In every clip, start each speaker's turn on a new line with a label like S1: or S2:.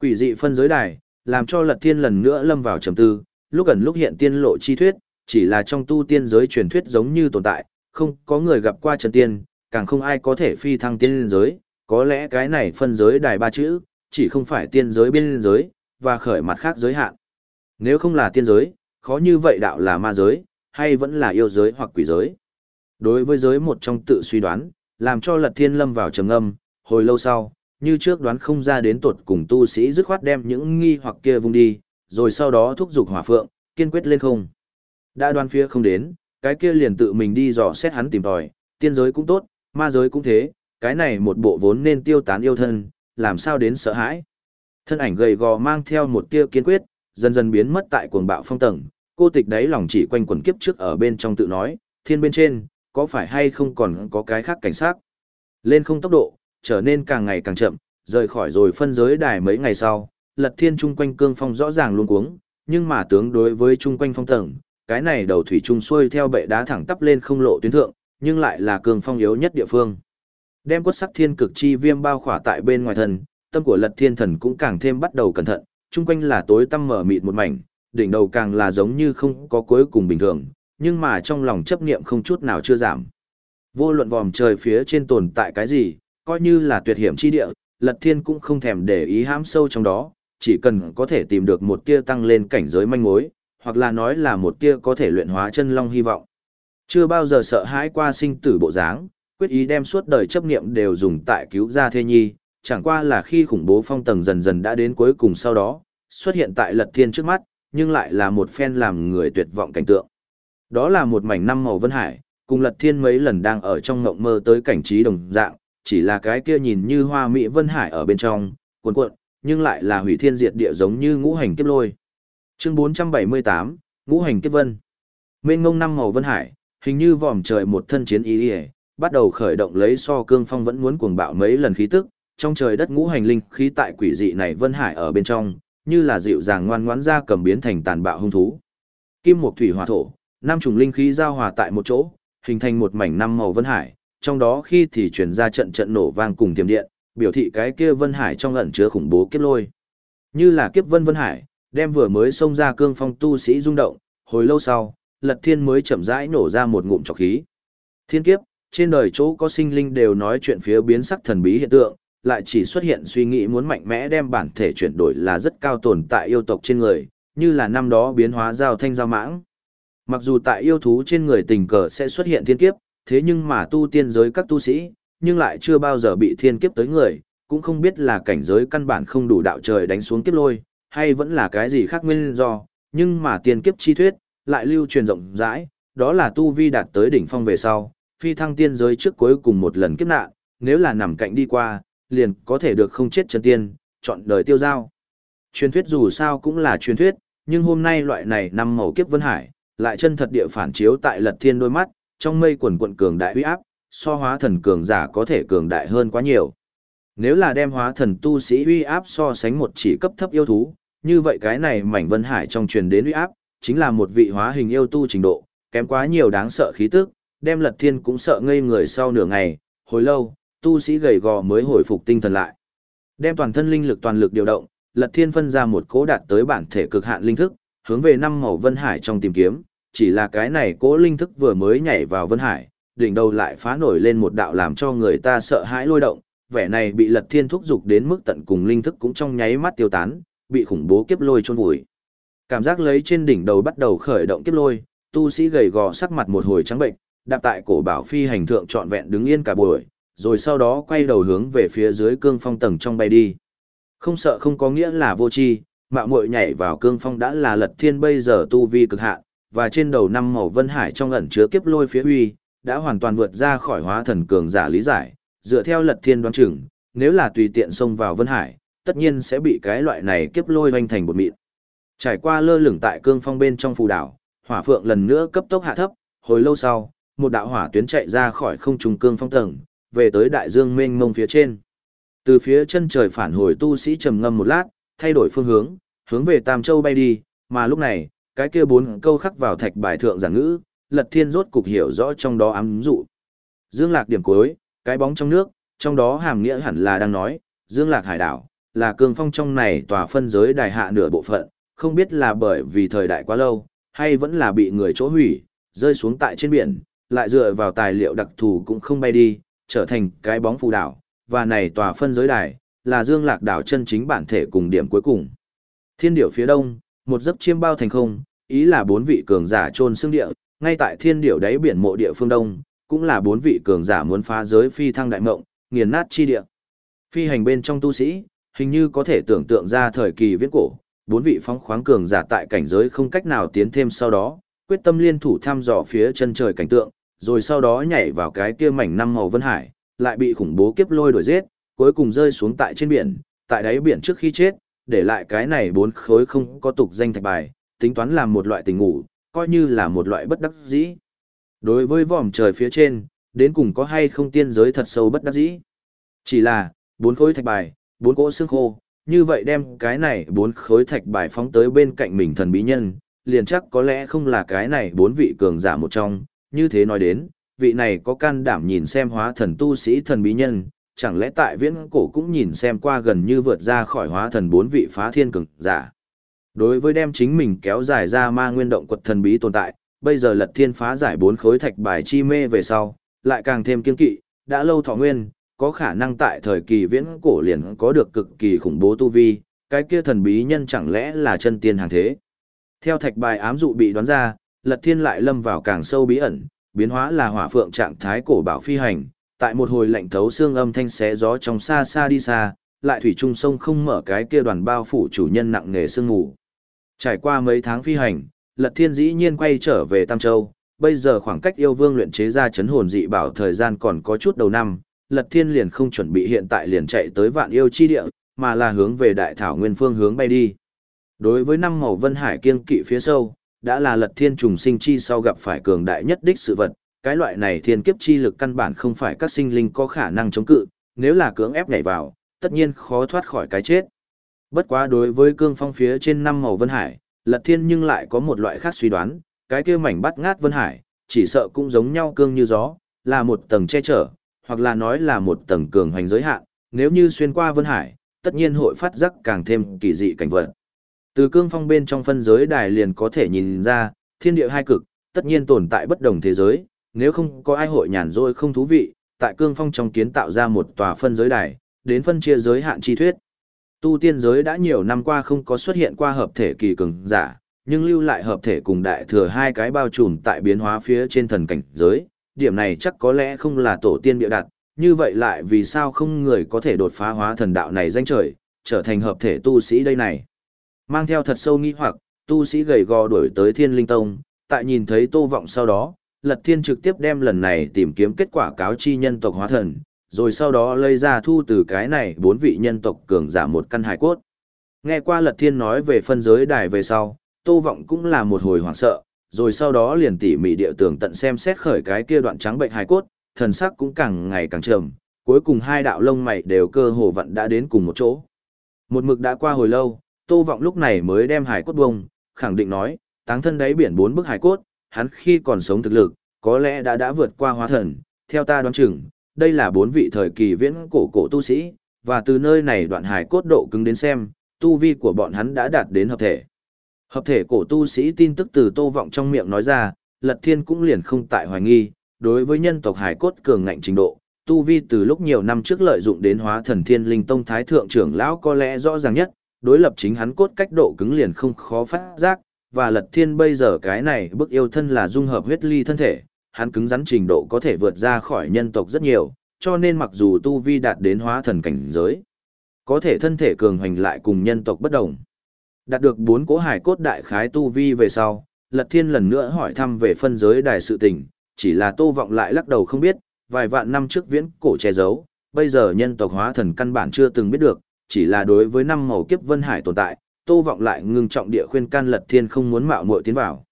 S1: Quỷ dị phân giới đài, làm cho Lật Thiên lần nữa lâm vào trầm tư, lúc gần lúc hiện tiên lộ chi thuyết, chỉ là trong tu tiên giới truyền thuyết giống như tồn tại, không có người gặp qua chân tiên, càng không ai có thể phi thăng tiên giới, có lẽ cái này phân giới đài ba chữ, chỉ không phải tiên giới biên giới, và khởi mặt khác giới hạn. Nếu không là tiên giới, khó như vậy đạo là ma giới, hay vẫn là yêu giới hoặc quỷ giới. Đối với giới một trong tự suy đoán, làm cho lật thiên lâm vào trầm âm, hồi lâu sau, như trước đoán không ra đến tột cùng tu sĩ dứt khoát đem những nghi hoặc kia vung đi, rồi sau đó thúc giục hỏa phượng, kiên quyết lên không. Đã đoán phía không đến, cái kia liền tự mình đi dò xét hắn tìm tòi, tiên giới cũng tốt, ma giới cũng thế, cái này một bộ vốn nên tiêu tán yêu thân, làm sao đến sợ hãi. Thân ảnh gầy gò mang theo một tia kiên quyết, dần dần biến mất tại cuồng bạo phong tầng, cô tịch đấy lòng chỉ quanh quần kiếp trước ở bên trong tự nói, thiên bên trên, có phải hay không còn có cái khác cảnh sát. Lên không tốc độ, trở nên càng ngày càng chậm, rời khỏi rồi phân giới đài mấy ngày sau, lật thiên trung quanh cương phong rõ ràng luôn cuống, nhưng mà tướng đối với trung quanh phong tầng, cái này đầu thủy trung xuôi theo bệ đá thẳng tắp lên không lộ tuyến thượng, nhưng lại là cương phong yếu nhất địa phương. Đem quất sắc thiên cực chi viêm bao khỏa tại bên ngoài thần, tâm của lật thiên thần cũng càng thêm bắt đầu cẩn thận, chung quanh là tối tăm mở mịt một mảnh, đỉnh đầu càng là giống như không có cuối cùng bình thường, nhưng mà trong lòng chấp niệm không chút nào chưa giảm. Vô luận vòm trời phía trên tồn tại cái gì, coi như là tuyệt hiểm chi địa, lật thiên cũng không thèm để ý hãm sâu trong đó, chỉ cần có thể tìm được một tia tăng lên cảnh giới manh mối, hoặc là nói là một tia có thể luyện hóa chân long hy vọng. Chưa bao giờ sợ hãi qua sinh tử bộ dáng, quyết ý đem suốt đời chấp niệm đều dùng tại cứu gia thê nhi, chẳng qua là khi khủng bố phong tầng dần dần đã đến cuối cùng sau đó, xuất hiện tại lật thiên trước mắt, nhưng lại là một phen làm người tuyệt vọng cảnh tượng. Đó là một mảnh năm màu vân hải, cùng lật thiên mấy lần đang ở trong ngộng mơ tới cảnh trí đồng dạng, chỉ là cái kia nhìn như hoa mỹ vân hải ở bên trong, cuộn cuộn, nhưng lại là hủy thiên diệt địa giống như ngũ hành kiếp lôi. Chương 478, ngũ hành kiếp vân. Mênh ngông năm màu vân hải, hình như vòm trời một thân chiến ý ý, bắt đầu khởi động lấy so cương phong vẫn muốn cuồng bạo mấy lần khí tức, trong trời đất ngũ hành linh khí tại quỷ dị này vân hải ở bên trong, như là dịu dàng ngoan ngoãn ra cầm biến thành tàn bạo hung thú. Kim mộc thủy hỏa thổ, năm trùng linh khí giao hòa tại một chỗ, hình thành một mảnh năm màu vân hải, trong đó khi thì truyền ra trận trận nổ vang cùng tiềm điện, biểu thị cái kia vân hải trong ẩn chứa khủng bố kiếp lôi. Như là kiếp vân vân hải, đem vừa mới xông ra cương phong tu sĩ rung động, hồi lâu sau, Lật Thiên mới chậm rãi nổ ra một ngụm trọc khí. Thiên kiếp, trên đời chỗ có sinh linh đều nói chuyện phía biến sắc thần bí hiện tượng, lại chỉ xuất hiện suy nghĩ muốn mạnh mẽ đem bản thể chuyển đổi là rất cao tồn tại yêu tộc trên người, như là năm đó biến hóa giao thanh giao mãng. Mặc dù tại yêu thú trên người tình cờ sẽ xuất hiện thiên kiếp, thế nhưng mà tu tiên giới các tu sĩ, nhưng lại chưa bao giờ bị thiên kiếp tới người, cũng không biết là cảnh giới căn bản không đủ đạo trời đánh xuống kiếp lôi, hay vẫn là cái gì khác nguyên do, nhưng mà tiên kiếp chi thuyết, lại lưu truyền rộng rãi, đó là tu vi đạt tới đỉnh phong về sau, phi thăng tiên giới trước cuối cùng một lần kiếp nạn, nếu là nằm cạnh đi qua, liền có thể được không chết chân tiên, chọn đời tiêu giao. Truyền thuyết dù sao cũng là truyền thuyết, nhưng hôm nay loại này năm màu kiếp vân hải, lại chân thật địa phản chiếu tại lật thiên đôi mắt, trong mây quần quận cường đại uy áp, so hóa thần cường giả có thể cường đại hơn quá nhiều. Nếu là đem hóa thần tu sĩ uy áp so sánh một chỉ cấp thấp yêu thú, như vậy cái này mảnh vân hải trong truyền đến uy áp, chính là một vị hóa hình yêu tu trình độ, kém quá nhiều đáng sợ khí tức, đem lật thiên cũng sợ ngây người sau nửa ngày, hồi lâu, tu sĩ gầy gò mới hồi phục tinh thần lại. Đem toàn thân linh lực toàn lực điều động, lật thiên phân ra một cố đạt tới bản thể cực hạn linh thức, hướng về năm màu vân hải trong tìm kiếm, chỉ là cái này cố linh thức vừa mới nhảy vào vân hải, đỉnh đầu lại phá nổi lên một đạo làm cho người ta sợ hãi lôi động, vẻ này bị lật thiên thúc dục đến mức tận cùng linh thức cũng trong nháy mắt tiêu tán, bị khủng bố kiếp lôi chôn vùi. Cảm giác lấy trên đỉnh đầu bắt đầu khởi động kiếp lôi, tu sĩ gầy gò sắc mặt một hồi trắng bệnh, đạp tại cổ bảo phi hành thượng trọn vẹn đứng yên cả buổi, rồi sau đó quay đầu hướng về phía dưới cương phong tầng trong bay đi. Không sợ không có nghĩa là vô tri, mạo muội nhảy vào cương phong đã là lật thiên bây giờ tu vi cực hạn, và trên đầu năm màu vân hải trong ẩn chứa kiếp lôi phía huy, đã hoàn toàn vượt ra khỏi hóa thần cường giả lý giải, dựa theo lật thiên đoán chừng, nếu là tùy tiện xông vào vân hải, tất nhiên sẽ bị cái loại này kiếp lôi hoành thành bột mịn. Trải qua lơ lửng tại cương phong bên trong phù đảo, hỏa phượng lần nữa cấp tốc hạ thấp, hồi lâu sau, một đạo hỏa tuyến chạy ra khỏi không trung cương phong tầng, về tới đại dương mênh mông phía trên. Từ phía chân trời phản hồi tu sĩ trầm ngâm một lát, thay đổi phương hướng, hướng về Tam Châu bay đi, mà lúc này, cái kia bốn câu khắc vào thạch bài thượng giảng ngữ, Lật Thiên rốt cục hiểu rõ trong đó ám dụ. Dương Lạc điểm cuối, cái bóng trong nước, trong đó hàm nghĩa hẳn là đang nói, Dương Lạc hải đảo, là cương phong trong này tòa phân giới đài hạ nửa bộ phận, không biết là bởi vì thời đại quá lâu, hay vẫn là bị người chỗ hủy, rơi xuống tại trên biển, lại dựa vào tài liệu đặc thù cũng không bay đi, trở thành cái bóng phù đảo, và này tòa phân giới đài, là dương lạc đảo chân chính bản thể cùng điểm cuối cùng. Thiên điểu phía đông, một giấc chiêm bao thành không, ý là bốn vị cường giả trôn xương địa, ngay tại thiên điểu đáy biển mộ địa phương đông, cũng là bốn vị cường giả muốn phá giới phi thăng đại mộng, nghiền nát chi địa. Phi hành bên trong tu sĩ, hình như có thể tưởng tượng ra thời kỳ viễn cổ, bốn vị phóng khoáng cường giả tại cảnh giới không cách nào tiến thêm sau đó, quyết tâm liên thủ thăm dò phía chân trời cảnh tượng, rồi sau đó nhảy vào cái kia mảnh năm màu vân hải, lại bị khủng bố kiếp lôi đuổi giết, cuối cùng rơi xuống tại trên biển, tại đáy biển trước khi chết, để lại cái này bốn khối không có tục danh thạch bài, tính toán làm một loại tình ngủ, coi như là một loại bất đắc dĩ. Đối với vòm trời phía trên, đến cùng có hay không tiên giới thật sâu bất đắc dĩ. Chỉ là, bốn khối thạch bài, bốn cỗ xương khô, như vậy đem cái này bốn khối thạch bài phóng tới bên cạnh mình thần bí nhân, liền chắc có lẽ không là cái này bốn vị cường giả một trong, như thế nói đến, vị này có can đảm nhìn xem hóa thần tu sĩ thần bí nhân, chẳng lẽ tại viễn cổ cũng nhìn xem qua gần như vượt ra khỏi hóa thần bốn vị phá thiên cường giả. Đối với đem chính mình kéo dài ra ma nguyên động quật thần bí tồn tại, bây giờ lật thiên phá giải bốn khối thạch bài chi mê về sau, lại càng thêm kiên kỵ, đã lâu thọ nguyên, có khả năng tại thời kỳ viễn cổ liền có được cực kỳ khủng bố tu vi, cái kia thần bí nhân chẳng lẽ là chân tiên hàng thế. Theo thạch bài ám dụ bị đoán ra, lật thiên lại lâm vào càng sâu bí ẩn, biến hóa là hỏa phượng trạng thái cổ bảo phi hành, tại một hồi lạnh thấu xương âm thanh xé gió trong xa xa đi xa, lại thủy trung sông không mở cái kia đoàn bao phủ chủ nhân nặng nghề sương ngủ. Trải qua mấy tháng phi hành, Lật Thiên dĩ nhiên quay trở về Tam Châu, bây giờ khoảng cách yêu vương luyện chế ra chấn hồn dị bảo thời gian còn có chút đầu năm, Lật Thiên liền không chuẩn bị hiện tại liền chạy tới vạn yêu chi địa, mà là hướng về đại thảo nguyên phương hướng bay đi. Đối với năm màu vân hải kiêng kỵ phía sâu, đã là Lật Thiên trùng sinh chi sau gặp phải cường đại nhất đích sự vật, cái loại này thiên kiếp chi lực căn bản không phải các sinh linh có khả năng chống cự, nếu là cưỡng ép nhảy vào, tất nhiên khó thoát khỏi cái chết. Bất quá đối với cương phong phía trên năm màu vân hải, Lật Thiên nhưng lại có một loại khác suy đoán, cái kia mảnh bắt ngát vân hải, chỉ sợ cũng giống nhau cương như gió, là một tầng che chở, hoặc là nói là một tầng cường hành giới hạn, nếu như xuyên qua vân hải, tất nhiên hội phát giác càng thêm kỳ dị cảnh vật. Từ cương phong bên trong phân giới đài liền có thể nhìn ra, thiên địa hai cực, tất nhiên tồn tại bất đồng thế giới, nếu không có ai hội nhàn rỗi không thú vị, tại cương phong trong kiến tạo ra một tòa phân giới đài, đến phân chia giới hạn chi thuyết. Tu tiên giới đã nhiều năm qua không có xuất hiện qua hợp thể kỳ cường giả, nhưng lưu lại hợp thể cùng đại thừa hai cái bao trùm tại biến hóa phía trên thần cảnh giới, điểm này chắc có lẽ không là tổ tiên bịa đặt, như vậy lại vì sao không người có thể đột phá hóa thần đạo này danh trời, trở thành hợp thể tu sĩ đây này. Mang theo thật sâu nghi hoặc, tu sĩ gầy gò đuổi tới thiên linh tông, tại nhìn thấy tô vọng sau đó, lật thiên trực tiếp đem lần này tìm kiếm kết quả cáo chi nhân tộc hóa thần, rồi sau đó lấy ra thu từ cái này bốn vị nhân tộc cường giả một căn hải cốt. Nghe qua lật thiên nói về phân giới đài về sau, tô vọng cũng là một hồi hoảng sợ, rồi sau đó liền tỉ mỉ địa tường tận xem xét khởi cái kia đoạn trắng bệnh hải cốt, thần sắc cũng càng ngày càng trầm, cuối cùng hai đạo lông mày đều cơ hồ vận đã đến cùng một chỗ. Một mực đã qua hồi lâu, Tô Vọng lúc này mới đem hải cốt bông, khẳng định nói, táng thân đáy biển bốn bức hải cốt, hắn khi còn sống thực lực, có lẽ đã đã vượt qua hóa thần, theo ta đoán chừng, đây là bốn vị thời kỳ viễn cổ cổ tu sĩ, và từ nơi này đoạn hải cốt độ cứng đến xem, tu vi của bọn hắn đã đạt đến hợp thể. Hợp thể cổ tu sĩ tin tức từ Tô Vọng trong miệng nói ra, Lật Thiên cũng liền không tại hoài nghi, đối với nhân tộc hải cốt cường ngạnh trình độ, tu vi từ lúc nhiều năm trước lợi dụng đến hóa thần thiên linh tông thái thượng trưởng lão có lẽ rõ ràng nhất, đối lập chính hắn cốt cách độ cứng liền không khó phát giác, và lật thiên bây giờ cái này bức yêu thân là dung hợp huyết ly thân thể, hắn cứng rắn trình độ có thể vượt ra khỏi nhân tộc rất nhiều, cho nên mặc dù tu vi đạt đến hóa thần cảnh giới, có thể thân thể cường hoành lại cùng nhân tộc bất đồng. Đạt được bốn cố hải cốt đại khái tu vi về sau, Lật Thiên lần nữa hỏi thăm về phân giới đài sự tình, chỉ là Tô Vọng lại lắc đầu không biết, vài vạn năm trước viễn cổ che giấu, bây giờ nhân tộc hóa thần căn bản chưa từng biết được, chỉ là đối với năm màu kiếp vân hải tồn tại, Tô Vọng lại ngưng trọng địa khuyên can Lật Thiên không muốn mạo muội tiến vào.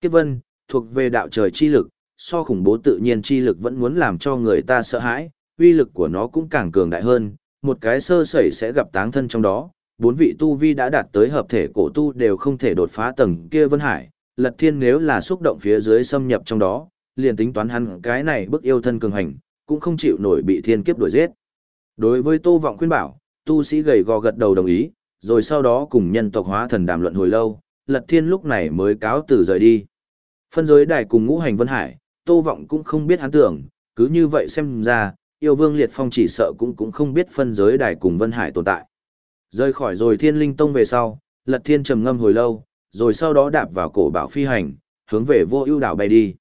S1: Kiếp vân thuộc về đạo trời chi lực, so khủng bố tự nhiên chi lực vẫn muốn làm cho người ta sợ hãi, uy lực của nó cũng càng cường đại hơn, một cái sơ sẩy sẽ gặp táng thân trong đó. Bốn vị tu vi đã đạt tới hợp thể cổ tu đều không thể đột phá tầng kia vân hải, Lật Thiên nếu là xúc động phía dưới xâm nhập trong đó, liền tính toán hắn cái này bức yêu thân cường hành, cũng không chịu nổi bị thiên kiếp đuổi giết. Đối với Tô Vọng khuyên bảo, Tu sĩ gầy gò gật đầu đồng ý, rồi sau đó cùng nhân tộc hóa thần đàm luận hồi lâu, Lật Thiên lúc này mới cáo từ rời đi. Phân giới đài cùng ngũ hành vân hải, Tô Vọng cũng không biết hắn tưởng, cứ như vậy xem ra, yêu vương liệt phong chỉ sợ cũng cũng không biết phân giới đài cùng vân hải tồn tại. Rời khỏi rồi thiên linh tông về sau, Lật Thiên trầm ngâm hồi lâu, rồi sau đó đạp vào cổ bảo phi hành, hướng về vô ưu đảo bay đi.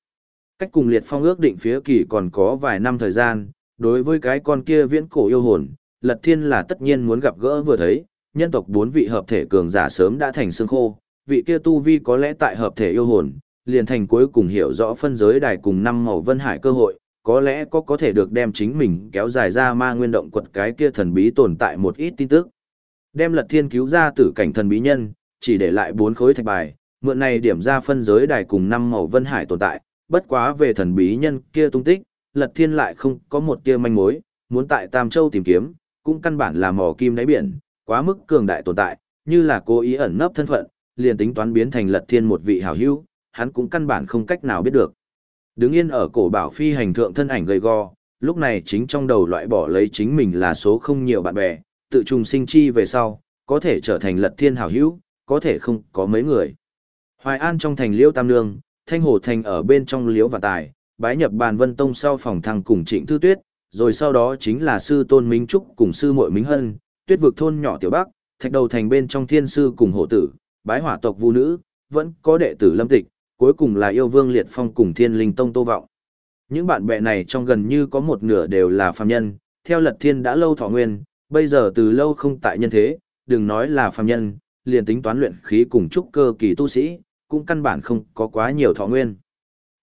S1: Cách cùng liệt phong ước định phía kỳ còn có vài năm thời gian, đối với cái con kia viễn cổ yêu hồn, Lật Thiên là tất nhiên muốn gặp gỡ vừa thấy, nhân tộc bốn vị hợp thể cường giả sớm đã thành xương khô, vị kia tu vi có lẽ tại hợp thể yêu hồn, liền thành cuối cùng hiểu rõ phân giới đài cùng năm màu vân hải cơ hội, có lẽ có có thể được đem chính mình kéo dài ra ma nguyên động quật cái kia thần bí tồn tại một ít tin tức. Đem lật thiên cứu ra tử cảnh thần bí nhân, chỉ để lại bốn khối thạch bài, mượn này điểm ra phân giới đài cùng năm màu vân hải tồn tại, bất quá về thần bí nhân kia tung tích, lật thiên lại không có một tia manh mối, muốn tại Tam Châu tìm kiếm, cũng căn bản là mò kim đáy biển, quá mức cường đại tồn tại, như là cố ý ẩn nấp thân phận, liền tính toán biến thành lật thiên một vị hảo hữu, hắn cũng căn bản không cách nào biết được. Đứng yên ở cổ bảo phi hành thượng thân ảnh gầy go, lúc này chính trong đầu loại bỏ lấy chính mình là số không nhiều bạn bè, tự trùng sinh chi về sau, có thể trở thành lật thiên hảo hữu, có thể không có mấy người. Hoài An trong thành Liễu Tam Nương, Thanh Hồ Thành ở bên trong Liễu và Tài, bái nhập bàn Vân Tông sau phòng thăng cùng Trịnh Thư Tuyết, rồi sau đó chính là sư Tôn Minh Trúc cùng sư muội Minh Hân, Tuyết vực thôn nhỏ Tiểu Bắc, Thạch Đầu Thành bên trong Thiên Sư cùng hộ tử, bái hỏa tộc Vu Nữ, vẫn có đệ tử Lâm Tịch, cuối cùng là yêu vương liệt phong cùng thiên linh tông tô vọng. Những bạn bè này trong gần như có một nửa đều là phàm nhân, theo lật thiên đã lâu thọ nguyên, bây giờ từ lâu không tại nhân thế, đừng nói là phàm nhân, liền tính toán luyện khí cùng trúc cơ kỳ tu sĩ, cũng căn bản không có quá nhiều thọ nguyên.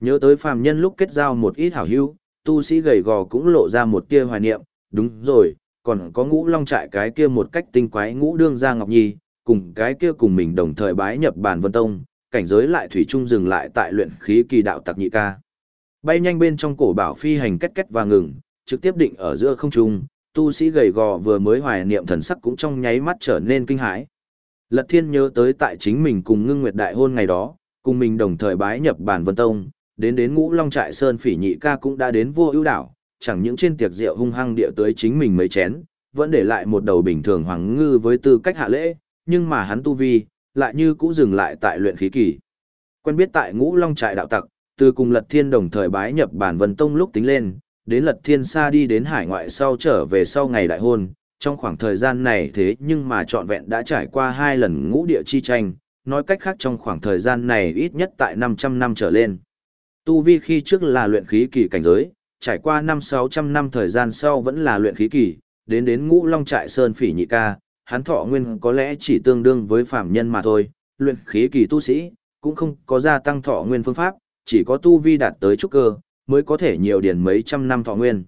S1: Nhớ tới phàm nhân lúc kết giao một ít hảo hữu, tu sĩ gầy gò cũng lộ ra một tia hoài niệm, đúng rồi, còn có ngũ long trại cái kia một cách tinh quái ngũ đương gia ngọc nhi, cùng cái kia cùng mình đồng thời bái nhập bản vân tông, cảnh giới lại thủy chung dừng lại tại luyện khí kỳ đạo tặc nhị ca. Bay nhanh bên trong cổ bảo phi hành kết kết và ngừng, trực tiếp định ở giữa không trung, tu sĩ gầy gò vừa mới hoài niệm thần sắc cũng trong nháy mắt trở nên kinh hãi. Lật Thiên nhớ tới tại chính mình cùng Ngưng Nguyệt đại hôn ngày đó, cùng mình đồng thời bái nhập bản Vân Tông, đến đến Ngũ Long trại sơn phỉ nhị ca cũng đã đến vô ưu đảo, chẳng những trên tiệc rượu hung hăng địa tới chính mình mấy chén, vẫn để lại một đầu bình thường hoàng ngư với tư cách hạ lễ, nhưng mà hắn tu vi, lại như cũ dừng lại tại luyện khí kỳ. Quen biết tại ngũ long trại đạo tặc, từ cùng lật thiên đồng thời bái nhập bản vân tông lúc tính lên, đến lật thiên xa đi đến hải ngoại sau trở về sau ngày đại hôn, trong khoảng thời gian này thế nhưng mà trọn vẹn đã trải qua hai lần ngũ địa chi tranh, nói cách khác trong khoảng thời gian này ít nhất tại 500 năm trở lên. Tu vi khi trước là luyện khí kỳ cảnh giới, trải qua 5-600 năm thời gian sau vẫn là luyện khí kỳ, đến đến ngũ long trại sơn phỉ nhị ca, hắn thọ nguyên có lẽ chỉ tương đương với phạm nhân mà thôi, luyện khí kỳ tu sĩ, cũng không có gia tăng thọ nguyên phương pháp, chỉ có tu vi đạt tới trúc cơ, mới có thể nhiều điển mấy trăm năm thọ nguyên.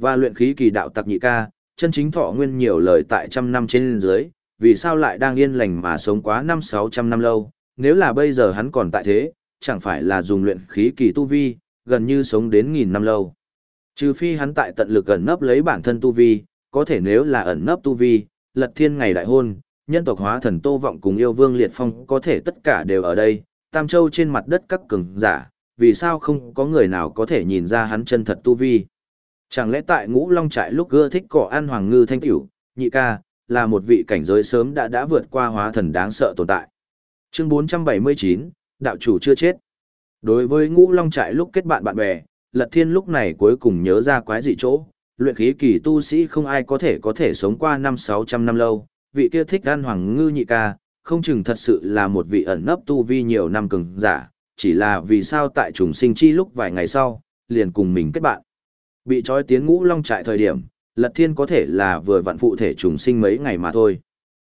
S1: Và luyện khí kỳ đạo tặc nhị ca, chân chính thọ nguyên nhiều lời tại trăm năm trên dưới, vì sao lại đang yên lành mà sống quá năm sáu trăm năm lâu, nếu là bây giờ hắn còn tại thế, chẳng phải là dùng luyện khí kỳ tu vi, gần như sống đến nghìn năm lâu. Trừ phi hắn tại tận lực ẩn nấp lấy bản thân tu vi, có thể nếu là ẩn nấp tu vi, lật thiên ngày đại hôn, nhân tộc hóa thần Tô Vọng cùng yêu vương Liệt Phong có thể tất cả đều ở đây, Tam Châu trên mặt đất các cường giả, vì sao không có người nào có thể nhìn ra hắn chân thật tu vi. Chẳng lẽ tại ngũ long trại lúc gưa thích cỏ ăn hoàng ngư thanh tiểu, nhị ca, là một vị cảnh giới sớm đã đã vượt qua hóa thần đáng sợ tồn tại. Chương 479, đạo chủ chưa chết. Đối với ngũ long trại lúc kết bạn bạn bè, Lật Thiên lúc này cuối cùng nhớ ra quái dị chỗ, luyện khí kỳ tu sĩ không ai có thể có thể sống qua năm sáu trăm năm lâu, vị kia thích gan hoàng ngư nhị ca, không chừng thật sự là một vị ẩn nấp tu vi nhiều năm cường giả, chỉ là vì sao tại trùng sinh chi lúc vài ngày sau, liền cùng mình kết bạn. Bị trói tiến ngũ long trại thời điểm, Lật Thiên có thể là vừa vặn phụ thể trùng sinh mấy ngày mà thôi.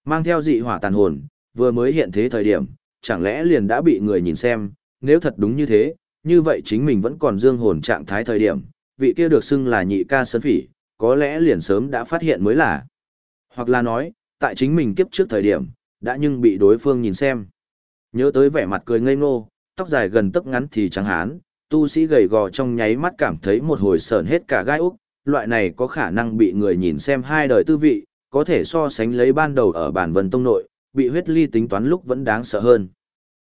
S1: Mang theo dị hỏa tàn hồn, vừa mới hiện thế thời điểm, chẳng lẽ liền đã bị người nhìn xem, nếu thật đúng như thế, như vậy chính mình vẫn còn dương hồn trạng thái thời điểm, vị kia được xưng là nhị ca sơn phỉ, có lẽ liền sớm đã phát hiện mới là. Hoặc là nói, tại chính mình kiếp trước thời điểm, đã nhưng bị đối phương nhìn xem. Nhớ tới vẻ mặt cười ngây ngô, tóc dài gần tấc ngắn thì trắng hán, tu sĩ gầy gò trong nháy mắt cảm thấy một hồi sờn hết cả gai úc, loại này có khả năng bị người nhìn xem hai đời tư vị, có thể so sánh lấy ban đầu ở bản vân tông nội, bị huyết ly tính toán lúc vẫn đáng sợ hơn.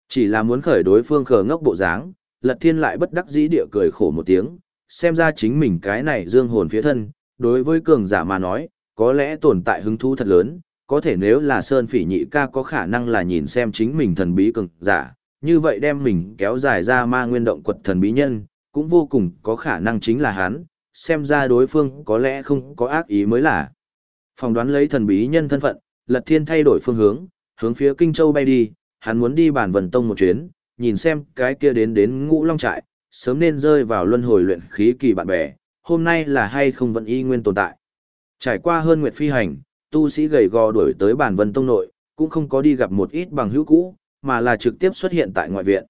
S1: Chỉ là muốn khởi đối phương khờ ngốc bộ dáng, lật thiên lại bất đắc dĩ địa cười khổ một tiếng, xem ra chính mình cái này dương hồn phía thân, đối với cường giả mà nói, có lẽ tồn tại hứng thú thật lớn, có thể nếu là Sơn Phỉ Nhị ca có khả năng là nhìn xem chính mình thần bí cường giả, như vậy đem mình kéo dài ra ma nguyên động quật thần bí nhân, cũng vô cùng có khả năng chính là hắn, xem ra đối phương có lẽ không có ác ý mới là. Phòng đoán lấy thần bí nhân thân phận, Lật Thiên thay đổi phương hướng, hướng phía Kinh Châu bay đi, hắn muốn đi bản vần tông một chuyến, nhìn xem cái kia đến đến ngũ long trại, sớm nên rơi vào luân hồi luyện khí kỳ bạn bè, hôm nay là hay không vẫn y nguyên tồn tại. Trải qua hơn nguyệt phi hành, tu sĩ gầy gò đuổi tới bản vân tông nội, cũng không có đi gặp một ít bằng hữu cũ, mà là trực tiếp xuất hiện tại ngoại viện.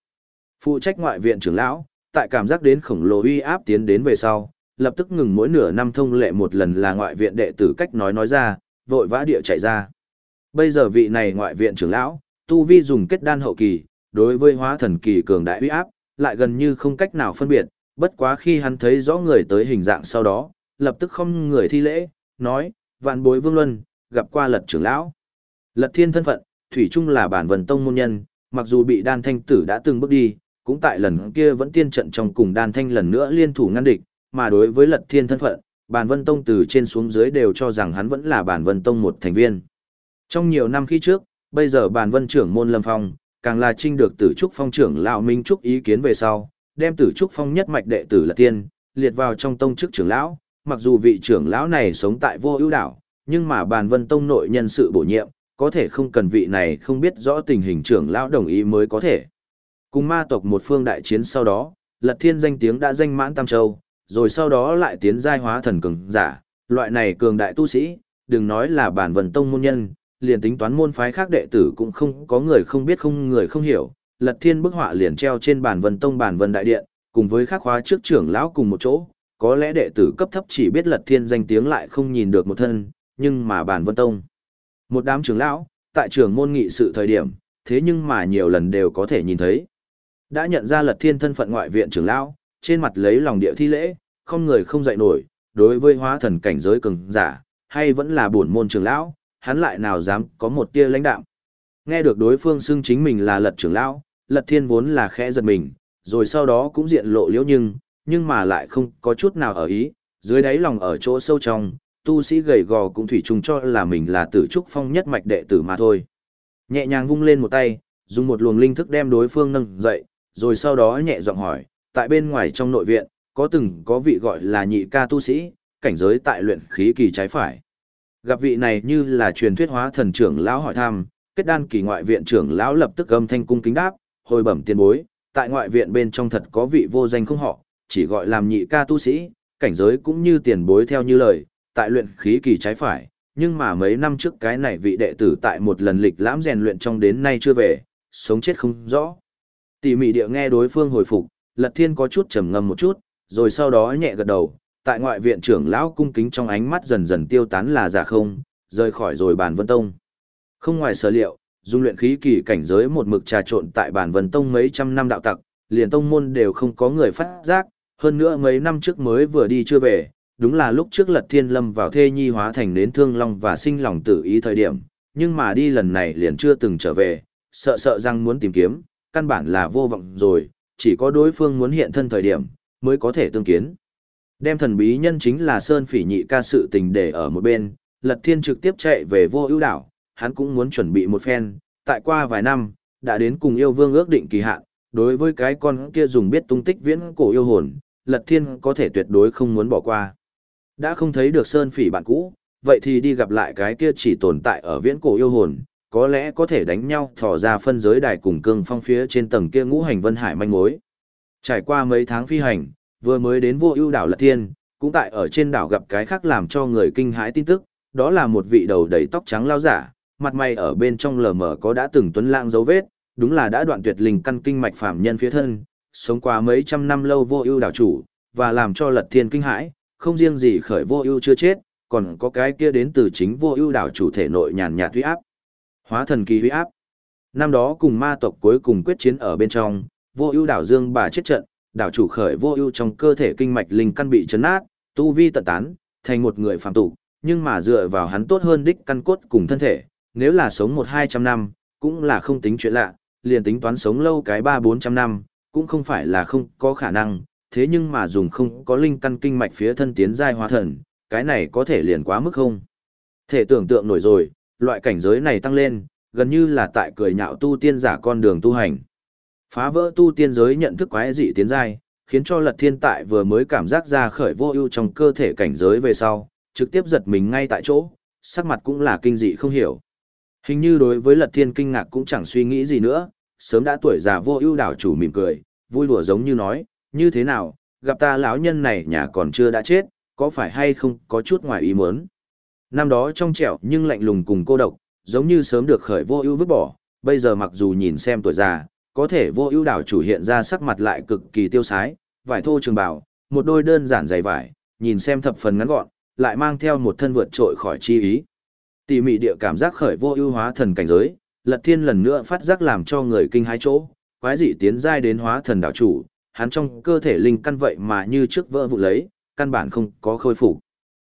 S1: Phụ trách ngoại viện trưởng lão, tại cảm giác đến khổng lồ uy áp tiến đến về sau, lập tức ngừng mỗi nửa năm thông lệ một lần là ngoại viện đệ tử cách nói nói ra, vội vã địa chạy ra. Bây giờ vị này ngoại viện trưởng lão, tu vi dùng kết đan hậu kỳ, đối với hóa thần kỳ cường đại uy áp, lại gần như không cách nào phân biệt, bất quá khi hắn thấy rõ người tới hình dạng sau đó, lập tức không người thi lễ, nói, vạn bối vương luân, gặp qua lật trưởng lão. Lật thiên thân phận, thủy chung là bản vần tông môn nhân, mặc dù bị đan thanh tử đã từng bước đi, cũng tại lần kia vẫn tiên trận trong cùng đan thanh lần nữa liên thủ ngăn địch, mà đối với lật thiên thân phận, bản vân tông từ trên xuống dưới đều cho rằng hắn vẫn là bản vân tông một thành viên. Trong nhiều năm khi trước, bây giờ bàn vân trưởng môn lâm phong, càng là trinh được tử trúc phong trưởng lão minh trúc ý kiến về sau, đem tử trúc phong nhất mạch đệ tử là tiên, liệt vào trong tông chức trưởng lão, mặc dù vị trưởng lão này sống tại vô ưu đảo, nhưng mà bàn vân tông nội nhân sự bổ nhiệm, có thể không cần vị này không biết rõ tình hình trưởng lão đồng ý mới có thể. Cùng ma tộc một phương đại chiến sau đó, Lật Thiên danh tiếng đã danh mãn Tam Châu, rồi sau đó lại tiến giai hóa thần cường giả, loại này cường đại tu sĩ, đừng nói là bản vần tông môn nhân, liền tính toán môn phái khác đệ tử cũng không có người không biết không người không hiểu. Lật Thiên bức họa liền treo trên bản vân tông bản vân đại điện, cùng với khắc khóa trước trưởng lão cùng một chỗ, có lẽ đệ tử cấp thấp chỉ biết Lật Thiên danh tiếng lại không nhìn được một thân, nhưng mà bản vân tông một đám trưởng lão, tại trường môn nghị sự thời điểm, thế nhưng mà nhiều lần đều có thể nhìn thấy. Đã nhận ra lật thiên thân phận ngoại viện trưởng lão, trên mặt lấy lòng địa thi lễ, không người không dậy nổi, đối với hóa thần cảnh giới cường giả, hay vẫn là buồn môn trưởng lão, hắn lại nào dám có một tia lãnh đạm. Nghe được đối phương xưng chính mình là lật trưởng lão, lật thiên vốn là khẽ giật mình, rồi sau đó cũng diện lộ liễu nhưng, nhưng mà lại không có chút nào ở ý, dưới đáy lòng ở chỗ sâu trong, tu sĩ gầy gò cũng thủy chung cho là mình là tử trúc phong nhất mạch đệ tử mà thôi. Nhẹ nhàng vung lên một tay, dùng một luồng linh thức đem đối phương nâng dậy, rồi sau đó nhẹ giọng hỏi, tại bên ngoài trong nội viện, có từng có vị gọi là nhị ca tu sĩ, cảnh giới tại luyện khí kỳ trái phải. Gặp vị này như là truyền thuyết hóa thần trưởng lão hỏi thăm, kết đan kỳ ngoại viện trưởng lão lập tức âm thanh cung kính đáp, hồi bẩm tiền bối, tại ngoại viện bên trong thật có vị vô danh không họ, chỉ gọi làm nhị ca tu sĩ, cảnh giới cũng như tiền bối theo như lời, tại luyện khí kỳ trái phải, nhưng mà mấy năm trước cái này vị đệ tử tại một lần lịch lãm rèn luyện trong đến nay chưa về, sống chết không rõ. Tỉ mỉ địa nghe đối phương hồi phục, Lật Thiên có chút trầm ngâm một chút, rồi sau đó nhẹ gật đầu, tại ngoại viện trưởng lão cung kính trong ánh mắt dần dần tiêu tán là giả không, rời khỏi rồi bàn vân tông. Không ngoài sở liệu, dung luyện khí kỳ cảnh giới một mực trà trộn tại bàn vân tông mấy trăm năm đạo tặc, liền tông môn đều không có người phát giác, hơn nữa mấy năm trước mới vừa đi chưa về, đúng là lúc trước lật thiên lâm vào thê nhi hóa thành đến thương long và sinh lòng tự ý thời điểm, nhưng mà đi lần này liền chưa từng trở về, sợ sợ rằng muốn tìm kiếm, căn bản là vô vọng rồi, chỉ có đối phương muốn hiện thân thời điểm, mới có thể tương kiến. Đem thần bí nhân chính là Sơn Phỉ Nhị ca sự tình để ở một bên, Lật Thiên trực tiếp chạy về vô ưu đảo, hắn cũng muốn chuẩn bị một phen, tại qua vài năm, đã đến cùng yêu vương ước định kỳ hạn, đối với cái con kia dùng biết tung tích viễn cổ yêu hồn, Lật Thiên có thể tuyệt đối không muốn bỏ qua. Đã không thấy được Sơn Phỉ bạn cũ, vậy thì đi gặp lại cái kia chỉ tồn tại ở viễn cổ yêu hồn, có lẽ có thể đánh nhau thò ra phân giới đài cùng cương phong phía trên tầng kia ngũ hành vân hải manh mối. Trải qua mấy tháng phi hành, vừa mới đến vô ưu đảo Lật Thiên, cũng tại ở trên đảo gặp cái khác làm cho người kinh hãi tin tức, đó là một vị đầu đầy tóc trắng lao giả, mặt mày ở bên trong lờ mờ có đã từng tuấn lãng dấu vết, đúng là đã đoạn tuyệt linh căn kinh mạch phạm nhân phía thân, sống qua mấy trăm năm lâu vô ưu đảo chủ, và làm cho Lật Thiên kinh hãi, không riêng gì khởi vô ưu chưa chết, còn có cái kia đến từ chính vô ưu đảo chủ thể nội nhàn nhạt huy áp. Hóa thần kỳ huy áp. Năm đó cùng ma tộc cuối cùng quyết chiến ở bên trong, vô ưu đảo dương bà chết trận, đảo chủ khởi vô ưu trong cơ thể kinh mạch linh căn bị chấn nát, tu vi tận tán, thành một người phàm tục, nhưng mà dựa vào hắn tốt hơn đích căn cốt cùng thân thể, nếu là sống một hai trăm năm, cũng là không tính chuyện lạ, liền tính toán sống lâu cái ba bốn trăm năm, cũng không phải là không có khả năng, thế nhưng mà dùng không có linh căn kinh mạch phía thân tiến giai hóa thần, cái này có thể liền quá mức không? Thể tưởng tượng nổi rồi, loại cảnh giới này tăng lên, gần như là tại cười nhạo tu tiên giả con đường tu hành. Phá vỡ tu tiên giới nhận thức quái dị tiến giai, khiến cho Lật Thiên tại vừa mới cảm giác ra khởi vô ưu trong cơ thể cảnh giới về sau, trực tiếp giật mình ngay tại chỗ, sắc mặt cũng là kinh dị không hiểu. Hình như đối với Lật Thiên kinh ngạc cũng chẳng suy nghĩ gì nữa, sớm đã tuổi già vô ưu đảo chủ mỉm cười, vui đùa giống như nói, như thế nào, gặp ta lão nhân này nhà còn chưa đã chết, có phải hay không có chút ngoài ý muốn. Năm đó trong trẻo nhưng lạnh lùng cùng cô độc, giống như sớm được khởi vô ưu vứt bỏ, bây giờ mặc dù nhìn xem tuổi già, có thể vô ưu đảo chủ hiện ra sắc mặt lại cực kỳ tiêu sái, vải thô trường bào, một đôi đơn giản dày vải, nhìn xem thập phần ngắn gọn, lại mang theo một thân vượt trội khỏi chi ý. Tỉ mỉ địa cảm giác khởi vô ưu hóa thần cảnh giới, Lật Thiên lần nữa phát giác làm cho người kinh hãi chỗ, quái dị tiến giai đến hóa thần đảo chủ, hắn trong cơ thể linh căn vậy mà như trước vỡ vụ lấy, căn bản không có khôi phục.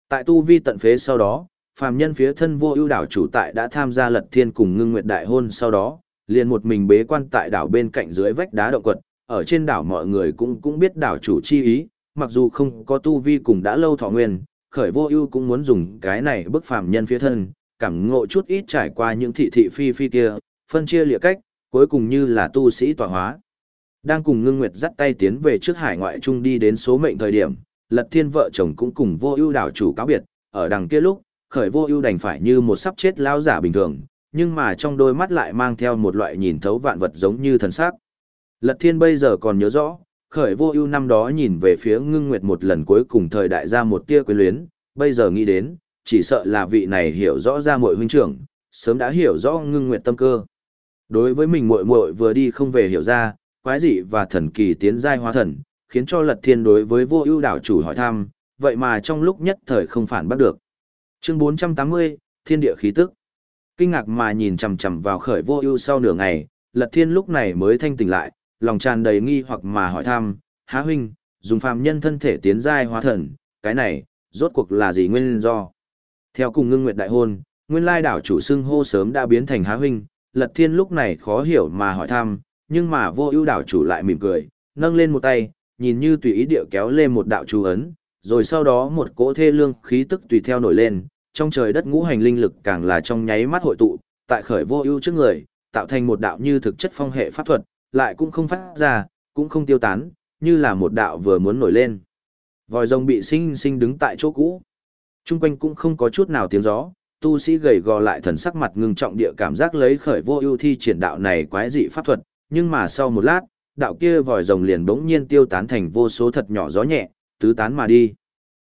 S1: Tại tu vi tận phế sau đó, phàm nhân phía thân vô ưu đảo chủ tại đã tham gia Lật Thiên cùng Ngưng Nguyệt đại hôn sau đó, liền một mình bế quan tại đảo bên cạnh dưới vách đá động quật, ở trên đảo mọi người cũng cũng biết đảo chủ chi ý, mặc dù không có tu vi cùng đã lâu thọ nguyên, khởi vô ưu cũng muốn dùng cái này bức phàm nhân phía thân, cảm ngộ chút ít trải qua những thị thị phi phi kia, phân chia lịa cách, cuối cùng như là tu sĩ tọa hóa. Đang cùng ngưng nguyệt dắt tay tiến về trước hải ngoại trung đi đến số mệnh thời điểm, lật thiên vợ chồng cũng cùng vô ưu đảo chủ cáo biệt, ở đằng kia lúc, khởi vô ưu đành phải như một sắp chết lao giả bình thường, nhưng mà trong đôi mắt lại mang theo một loại nhìn thấu vạn vật giống như thần sắc. Lật thiên bây giờ còn nhớ rõ, khởi vô ưu năm đó nhìn về phía ngưng nguyệt một lần cuối cùng thời đại ra một tia quyến luyến, bây giờ nghĩ đến, chỉ sợ là vị này hiểu rõ ra muội huynh trưởng, sớm đã hiểu rõ ngưng nguyệt tâm cơ. Đối với mình muội muội vừa đi không về hiểu ra, quái dị và thần kỳ tiến giai hóa thần, khiến cho Lật Thiên đối với vô ưu đảo chủ hỏi thăm, vậy mà trong lúc nhất thời không phản bắt được. Chương 480, Thiên địa khí tức. Kinh ngạc mà nhìn chằm chằm vào khởi vô ưu sau nửa ngày, Lật Thiên lúc này mới thanh tỉnh lại, lòng tràn đầy nghi hoặc mà hỏi thăm, "Há huynh, dùng phàm nhân thân thể tiến giai hóa thần, cái này rốt cuộc là gì nguyên do?" Theo cùng ngưng nguyệt đại hôn, nguyên lai đảo chủ xưng hô sớm đã biến thành há huynh, lật thiên lúc này khó hiểu mà hỏi thăm, nhưng mà vô ưu đảo chủ lại mỉm cười, nâng lên một tay, nhìn như tùy ý địa kéo lên một đạo chú ấn, rồi sau đó một cỗ thê lương khí tức tùy theo nổi lên, trong trời đất ngũ hành linh lực càng là trong nháy mắt hội tụ, tại khởi vô ưu trước người, tạo thành một đạo như thực chất phong hệ pháp thuật, lại cũng không phát ra, cũng không tiêu tán, như là một đạo vừa muốn nổi lên. Vòi rồng bị sinh sinh đứng tại chỗ cũ. Trung quanh cũng không có chút nào tiếng gió, tu sĩ gầy gò lại thần sắc mặt ngưng trọng địa cảm giác lấy khởi vô ưu thi triển đạo này quái dị pháp thuật, nhưng mà sau một lát, đạo kia vòi rồng liền bỗng nhiên tiêu tán thành vô số thật nhỏ gió nhẹ, tứ tán mà đi.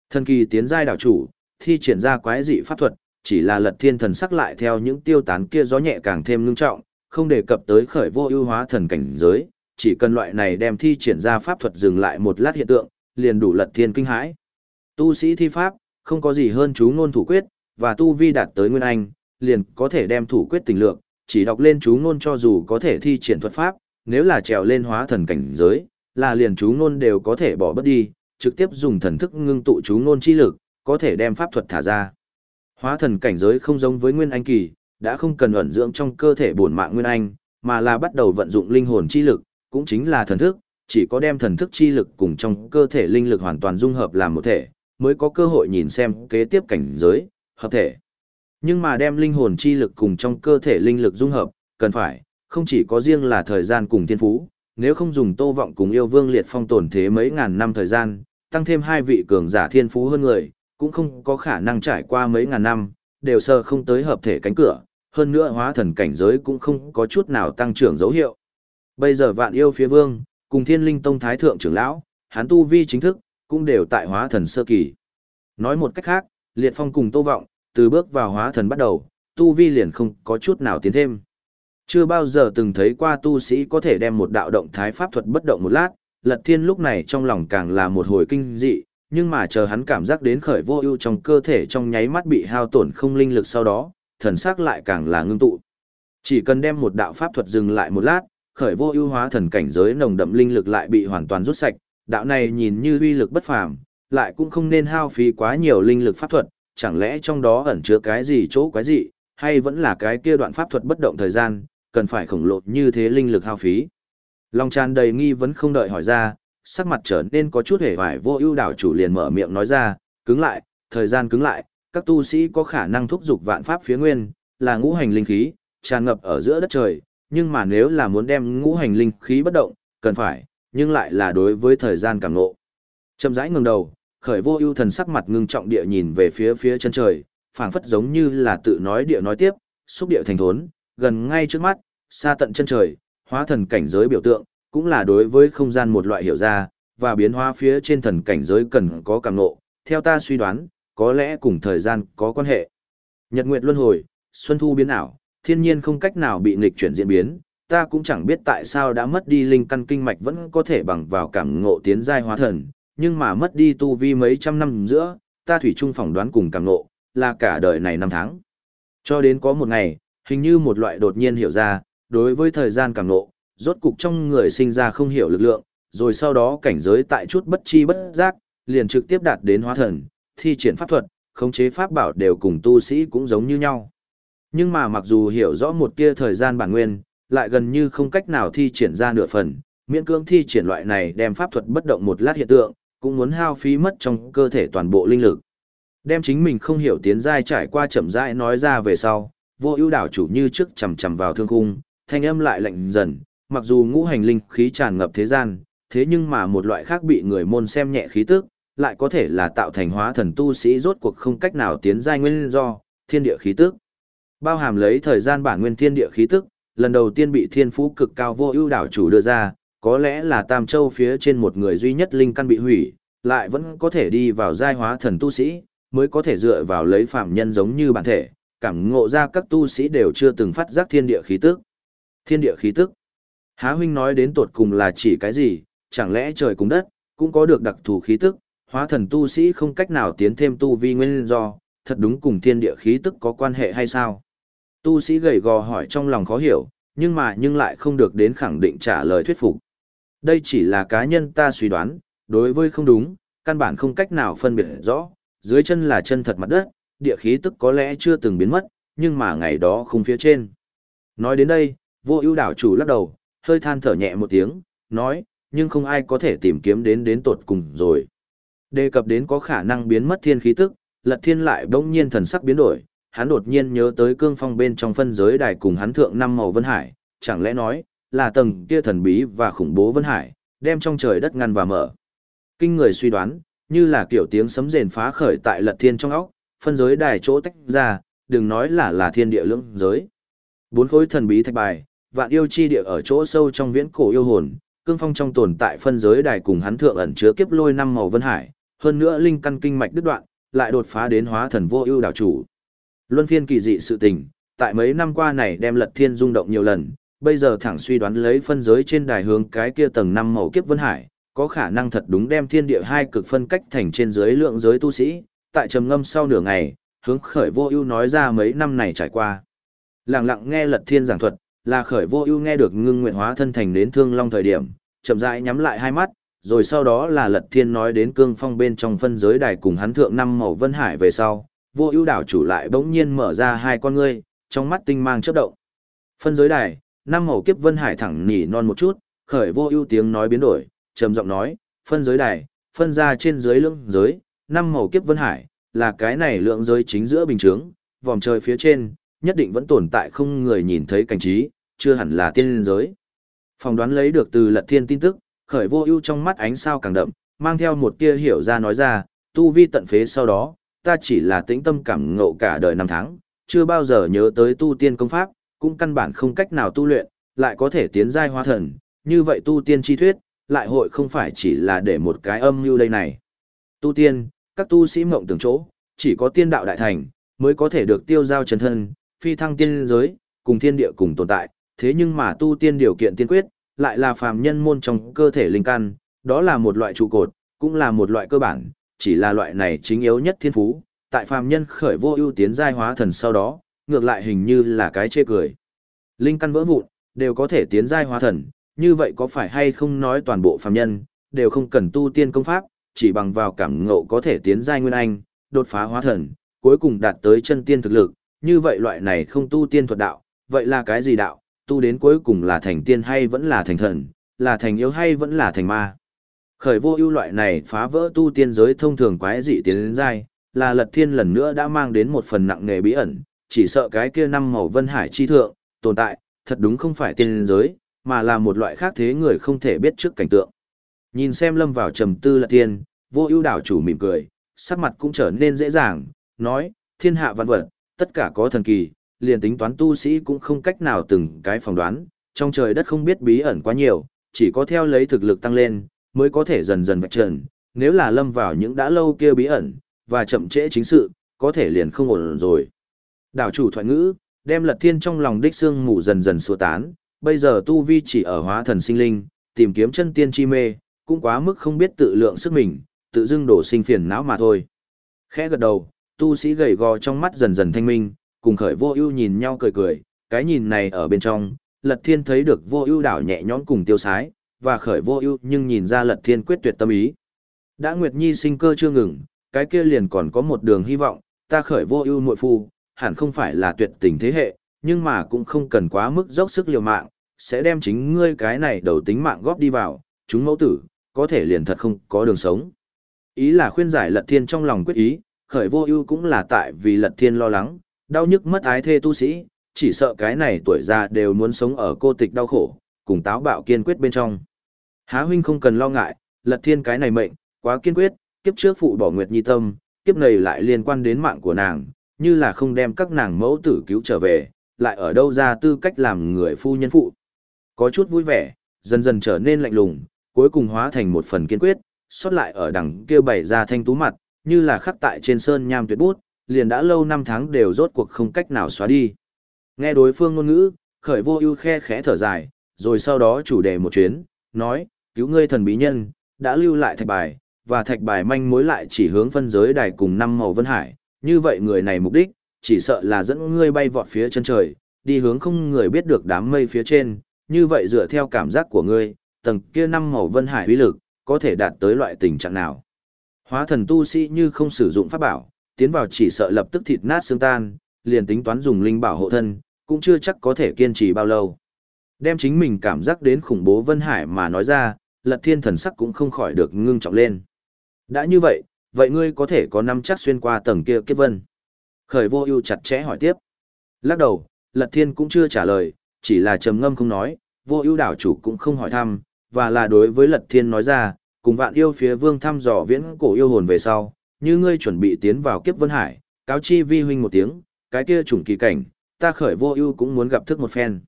S1: Thần kỳ tiến giai đạo chủ, thi triển ra quái dị pháp thuật, chỉ là lật thiên thần sắc lại theo những tiêu tán kia gió nhẹ càng thêm ngưng trọng, không đề cập tới khởi vô ưu hóa thần cảnh giới, chỉ cần loại này đem thi triển ra pháp thuật dừng lại một lát hiện tượng, liền đủ lật thiên kinh hãi. Tu sĩ thi pháp, không có gì hơn chú ngôn thủ quyết, và tu vi đạt tới nguyên anh, liền có thể đem thủ quyết tình lượng, chỉ đọc lên chú ngôn cho dù có thể thi triển thuật pháp, nếu là trèo lên hóa thần cảnh giới, là liền chú ngôn đều có thể bỏ bất đi, trực tiếp dùng thần thức ngưng tụ chú ngôn chi lực, có thể đem pháp thuật thả ra. Hóa thần cảnh giới không giống với nguyên anh kỳ, đã không cần ẩn dưỡng trong cơ thể bổn mạng nguyên anh, mà là bắt đầu vận dụng linh hồn chi lực, cũng chính là thần thức, chỉ có đem thần thức chi lực cùng trong cơ thể linh lực hoàn toàn dung hợp làm một thể, mới có cơ hội nhìn xem kế tiếp cảnh giới, hợp thể. Nhưng mà đem linh hồn chi lực cùng trong cơ thể linh lực dung hợp, cần phải, không chỉ có riêng là thời gian cùng thiên phú, nếu không dùng tô vọng cùng yêu vương liệt phong tổn thế mấy ngàn năm thời gian, tăng thêm hai vị cường giả thiên phú hơn người, cũng không có khả năng trải qua mấy ngàn năm, đều sơ không tới hợp thể cánh cửa, hơn nữa hóa thần cảnh giới cũng không có chút nào tăng trưởng dấu hiệu. Bây giờ vạn yêu phía vương, cùng thiên linh tông thái thượng trưởng lão, hắn tu vi chính thức, cũng đều tại hóa thần sơ kỳ. Nói một cách khác, Liệt Phong cùng Tô Vọng, từ bước vào hóa thần bắt đầu, tu vi liền không có chút nào tiến thêm. Chưa bao giờ từng thấy qua tu sĩ có thể đem một đạo động thái pháp thuật bất động một lát, Lật Thiên lúc này trong lòng càng là một hồi kinh dị, nhưng mà chờ hắn cảm giác đến khởi vô ưu trong cơ thể trong nháy mắt bị hao tổn không linh lực sau đó, thần sắc lại càng là ngưng tụ. Chỉ cần đem một đạo pháp thuật dừng lại một lát, khởi vô ưu hóa thần cảnh giới nồng đậm linh lực lại bị hoàn toàn rút sạch, đạo này nhìn như uy lực bất phàm, lại cũng không nên hao phí quá nhiều linh lực pháp thuật, chẳng lẽ trong đó ẩn chứa cái gì chỗ quái gì, hay vẫn là cái kia đoạn pháp thuật bất động thời gian, cần phải khổng lồ như thế linh lực hao phí. Long tràn đầy nghi vẫn không đợi hỏi ra, sắc mặt trở nên có chút hề vải vô ưu đảo chủ liền mở miệng nói ra, cứng lại, thời gian cứng lại, các tu sĩ có khả năng thúc giục vạn pháp phía nguyên, là ngũ hành linh khí, tràn ngập ở giữa đất trời, nhưng mà nếu là muốn đem ngũ hành linh khí bất động, cần phải, nhưng lại là đối với thời gian càng ngộ. Chậm rãi ngừng đầu, khởi vô ưu thần sắc mặt ngưng trọng địa nhìn về phía phía chân trời, phảng phất giống như là tự nói địa nói tiếp, xúc địa thành thốn, gần ngay trước mắt, xa tận chân trời, hóa thần cảnh giới biểu tượng, cũng là đối với không gian một loại hiểu ra, và biến hóa phía trên thần cảnh giới cần có càng ngộ, theo ta suy đoán, có lẽ cùng thời gian có quan hệ. Nhật Nguyệt luân hồi, xuân thu biến ảo, thiên nhiên không cách nào bị nghịch chuyển diễn biến, ta cũng chẳng biết tại sao đã mất đi linh căn kinh mạch vẫn có thể bằng vào cảm ngộ tiến giai hóa thần, nhưng mà mất đi tu vi mấy trăm năm giữa, ta thủy chung phỏng đoán cùng cảm ngộ, là cả đời này năm tháng. Cho đến có một ngày, hình như một loại đột nhiên hiểu ra, đối với thời gian cảm ngộ, rốt cục trong người sinh ra không hiểu lực lượng, rồi sau đó cảnh giới tại chút bất chi bất giác, liền trực tiếp đạt đến hóa thần, thi triển pháp thuật, khống chế pháp bảo đều cùng tu sĩ cũng giống như nhau. Nhưng mà mặc dù hiểu rõ một tia thời gian bản nguyên, lại gần như không cách nào thi triển ra nửa phần, miễn cưỡng thi triển loại này đem pháp thuật bất động một lát hiện tượng, cũng muốn hao phí mất trong cơ thể toàn bộ linh lực. Đem chính mình không hiểu tiến giai trải qua chậm rãi nói ra về sau, vô ưu đảo chủ như trước chầm chầm vào thương khung, thanh âm lại lạnh dần, mặc dù ngũ hành linh khí tràn ngập thế gian, thế nhưng mà một loại khác bị người môn xem nhẹ khí tức, lại có thể là tạo thành hóa thần tu sĩ rốt cuộc không cách nào tiến giai nguyên do, thiên địa khí tức. Bao hàm lấy thời gian bản nguyên thiên địa khí tức, lần đầu tiên bị thiên phú cực cao vô ưu đảo chủ đưa ra, có lẽ là Tam Châu phía trên một người duy nhất linh căn bị hủy, lại vẫn có thể đi vào giai hóa thần tu sĩ, mới có thể dựa vào lấy phạm nhân giống như bản thể, cảm ngộ ra các tu sĩ đều chưa từng phát giác thiên địa khí tức. Thiên địa khí tức. Há huynh nói đến tột cùng là chỉ cái gì, chẳng lẽ trời cùng đất, cũng có được đặc thù khí tức, hóa thần tu sĩ không cách nào tiến thêm tu vi nguyên do, thật đúng cùng thiên địa khí tức có quan hệ hay sao? Tu sĩ gầy gò hỏi trong lòng khó hiểu, nhưng mà nhưng lại không được đến khẳng định trả lời thuyết phục. Đây chỉ là cá nhân ta suy đoán, đối với không đúng, căn bản không cách nào phân biệt rõ, dưới chân là chân thật mặt đất, địa khí tức có lẽ chưa từng biến mất, nhưng mà ngày đó không phía trên. Nói đến đây, vô ưu đảo chủ lắc đầu, hơi than thở nhẹ một tiếng, nói, nhưng không ai có thể tìm kiếm đến đến tột cùng rồi. Đề cập đến có khả năng biến mất thiên khí tức, lật thiên lại bỗng nhiên thần sắc biến đổi, hắn đột nhiên nhớ tới cương phong bên trong phân giới đài cùng hắn thượng năm màu vân hải, chẳng lẽ nói, là tầng kia thần bí và khủng bố vân hải, đem trong trời đất ngăn và mở. Kinh người suy đoán, như là kiểu tiếng sấm rền phá khởi tại lật thiên trong óc, phân giới đài chỗ tách ra, đừng nói là là thiên địa lưỡng giới. Bốn khối thần bí thạch bài, vạn yêu chi địa ở chỗ sâu trong viễn cổ yêu hồn, cương phong trong tồn tại phân giới đài cùng hắn thượng ẩn chứa kiếp lôi năm màu vân hải, hơn nữa linh căn kinh mạch đứt đoạn, lại đột phá đến hóa thần vô ưu đảo chủ. Luân phiên kỳ dị sự tình, tại mấy năm qua này đem lật thiên rung động nhiều lần, bây giờ thẳng suy đoán lấy phân giới trên đài hướng cái kia tầng năm màu kiếp vân hải, có khả năng thật đúng đem thiên địa hai cực phân cách thành trên dưới lượng giới tu sĩ, tại trầm ngâm sau nửa ngày, hướng khởi vô ưu nói ra mấy năm này trải qua. Lặng lặng nghe lật thiên giảng thuật, là khởi vô ưu nghe được ngưng nguyện hóa thân thành đến thương long thời điểm, chậm rãi nhắm lại hai mắt, rồi sau đó là lật thiên nói đến cương phong bên trong phân giới đài cùng hắn thượng năm màu vân hải về sau, vô ưu đảo chủ lại bỗng nhiên mở ra hai con ngươi, trong mắt tinh mang chớp động. Phân giới đài, năm màu kiếp vân hải thẳng nhỉ non một chút, khởi vô ưu tiếng nói biến đổi, trầm giọng nói, phân giới đài, phân ra trên dưới lượng giới, năm màu kiếp vân hải, là cái này lượng giới chính giữa bình chướng, vòng trời phía trên, nhất định vẫn tồn tại không người nhìn thấy cảnh trí, chưa hẳn là tiên giới. Phòng đoán lấy được từ lật thiên tin tức, khởi vô ưu trong mắt ánh sao càng đậm, mang theo một tia hiểu ra nói ra, tu vi tận phế sau đó, ta chỉ là tĩnh tâm cảm ngộ cả đời năm tháng, chưa bao giờ nhớ tới tu tiên công pháp, cũng căn bản không cách nào tu luyện, lại có thể tiến giai hóa thần, như vậy tu tiên chi thuyết, lại hội không phải chỉ là để một cái âm như đây này. Tu tiên, các tu sĩ mộng tưởng chỗ, chỉ có tiên đạo đại thành, mới có thể được tiêu giao chân thân, phi thăng tiên giới, cùng thiên địa cùng tồn tại, thế nhưng mà tu tiên điều kiện tiên quyết, lại là phàm nhân môn trong cơ thể linh căn, đó là một loại trụ cột, cũng là một loại cơ bản, chỉ là loại này chính yếu nhất thiên phú, tại phàm nhân khởi vô ưu tiến giai hóa thần sau đó, ngược lại hình như là cái chê cười. Linh căn vỡ vụn, đều có thể tiến giai hóa thần, như vậy có phải hay không nói toàn bộ phàm nhân, đều không cần tu tiên công pháp, chỉ bằng vào cảm ngộ có thể tiến giai nguyên anh, đột phá hóa thần, cuối cùng đạt tới chân tiên thực lực, như vậy loại này không tu tiên thuật đạo, vậy là cái gì đạo, tu đến cuối cùng là thành tiên hay vẫn là thành thần, là thành yếu hay vẫn là thành ma. Khởi vô ưu loại này phá vỡ tu tiên giới thông thường quái dị tiến đến dai, là Lật Thiên lần nữa đã mang đến một phần nặng nghề bí ẩn, chỉ sợ cái kia năm màu vân hải chi thượng, tồn tại, thật đúng không phải tiên giới, mà là một loại khác thế người không thể biết trước cảnh tượng. Nhìn xem lâm vào trầm tư Lật Thiên, vô ưu đảo chủ mỉm cười, sắc mặt cũng trở nên dễ dàng, nói, thiên hạ văn vật, tất cả có thần kỳ, liền tính toán tu sĩ cũng không cách nào từng cái phỏng đoán, trong trời đất không biết bí ẩn quá nhiều, chỉ có theo lấy thực lực tăng lên, mới có thể dần dần vạch trần, nếu là lâm vào những đã lâu kia bí ẩn, và chậm trễ chính sự, có thể liền không ổn rồi. Đảo chủ thoại ngữ, đem lật thiên trong lòng đích xương mù dần dần xua tán, bây giờ tu vi chỉ ở hóa thần sinh linh, tìm kiếm chân tiên chi mê, cũng quá mức không biết tự lượng sức mình, tự dưng đổ sinh phiền não mà thôi. Khẽ gật đầu, tu sĩ gầy gò trong mắt dần dần thanh minh, cùng khởi vô ưu nhìn nhau cười cười, cái nhìn này ở bên trong, lật thiên thấy được vô ưu đảo nhẹ nhõm cùng tiêu sái, và khởi vô ưu nhưng nhìn ra lật thiên quyết tuyệt tâm ý. Đã Nguyệt Nhi sinh cơ chưa ngừng, cái kia liền còn có một đường hy vọng, ta khởi vô ưu muội phu, hẳn không phải là tuyệt tình thế hệ, nhưng mà cũng không cần quá mức dốc sức liều mạng, sẽ đem chính ngươi cái này đầu tính mạng góp đi vào, chúng mẫu tử, có thể liền thật không có đường sống. Ý là khuyên giải lật thiên trong lòng quyết ý, khởi vô ưu cũng là tại vì lật thiên lo lắng, đau nhức mất ái thê tu sĩ, chỉ sợ cái này tuổi già đều muốn sống ở cô tịch đau khổ, cùng táo bạo kiên quyết bên trong. Há huynh không cần lo ngại, lật thiên cái này mệnh, quá kiên quyết, kiếp trước phụ bỏ Nguyệt Nhi tâm, kiếp này lại liên quan đến mạng của nàng, như là không đem các nàng mẫu tử cứu trở về, lại ở đâu ra tư cách làm người phu nhân phụ. Có chút vui vẻ, dần dần trở nên lạnh lùng, cuối cùng hóa thành một phần kiên quyết, xuất lại ở đằng kia bày ra thanh tú mặt, như là khắc tại trên sơn nham tuyệt bút, liền đã lâu năm tháng đều rốt cuộc không cách nào xóa đi. Nghe đối phương ngôn ngữ, khởi vô ưu khe khẽ thở dài, rồi sau đó chủ đề một chuyến, nói, cứu ngươi thần bí nhân, đã lưu lại thạch bài, và thạch bài manh mối lại chỉ hướng phân giới đài cùng năm màu vân hải, như vậy người này mục đích, chỉ sợ là dẫn ngươi bay vọt phía chân trời, đi hướng không người biết được đám mây phía trên, như vậy dựa theo cảm giác của ngươi, tầng kia năm màu vân hải uy lực, có thể đạt tới loại tình trạng nào. Hóa thần tu sĩ như không sử dụng pháp bảo, tiến vào chỉ sợ lập tức thịt nát xương tan, liền tính toán dùng linh bảo hộ thân, cũng chưa chắc có thể kiên trì bao lâu. Đem chính mình cảm giác đến khủng bố Vân Hải mà nói ra, lật thiên thần sắc cũng không khỏi được ngưng trọng lên. Đã như vậy, vậy ngươi có thể có năm chắc xuyên qua tầng kia kiếp vân. Khởi vô ưu chặt chẽ hỏi tiếp. Lắc đầu, lật thiên cũng chưa trả lời, chỉ là trầm ngâm không nói, vô ưu đảo chủ cũng không hỏi thăm, và là đối với lật thiên nói ra, cùng vạn yêu phía vương thăm dò viễn cổ yêu hồn về sau, như ngươi chuẩn bị tiến vào kiếp vân hải, cáo chi vi huynh một tiếng, cái kia trùng kỳ cảnh, ta khởi vô ưu cũng muốn gặp thức một phen.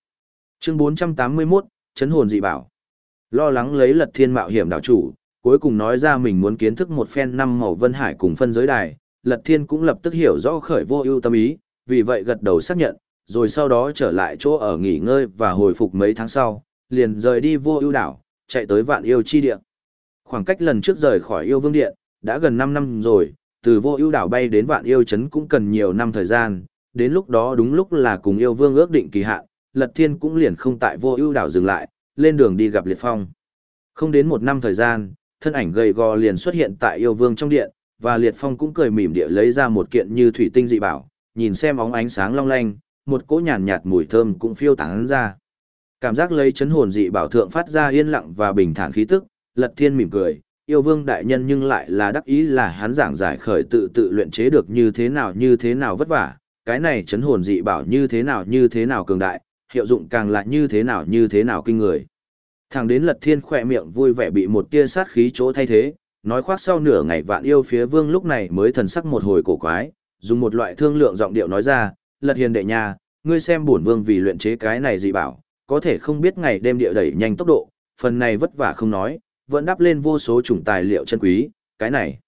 S1: Chương 481, chấn hồn dị bảo. Lo lắng lấy lật thiên mạo hiểm đảo chủ, cuối cùng nói ra mình muốn kiến thức một phen năm màu vân hải cùng phân giới đài, lật thiên cũng lập tức hiểu rõ khởi vô ưu tâm ý, vì vậy gật đầu xác nhận, rồi sau đó trở lại chỗ ở nghỉ ngơi và hồi phục mấy tháng sau, liền rời đi vô ưu đảo, chạy tới vạn yêu chi địa. Khoảng cách lần trước rời khỏi yêu vương điện, đã gần 5 năm rồi, từ vô ưu đảo bay đến vạn yêu chấn cũng cần nhiều năm thời gian, đến lúc đó đúng lúc là cùng yêu vương ước định kỳ hạn, lật thiên cũng liền không tại vô ưu đảo dừng lại, lên đường đi gặp liệt phong. Không đến một năm thời gian, thân ảnh gầy gò liền xuất hiện tại yêu vương trong điện, và liệt phong cũng cười mỉm địa lấy ra một kiện như thủy tinh dị bảo, nhìn xem óng ánh sáng long lanh, một cỗ nhàn nhạt mùi thơm cũng phiêu tán ra. Cảm giác lấy chấn hồn dị bảo thượng phát ra yên lặng và bình thản khí tức, Lật Thiên mỉm cười, yêu vương đại nhân nhưng lại là đắc ý là hắn giảng giải khởi tự tự luyện chế được như thế nào như thế nào vất vả, cái này chấn hồn dị bảo như thế nào như thế nào cường đại, hiệu dụng càng là như thế nào như thế nào kinh người. Thằng đến Lật Thiên khỏe miệng vui vẻ bị một tia sát khí chỗ thay thế, nói khoác sau nửa ngày vạn yêu phía vương lúc này mới thần sắc một hồi cổ quái, dùng một loại thương lượng giọng điệu nói ra, Lật Hiền đệ nhà, ngươi xem bổn vương vì luyện chế cái này dị bảo, có thể không biết ngày đêm địa đẩy nhanh tốc độ, phần này vất vả không nói, vẫn đắp lên vô số chủng tài liệu chân quý, cái này.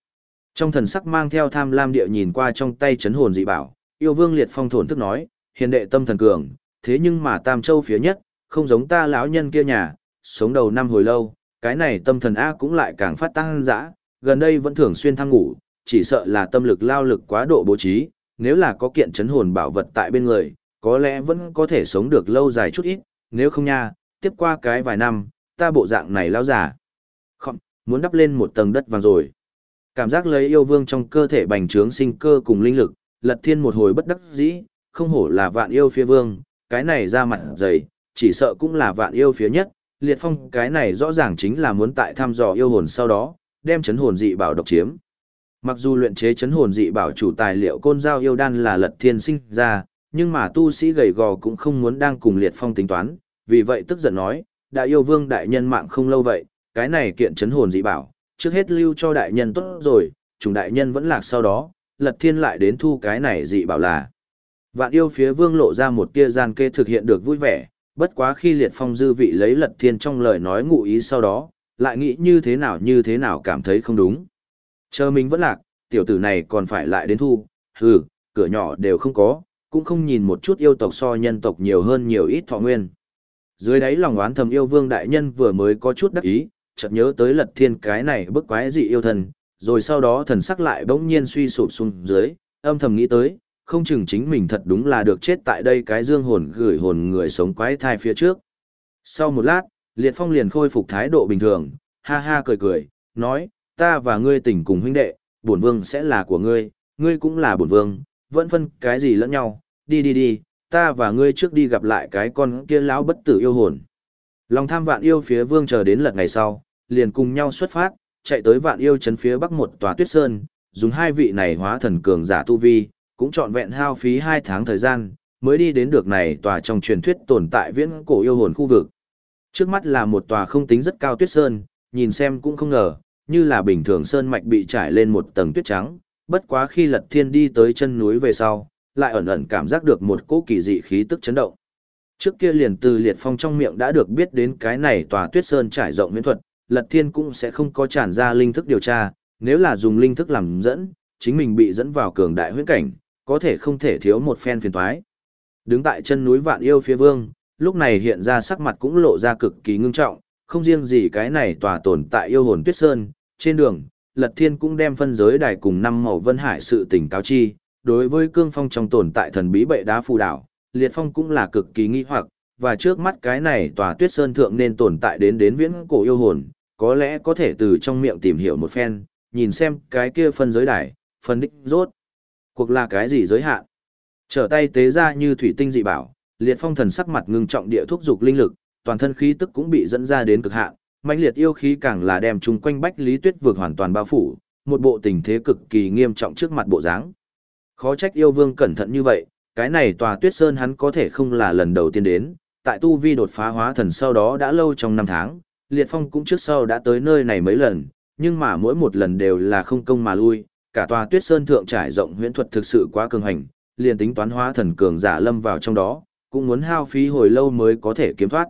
S1: Trong thần sắc mang theo tham lam địa nhìn qua trong tay chấn hồn dị bảo, yêu vương liệt phong thổn thức nói, hiền đệ tâm thần cường, thế nhưng mà tam châu phía nhất, không giống ta lão nhân kia nhà, sống đầu năm hồi lâu, cái này tâm thần A cũng lại càng phát tăng dã, gần đây vẫn thường xuyên thăng ngủ, chỉ sợ là tâm lực lao lực quá độ bố trí, nếu là có kiện chấn hồn bảo vật tại bên người, có lẽ vẫn có thể sống được lâu dài chút ít, nếu không nha, tiếp qua cái vài năm, ta bộ dạng này lao giả. Không, muốn đắp lên một tầng đất vàng rồi. Cảm giác lấy yêu vương trong cơ thể bành trướng sinh cơ cùng linh lực, lật thiên một hồi bất đắc dĩ, không hổ là vạn yêu phía vương, cái này ra mặt dày, chỉ sợ cũng là vạn yêu phía nhất, liệt phong cái này rõ ràng chính là muốn tại thăm dò yêu hồn sau đó, đem chấn hồn dị bảo độc chiếm. Mặc dù luyện chế chấn hồn dị bảo chủ tài liệu côn giao yêu đan là lật thiên sinh ra, nhưng mà tu sĩ gầy gò cũng không muốn đang cùng liệt phong tính toán, vì vậy tức giận nói, đại yêu vương đại nhân mạng không lâu vậy, cái này kiện chấn hồn dị bảo, trước hết lưu cho đại nhân tốt rồi, chúng đại nhân vẫn lạc sau đó, lật thiên lại đến thu cái này dị bảo là. Vạn yêu phía vương lộ ra một tia gian kê thực hiện được vui vẻ, bất quá khi liệt phong dư vị lấy lật thiên trong lời nói ngụ ý sau đó, lại nghĩ như thế nào như thế nào cảm thấy không đúng. Chờ mình vẫn lạc, tiểu tử này còn phải lại đến thu, hừ, cửa nhỏ đều không có, cũng không nhìn một chút yêu tộc so nhân tộc nhiều hơn nhiều ít thọ nguyên. Dưới đáy lòng oán thầm yêu vương đại nhân vừa mới có chút đắc ý, chợt nhớ tới lật thiên cái này bức quái dị yêu thần, rồi sau đó thần sắc lại bỗng nhiên suy sụp xuống dưới, âm thầm nghĩ tới, không chừng chính mình thật đúng là được chết tại đây cái dương hồn gửi hồn người sống quái thai phía trước. Sau một lát, Liệt Phong liền khôi phục thái độ bình thường, ha ha cười cười, nói, ta và ngươi tỉnh cùng huynh đệ, bổn vương sẽ là của ngươi, ngươi cũng là bổn vương, vẫn phân cái gì lẫn nhau, đi đi đi, ta và ngươi trước đi gặp lại cái con kia lão bất tử yêu hồn. Lòng tham vạn yêu phía vương chờ đến lật ngày sau, liền cùng nhau xuất phát, chạy tới vạn yêu chấn phía bắc một tòa tuyết sơn, dùng hai vị này hóa thần cường giả tu vi, cũng trọn vẹn hao phí hai tháng thời gian, mới đi đến được này tòa trong truyền thuyết tồn tại viễn cổ yêu hồn khu vực. Trước mắt là một tòa không tính rất cao tuyết sơn, nhìn xem cũng không ngờ, như là bình thường sơn mạch bị trải lên một tầng tuyết trắng, bất quá khi lật thiên đi tới chân núi về sau, lại ẩn ẩn cảm giác được một cỗ kỳ dị khí tức chấn động. Trước kia liền từ liệt phong trong miệng đã được biết đến cái này tòa tuyết sơn trải rộng miễn thuật, lật thiên cũng sẽ không có tràn ra linh thức điều tra, nếu là dùng linh thức làm dẫn, chính mình bị dẫn vào cường đại huyễn cảnh, có thể không thể thiếu một phen phiền toái. Đứng tại chân núi vạn yêu phía vương, lúc này hiện ra sắc mặt cũng lộ ra cực kỳ ngưng trọng, không riêng gì cái này tòa tồn tại yêu hồn tuyết sơn, trên đường, Lật Thiên cũng đem phân giới đài cùng năm màu vân hải sự tình cáo chi, đối với cương phong trong tồn tại thần bí bệ đá phù đảo, Liệt Phong cũng là cực kỳ nghi hoặc, và trước mắt cái này tòa tuyết sơn thượng nên tồn tại đến đến viễn cổ yêu hồn, có lẽ có thể từ trong miệng tìm hiểu một phen, nhìn xem cái kia phân giới đài, phân đích rốt. Cuộc là cái gì giới hạn? Trở tay tế ra như thủy tinh dị bảo, liệt phong thần sắc mặt ngưng trọng địa thúc dục linh lực, toàn thân khí tức cũng bị dẫn ra đến cực hạn, mãnh liệt yêu khí càng là đem chung quanh bách lý tuyết vượt hoàn toàn bao phủ, một bộ tình thế cực kỳ nghiêm trọng trước mặt bộ dáng. Khó trách yêu vương cẩn thận như vậy, cái này tòa tuyết sơn hắn có thể không là lần đầu tiên đến, tại tu vi đột phá hóa thần sau đó đã lâu trong năm tháng, liệt phong cũng trước sau đã tới nơi này mấy lần, nhưng mà mỗi một lần đều là không công mà lui, cả tòa tuyết sơn thượng trải rộng huyễn thuật thực sự quá cường hành, liền tính toán hóa thần cường giả lâm vào trong đó, cũng muốn hao phí hồi lâu mới có thể kiếm thoát.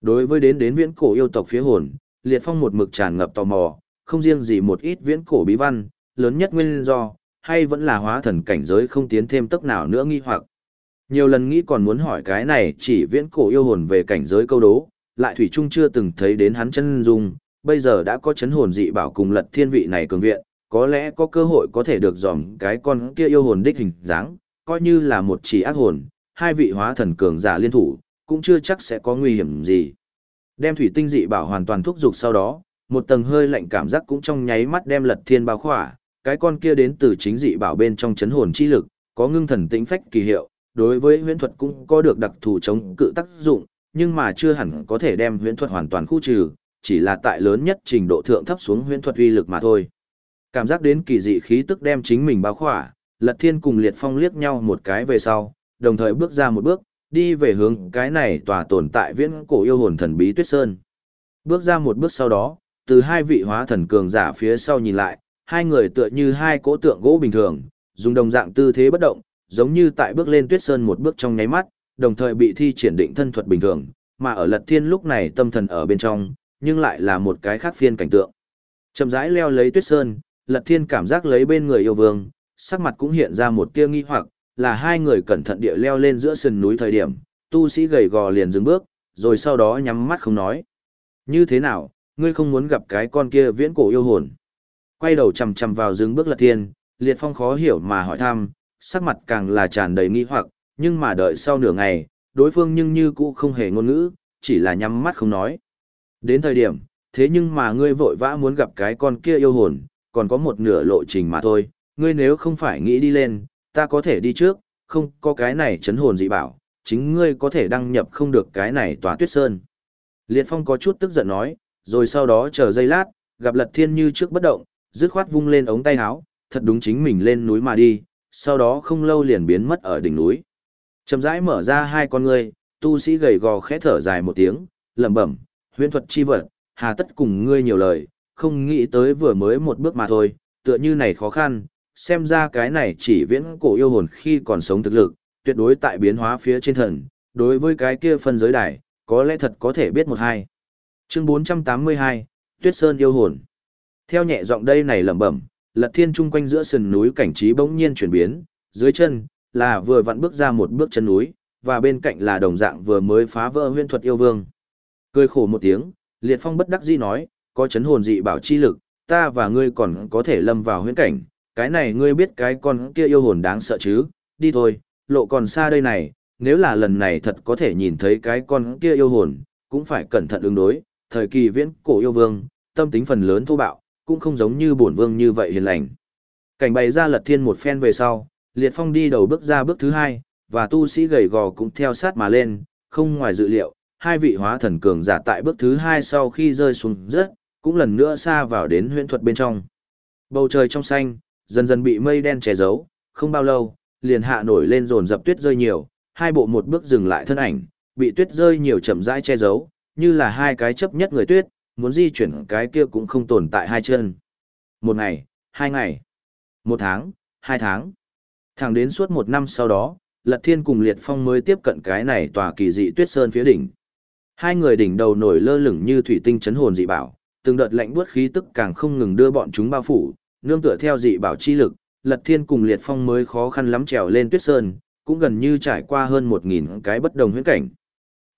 S1: Đối với đến đến viễn cổ yêu tộc phía hồn, Liệt Phong một mực tràn ngập tò mò, không riêng gì một ít viễn cổ bí văn, lớn nhất nguyên do, hay vẫn là hóa thần cảnh giới không tiến thêm tốc nào nữa nghi hoặc. Nhiều lần nghĩ còn muốn hỏi cái này chỉ viễn cổ yêu hồn về cảnh giới câu đố, lại Thủy Trung chưa từng thấy đến hắn chân dung, bây giờ đã có chấn hồn dị bảo cùng lật thiên vị này cường viện, có lẽ có cơ hội có thể được dòm cái con kia yêu hồn đích hình dáng, coi như là một chỉ ác hồn, hai vị hóa thần cường giả liên thủ, cũng chưa chắc sẽ có nguy hiểm gì. Đem thủy tinh dị bảo hoàn toàn thúc dục sau đó, một tầng hơi lạnh cảm giác cũng trong nháy mắt đem lật thiên bao khỏa, cái con kia đến từ chính dị bảo bên trong chấn hồn chi lực, có ngưng thần tĩnh phách kỳ hiệu, đối với huyễn thuật cũng có được đặc thù chống cự tác dụng, nhưng mà chưa hẳn có thể đem huyễn thuật hoàn toàn khu trừ, chỉ là tại lớn nhất trình độ thượng thấp xuống huyễn thuật uy lực mà thôi. Cảm giác đến kỳ dị khí tức đem chính mình bao khỏa, Lật Thiên cùng Liệt Phong liếc nhau một cái về sau, đồng thời bước ra một bước, đi về hướng cái này tòa tồn tại viễn cổ yêu hồn thần bí Tuyết Sơn. Bước ra một bước sau đó, từ hai vị hóa thần cường giả phía sau nhìn lại, hai người tựa như hai cỗ tượng gỗ bình thường, dùng đồng dạng tư thế bất động, giống như tại bước lên Tuyết Sơn một bước trong nháy mắt, đồng thời bị thi triển định thân thuật bình thường, mà ở Lật Thiên lúc này tâm thần ở bên trong, nhưng lại là một cái khác phiên cảnh tượng. Chậm rãi leo lấy Tuyết Sơn, Lật Thiên cảm giác lấy bên người yêu vương, sắc mặt cũng hiện ra một tia nghi hoặc, là hai người cẩn thận địa leo lên giữa sườn núi thời điểm, tu sĩ gầy gò liền dừng bước, rồi sau đó nhắm mắt không nói. Như thế nào, ngươi không muốn gặp cái con kia viễn cổ yêu hồn? Quay đầu chầm chầm vào dừng bước Lật Thiên, Liệt Phong khó hiểu mà hỏi thăm, sắc mặt càng là tràn đầy nghi hoặc, nhưng mà đợi sau nửa ngày, đối phương nhưng như cũ không hề ngôn ngữ, chỉ là nhắm mắt không nói. Đến thời điểm, thế nhưng mà ngươi vội vã muốn gặp cái con kia yêu hồn, còn có một nửa lộ trình mà thôi, ngươi nếu không phải nghĩ đi lên, ta có thể đi trước, không có cái này chấn hồn dị bảo, chính ngươi có thể đăng nhập không được cái này tòa tuyết sơn. Liệt Phong có chút tức giận nói, rồi sau đó chờ giây lát, gặp Lật Thiên như trước bất động, dứt khoát vung lên ống tay áo, thật đúng chính mình lên núi mà đi, sau đó không lâu liền biến mất ở đỉnh núi. Chậm rãi mở ra hai con ngươi, tu sĩ gầy gò khẽ thở dài một tiếng, lẩm bẩm, huyễn thuật chi vật, hà tất cùng ngươi nhiều lời, không nghĩ tới vừa mới một bước mà thôi, tựa như này khó khăn, xem ra cái này chỉ viễn cổ yêu hồn khi còn sống thực lực, tuyệt đối tại biến hóa phía trên thần, đối với cái kia phân giới đài, có lẽ thật có thể biết một hai. Chương 482, Tuyết Sơn yêu hồn. Theo nhẹ giọng đây này lẩm bẩm, Lật Thiên chung quanh giữa sườn núi cảnh trí bỗng nhiên chuyển biến, dưới chân là vừa vặn bước ra một bước chân núi, và bên cạnh là đồng dạng vừa mới phá vỡ huyễn thuật yêu vương. Cười khổ một tiếng, Liệt Phong bất đắc dĩ nói, có chấn hồn dị bảo chi lực, ta và ngươi còn có thể lâm vào huyễn cảnh, cái này ngươi biết cái con kia yêu hồn đáng sợ chứ, đi thôi, lộ còn xa đây này, nếu là lần này thật có thể nhìn thấy cái con kia yêu hồn, cũng phải cẩn thận ứng đối, thời kỳ viễn cổ yêu vương, tâm tính phần lớn thô bạo, cũng không giống như bổn vương như vậy hiền lành. Cảnh bày ra lật thiên một phen về sau, liệt phong đi đầu bước ra bước thứ hai, và tu sĩ gầy gò cũng theo sát mà lên, không ngoài dự liệu, hai vị hóa thần cường giả tại bước thứ hai sau khi rơi xuống rất, cũng lần nữa xa vào đến huyễn thuật bên trong. Bầu trời trong xanh, dần dần bị mây đen che giấu, không bao lâu, liền hạ nổi lên dồn dập tuyết rơi nhiều, hai bộ một bước dừng lại thân ảnh, bị tuyết rơi nhiều chậm rãi che giấu, như là hai cái chấp nhất người tuyết, muốn di chuyển cái kia cũng không tồn tại hai chân. Một ngày, hai ngày, một tháng, hai tháng. Thẳng đến suốt một năm sau đó, Lật Thiên cùng Liệt Phong mới tiếp cận cái này tòa kỳ dị tuyết sơn phía đỉnh. Hai người đỉnh đầu nổi lơ lửng như thủy tinh chấn hồn dị bảo, từng đợt lạnh buốt khí tức càng không ngừng đưa bọn chúng bao phủ, nương tựa theo dị bảo chi lực, Lật Thiên cùng Liệt Phong mới khó khăn lắm trèo lên tuyết sơn, cũng gần như trải qua hơn một nghìn cái bất đồng huyễn cảnh.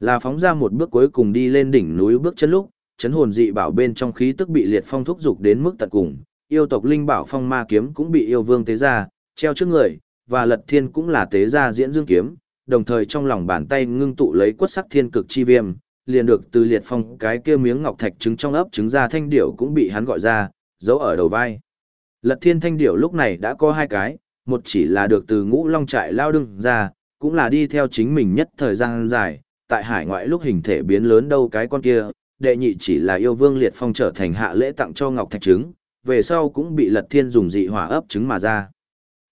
S1: Là phóng ra một bước cuối cùng đi lên đỉnh núi bước chân lúc, chấn hồn dị bảo bên trong khí tức bị Liệt Phong thúc dục đến mức tận cùng, yêu tộc linh bảo phong ma kiếm cũng bị yêu vương tế ra, treo trước người, và Lật Thiên cũng là tế gia diễn dương kiếm, đồng thời trong lòng bàn tay ngưng tụ lấy quất sắc thiên cực chi viêm, liền được từ Liệt Phong cái kia miếng ngọc thạch trứng trong ấp trứng ra thanh điểu cũng bị hắn gọi ra, giấu ở đầu vai. Lật thiên thanh điểu lúc này đã có hai cái, một chỉ là được từ ngũ long trại lao đưng ra, cũng là đi theo chính mình nhất thời gian dài, tại hải ngoại lúc hình thể biến lớn đâu cái con kia, đệ nhị chỉ là yêu vương liệt phong trở thành hạ lễ tặng cho ngọc thạch trứng, về sau cũng bị lật thiên dùng dị hỏa ấp trứng mà ra.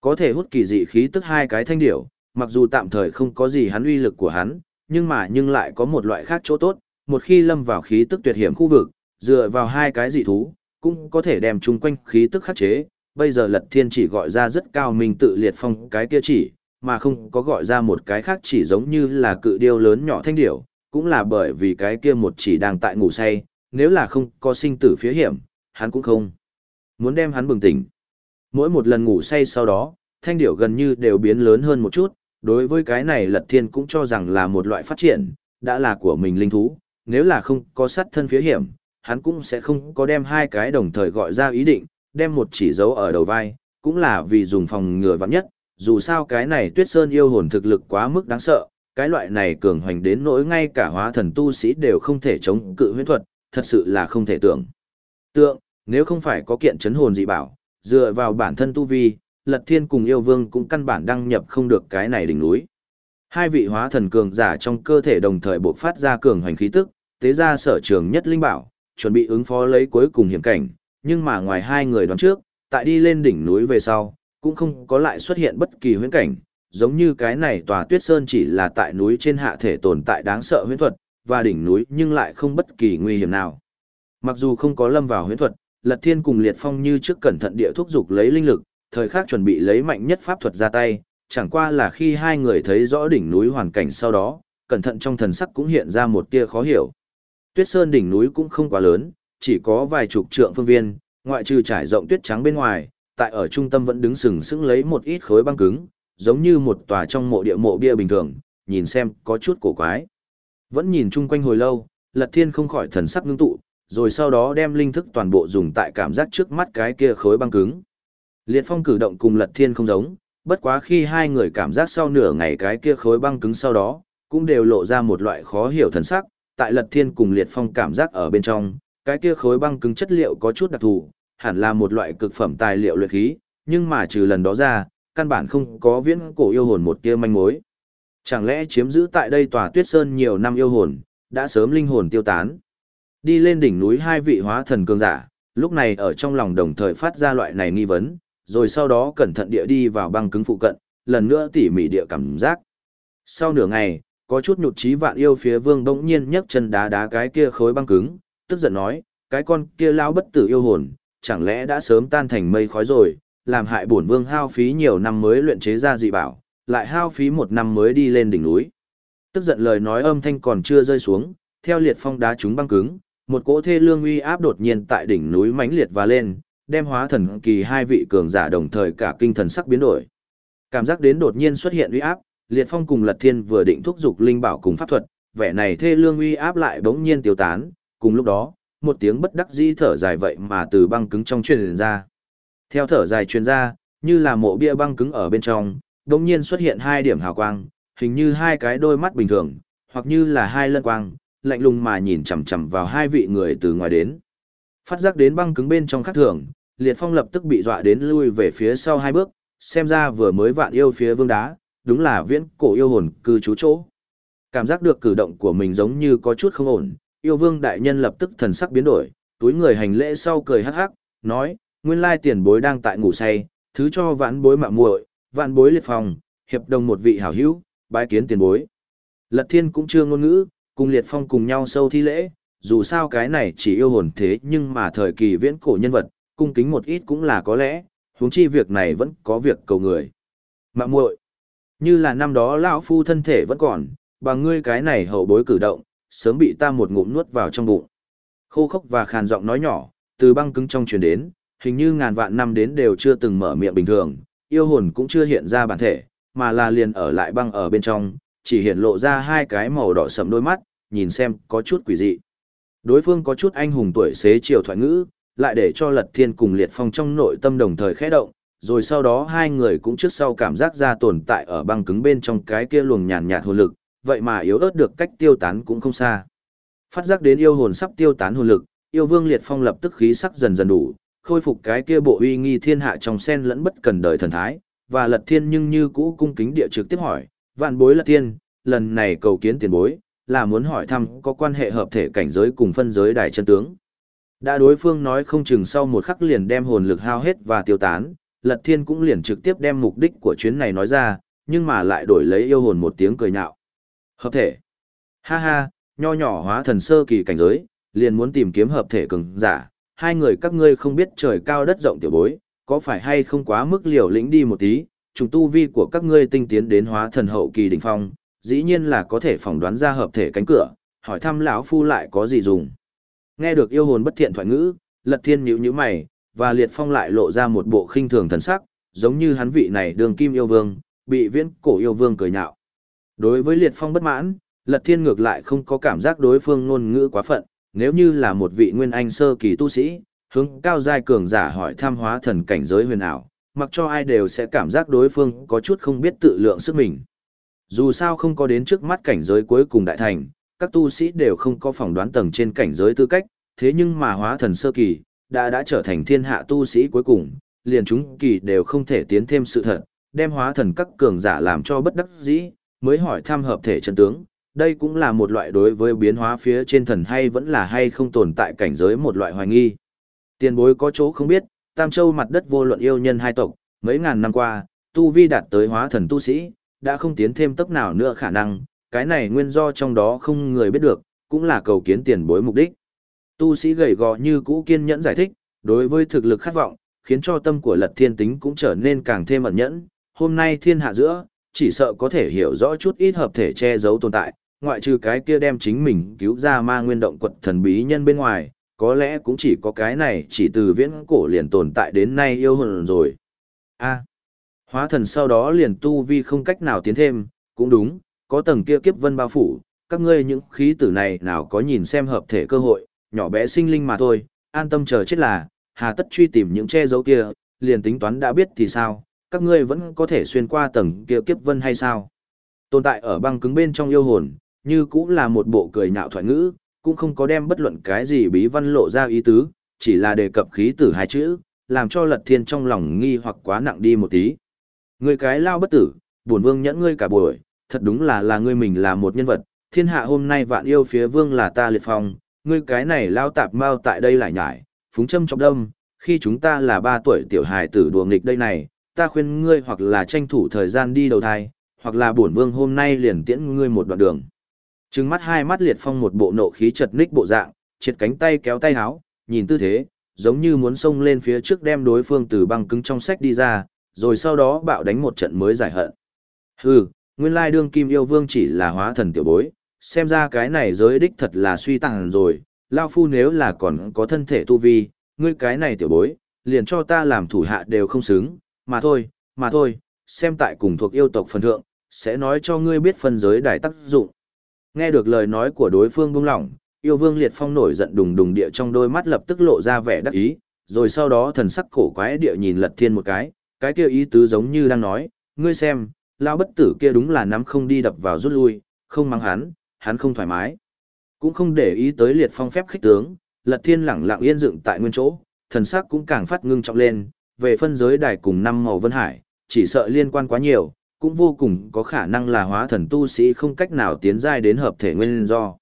S1: Có thể hút kỳ dị khí tức hai cái thanh điểu, mặc dù tạm thời không có gì hắn uy lực của hắn, nhưng mà nhưng lại có một loại khác chỗ tốt, một khi lâm vào khí tức tuyệt hiểm khu vực, dựa vào hai cái dị thú, cũng có thể đem chung quanh khí tức khắc chế. Bây giờ lật thiên chỉ gọi ra rất cao mình tự liệt phong cái kia chỉ, mà không có gọi ra một cái khác chỉ giống như là cự điêu lớn nhỏ thanh điểu, cũng là bởi vì cái kia một chỉ đang tại ngủ say, nếu là không có sinh tử phía hiểm, hắn cũng không muốn đem hắn bừng tỉnh. Mỗi một lần ngủ say sau đó, thanh điểu gần như đều biến lớn hơn một chút, đối với cái này lật thiên cũng cho rằng là một loại phát triển, đã là của mình linh thú, nếu là không có sát thân phía hiểm, hắn cũng sẽ không có đem hai cái đồng thời gọi ra ý định, đem một chỉ dấu ở đầu vai, cũng là vì dùng phòng ngừa vắng nhất, dù sao cái này tuyết sơn yêu hồn thực lực quá mức đáng sợ, cái loại này cường hoành đến nỗi ngay cả hóa thần tu sĩ đều không thể chống cự huyễn thuật, thật sự là không thể tưởng. Tượng, nếu không phải có kiện chấn hồn dị bảo, dựa vào bản thân tu vi, Lật Thiên cùng yêu vương cũng căn bản đăng nhập không được cái này đỉnh núi. Hai vị hóa thần cường giả trong cơ thể đồng thời bộc phát ra cường hoành khí tức, tế ra sở trường nhất linh bảo, chuẩn bị ứng phó lấy cuối cùng hiểm cảnh, nhưng mà ngoài hai người đoán trước, tại đi lên đỉnh núi về sau, cũng không có lại xuất hiện bất kỳ huyễn cảnh, giống như cái này tòa tuyết sơn chỉ là tại núi trên hạ thể tồn tại đáng sợ huyễn thuật, và đỉnh núi nhưng lại không bất kỳ nguy hiểm nào. Mặc dù không có lâm vào huyễn thuật, Lật Thiên cùng Liệt Phong như trước cẩn thận địa thúc dục lấy linh lực, thời khắc chuẩn bị lấy mạnh nhất pháp thuật ra tay, chẳng qua là khi hai người thấy rõ đỉnh núi hoàn cảnh sau đó, cẩn thận trong thần sắc cũng hiện ra một tia khó hiểu. Tuyết sơn đỉnh núi cũng không quá lớn, chỉ có vài chục trượng phương viên, ngoại trừ trải rộng tuyết trắng bên ngoài, tại ở trung tâm vẫn đứng sừng sững lấy một ít khối băng cứng, giống như một tòa trong mộ địa mộ bia bình thường, nhìn xem có chút cổ quái. Vẫn nhìn chung quanh hồi lâu, Lật Thiên không khỏi thần sắc ngưng tụ, rồi sau đó đem linh thức toàn bộ dùng tại cảm giác trước mắt cái kia khối băng cứng. Liệt Phong cử động cùng Lật Thiên không giống, bất quá khi hai người cảm giác sau nửa ngày cái kia khối băng cứng sau đó, cũng đều lộ ra một loại khó hiểu thần sắc, tại Lật Thiên cùng Liệt Phong cảm giác ở bên trong, cái kia khối băng cứng chất liệu có chút đặc thù, hẳn là một loại cực phẩm tài liệu luyện khí, nhưng mà trừ lần đó ra, căn bản không có viễn cổ yêu hồn một tia manh mối. Chẳng lẽ chiếm giữ tại đây tòa Tuyết Sơn nhiều năm yêu hồn, đã sớm linh hồn tiêu tán. Đi lên đỉnh núi hai vị hóa thần cường giả, lúc này ở trong lòng đồng thời phát ra loại này nghi vấn, rồi sau đó cẩn thận địa đi vào băng cứng phụ cận, lần nữa tỉ mỉ địa cảm giác. Sau nửa ngày, có chút nhụt chí vạn yêu phía vương bỗng nhiên nhấc chân đá đá cái kia khối băng cứng, tức giận nói, cái con kia lao bất tử yêu hồn, chẳng lẽ đã sớm tan thành mây khói rồi, làm hại bổn vương hao phí nhiều năm mới luyện chế ra dị bảo, lại hao phí một năm mới đi lên đỉnh núi. Tức giận lời nói âm thanh còn chưa rơi xuống, theo liệt phong đá chúng băng cứng, một cỗ thê lương uy áp đột nhiên tại đỉnh núi mãnh liệt và lên, đem hóa thần kỳ hai vị cường giả đồng thời cả kinh thần sắc biến đổi. Cảm giác đến đột nhiên xuất hiện uy áp, Liệt Phong cùng Lật Thiên vừa định thúc giục linh bảo cùng pháp thuật, vẻ này thê lương uy áp lại bỗng nhiên tiêu tán, cùng lúc đó, một tiếng bất đắc dĩ thở dài vậy mà từ băng cứng trong truyền ra. Theo thở dài truyền ra, như là mộ bia băng cứng ở bên trong, bỗng nhiên xuất hiện hai điểm hào quang, hình như hai cái đôi mắt bình thường, hoặc như là hai lân quang, lạnh lùng mà nhìn chằm chằm vào hai vị người từ ngoài đến. Phát giác đến băng cứng bên trong khắc thường, Liệt Phong lập tức bị dọa đến lui về phía sau hai bước, xem ra vừa mới vạn yêu phía vương đá, đúng là viễn cổ yêu hồn cư trú chỗ. Cảm giác được cử động của mình giống như có chút không ổn, yêu vương đại nhân lập tức thần sắc biến đổi, túi người hành lễ sau cười hắc hắc, nói, nguyên lai tiền bối đang tại ngủ say, thứ cho vãn bối mạ muội, vãn bối liệt phòng, hiệp đồng một vị hảo hữu, bái kiến tiền bối. Lật thiên cũng chưa ngôn ngữ, cùng liệt phong cùng nhau sâu thi lễ, dù sao cái này chỉ yêu hồn thế nhưng mà thời kỳ viễn cổ nhân vật, cung kính một ít cũng là có lẽ, huống chi việc này vẫn có việc cầu người. Mạ muội, như là năm đó lão phu thân thể vẫn còn, bằng ngươi cái này hậu bối cử động, sớm bị ta một ngụm nuốt vào trong bụng. Khô khốc và khàn giọng nói nhỏ, từ băng cứng trong truyền đến, hình như ngàn vạn năm đến đều chưa từng mở miệng bình thường, yêu hồn cũng chưa hiện ra bản thể, mà là liền ở lại băng ở bên trong, chỉ hiện lộ ra hai cái màu đỏ sẫm đôi mắt, nhìn xem có chút quỷ dị. Đối phương có chút anh hùng tuổi xế chiều thoại ngữ, lại để cho Lật Thiên cùng Liệt Phong trong nội tâm đồng thời khẽ động, rồi sau đó hai người cũng trước sau cảm giác ra tồn tại ở băng cứng bên trong cái kia luồng nhàn nhạt hồn lực, vậy mà yếu ớt được cách tiêu tán cũng không xa. Phát giác đến yêu hồn sắp tiêu tán hồn lực, yêu vương liệt phong lập tức khí sắc dần dần đủ, khôi phục cái kia bộ uy nghi thiên hạ trong sen lẫn bất cần đời thần thái, và lật thiên nhưng như cũ cung kính địa trực tiếp hỏi, vạn bối lật tiên, lần này cầu kiến tiền bối, là muốn hỏi thăm có quan hệ hợp thể cảnh giới cùng phân giới đại chân tướng. Đã đối phương nói không chừng sau một khắc liền đem hồn lực hao hết và tiêu tán, Lật Thiên cũng liền trực tiếp đem mục đích của chuyến này nói ra, nhưng mà lại đổi lấy yêu hồn một tiếng cười nhạo. Hợp thể. Ha ha, nho nhỏ hóa thần sơ kỳ cảnh giới, liền muốn tìm kiếm hợp thể cường giả, hai người các ngươi không biết trời cao đất rộng tiểu bối, có phải hay không quá mức liều lĩnh đi một tí, trùng tu vi của các ngươi tinh tiến đến hóa thần hậu kỳ đỉnh phong, dĩ nhiên là có thể phỏng đoán ra hợp thể cánh cửa, hỏi thăm lão phu lại có gì dùng. Nghe được yêu hồn bất thiện thoại ngữ, Lật Thiên nhíu nhíu mày, và Liệt Phong lại lộ ra một bộ khinh thường thần sắc, giống như hắn vị này đường kim yêu vương, bị viễn cổ yêu vương cười nhạo. Đối với Liệt Phong bất mãn, Lật Thiên ngược lại không có cảm giác đối phương ngôn ngữ quá phận, nếu như là một vị nguyên anh sơ kỳ tu sĩ, hướng cao giai cường giả hỏi tham hóa thần cảnh giới huyền ảo, mặc cho ai đều sẽ cảm giác đối phương có chút không biết tự lượng sức mình. Dù sao không có đến trước mắt cảnh giới cuối cùng đại thành, các tu sĩ đều không có phỏng đoán tầng trên cảnh giới tư cách, thế nhưng mà hóa thần sơ kỳ, đã đã trở thành thiên hạ tu sĩ cuối cùng, liền chúng kỳ đều không thể tiến thêm sự thật, đem hóa thần các cường giả làm cho bất đắc dĩ, mới hỏi thăm hợp thể chân tướng. Đây cũng là một loại đối với biến hóa phía trên thần hay vẫn là hay không tồn tại cảnh giới một loại hoài nghi. Tiền bối có chỗ không biết, Tam Châu mặt đất vô luận yêu nhân hai tộc, mấy ngàn năm qua, tu vi đạt tới hóa thần tu sĩ, đã không tiến thêm tốc nào nữa khả năng, cái này nguyên do trong đó không người biết được, cũng là cầu kiến tiền bối mục đích. Tu sĩ gầy gò như cũ kiên nhẫn giải thích, đối với thực lực khát vọng, khiến cho tâm của lật thiên tính cũng trở nên càng thêm ẩn nhẫn. Hôm nay thiên hạ giữa, chỉ sợ có thể hiểu rõ chút ít hợp thể che giấu tồn tại, ngoại trừ cái kia đem chính mình cứu ra ma nguyên động quật thần bí nhân bên ngoài, có lẽ cũng chỉ có cái này chỉ từ viễn cổ liền tồn tại đến nay yêu hồn rồi. A. hóa thần sau đó liền tu vi không cách nào tiến thêm, cũng đúng, có tầng kia kiếp vân bao phủ, các ngươi những khí tử này nào có nhìn xem hợp thể cơ hội, nhỏ bé sinh linh mà thôi, an tâm chờ chết là, hà tất truy tìm những che giấu kia, liền tính toán đã biết thì sao, các ngươi vẫn có thể xuyên qua tầng kia kiếp vân hay sao? Tồn tại ở băng cứng bên trong yêu hồn, như cũng là một bộ cười nhạo thoại ngữ, cũng không có đem bất luận cái gì bí văn lộ ra ý tứ, chỉ là đề cập khí tử hai chữ, làm cho lật thiên trong lòng nghi hoặc quá nặng đi một tí. Người cái lao bất tử, buồn vương nhẫn ngươi cả buổi, thật đúng là là ngươi mình là một nhân vật, thiên hạ hôm nay vạn yêu phía vương là ta liệt phong, ngươi cái này lao tạp mau tại đây lại nhải, phúng châm chọc đâm, khi chúng ta là ba tuổi tiểu hài tử đùa nghịch đây này, ta khuyên ngươi hoặc là tranh thủ thời gian đi đầu thai, hoặc là bổn vương hôm nay liền tiễn ngươi một đoạn đường. Trừng mắt hai mắt liệt phong một bộ nộ khí chật ních bộ dạng, triệt cánh tay kéo tay háo, nhìn tư thế, giống như muốn xông lên phía trước đem đối phương từ băng cứng trong sách đi ra, rồi sau đó bạo đánh một trận mới giải hận. Hừ, nguyên lai đương kim yêu vương chỉ là hóa thần tiểu bối, xem ra cái này giới đích thật là suy tàng rồi, lao phu nếu là còn có thân thể tu vi, ngươi cái này tiểu bối, liền cho ta làm thủ hạ đều không xứng, mà thôi, mà thôi, xem tại cùng thuộc yêu tộc phần thượng, sẽ nói cho ngươi biết phân giới đại tác dụng. Nghe được lời nói của đối phương buông lỏng, yêu vương liệt phong nổi giận đùng đùng địa trong đôi mắt lập tức lộ ra vẻ đắc ý, rồi sau đó thần sắc cổ quái địa nhìn lật thiên một cái, cái kia ý tứ giống như đang nói, ngươi xem, lao bất tử kia đúng là nắm không đi đập vào rút lui, không mang hắn, hắn không thoải mái. Cũng không để ý tới liệt phong phép khích tướng, lật thiên lẳng lặng yên dựng tại nguyên chỗ, thần sắc cũng càng phát ngưng trọng lên, về phân giới đài cùng năm màu vân hải, chỉ sợ liên quan quá nhiều, cũng vô cùng có khả năng là hóa thần tu sĩ không cách nào tiến giai đến hợp thể nguyên do.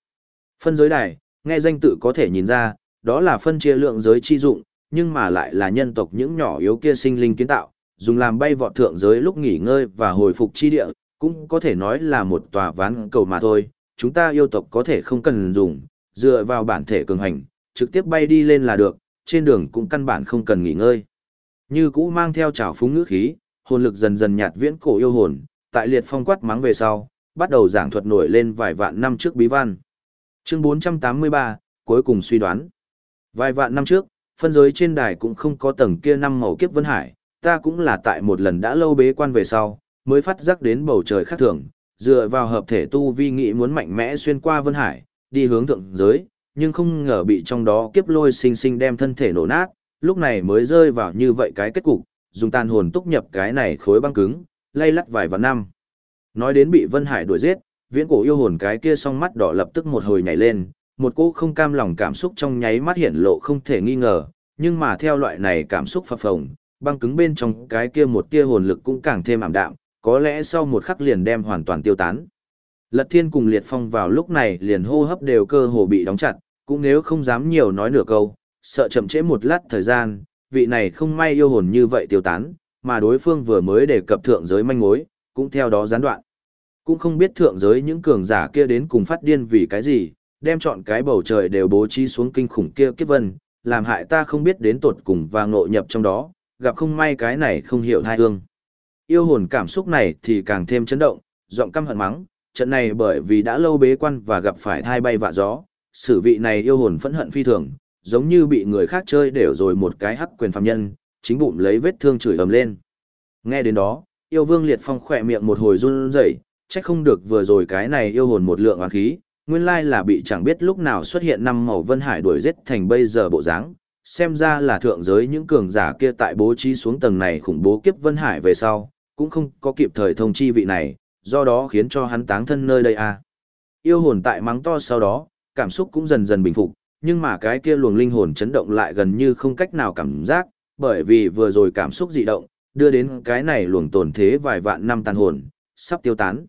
S1: Phân giới đài, nghe danh tự có thể nhìn ra, đó là phân chia lượng giới chi dụng, nhưng mà lại là nhân tộc những nhỏ yếu kia sinh linh kiến tạo, dùng làm bay vọt thượng giới lúc nghỉ ngơi và hồi phục chi địa, cũng có thể nói là một tòa ván cầu mà thôi, chúng ta yêu tộc có thể không cần dùng, dựa vào bản thể cường hành, trực tiếp bay đi lên là được, trên đường cũng căn bản không cần nghỉ ngơi. Như cũ mang theo trào phúng ngữ khí, hồn lực dần dần nhạt viễn cổ yêu hồn, tại liệt phong quát mắng về sau, bắt đầu giảng thuật nổi lên vài vạn năm trước bí văn. Chương 483, cuối cùng suy đoán. Vài vạn năm trước, phân giới trên đài cũng không có tầng kia năm màu kiếp vân hải, ta cũng là tại một lần đã lâu bế quan về sau, mới phát giác đến bầu trời khác thường, dựa vào hợp thể tu vi nghị muốn mạnh mẽ xuyên qua vân hải, đi hướng thượng giới, nhưng không ngờ bị trong đó kiếp lôi sinh sinh đem thân thể nổ nát, lúc này mới rơi vào như vậy cái kết cục, dùng tàn hồn túc nhập cái này khối băng cứng, lay lắt vài vạn năm. Nói đến bị Vân Hải đuổi giết, viễn cổ yêu hồn cái kia song mắt đỏ lập tức một hồi nhảy lên, một cô không cam lòng cảm xúc trong nháy mắt hiện lộ không thể nghi ngờ, nhưng mà theo loại này cảm xúc phập phồng, băng cứng bên trong cái kia một tia hồn lực cũng càng thêm ảm đạm, có lẽ sau một khắc liền đem hoàn toàn tiêu tán. Lật Thiên cùng Liệt Phong vào lúc này liền hô hấp đều cơ hồ bị đóng chặt, cũng nếu không dám nhiều nói nửa câu, sợ chậm trễ một lát thời gian, vị này không may yêu hồn như vậy tiêu tán, mà đối phương vừa mới đề cập thượng giới manh mối, cũng theo đó gián đoạn. Cũng không biết thượng giới những cường giả kia đến cùng phát điên vì cái gì, đem chọn cái bầu trời đều bố trí xuống kinh khủng kia kiếp vân, làm hại ta không biết đến tột cùng và ngộ nhập trong đó, gặp không may cái này không hiểu thai hương. Yêu hồn cảm xúc này thì càng thêm chấn động, giọng căm hận mắng, trận này bởi vì đã lâu bế quan và gặp phải thai bay vạ gió, sử vị này yêu hồn phẫn hận phi thường, giống như bị người khác chơi đều rồi một cái hắc quyền phạm nhân, chính bụng lấy vết thương chửi ầm lên. Nghe đến đó, yêu vương liệt phong khỏe miệng một hồi run rẩy, trách không được vừa rồi cái này yêu hồn một lượng oán khí, nguyên lai là bị chẳng biết lúc nào xuất hiện năm màu vân hải đuổi giết thành bây giờ bộ dáng. Xem ra là thượng giới những cường giả kia tại bố trí xuống tầng này khủng bố kiếp vân hải về sau, cũng không có kịp thời thông chi vị này, do đó khiến cho hắn táng thân nơi đây à. Yêu hồn tại mắng to sau đó, cảm xúc cũng dần dần bình phục, nhưng mà cái kia luồng linh hồn chấn động lại gần như không cách nào cảm giác, bởi vì vừa rồi cảm xúc dị động, đưa đến cái này luồng tổn thế vài vạn năm tàn hồn, sắp tiêu tán.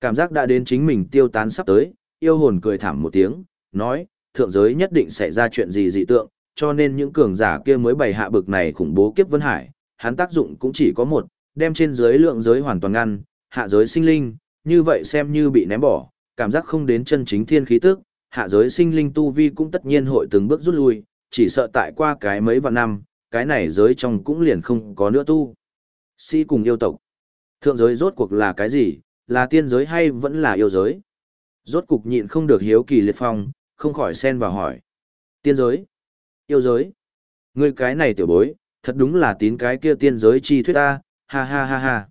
S1: Cảm giác đã đến chính mình tiêu tán sắp tới, yêu hồn cười thảm một tiếng, nói, thượng giới nhất định sẽ ra chuyện gì dị tượng, cho nên những cường giả kia mới bày hạ bực này khủng bố kiếp vân hải, hắn tác dụng cũng chỉ có một, đem trên giới lượng giới hoàn toàn ngăn, hạ giới sinh linh, như vậy xem như bị ném bỏ, cảm giác không đến chân chính thiên khí tức, hạ giới sinh linh tu vi cũng tất nhiên hội từng bước rút lui, chỉ sợ tại qua cái mấy vạn năm, cái này giới trong cũng liền không có nữa tu. Si cùng yêu tộc. Thượng giới rốt cuộc là cái gì, là tiên giới hay vẫn là yêu giới? Rốt cục nhịn không được hiếu kỳ liệt phong, không khỏi xen vào hỏi. Tiên giới? Yêu giới? Ngươi cái này tiểu bối, thật đúng là tín cái kia tiên giới chi thuyết ta, ha ha ha ha.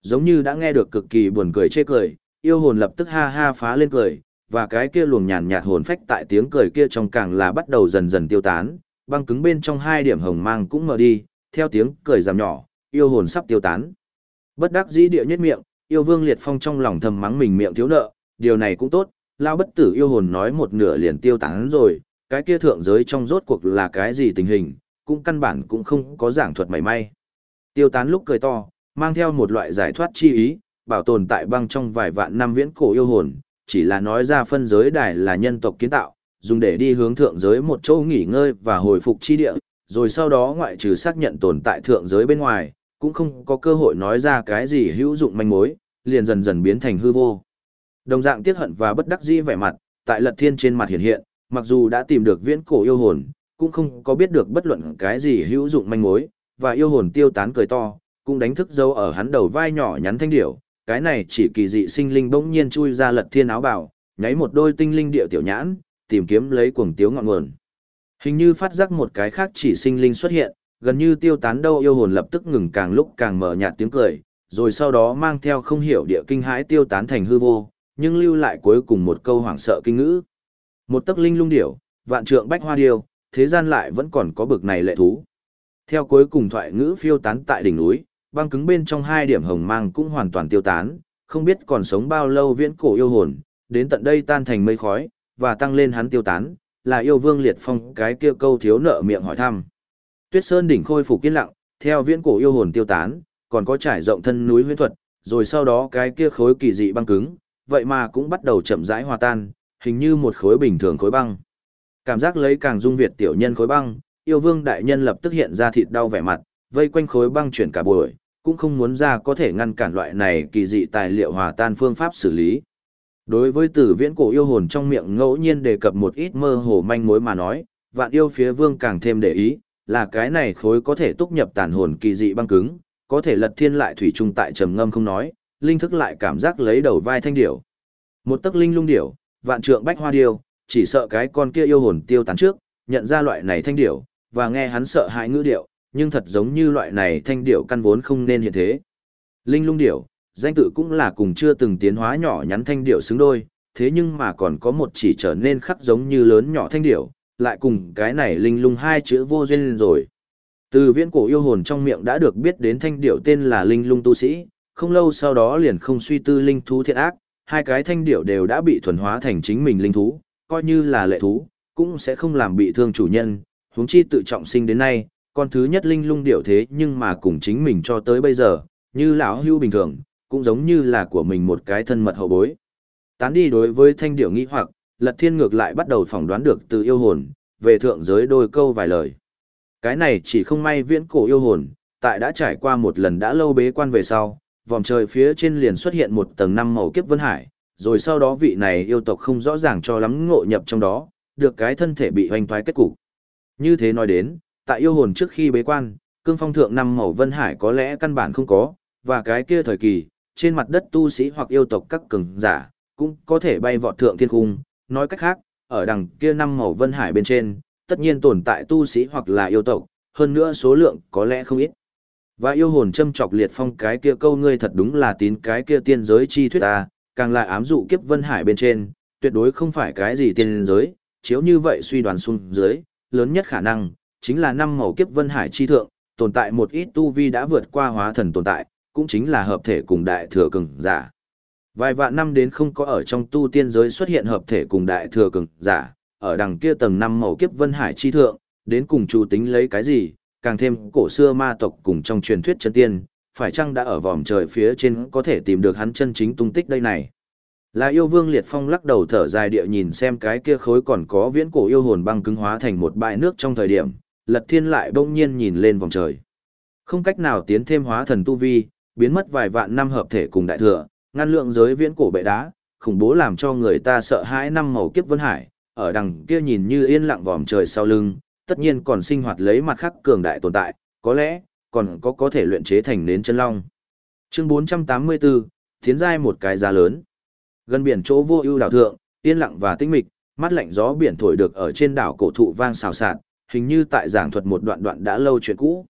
S1: Giống như đã nghe được cực kỳ buồn cười chê cười, yêu hồn lập tức ha ha phá lên cười, và cái kia luồng nhàn nhạt hồn phách tại tiếng cười kia trong càng là bắt đầu dần dần tiêu tán, băng cứng bên trong hai điểm hồng mang cũng mở đi, theo tiếng cười giảm nhỏ, yêu hồn sắp tiêu tán. Bất đắc dĩ địa nhất miệng, yêu vương liệt phong trong lòng thầm mắng mình miệng thiếu nợ, điều này cũng tốt, lao bất tử yêu hồn nói một nửa liền tiêu tán rồi, cái kia thượng giới trong rốt cuộc là cái gì tình hình, cũng căn bản cũng không có giảng thuật mảy may. Tiêu tán lúc cười to, mang theo một loại giải thoát chi ý, bảo tồn tại băng trong vài vạn năm viễn cổ yêu hồn, chỉ là nói ra phân giới đài là nhân tộc kiến tạo, dùng để đi hướng thượng giới một chỗ nghỉ ngơi và hồi phục chi địa, rồi sau đó ngoại trừ xác nhận tồn tại thượng giới bên ngoài, cũng không có cơ hội nói ra cái gì hữu dụng manh mối, liền dần dần biến thành hư vô. Đồng dạng tiếc hận và bất đắc dĩ vẻ mặt, tại Lật Thiên trên mặt hiện hiện, mặc dù đã tìm được viễn cổ yêu hồn, cũng không có biết được bất luận cái gì hữu dụng manh mối, và yêu hồn tiêu tán cười to, cũng đánh thức dấu ở hắn đầu vai nhỏ nhắn thanh điểu, cái này chỉ kỳ dị sinh linh bỗng nhiên chui ra Lật Thiên áo bảo nháy một đôi tinh linh địa tiểu nhãn, tìm kiếm lấy cuồng tiếu ngọn nguồn. Hình như phát giác một cái khác chỉ sinh linh xuất hiện, gần như tiêu tán đâu yêu hồn lập tức ngừng càng lúc càng mở nhạt tiếng cười, rồi sau đó mang theo không hiểu địa kinh hãi tiêu tán thành hư vô, nhưng lưu lại cuối cùng một câu hoảng sợ kinh ngữ. Một tấc linh lung điểu, vạn trượng bách hoa điêu, thế gian lại vẫn còn có bực này lệ thú. Theo cuối cùng thoại ngữ phiêu tán tại đỉnh núi, băng cứng bên trong hai điểm hồng mang cũng hoàn toàn tiêu tán, không biết còn sống bao lâu viễn cổ yêu hồn, đến tận đây tan thành mây khói, và tăng lên hắn tiêu tán, là yêu vương liệt phong cái kia câu thiếu nợ miệng hỏi thăm. Tuyết Sơn đỉnh khôi phục yên lặng, theo viễn cổ yêu hồn tiêu tán, còn có trải rộng thân núi huyễn thuật, rồi sau đó cái kia khối kỳ dị băng cứng, vậy mà cũng bắt đầu chậm rãi hòa tan, hình như một khối bình thường khối băng. Cảm giác lấy càng dung việt tiểu nhân khối băng, yêu vương đại nhân lập tức hiện ra thịt đau vẻ mặt, vây quanh khối băng chuyển cả buổi, cũng không muốn ra có thể ngăn cản loại này kỳ dị tài liệu hòa tan phương pháp xử lý. Đối với tử viễn cổ yêu hồn trong miệng ngẫu nhiên đề cập một ít mơ hồ manh mối mà nói, vạn yêu phía vương càng thêm để ý, là cái này khối có thể túc nhập tàn hồn kỳ dị băng cứng, có thể lật thiên lại thủy trung tại trầm ngâm không nói, linh thức lại cảm giác lấy đầu vai thanh điểu. Một tấc linh lung điểu, vạn trượng bách hoa điêu, chỉ sợ cái con kia yêu hồn tiêu tán trước, nhận ra loại này thanh điểu, và nghe hắn sợ hãi ngữ điệu, nhưng thật giống như loại này thanh điểu căn vốn không nên hiện thế. Linh lung điểu, danh tự cũng là cùng chưa từng tiến hóa nhỏ nhắn thanh điểu xứng đôi, thế nhưng mà còn có một chỉ trở nên khắc giống như lớn nhỏ thanh điểu, lại cùng cái này linh lung hai chữ vô duyên rồi. Từ viễn cổ yêu hồn trong miệng đã được biết đến thanh điểu tên là linh lung tu sĩ, không lâu sau đó liền không suy tư linh thú thiện ác, hai cái thanh điểu đều đã bị thuần hóa thành chính mình linh thú, coi như là lệ thú, cũng sẽ không làm bị thương chủ nhân, huống chi tự trọng sinh đến nay, con thứ nhất linh lung điệu thế nhưng mà cùng chính mình cho tới bây giờ, như lão hưu bình thường, cũng giống như là của mình một cái thân mật hậu bối. Tán đi đối với thanh điệu nghĩ hoặc, lật thiên ngược lại bắt đầu phỏng đoán được từ yêu hồn, về thượng giới đôi câu vài lời. Cái này chỉ không may viễn cổ yêu hồn, tại đã trải qua một lần đã lâu bế quan về sau, vòng trời phía trên liền xuất hiện một tầng năm màu kiếp vân hải, rồi sau đó vị này yêu tộc không rõ ràng cho lắm ngộ nhập trong đó, được cái thân thể bị hoành thoái kết cục. Như thế nói đến, tại yêu hồn trước khi bế quan, cương phong thượng năm màu vân hải có lẽ căn bản không có, và cái kia thời kỳ, trên mặt đất tu sĩ hoặc yêu tộc các cường giả, cũng có thể bay vọt thượng thiên cung, nói cách khác, ở đằng kia năm màu vân hải bên trên, tất nhiên tồn tại tu sĩ hoặc là yêu tộc, hơn nữa số lượng có lẽ không ít. Và yêu hồn châm chọc liệt phong cái kia câu ngươi thật đúng là tín cái kia tiên giới chi thuyết ta, càng lại ám dụ kiếp vân hải bên trên, tuyệt đối không phải cái gì tiên giới, chiếu như vậy suy đoán xuống dưới, lớn nhất khả năng, chính là năm màu kiếp vân hải chi thượng, tồn tại một ít tu vi đã vượt qua hóa thần tồn tại, cũng chính là hợp thể cùng đại thừa cường giả. Vài vạn năm đến không có ở trong tu tiên giới xuất hiện hợp thể cùng đại thừa cường giả, ở đằng kia tầng năm màu kiếp vân hải chi thượng, đến cùng chủ tính lấy cái gì, càng thêm cổ xưa ma tộc cùng trong truyền thuyết chân tiên, phải chăng đã ở vòm trời phía trên có thể tìm được hắn chân chính tung tích đây này. Là yêu vương liệt phong lắc đầu thở dài địa nhìn xem cái kia khối còn có viễn cổ yêu hồn băng cứng hóa thành một bãi nước trong thời điểm, lật thiên lại bỗng nhiên nhìn lên vòng trời. Không cách nào tiến thêm hóa thần tu vi, biến mất vài vạn năm hợp thể cùng đại thừa, ngăn lượng giới viễn cổ bệ đá, khủng bố làm cho người ta sợ hãi năm màu kiếp vân hải, ở đằng kia nhìn như yên lặng vòm trời sau lưng, tất nhiên còn sinh hoạt lấy mặt khắc cường đại tồn tại, có lẽ, còn có có thể luyện chế thành nến chân long. Chương 484, tiến giai một cái giá lớn. Gần biển chỗ vô ưu đảo thượng, yên lặng và tinh mịch, mắt lạnh gió biển thổi được ở trên đảo cổ thụ vang xào xạc, hình như tại giảng thuật một đoạn đoạn đã lâu chuyện cũ.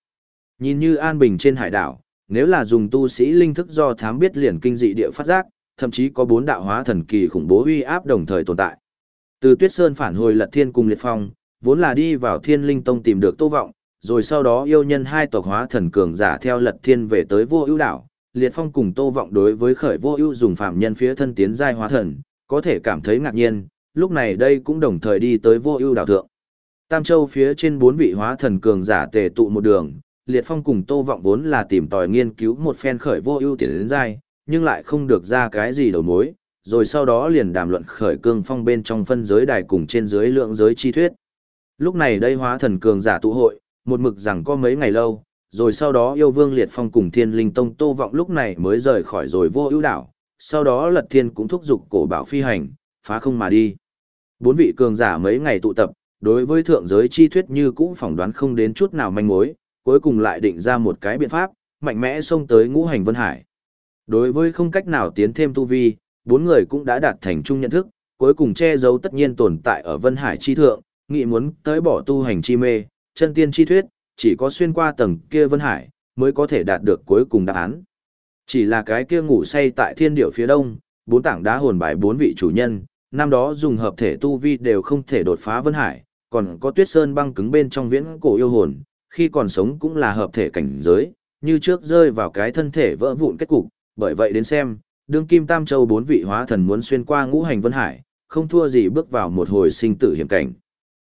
S1: Nhìn như an bình trên hải đảo, nếu là dùng tu sĩ linh thức do thám biết liền kinh dị địa phát giác, thậm chí có bốn đạo hóa thần kỳ khủng bố uy áp đồng thời tồn tại. Từ Tuyết Sơn phản hồi Lật Thiên cùng Liệt Phong, vốn là đi vào Thiên Linh Tông tìm được Tô Vọng, rồi sau đó yêu nhân hai tộc hóa thần cường giả theo Lật Thiên về tới Vô Ưu đảo. Liệt Phong cùng Tô Vọng đối với khởi Vô Ưu dùng phạm nhân phía thân tiến giai hóa thần, có thể cảm thấy ngạc nhiên, lúc này đây cũng đồng thời đi tới Vô Ưu đảo thượng. Tam Châu phía trên bốn vị hóa thần cường giả tề tụ một đường, Liệt Phong cùng Tô Vọng vốn là tìm tòi nghiên cứu một phen khởi Vô Ưu tiến đến giai, nhưng lại không được ra cái gì đầu mối, rồi sau đó liền đàm luận khởi cương phong bên trong phân giới đài cùng trên dưới lượng giới chi thuyết. Lúc này đây hóa thần cường giả tụ hội, một mực rằng có mấy ngày lâu, rồi sau đó yêu vương liệt phong cùng thiên linh tông tô vọng lúc này mới rời khỏi rồi vô ưu đảo, sau đó lật thiên cũng thúc giục cổ bảo phi hành, phá không mà đi. Bốn vị cường giả mấy ngày tụ tập, đối với thượng giới chi thuyết như cũ phỏng đoán không đến chút nào manh mối, cuối cùng lại định ra một cái biện pháp, mạnh mẽ xông tới ngũ hành vân hải. Đối với không cách nào tiến thêm tu vi, bốn người cũng đã đạt thành chung nhận thức, cuối cùng che giấu tất nhiên tồn tại ở vân hải chi thượng, nghị muốn tới bỏ tu hành chi mê, chân tiên chi thuyết, chỉ có xuyên qua tầng kia vân hải, mới có thể đạt được cuối cùng đáp án. Chỉ là cái kia ngủ say tại thiên điểu phía đông, bốn tảng đá hồn bài bốn vị chủ nhân, năm đó dùng hợp thể tu vi đều không thể đột phá vân hải, còn có tuyết sơn băng cứng bên trong viễn cổ yêu hồn, khi còn sống cũng là hợp thể cảnh giới, như trước rơi vào cái thân thể vỡ vụn kết cục, bởi vậy đến xem, đương kim tam châu bốn vị hóa thần muốn xuyên qua ngũ hành vân hải, không thua gì bước vào một hồi sinh tử hiểm cảnh.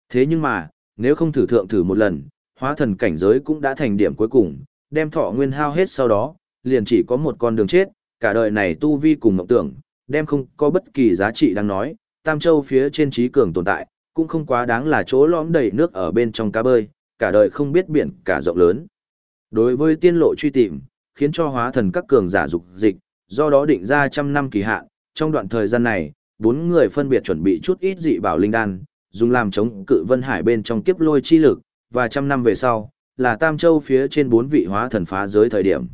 S1: Thế nhưng mà, nếu không thử thượng thử một lần, hóa thần cảnh giới cũng đã thành điểm cuối cùng, đem thọ nguyên hao hết sau đó, liền chỉ có một con đường chết, cả đời này tu vi cùng mộng tưởng, đem không có bất kỳ giá trị đang nói, tam châu phía trên trí cường tồn tại, cũng không quá đáng là chỗ lõm đầy nước ở bên trong cá bơi, cả đời không biết biển cả rộng lớn. Đối với tiên lộ truy tìm, khiến cho hóa thần các cường giả dục dịch, do đó định ra trăm năm kỳ hạn, trong đoạn thời gian này, bốn người phân biệt chuẩn bị chút ít dị bảo linh đan, dùng làm chống cự vân hải bên trong kiếp lôi chi lực, và trăm năm về sau, là Tam Châu phía trên bốn vị hóa thần phá giới thời điểm.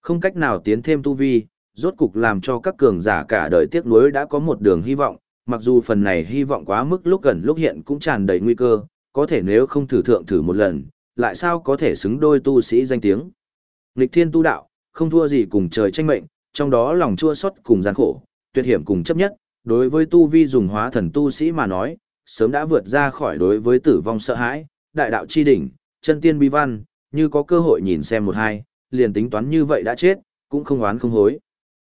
S1: Không cách nào tiến thêm tu vi, rốt cục làm cho các cường giả cả đời tiếc nuối đã có một đường hy vọng, mặc dù phần này hy vọng quá mức lúc gần lúc hiện cũng tràn đầy nguy cơ, có thể nếu không thử thượng thử một lần, lại sao có thể xứng đôi tu sĩ danh tiếng. Lịch thiên tu đạo, không thua gì cùng trời tranh mệnh, trong đó lòng chua xót cùng gian khổ, tuyệt hiểm cùng chấp nhất, đối với tu vi dùng hóa thần tu sĩ mà nói, sớm đã vượt ra khỏi đối với tử vong sợ hãi, đại đạo chi đỉnh, chân tiên bi văn, như có cơ hội nhìn xem một hai, liền tính toán như vậy đã chết, cũng không oán không hối.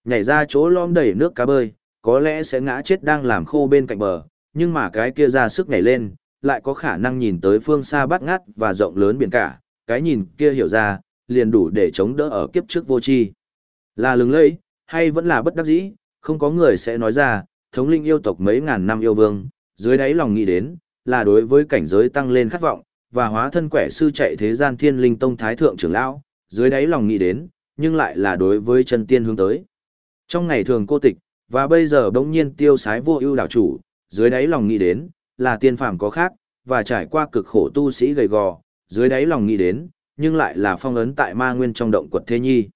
S1: Nhảy ra chỗ lom đầy nước cá bơi, có lẽ sẽ ngã chết đang làm khô bên cạnh bờ, nhưng mà cái kia ra sức nhảy lên, lại có khả năng nhìn tới phương xa bát ngát và rộng lớn biển cả, cái nhìn kia hiểu ra, liền đủ để chống đỡ ở kiếp trước vô tri. Là lừng lẫy, hay vẫn là bất đắc dĩ, không có người sẽ nói ra, thống linh yêu tộc mấy ngàn năm yêu vương, dưới đáy lòng nghĩ đến, là đối với cảnh giới tăng lên khát vọng, và hóa thân quẻ sư chạy thế gian thiên linh tông thái thượng trưởng lão, dưới đáy lòng nghĩ đến, nhưng lại là đối với chân tiên hướng tới. Trong ngày thường cô tịch, và bây giờ bỗng nhiên tiêu sái vô ưu đảo chủ, dưới đáy lòng nghĩ đến, là tiên phàm có khác, và trải qua cực khổ tu sĩ gầy gò, dưới đáy lòng nghĩ đến, nhưng lại là phong ấn tại ma nguyên trong động quật thế nhi.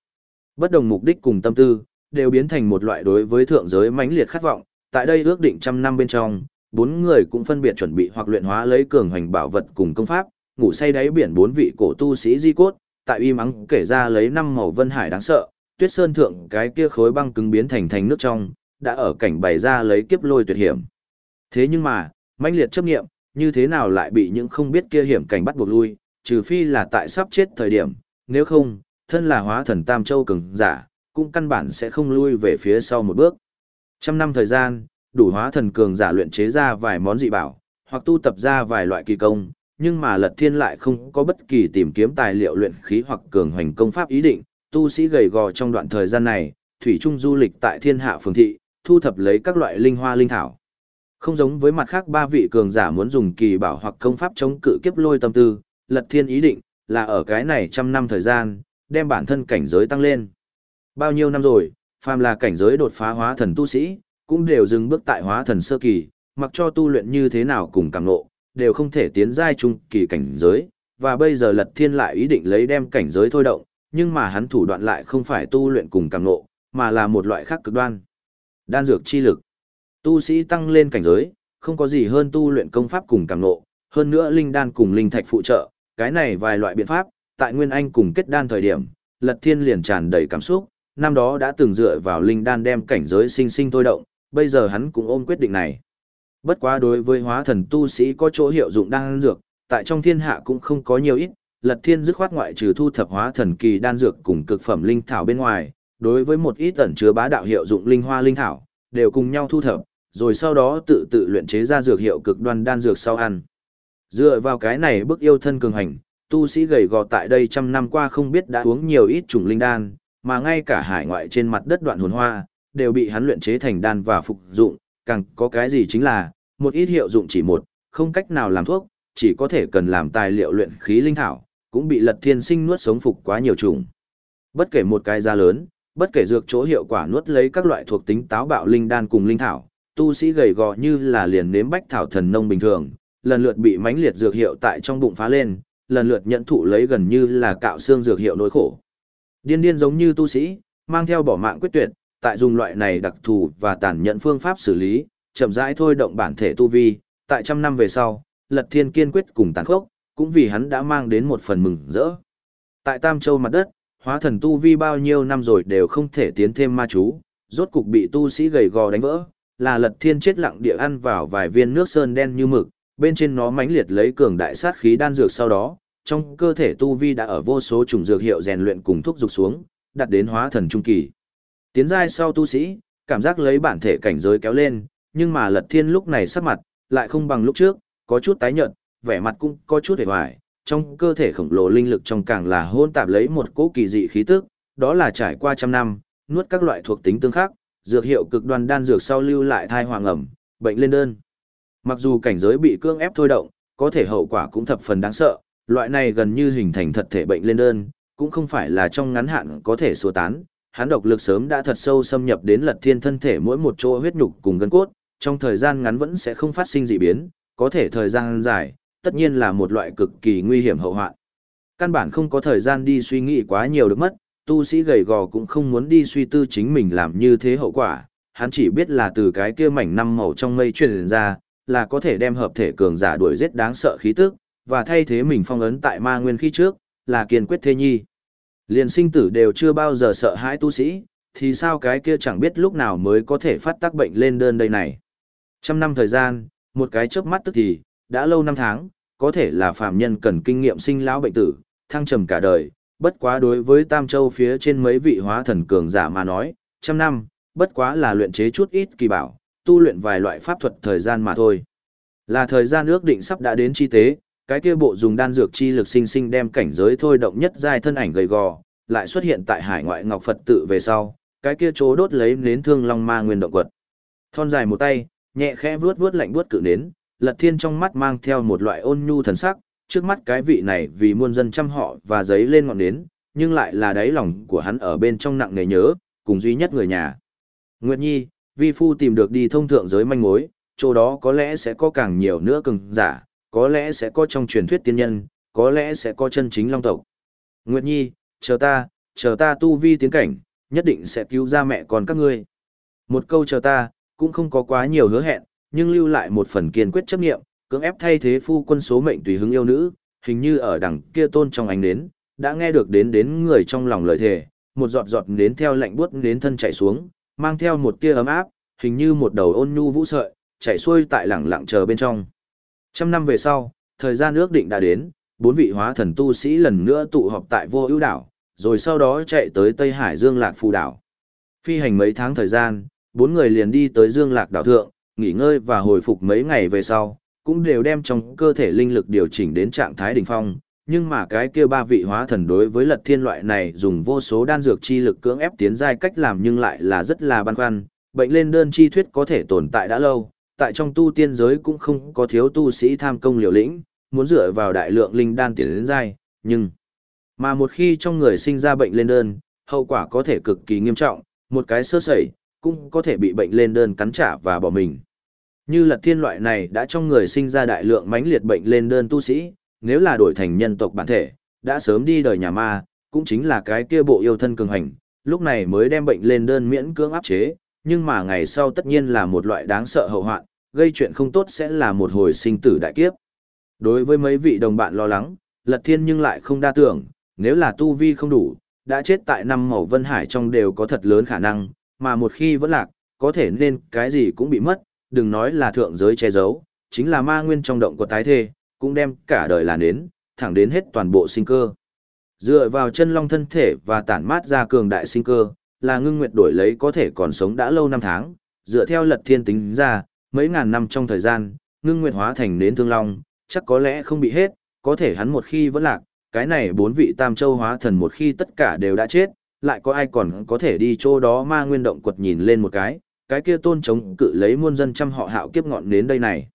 S1: Bất đồng mục đích cùng tâm tư, đều biến thành một loại đối với thượng giới mãnh liệt khát vọng, tại đây ước định trăm năm bên trong, bốn người cũng phân biệt chuẩn bị hoặc luyện hóa lấy cường hành bảo vật cùng công pháp, ngủ say đáy biển bốn vị cổ tu sĩ di cốt, tại uy mắng kể ra lấy năm màu vân hải đáng sợ, tuyết sơn thượng cái kia khối băng cứng biến thành thành nước trong, đã ở cảnh bày ra lấy kiếp lôi tuyệt hiểm. Thế nhưng mà, mãnh liệt chấp nghiệm, như thế nào lại bị những không biết kia hiểm cảnh bắt buộc lui, trừ phi là tại sắp chết thời điểm, nếu không, thân là hóa thần Tam Châu cường giả, cũng căn bản sẽ không lui về phía sau một bước. Trăm năm thời gian, đủ hóa thần cường giả luyện chế ra vài món dị bảo, hoặc tu tập ra vài loại kỳ công, nhưng mà Lật Thiên lại không có bất kỳ tìm kiếm tài liệu luyện khí hoặc cường hoành công pháp ý định, tu sĩ gầy gò trong đoạn thời gian này, thủy trung du lịch tại Thiên Hạ phường thị, thu thập lấy các loại linh hoa linh thảo. Không giống với mặt khác ba vị cường giả muốn dùng kỳ bảo hoặc công pháp chống cự kiếp lôi tâm tư, Lật Thiên ý định là ở cái này trăm năm thời gian, đem bản thân cảnh giới tăng lên. Bao nhiêu năm rồi, phàm là cảnh giới đột phá hóa thần tu sĩ, cũng đều dừng bước tại hóa thần sơ kỳ, mặc cho tu luyện như thế nào cùng càng ngộ, đều không thể tiến giai trung kỳ cảnh giới, và bây giờ Lật Thiên lại ý định lấy đem cảnh giới thôi động, nhưng mà hắn thủ đoạn lại không phải tu luyện cùng càng ngộ, mà là một loại khác cực đoan. Đan dược chi lực. Tu sĩ tăng lên cảnh giới, không có gì hơn tu luyện công pháp cùng càng ngộ, hơn nữa linh đan cùng linh thạch phụ trợ, cái này vài loại biện pháp, tại Nguyên Anh cùng kết đan thời điểm, Lật Thiên liền tràn đầy cảm xúc, năm đó đã từng dựa vào linh đan đem cảnh giới sinh sinh thôi động, bây giờ hắn cũng ôm quyết định này. Bất quá đối với hóa thần tu sĩ có chỗ hiệu dụng đan dược, tại trong thiên hạ cũng không có nhiều ít, Lật Thiên dứt khoát ngoại trừ thu thập hóa thần kỳ đan dược cùng cực phẩm linh thảo bên ngoài, đối với một ít ẩn chứa bá đạo hiệu dụng linh hoa linh thảo, đều cùng nhau thu thập, rồi sau đó tự tự luyện chế ra dược hiệu cực đoan đan dược sau ăn. Dựa vào cái này bức yêu thân cường hành, tu sĩ gầy gò tại đây trăm năm qua không biết đã uống nhiều ít chủng linh đan, mà ngay cả hải ngoại trên mặt đất đoạn hồn hoa, đều bị hắn luyện chế thành đan và phục dụng, càng có cái gì chính là, một ít hiệu dụng chỉ một, không cách nào làm thuốc, chỉ có thể cần làm tài liệu luyện khí linh thảo, cũng bị lật thiên sinh nuốt sống phục quá nhiều trùng. Bất kể một cái giá lớn, bất kể dược chỗ hiệu quả nuốt lấy các loại thuộc tính táo bạo linh đan cùng linh thảo, tu sĩ gầy gò như là liền nếm bách thảo thần nông bình thường, lần lượt bị mãnh liệt dược hiệu tại trong bụng phá lên, lần lượt nhận thụ lấy gần như là cạo xương dược hiệu nỗi khổ. Điên điên giống như tu sĩ, mang theo bỏ mạng quyết tuyệt, tại dùng loại này đặc thù và tàn nhẫn phương pháp xử lý, chậm rãi thôi động bản thể tu vi, tại trăm năm về sau, Lật Thiên kiên quyết cùng tàn khốc, cũng vì hắn đã mang đến một phần mừng rỡ. Tại Tam Châu mặt đất, hóa thần tu vi bao nhiêu năm rồi đều không thể tiến thêm ma chú, rốt cục bị tu sĩ gầy gò đánh vỡ, là Lật Thiên chết lặng địa ăn vào vài viên nước sơn đen như mực, bên trên nó mãnh liệt lấy cường đại sát khí đan dược sau đó, trong cơ thể tu vi đã ở vô số chủng dược hiệu rèn luyện cùng thúc dục xuống, đạt đến hóa thần trung kỳ. Tiến giai sau tu sĩ, cảm giác lấy bản thể cảnh giới kéo lên, nhưng mà Lật Thiên lúc này sắc mặt lại không bằng lúc trước, có chút tái nhợt, vẻ mặt cũng có chút hề hoài, trong cơ thể khổng lồ linh lực trong càng là hôn tạp lấy một cỗ kỳ dị khí tức, đó là trải qua trăm năm, nuốt các loại thuộc tính tương khắc, dược hiệu cực đoan đan dược sau lưu lại thai hoàng ẩm, bệnh lên đơn. Mặc dù cảnh giới bị cương ép thôi động, có thể hậu quả cũng thập phần đáng sợ, loại này gần như hình thành thật thể bệnh lên đơn, cũng không phải là trong ngắn hạn có thể xua tán, hắn độc lực sớm đã thật sâu xâm nhập đến lật thiên thân thể mỗi một chỗ huyết nhục cùng gân cốt, trong thời gian ngắn vẫn sẽ không phát sinh dị biến, có thể thời gian dài, tất nhiên là một loại cực kỳ nguy hiểm hậu hoạn. Căn bản không có thời gian đi suy nghĩ quá nhiều được mất, tu sĩ gầy gò cũng không muốn đi suy tư chính mình làm như thế hậu quả, hắn chỉ biết là từ cái kia mảnh năm màu trong mây truyền ra, là có thể đem hợp thể cường giả đuổi giết đáng sợ khí tức, và thay thế mình phong ấn tại ma nguyên khi trước, là kiên quyết thế nhi. Liền sinh tử đều chưa bao giờ sợ hãi tu sĩ, thì sao cái kia chẳng biết lúc nào mới có thể phát tác bệnh lên đơn đây này. Trăm năm thời gian, một cái chớp mắt tức thì, đã lâu năm tháng, có thể là phàm nhân cần kinh nghiệm sinh lão bệnh tử, thăng trầm cả đời, bất quá đối với Tam Châu phía trên mấy vị hóa thần cường giả mà nói, trăm năm, bất quá là luyện chế chút ít kỳ bảo, tu luyện vài loại pháp thuật thời gian mà thôi. Là thời gian ước định sắp đã đến chi tế, cái kia bộ dùng đan dược chi lực sinh sinh đem cảnh giới thôi động nhất giai thân ảnh gầy gò, lại xuất hiện tại hải ngoại ngọc Phật tự về sau, cái kia chỗ đốt lấy nến thương long ma nguyên động quật. Thon dài một tay, nhẹ khẽ vuốt vuốt lạnh vuốt cự nến, Lật Thiên trong mắt mang theo một loại ôn nhu thần sắc, trước mắt cái vị này vì muôn dân chăm họ và giấy lên ngọn nến, nhưng lại là đáy lòng của hắn ở bên trong nặng nề nhớ, cùng duy nhất người nhà. Nguyệt Nhi, vi phu tìm được đi thông thượng giới manh mối, chỗ đó có lẽ sẽ có càng nhiều nữa cường giả, có lẽ sẽ có trong truyền thuyết tiên nhân, có lẽ sẽ có chân chính long tộc. Nguyệt Nhi, chờ ta, chờ ta tu vi tiến cảnh, nhất định sẽ cứu ra mẹ con các ngươi. Một câu chờ ta, cũng không có quá nhiều hứa hẹn, nhưng lưu lại một phần kiên quyết chấp nghiệm, cưỡng ép thay thế phu quân số mệnh tùy hứng yêu nữ, hình như ở đằng kia tôn trong ánh nến, đã nghe được đến đến người trong lòng lời thề, một giọt giọt nến theo lạnh buốt đến thân chảy xuống, mang theo một tia ấm áp, hình như một đầu ôn nhu vũ sợi, chảy xuôi tại lẳng lặng chờ bên trong. Trăm năm về sau, thời gian ước định đã đến, bốn vị hóa thần tu sĩ lần nữa tụ họp tại vô ưu đảo, rồi sau đó chạy tới Tây Hải Dương Lạc Phù đảo. Phi hành mấy tháng thời gian, bốn người liền đi tới Dương Lạc đảo thượng, nghỉ ngơi và hồi phục mấy ngày về sau, cũng đều đem trong cơ thể linh lực điều chỉnh đến trạng thái đỉnh phong, nhưng mà cái kia ba vị hóa thần đối với lật thiên loại này dùng vô số đan dược chi lực cưỡng ép tiến giai cách làm nhưng lại là rất là băn khoăn, bệnh lên đơn chi thuyết có thể tồn tại đã lâu, tại trong tu tiên giới cũng không có thiếu tu sĩ tham công liều lĩnh, muốn dựa vào đại lượng linh đan tiến đến giai, nhưng mà một khi trong người sinh ra bệnh lên đơn, hậu quả có thể cực kỳ nghiêm trọng, một cái sơ sẩy, cũng có thể bị bệnh lên đơn cắn trả và bỏ mình. Như lật thiên loại này đã trong người sinh ra đại lượng mãnh liệt bệnh lên đơn tu sĩ, nếu là đổi thành nhân tộc bản thể, đã sớm đi đời nhà ma, cũng chính là cái kia bộ yêu thân cường hành, lúc này mới đem bệnh lên đơn miễn cưỡng áp chế, nhưng mà ngày sau tất nhiên là một loại đáng sợ hậu hoạn, gây chuyện không tốt sẽ là một hồi sinh tử đại kiếp. Đối với mấy vị đồng bạn lo lắng, Lật Thiên nhưng lại không đa tưởng, nếu là tu vi không đủ, đã chết tại năm màu vân hải trong đều có thật lớn khả năng, mà một khi vẫn lạc, có thể nên cái gì cũng bị mất, đừng nói là thượng giới che giấu, chính là ma nguyên trong động của tái thê, cũng đem cả đời là nến, thẳng đến hết toàn bộ sinh cơ. Dựa vào chân long thân thể và tản mát ra cường đại sinh cơ, là ngưng nguyệt đổi lấy có thể còn sống đã lâu năm tháng, dựa theo lật thiên tính ra, mấy ngàn năm trong thời gian, ngưng nguyệt hóa thành nến thương long, chắc có lẽ không bị hết, có thể hắn một khi vẫn lạc, cái này bốn vị tam châu hóa thần một khi tất cả đều đã chết, lại có ai còn có thể đi chỗ đó ma nguyên động quật nhìn lên một cái, cái kia tôn chống cự lấy muôn dân trăm họ hạo kiếp ngọn đến đây này.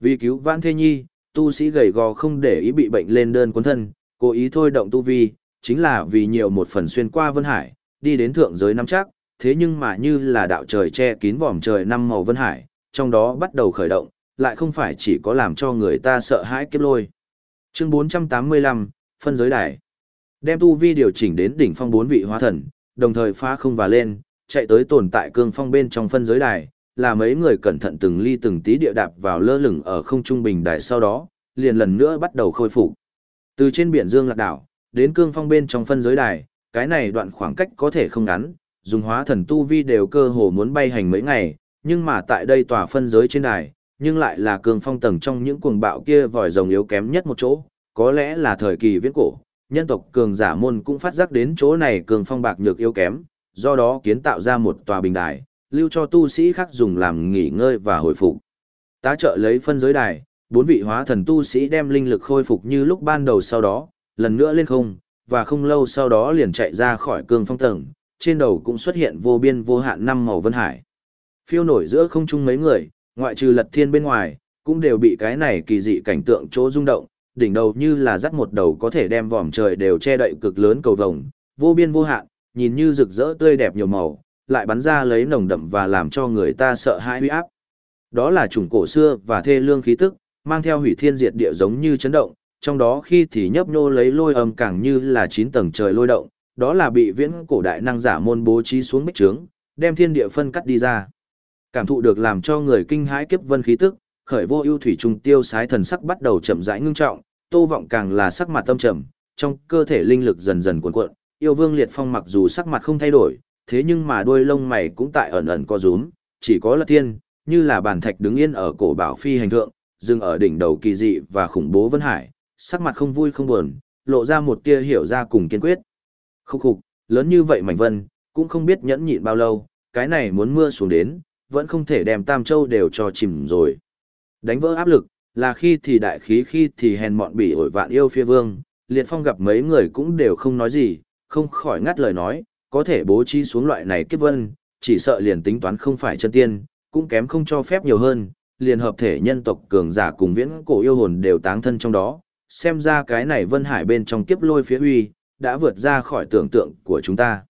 S1: Vì cứu vãn thê nhi, Tu sĩ gầy gò không để ý bị bệnh lên đơn cuốn thân, cố ý thôi động tu vi, chính là vì nhiều một phần xuyên qua Vân Hải, đi đến thượng giới năm chắc, thế nhưng mà như là đạo trời che kín vòm trời năm màu Vân Hải, trong đó bắt đầu khởi động, lại không phải chỉ có làm cho người ta sợ hãi kiếp lôi. Chương 485, phân giới đài. Đem tu vi điều chỉnh đến đỉnh phong bốn vị hóa thần, đồng thời phá không và lên, chạy tới tồn tại cương phong bên trong phân giới đài, là mấy người cẩn thận từng ly từng tí địa đạp vào lơ lửng ở không trung bình đài sau đó, liền lần nữa bắt đầu khôi phục. Từ trên biển Dương lạc đảo, đến cương phong bên trong phân giới đài, cái này đoạn khoảng cách có thể không ngắn, dùng hóa thần tu vi đều cơ hồ muốn bay hành mấy ngày, nhưng mà tại đây tòa phân giới trên đài, nhưng lại là cương phong tầng trong những cuồng bạo kia vòi rồng yếu kém nhất một chỗ, có lẽ là thời kỳ viễn cổ, nhân tộc cường giả môn cũng phát giác đến chỗ này cường phong bạc nhược yếu kém, do đó kiến tạo ra một tòa bình đài, lưu cho tu sĩ khác dùng làm nghỉ ngơi và hồi phục. Tá trợ lấy phân giới đài, bốn vị hóa thần tu sĩ đem linh lực khôi phục như lúc ban đầu sau đó, lần nữa lên không, và không lâu sau đó liền chạy ra khỏi cương phong tầng, trên đầu cũng xuất hiện vô biên vô hạn năm màu vân hải. Phiêu nổi giữa không trung mấy người, ngoại trừ lật thiên bên ngoài, cũng đều bị cái này kỳ dị cảnh tượng chỗ rung động, đỉnh đầu như là dắt một đầu có thể đem vòm trời đều che đậy cực lớn cầu vồng, vô biên vô hạn, nhìn như rực rỡ tươi đẹp nhiều màu, lại bắn ra lấy nồng đậm và làm cho người ta sợ hãi uy áp. Đó là chủng cổ xưa và thê lương khí tức, mang theo hủy thiên diệt địa giống như chấn động, trong đó khi thì nhấp nhô lấy lôi âm càng như là chín tầng trời lôi động, đó là bị viễn cổ đại năng giả môn bố trí xuống bích trướng, đem thiên địa phân cắt đi ra. Cảm thụ được làm cho người kinh hãi kiếp vân khí tức, khởi vô ưu thủy trùng tiêu sái thần sắc bắt đầu chậm rãi ngưng trọng, Tô Vọng càng là sắc mặt tâm trầm, trong cơ thể linh lực dần dần cuộn cuộn, yêu vương liệt phong mặc dù sắc mặt không thay đổi, thế nhưng mà đuôi lông mày cũng tại ẩn ẩn co rúm, chỉ có Lật Thiên, như là bàn thạch đứng yên ở cổ bảo phi hành thượng, dừng ở đỉnh đầu kỳ dị và khủng bố vân hải, sắc mặt không vui không buồn, lộ ra một tia hiểu ra cùng kiên quyết. Khúc khục, lớn như vậy mảnh vân, cũng không biết nhẫn nhịn bao lâu, cái này muốn mưa xuống đến, vẫn không thể đem Tam Châu đều cho chìm rồi. Đánh vỡ áp lực, là khi thì đại khí khi thì hèn mọn bỉ ổi vạn yêu phía vương, liệt phong gặp mấy người cũng đều không nói gì, không khỏi ngắt lời nói, có thể bố trí xuống loại này kiếp vân, chỉ sợ liền tính toán không phải chân tiên, cũng kém không cho phép nhiều hơn, liền hợp thể nhân tộc cường giả cùng viễn cổ yêu hồn đều táng thân trong đó, xem ra cái này vân hải bên trong kiếp lôi phía huy, đã vượt ra khỏi tưởng tượng của chúng ta.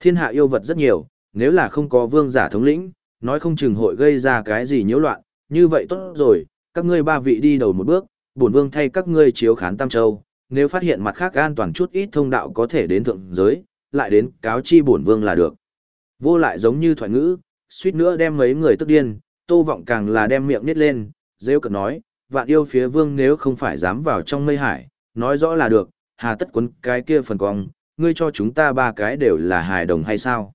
S1: Thiên hạ yêu vật rất nhiều, nếu là không có vương giả thống lĩnh, nói không chừng hội gây ra cái gì nhiễu loạn, như vậy tốt rồi, các ngươi ba vị đi đầu một bước, bổn vương thay các ngươi chiếu khán Tam Châu, nếu phát hiện mặt khác an toàn chút ít thông đạo có thể đến thượng giới, lại đến cáo chi bổn vương là được. Vô lại giống như thoại ngữ, suýt nữa đem mấy người tức điên, tô vọng càng là đem miệng nít lên, rêu cực nói, vạn yêu phía vương nếu không phải dám vào trong mây hải, nói rõ là được, hà tất quấn cái kia phần cong, ngươi cho chúng ta ba cái đều là hài đồng hay sao?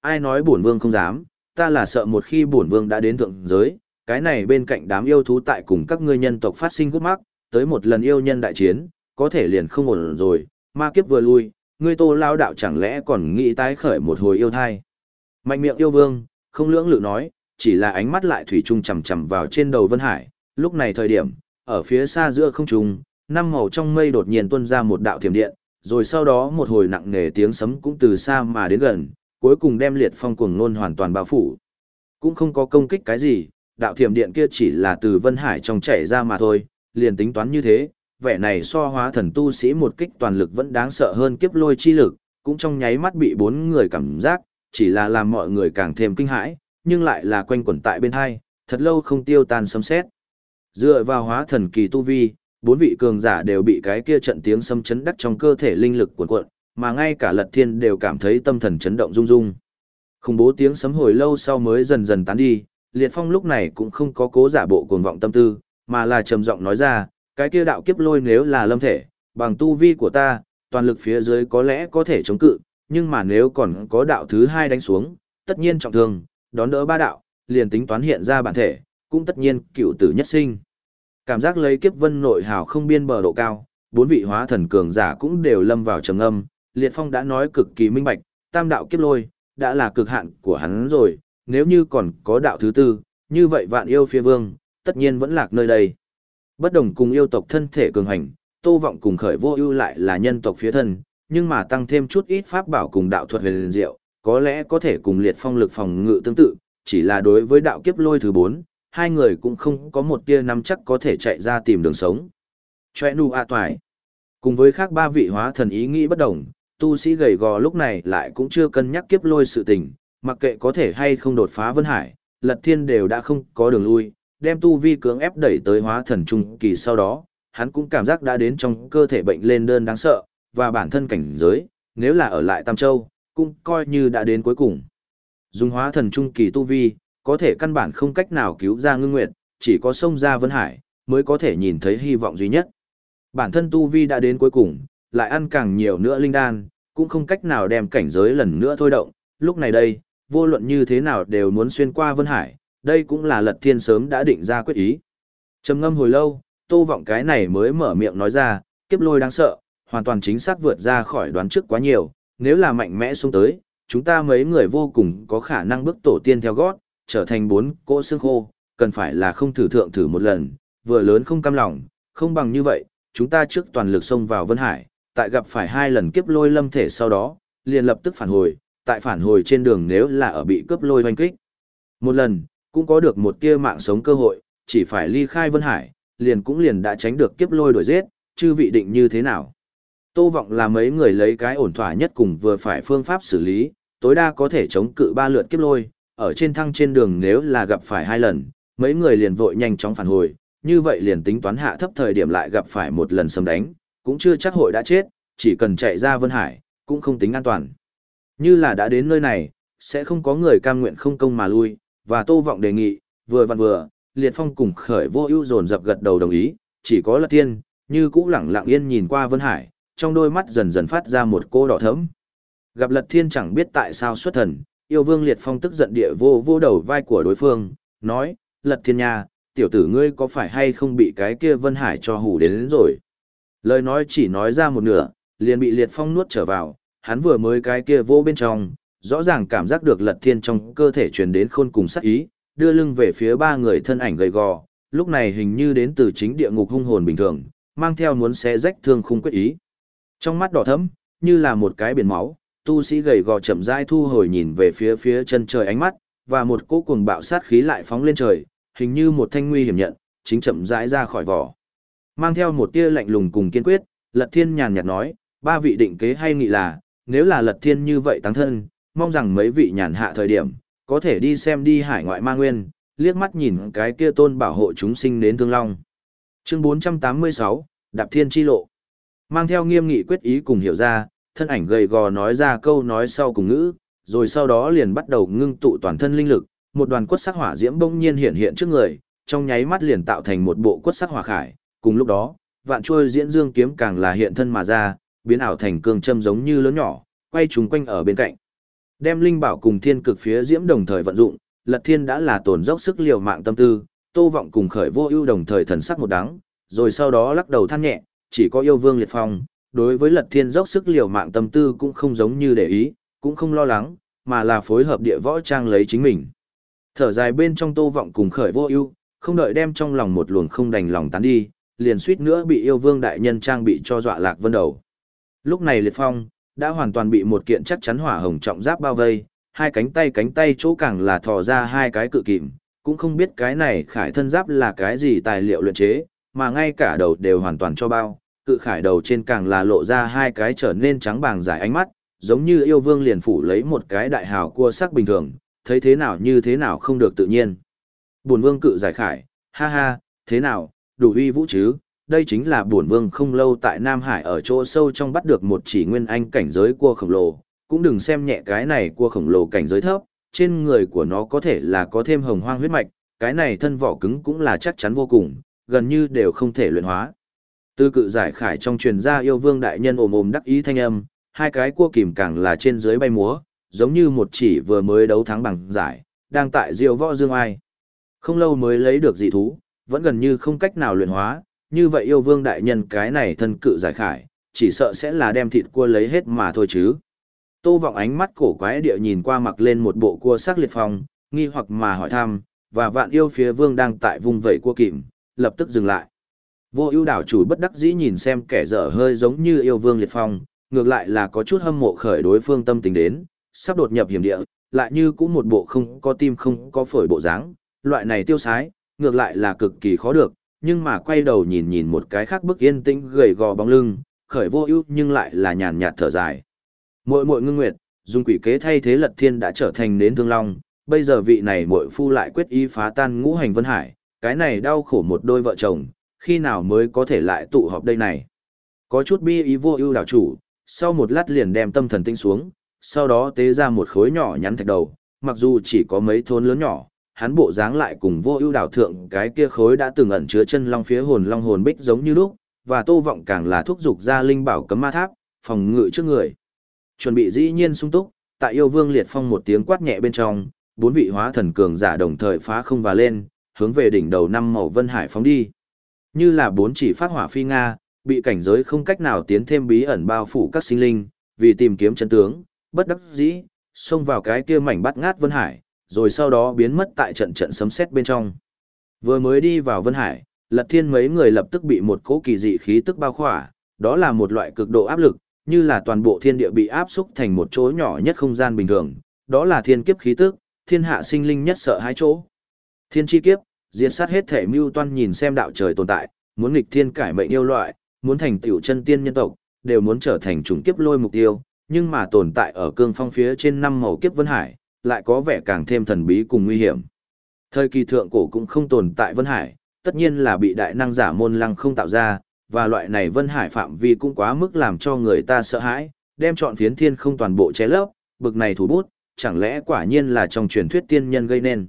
S1: Ai nói bổn vương không dám, ta là sợ một khi bổn vương đã đến thượng giới, cái này bên cạnh đám yêu thú tại cùng các ngươi nhân tộc phát sinh gút mắc, tới một lần yêu nhân đại chiến, có thể liền không ổn rồi, ma kiếp vừa lui, ngươi tô lao đạo chẳng lẽ còn nghĩ tái khởi một hồi yêu thai. Mạnh miệng yêu vương, không lưỡng lự nói, chỉ là ánh mắt lại thủy chung chầm chầm vào trên đầu Vân Hải, lúc này thời điểm, ở phía xa giữa không trung, năm màu trong mây đột nhiên tuôn ra một đạo thiểm điện, rồi sau đó một hồi nặng nề tiếng sấm cũng từ xa mà đến gần, cuối cùng đem liệt phong cuồng nôn hoàn toàn bao phủ. Cũng không có công kích cái gì, đạo thiểm điện kia chỉ là từ Vân Hải trong chảy ra mà thôi, liền tính toán như thế, vẻ này so hóa thần tu sĩ một kích toàn lực vẫn đáng sợ hơn kiếp lôi chi lực, cũng trong nháy mắt bị bốn người cảm giác, chỉ là làm mọi người càng thêm kinh hãi, nhưng lại là quanh quẩn tại bên hai, thật lâu không tiêu tan sấm xét. Dựa vào hóa thần kỳ tu vi, bốn vị cường giả đều bị cái kia trận tiếng sấm chấn đắc trong cơ thể linh lực cuộn cuộn, mà ngay cả Lật Thiên đều cảm thấy tâm thần chấn động rung rung. Khủng bố tiếng sấm hồi lâu sau mới dần dần tán đi, Liệt Phong lúc này cũng không có cố giả bộ cuồng vọng tâm tư, mà là trầm giọng nói ra, cái kia đạo kiếp lôi nếu là lâm thể, bằng tu vi của ta, toàn lực phía dưới có lẽ có thể chống cự, nhưng mà nếu còn có đạo thứ hai đánh xuống, tất nhiên trọng thương, đón đỡ ba đạo, liền tính toán hiện ra bản thể, cũng tất nhiên cựu tử nhất sinh. Cảm giác lấy kiếp vân nội hào không biên bờ độ cao, bốn vị hóa thần cường giả cũng đều lâm vào trầm âm, Liệt Phong đã nói cực kỳ minh bạch, tam đạo kiếp lôi, đã là cực hạn của hắn rồi, nếu như còn có đạo thứ tư, như vậy vạn yêu phía vương, tất nhiên vẫn lạc nơi đây. Bất đồng cùng yêu tộc thân thể cường hành, tô vọng cùng khởi vô ưu lại là nhân tộc phía thân, nhưng mà tăng thêm chút ít pháp bảo cùng đạo thuật huyền diệu, có lẽ có thể cùng liệt phong lực phòng ngự tương tự, chỉ là đối với đạo kiếp lôi thứ 4, hai người cũng không có một tia nắm chắc có thể chạy ra tìm đường sống. Choe nu a toại Cùng với khác ba vị hóa thần ý nghĩ bất đồng, tu sĩ gầy gò lúc này lại cũng chưa cân nhắc kiếp lôi sự tình, mặc kệ có thể hay không đột phá Vân Hải, Lật Thiên đều đã không có đường lui, đem tu vi cưỡng ép đẩy tới hóa thần trung kỳ sau đó, hắn cũng cảm giác đã đến trong cơ thể bệnh lên đơn đáng sợ, và bản thân cảnh giới, nếu là ở lại Tam Châu, cũng coi như đã đến cuối cùng. Dùng hóa thần trung kỳ tu vi, có thể căn bản không cách nào cứu ra ngưng nguyệt, chỉ có sông ra Vân Hải, mới có thể nhìn thấy hy vọng duy nhất. Bản thân tu vi đã đến cuối cùng, lại ăn càng nhiều nữa linh đan, cũng không cách nào đem cảnh giới lần nữa thôi động, lúc này đây, vô luận như thế nào đều muốn xuyên qua Vân Hải, đây cũng là lật thiên sớm đã định ra quyết ý. trầm ngâm hồi lâu, tô vọng cái này mới mở miệng nói ra, kiếp lôi đáng sợ, hoàn toàn chính xác vượt ra khỏi đoán trước quá nhiều, nếu là mạnh mẽ xuống tới, chúng ta mấy người vô cùng có khả năng bước tổ tiên theo gót, trở thành bốn cỗ xương khô, cần phải là không thử thượng thử một lần, vừa lớn không cam lòng, không bằng như vậy, chúng ta trước toàn lực xông vào Vân Hải, tại gặp phải hai lần kiếp lôi lâm thể sau đó, liền lập tức phản hồi, tại phản hồi trên đường nếu là ở bị cướp lôi hoanh kích. Một lần, cũng có được một tia mạng sống cơ hội, chỉ phải ly khai Vân Hải, liền cũng liền đã tránh được kiếp lôi đuổi giết, chư vị định như thế nào. Tô vọng là mấy người lấy cái ổn thỏa nhất cùng vừa phải phương pháp xử lý, tối đa có thể chống cự ba lượt kiếp lôi, ở trên thăng trên đường nếu là gặp phải hai lần, mấy người liền vội nhanh chóng phản hồi, như vậy liền tính toán hạ thấp thời điểm lại gặp phải một lần xâm đánh, cũng chưa chắc hội đã chết, chỉ cần chạy ra Vân Hải, cũng không tính an toàn. Như là đã đến nơi này, sẽ không có người cam nguyện không công mà lui, và Tô Vọng đề nghị, vừa vặn vừa, Liệt Phong cùng Khởi Vô Ưu dồn dập gật đầu đồng ý, chỉ có Lật Thiên, như cũ lặng lặng yên nhìn qua Vân Hải, trong đôi mắt dần dần phát ra một cô đỏ thẫm. Gặp Lật Thiên chẳng biết tại sao xuất thần, yêu vương Liệt Phong tức giận địa vô vô đầu vai của đối phương, nói, Lật Thiên nha, tiểu tử ngươi có phải hay không bị cái kia Vân Hải cho hù đến, đến rồi. Lời nói chỉ nói ra một nửa, liền bị Liệt Phong nuốt trở vào, hắn vừa mới cái kia vô bên trong, rõ ràng cảm giác được Lật Thiên trong cơ thể truyền đến khôn cùng sát ý, đưa lưng về phía ba người thân ảnh gầy gò, lúc này hình như đến từ chính địa ngục hung hồn bình thường, mang theo muốn xé rách thương khung quyết ý. Trong mắt đỏ thẫm, như là một cái biển máu, tu sĩ gầy gò chậm rãi thu hồi nhìn về phía phía chân trời ánh mắt, và một cỗ cuồng bạo sát khí lại phóng lên trời, hình như một thanh nguy hiểm nhận, chính chậm rãi ra khỏi vỏ. Mang theo một tia lạnh lùng cùng kiên quyết, Lật Thiên nhàn nhạt nói, ba vị định kế hay nghị là, nếu là Lật Thiên như vậy tăng thân, mong rằng mấy vị nhàn hạ thời điểm, có thể đi xem đi hải ngoại ma nguyên, liếc mắt nhìn cái kia tôn bảo hộ chúng sinh đến thương long. Chương 486, Đạp Thiên Chi Lộ. Mang theo nghiêm nghị quyết ý cùng hiểu ra, thân ảnh gầy gò nói ra câu nói sau cùng ngữ, rồi sau đó liền bắt đầu ngưng tụ toàn thân linh lực, một đoàn quất sắc hỏa diễm bỗng nhiên hiện hiện trước người, trong nháy mắt liền tạo thành một bộ quất sắc hỏa khải, cùng lúc đó, vạn chuôi diễn dương kiếm càng là hiện thân mà ra, biến ảo thành cương châm giống như lớn nhỏ, quay trúng quanh ở bên cạnh. Đem linh bảo cùng thiên cực phía diễm đồng thời vận dụng, Lật Thiên đã là tổn dốc sức liều mạng tâm tư, Tô vọng cùng khởi vô ưu đồng thời thần sắc một đắng, rồi sau đó lắc đầu than nhẹ, chỉ có yêu vương liệt phong, đối với Lật Thiên dốc sức liều mạng tâm tư cũng không giống như để ý, cũng không lo lắng, mà là phối hợp địa võ trang lấy chính mình. Thở dài bên trong Tô vọng cùng khởi vô ưu, không đợi đem trong lòng một luồng không đành lòng tán đi, liền suýt nữa bị yêu vương đại nhân trang bị cho dọa lạc vân đầu. Lúc này liệt phong, đã hoàn toàn bị một kiện chắc chắn hỏa hồng trọng giáp bao vây, hai cánh tay cánh tay chỗ càng là thò ra hai cái cự kìm, cũng không biết cái này khải thân giáp là cái gì tài liệu luyện chế, mà ngay cả đầu đều hoàn toàn cho bao, cự khải đầu trên càng là lộ ra hai cái trở nên trắng bàng dài ánh mắt, giống như yêu vương liền phủ lấy một cái đại hào cua sắc bình thường, thấy thế nào như thế nào không được tự nhiên. Buồn vương cự giải khải, ha ha, thế nào, đủ uy vũ chứ, đây chính là bổn vương không lâu tại Nam Hải ở chỗ sâu trong bắt được một chỉ nguyên anh cảnh giới cua khổng lồ, cũng đừng xem nhẹ cái này cua khổng lồ cảnh giới thấp, trên người của nó có thể là có thêm hồng hoang huyết mạch, cái này thân vỏ cứng cũng là chắc chắn vô cùng, gần như đều không thể luyện hóa. Tư cự giải khải trong truyền gia yêu vương đại nhân ồm ồm đắc ý thanh âm, hai cái cua kìm càng là trên dưới bay múa, giống như một chỉ vừa mới đấu thắng bằng giải, đang tại diệu võ dương ai. Không lâu mới lấy được dị thú, vẫn gần như không cách nào luyện hóa, như vậy yêu vương đại nhân cái này thân cự giải khải, chỉ sợ sẽ là đem thịt cua lấy hết mà thôi chứ. Tô vọng ánh mắt cổ quái địa nhìn qua mặc lên một bộ cua sắc liệt phong, nghi hoặc mà hỏi thăm, và vạn yêu phía vương đang tại vùng vẩy cua kìm, lập tức dừng lại. Vô ưu đảo chủ bất đắc dĩ nhìn xem kẻ dở hơi giống như yêu vương liệt phong, ngược lại là có chút hâm mộ khởi đối phương tâm tình đến, sắp đột nhập hiểm địa, lại như cũng một bộ không có tim không có phổi bộ dáng, loại này tiêu sái, ngược lại là cực kỳ khó được, nhưng mà quay đầu nhìn nhìn một cái khác bức yên tĩnh gầy gò bóng lưng, khởi vô ưu nhưng lại là nhàn nhạt thở dài. Muội muội ngưng nguyệt, dùng quỷ kế thay thế Lật Thiên đã trở thành nến thương long, bây giờ vị này muội phu lại quyết ý phá tan ngũ hành vân hải, cái này đau khổ một đôi vợ chồng, khi nào mới có thể lại tụ họp đây này. Có chút bi ý vô ưu đảo chủ, sau một lát liền đem tâm thần tinh xuống, sau đó tế ra một khối nhỏ nhắn thạch đầu, mặc dù chỉ có mấy thôn lớn nhỏ, hắn bộ dáng lại cùng vô ưu đảo thượng cái kia khối đã từng ẩn chứa chân long phía hồn long hồn bích giống như lúc, và tô vọng càng là thúc dục ra linh bảo cấm ma tháp, phòng ngự trước người. Chuẩn bị dĩ nhiên sung túc, tại yêu vương liệt phong một tiếng quát nhẹ bên trong, bốn vị hóa thần cường giả đồng thời phá không và lên, hướng về đỉnh đầu năm màu vân hải phóng đi. Như là bốn chỉ phát hỏa phi nga, bị cảnh giới không cách nào tiến thêm bí ẩn bao phủ các sinh linh, vì tìm kiếm chân tướng, bất đắc dĩ, xông vào cái kia mảnh bắt ngát vân hải, rồi sau đó biến mất tại trận trận sấm sét bên trong. Vừa mới đi vào vân hải, Lật Thiên mấy người lập tức bị một cỗ kỳ dị khí tức bao khỏa, đó là một loại cực độ áp lực, như là toàn bộ thiên địa bị áp xúc thành một chỗ nhỏ nhất không gian bình thường, đó là thiên kiếp khí tức, thiên hạ sinh linh nhất sợ hai chỗ. Thiên chi kiếp, diệt sát hết thể mưu toan nhìn xem đạo trời tồn tại, muốn nghịch thiên cải mệnh yêu loại, muốn thành tiểu chân tiên nhân tộc, đều muốn trở thành chủng kiếp lôi mục tiêu, nhưng mà tồn tại ở cương phong phía trên năm màu kiếp vân hải, lại có vẻ càng thêm thần bí cùng nguy hiểm. Thời kỳ thượng cổ cũng không tồn tại vân hải, tất nhiên là bị đại năng giả môn lăng không tạo ra, và loại này vân hải phạm vi cũng quá mức làm cho người ta sợ hãi, đem chọn phiến thiên không toàn bộ che lấp, bực này thủ bút, chẳng lẽ quả nhiên là trong truyền thuyết tiên nhân gây nên.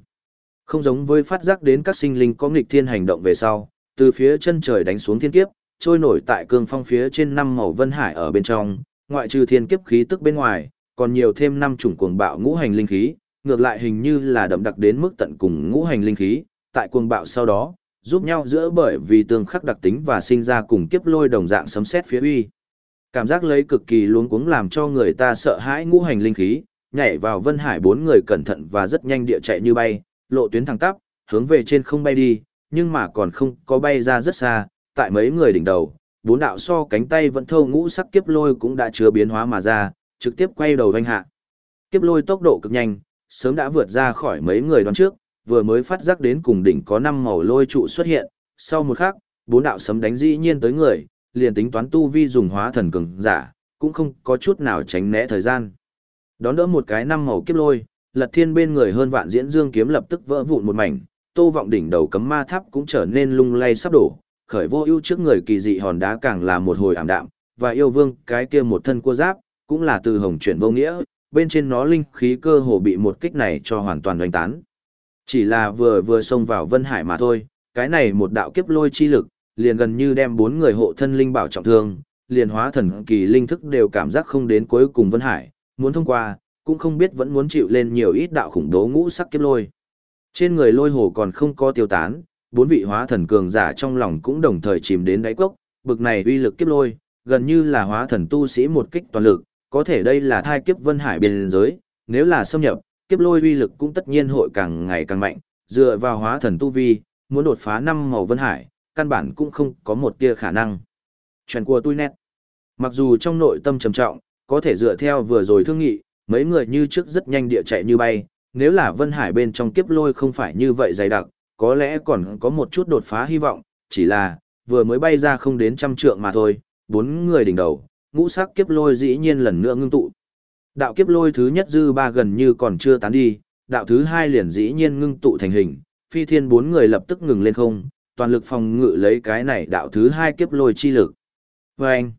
S1: Không giống với phát giác đến các sinh linh có nghịch thiên hành động về sau, từ phía chân trời đánh xuống thiên kiếp, trôi nổi tại cương phong phía trên năm màu vân hải ở bên trong, ngoại trừ thiên kiếp khí tức bên ngoài, còn nhiều thêm năm chủng cuồng bạo ngũ hành linh khí, ngược lại hình như là đậm đặc đến mức tận cùng ngũ hành linh khí, tại cuồng bạo sau đó, giúp nhau giữa bởi vì tương khắc đặc tính và sinh ra cùng kiếp lôi đồng dạng sấm xét phía uy. Cảm giác lấy cực kỳ luống cuống làm cho người ta sợ hãi ngũ hành linh khí, nhảy vào vân hải bốn người cẩn thận và rất nhanh địa chạy như bay, lộ tuyến thẳng tắp, hướng về trên không bay đi, nhưng mà còn không có bay ra rất xa, tại mấy người đỉnh đầu, bốn đạo so cánh tay vẫn thâu ngũ sắc kiếp lôi cũng đã chứa biến hóa mà ra, trực tiếp quay đầu doanh hạ. Kiếp lôi tốc độ cực nhanh, sớm đã vượt ra khỏi mấy người đoán trước, vừa mới phát giác đến cùng đỉnh có năm màu lôi trụ xuất hiện, sau một khắc, bốn đạo sấm đánh dĩ nhiên tới người, liền tính toán tu vi dùng hóa thần cường giả, cũng không có chút nào tránh né thời gian. Đón đỡ một cái năm màu kiếp lôi, Lật Thiên bên người hơn vạn diễn dương kiếm lập tức vỡ vụn một mảnh, Tô Vọng đỉnh đầu cấm ma tháp cũng trở nên lung lay sắp đổ, khởi vô ưu trước người kỳ dị hòn đá càng là một hồi ảm đạm, và yêu vương cái kia một thân cua giáp, cũng là từ hồng chuyển vô nghĩa, bên trên nó linh khí cơ hồ bị một kích này cho hoàn toàn đánh tán. Chỉ là vừa vừa xông vào Vân Hải mà thôi, cái này một đạo kiếp lôi chi lực, liền gần như đem bốn người hộ thân linh bảo trọng thương, liền hóa thần kỳ linh thức đều cảm giác không đến cuối cùng Vân Hải, muốn thông qua, cũng không biết vẫn muốn chịu lên nhiều ít đạo khủng bố ngũ sắc kiếp lôi. Trên người lôi hồ còn không có tiêu tán, bốn vị hóa thần cường giả trong lòng cũng đồng thời chìm đến đáy cốc, bực này uy lực kiếp lôi, gần như là hóa thần tu sĩ một kích toàn lực, có thể đây là thai kiếp vân hải biên giới, nếu là xâm nhập, kiếp lôi uy lực cũng tất nhiên hội càng ngày càng mạnh, dựa vào hóa thần tu vi, muốn đột phá năm màu vân hải, căn bản cũng không có một tia khả năng. Chuyện của tôi nét. Mặc dù trong nội tâm trầm trọng, có thể dựa theo vừa rồi thương nghị, mấy người như trước rất nhanh địa chạy như bay, nếu là vân hải bên trong kiếp lôi không phải như vậy dày đặc, có lẽ còn có một chút đột phá hy vọng, chỉ là, vừa mới bay ra không đến trăm trượng mà thôi, bốn người đỉnh đầu, ngũ sắc kiếp lôi dĩ nhiên lần nữa ngưng tụ. Đạo kiếp lôi thứ nhất dư ba gần như còn chưa tán đi, đạo thứ hai liền dĩ nhiên ngưng tụ thành hình, phi thiên bốn người lập tức ngừng lên không, toàn lực phòng ngự lấy cái này đạo thứ hai kiếp lôi chi lực. Và anh,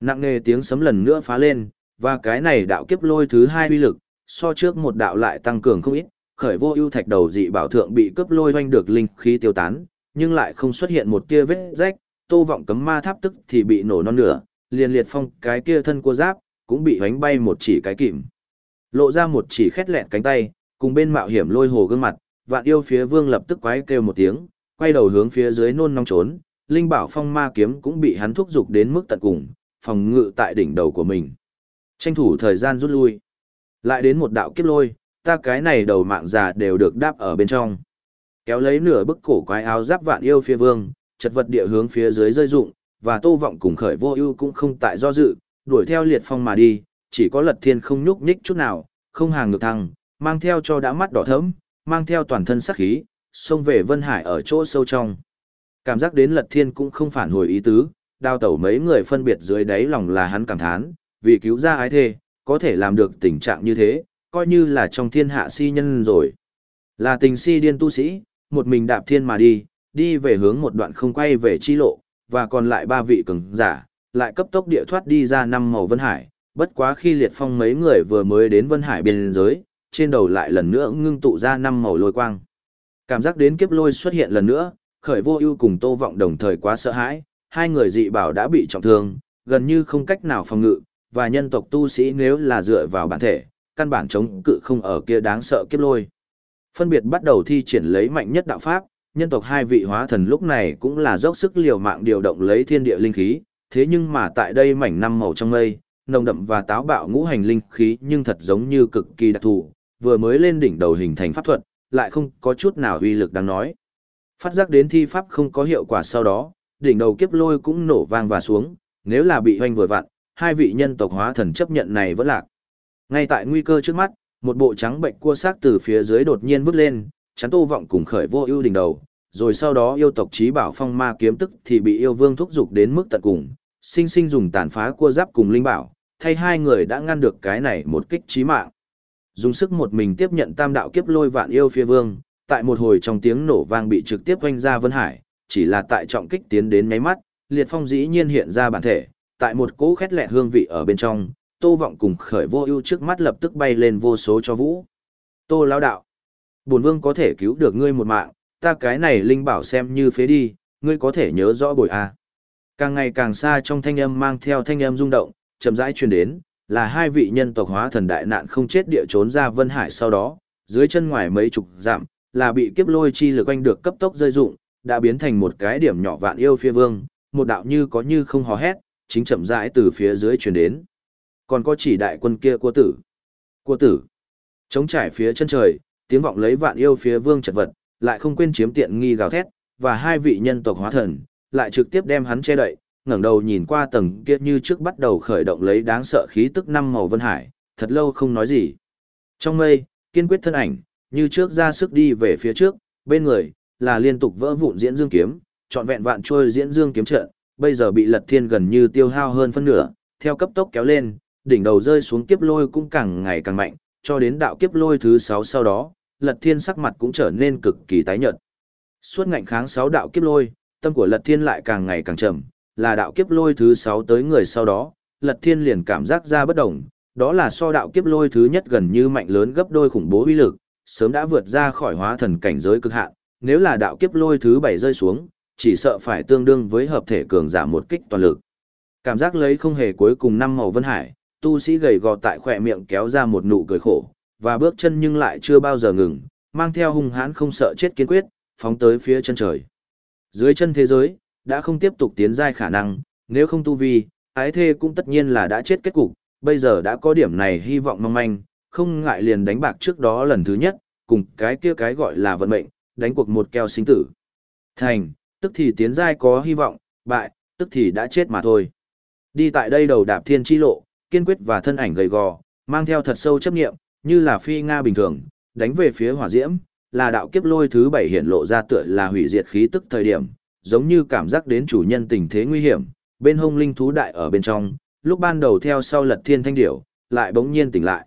S1: nặng nề tiếng sấm lần nữa phá lên, và cái này đạo kiếp lôi thứ hai uy lực, so trước một đạo lại tăng cường không ít, khởi vô ưu thạch đầu dị bảo thượng bị cướp lôi doanh được linh khí tiêu tán, nhưng lại không xuất hiện một tia vết rách, tô vọng cấm ma tháp tức thì bị nổ non nửa, liền liệt phong cái kia thân cua giáp, cũng bị hoánh bay một chỉ cái kìm. Lộ ra một chỉ khét lẹn cánh tay, cùng bên mạo hiểm lôi hồ gương mặt, vạn yêu phía vương lập tức quái kêu một tiếng, quay đầu hướng phía dưới nôn nóng trốn, linh bảo phong ma kiếm cũng bị hắn thúc giục đến mức tận cùng, phòng ngự tại đỉnh đầu của mình. Tranh thủ thời gian rút lui. Lại đến một đạo kiếp lôi, ta cái này đầu mạng già đều được đáp ở bên trong. Kéo lấy nửa bức cổ quái áo giáp vạn yêu phía vương, chật vật địa hướng phía dưới rơi rụng, và tô vọng cùng khởi vô ưu cũng không tại do dự, đuổi theo liệt phong mà đi, chỉ có lật thiên không nhúc nhích chút nào, không hàng ngược thăng, mang theo cho đã mắt đỏ thẫm, mang theo toàn thân sắc khí, xông về Vân Hải ở chỗ sâu trong. Cảm giác đến Lật Thiên cũng không phản hồi ý tứ, đao tẩu mấy người phân biệt dưới đáy lòng là hắn cảm thán, vì cứu ra ái thê, có thể làm được tình trạng như thế, coi như là trong thiên hạ si nhân rồi. Là tình si điên tu sĩ, một mình đạp thiên mà đi, đi về hướng một đoạn không quay về chi lộ, và còn lại ba vị cường giả, lại cấp tốc địa thoát đi ra năm màu Vân Hải, bất quá khi liệt phong mấy người vừa mới đến Vân Hải biên giới, trên đầu lại lần nữa ngưng tụ ra năm màu lôi quang. Cảm giác đến kiếp lôi xuất hiện lần nữa, khởi vô ưu cùng tô vọng đồng thời quá sợ hãi, hai người dị bảo đã bị trọng thương, gần như không cách nào phòng ngự, và nhân tộc tu sĩ nếu là dựa vào bản thể, căn bản chống cự không ở kia đáng sợ kiếp lôi. Phân biệt bắt đầu thi triển lấy mạnh nhất đạo pháp, nhân tộc hai vị hóa thần lúc này cũng là dốc sức liều mạng điều động lấy thiên địa linh khí, thế nhưng mà tại đây mảnh năm màu trong mây, nồng đậm và táo bạo ngũ hành linh khí nhưng thật giống như cực kỳ đặc thù, vừa mới lên đỉnh đầu hình thành pháp thuật, lại không có chút nào uy lực đáng nói. Phát giác đến thi pháp không có hiệu quả sau đó, đỉnh đầu kiếp lôi cũng nổ vang và xuống, nếu là bị hoanh vừa vặn, hai vị nhân tộc hóa thần chấp nhận này vẫn lạc. Ngay tại nguy cơ trước mắt, một bộ trắng bệnh cua xác từ phía dưới đột nhiên vứt lên, chắn tô vọng cùng khởi vô ưu đỉnh đầu, rồi sau đó yêu tộc trí bảo phong ma kiếm tức thì bị yêu vương thúc giục đến mức tận cùng, sinh sinh dùng tàn phá cua giáp cùng linh bảo, thay hai người đã ngăn được cái này một kích trí mạng. Dùng sức một mình tiếp nhận tam đạo kiếp lôi vạn yêu phía vương, tại một hồi trong tiếng nổ vang bị trực tiếp vanh ra Vân Hải, chỉ là tại trọng kích tiến đến nháy mắt, liệt phong dĩ nhiên hiện ra bản thể, tại một cỗ khét lẹ hương vị ở bên trong, Tô Vọng cùng khởi vô ưu trước mắt lập tức bay lên vô số cho vũ. Tô lão đạo, bổn vương có thể cứu được ngươi một mạng, ta cái này linh bảo xem như phế đi, ngươi có thể nhớ rõ bồi a. Càng ngày càng xa trong thanh âm mang theo thanh âm rung động, chậm rãi truyền đến, là hai vị nhân tộc hóa thần đại nạn không chết địa trốn ra Vân Hải sau đó, dưới chân ngoài mấy chục dặm, là bị kiếp lôi chi lực quanh được cấp tốc rơi dụng, đã biến thành một cái điểm nhỏ vạn yêu phía vương, một đạo như có như không hò hét, chính chậm rãi từ phía dưới truyền đến. Còn có chỉ đại quân kia của tử. Của tử. Chống trải phía chân trời, tiếng vọng lấy vạn yêu phía vương chật vật, lại không quên chiếm tiện nghi gào thét, và hai vị nhân tộc hóa thần, lại trực tiếp đem hắn che đậy, ngẩng đầu nhìn qua tầng kia như trước bắt đầu khởi động lấy đáng sợ khí tức năm màu vân hải, thật lâu không nói gì. Trong mây, kiên quyết thân ảnh, như trước ra sức đi về phía trước, bên người, là liên tục vỡ vụn diễn dương kiếm, trọn vẹn vạn trôi diễn dương kiếm trận, bây giờ bị lật thiên gần như tiêu hao hơn phân nửa, theo cấp tốc kéo lên, đỉnh đầu rơi xuống kiếp lôi cũng càng ngày càng mạnh, cho đến đạo kiếp lôi thứ 6 sau đó, lật thiên sắc mặt cũng trở nên cực kỳ tái nhợt. Suốt ngạnh kháng 6 đạo kiếp lôi, tâm của lật thiên lại càng ngày càng trầm, là đạo kiếp lôi thứ 6 tới người sau đó, lật thiên liền cảm giác ra bất động, đó là so đạo kiếp lôi thứ nhất gần như mạnh lớn gấp đôi khủng bố uy lực, sớm đã vượt ra khỏi hóa thần cảnh giới cực hạn, nếu là đạo kiếp lôi thứ 7 rơi xuống, chỉ sợ phải tương đương với hợp thể cường giả một kích toàn lực. Cảm giác lấy không hề cuối cùng năm màu vân hải, tu sĩ gầy gò tại khỏe miệng kéo ra một nụ cười khổ, và bước chân nhưng lại chưa bao giờ ngừng, mang theo hung hãn không sợ chết kiên quyết, phóng tới phía chân trời. Dưới chân thế giới, đã không tiếp tục tiến giai khả năng, nếu không tu vi, ái thê cũng tất nhiên là đã chết kết cục, bây giờ đã có điểm này hy vọng mong manh, không ngại liền đánh bạc trước đó lần thứ nhất, cùng cái kia cái gọi là vận mệnh, đánh cuộc một keo sinh tử. Thành, tức thì tiến giai có hy vọng, bại, tức thì đã chết mà thôi. Đi tại đây đầu đạp thiên chi lộ, kiên quyết và thân ảnh gầy gò, mang theo thật sâu chấp nghiệm, như là phi Nga bình thường, đánh về phía hỏa diễm, là đạo kiếp lôi thứ bảy hiện lộ ra tựa là hủy diệt khí tức thời điểm, giống như cảm giác đến chủ nhân tình thế nguy hiểm, bên hông linh thú đại ở bên trong, lúc ban đầu theo sau lật thiên thanh điểu, lại bỗng nhiên tỉnh lại.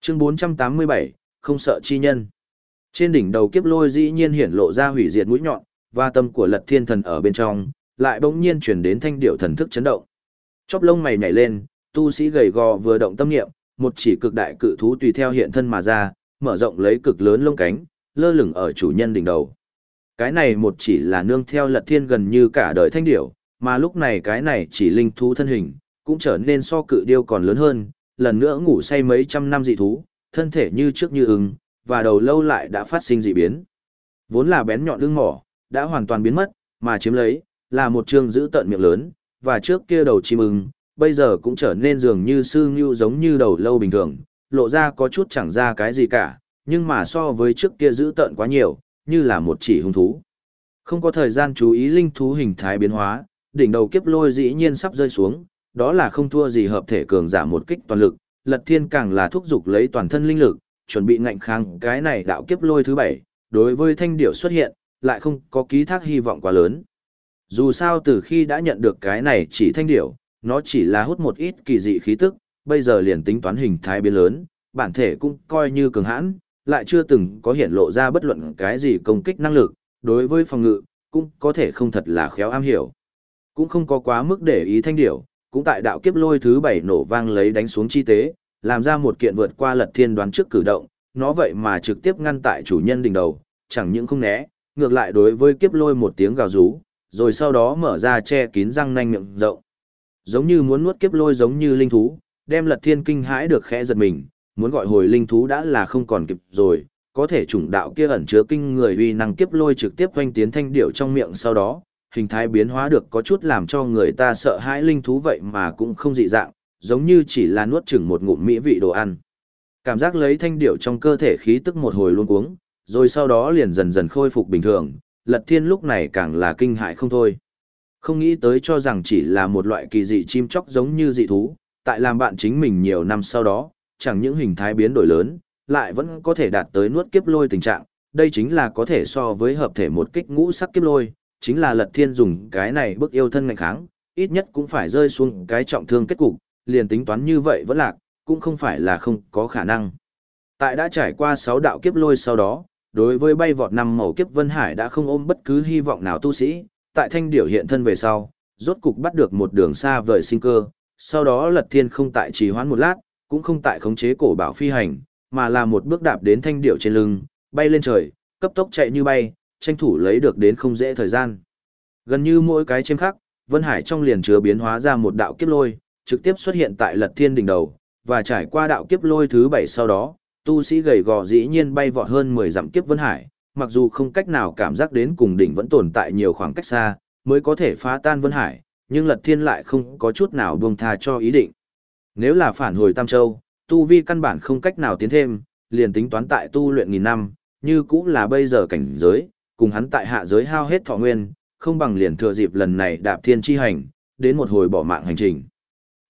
S1: Chương 487, không sợ chi nhân. Trên đỉnh đầu kiếp lôi dĩ nhiên hiển lộ ra hủy diệt mũi nhọn, và tâm của lật thiên thần ở bên trong, lại bỗng nhiên chuyển đến thanh điểu thần thức chấn động. Chóp lông mày nhảy lên, tu sĩ gầy gò vừa động tâm niệm, một chỉ cực đại cự thú tùy theo hiện thân mà ra, mở rộng lấy cực lớn lông cánh, lơ lửng ở chủ nhân đỉnh đầu. Cái này một chỉ là nương theo lật thiên gần như cả đời thanh điểu, mà lúc này cái này chỉ linh thú thân hình, cũng trở nên so cự điêu còn lớn hơn, lần nữa ngủ say mấy trăm năm dị thú, thân thể như trước như ưng, và đầu lâu lại đã phát sinh dị biến. Vốn là bén nhọn lưng mỏ, đã hoàn toàn biến mất, mà chiếm lấy, là một trương giữ tận miệng lớn, và trước kia đầu chim ưng, bây giờ cũng trở nên dường như sư ngưu giống như đầu lâu bình thường, lộ ra có chút chẳng ra cái gì cả, nhưng mà so với trước kia giữ tận quá nhiều, như là một chỉ hung thú. Không có thời gian chú ý linh thú hình thái biến hóa, đỉnh đầu kiếp lôi dĩ nhiên sắp rơi xuống, đó là không thua gì hợp thể cường giả một kích toàn lực, Lật Thiên càng là thúc giục lấy toàn thân linh lực, chuẩn bị ngạnh kháng cái này đạo kiếp lôi thứ bảy, đối với thanh điểu xuất hiện, lại không có ký thác hy vọng quá lớn. Dù sao từ khi đã nhận được cái này chỉ thanh điểu, nó chỉ là hút một ít kỳ dị khí tức, bây giờ liền tính toán hình thái biến lớn, bản thể cũng coi như cường hãn, lại chưa từng có hiện lộ ra bất luận cái gì công kích năng lực, đối với phòng ngự, cũng có thể không thật là khéo am hiểu. Cũng không có quá mức để ý thanh điểu, cũng tại đạo kiếp lôi thứ bảy nổ vang lấy đánh xuống chi tế, làm ra một kiện vượt qua lật thiên đoán trước cử động, nó vậy mà trực tiếp ngăn tại chủ nhân đỉnh đầu, chẳng những không né, ngược lại đối với kiếp lôi một tiếng gào rú, rồi sau đó mở ra che kín răng nanh miệng rộng. Giống như muốn nuốt kiếp lôi giống như linh thú, đem lật thiên kinh hãi được khẽ giật mình, muốn gọi hồi linh thú đã là không còn kịp rồi, có thể chủng đạo kia ẩn chứa kinh người uy năng kiếp lôi trực tiếp quanh tiến thanh điệu trong miệng sau đó, hình thái biến hóa được có chút làm cho người ta sợ hãi linh thú vậy mà cũng không dị dạng, giống như chỉ là nuốt chửng một ngụm mỹ vị đồ ăn. Cảm giác lấy thanh điệu trong cơ thể khí tức một hồi luôn cuống, rồi sau đó liền dần dần khôi phục bình thường, lật thiên lúc này càng là kinh hại không thôi. Không nghĩ tới cho rằng chỉ là một loại kỳ dị chim chóc giống như dị thú, tại làm bạn chính mình nhiều năm sau đó, chẳng những hình thái biến đổi lớn, lại vẫn có thể đạt tới nuốt kiếp lôi tình trạng, đây chính là có thể so với hợp thể một kích ngũ sắc kiếp lôi, chính là lật thiên dùng cái này bức yêu thân ngành kháng, ít nhất cũng phải rơi xuống cái trọng thương kết cục, liền tính toán như vậy vẫn lạc, cũng không phải là không có khả năng. Tại đã trải qua 6 đạo kiếp lôi sau đó, đối với bay vọt năm màu kiếp Vân Hải đã không ôm bất cứ hy vọng nào tu sĩ, tại thanh điểu hiện thân về sau, rốt cục bắt được một đường xa vời sinh cơ, sau đó lật thiên không tại trì hoãn một lát, cũng không tại khống chế cổ bảo phi hành, mà là một bước đạp đến thanh điểu trên lưng, bay lên trời, cấp tốc chạy như bay, tranh thủ lấy được đến không dễ thời gian. Gần như mỗi cái chiêm khắc, Vân Hải trong liền chứa biến hóa ra một đạo kiếp lôi, trực tiếp xuất hiện tại Lật Thiên đỉnh đầu, và trải qua đạo kiếp lôi thứ bảy sau đó, tu sĩ gầy gò dĩ nhiên bay vọt hơn 10 dặm kiếp Vân Hải, mặc dù không cách nào cảm giác đến cùng đỉnh vẫn tồn tại nhiều khoảng cách xa, mới có thể phá tan Vân Hải, nhưng Lật Thiên lại không có chút nào buông tha cho ý định. Nếu là phản hồi Tam Châu, tu vi căn bản không cách nào tiến thêm, liền tính toán tại tu luyện nghìn năm, như cũng là bây giờ cảnh giới, cùng hắn tại hạ giới hao hết thọ nguyên, không bằng liền thừa dịp lần này đạp thiên chi hành, đến một hồi bỏ mạng hành trình.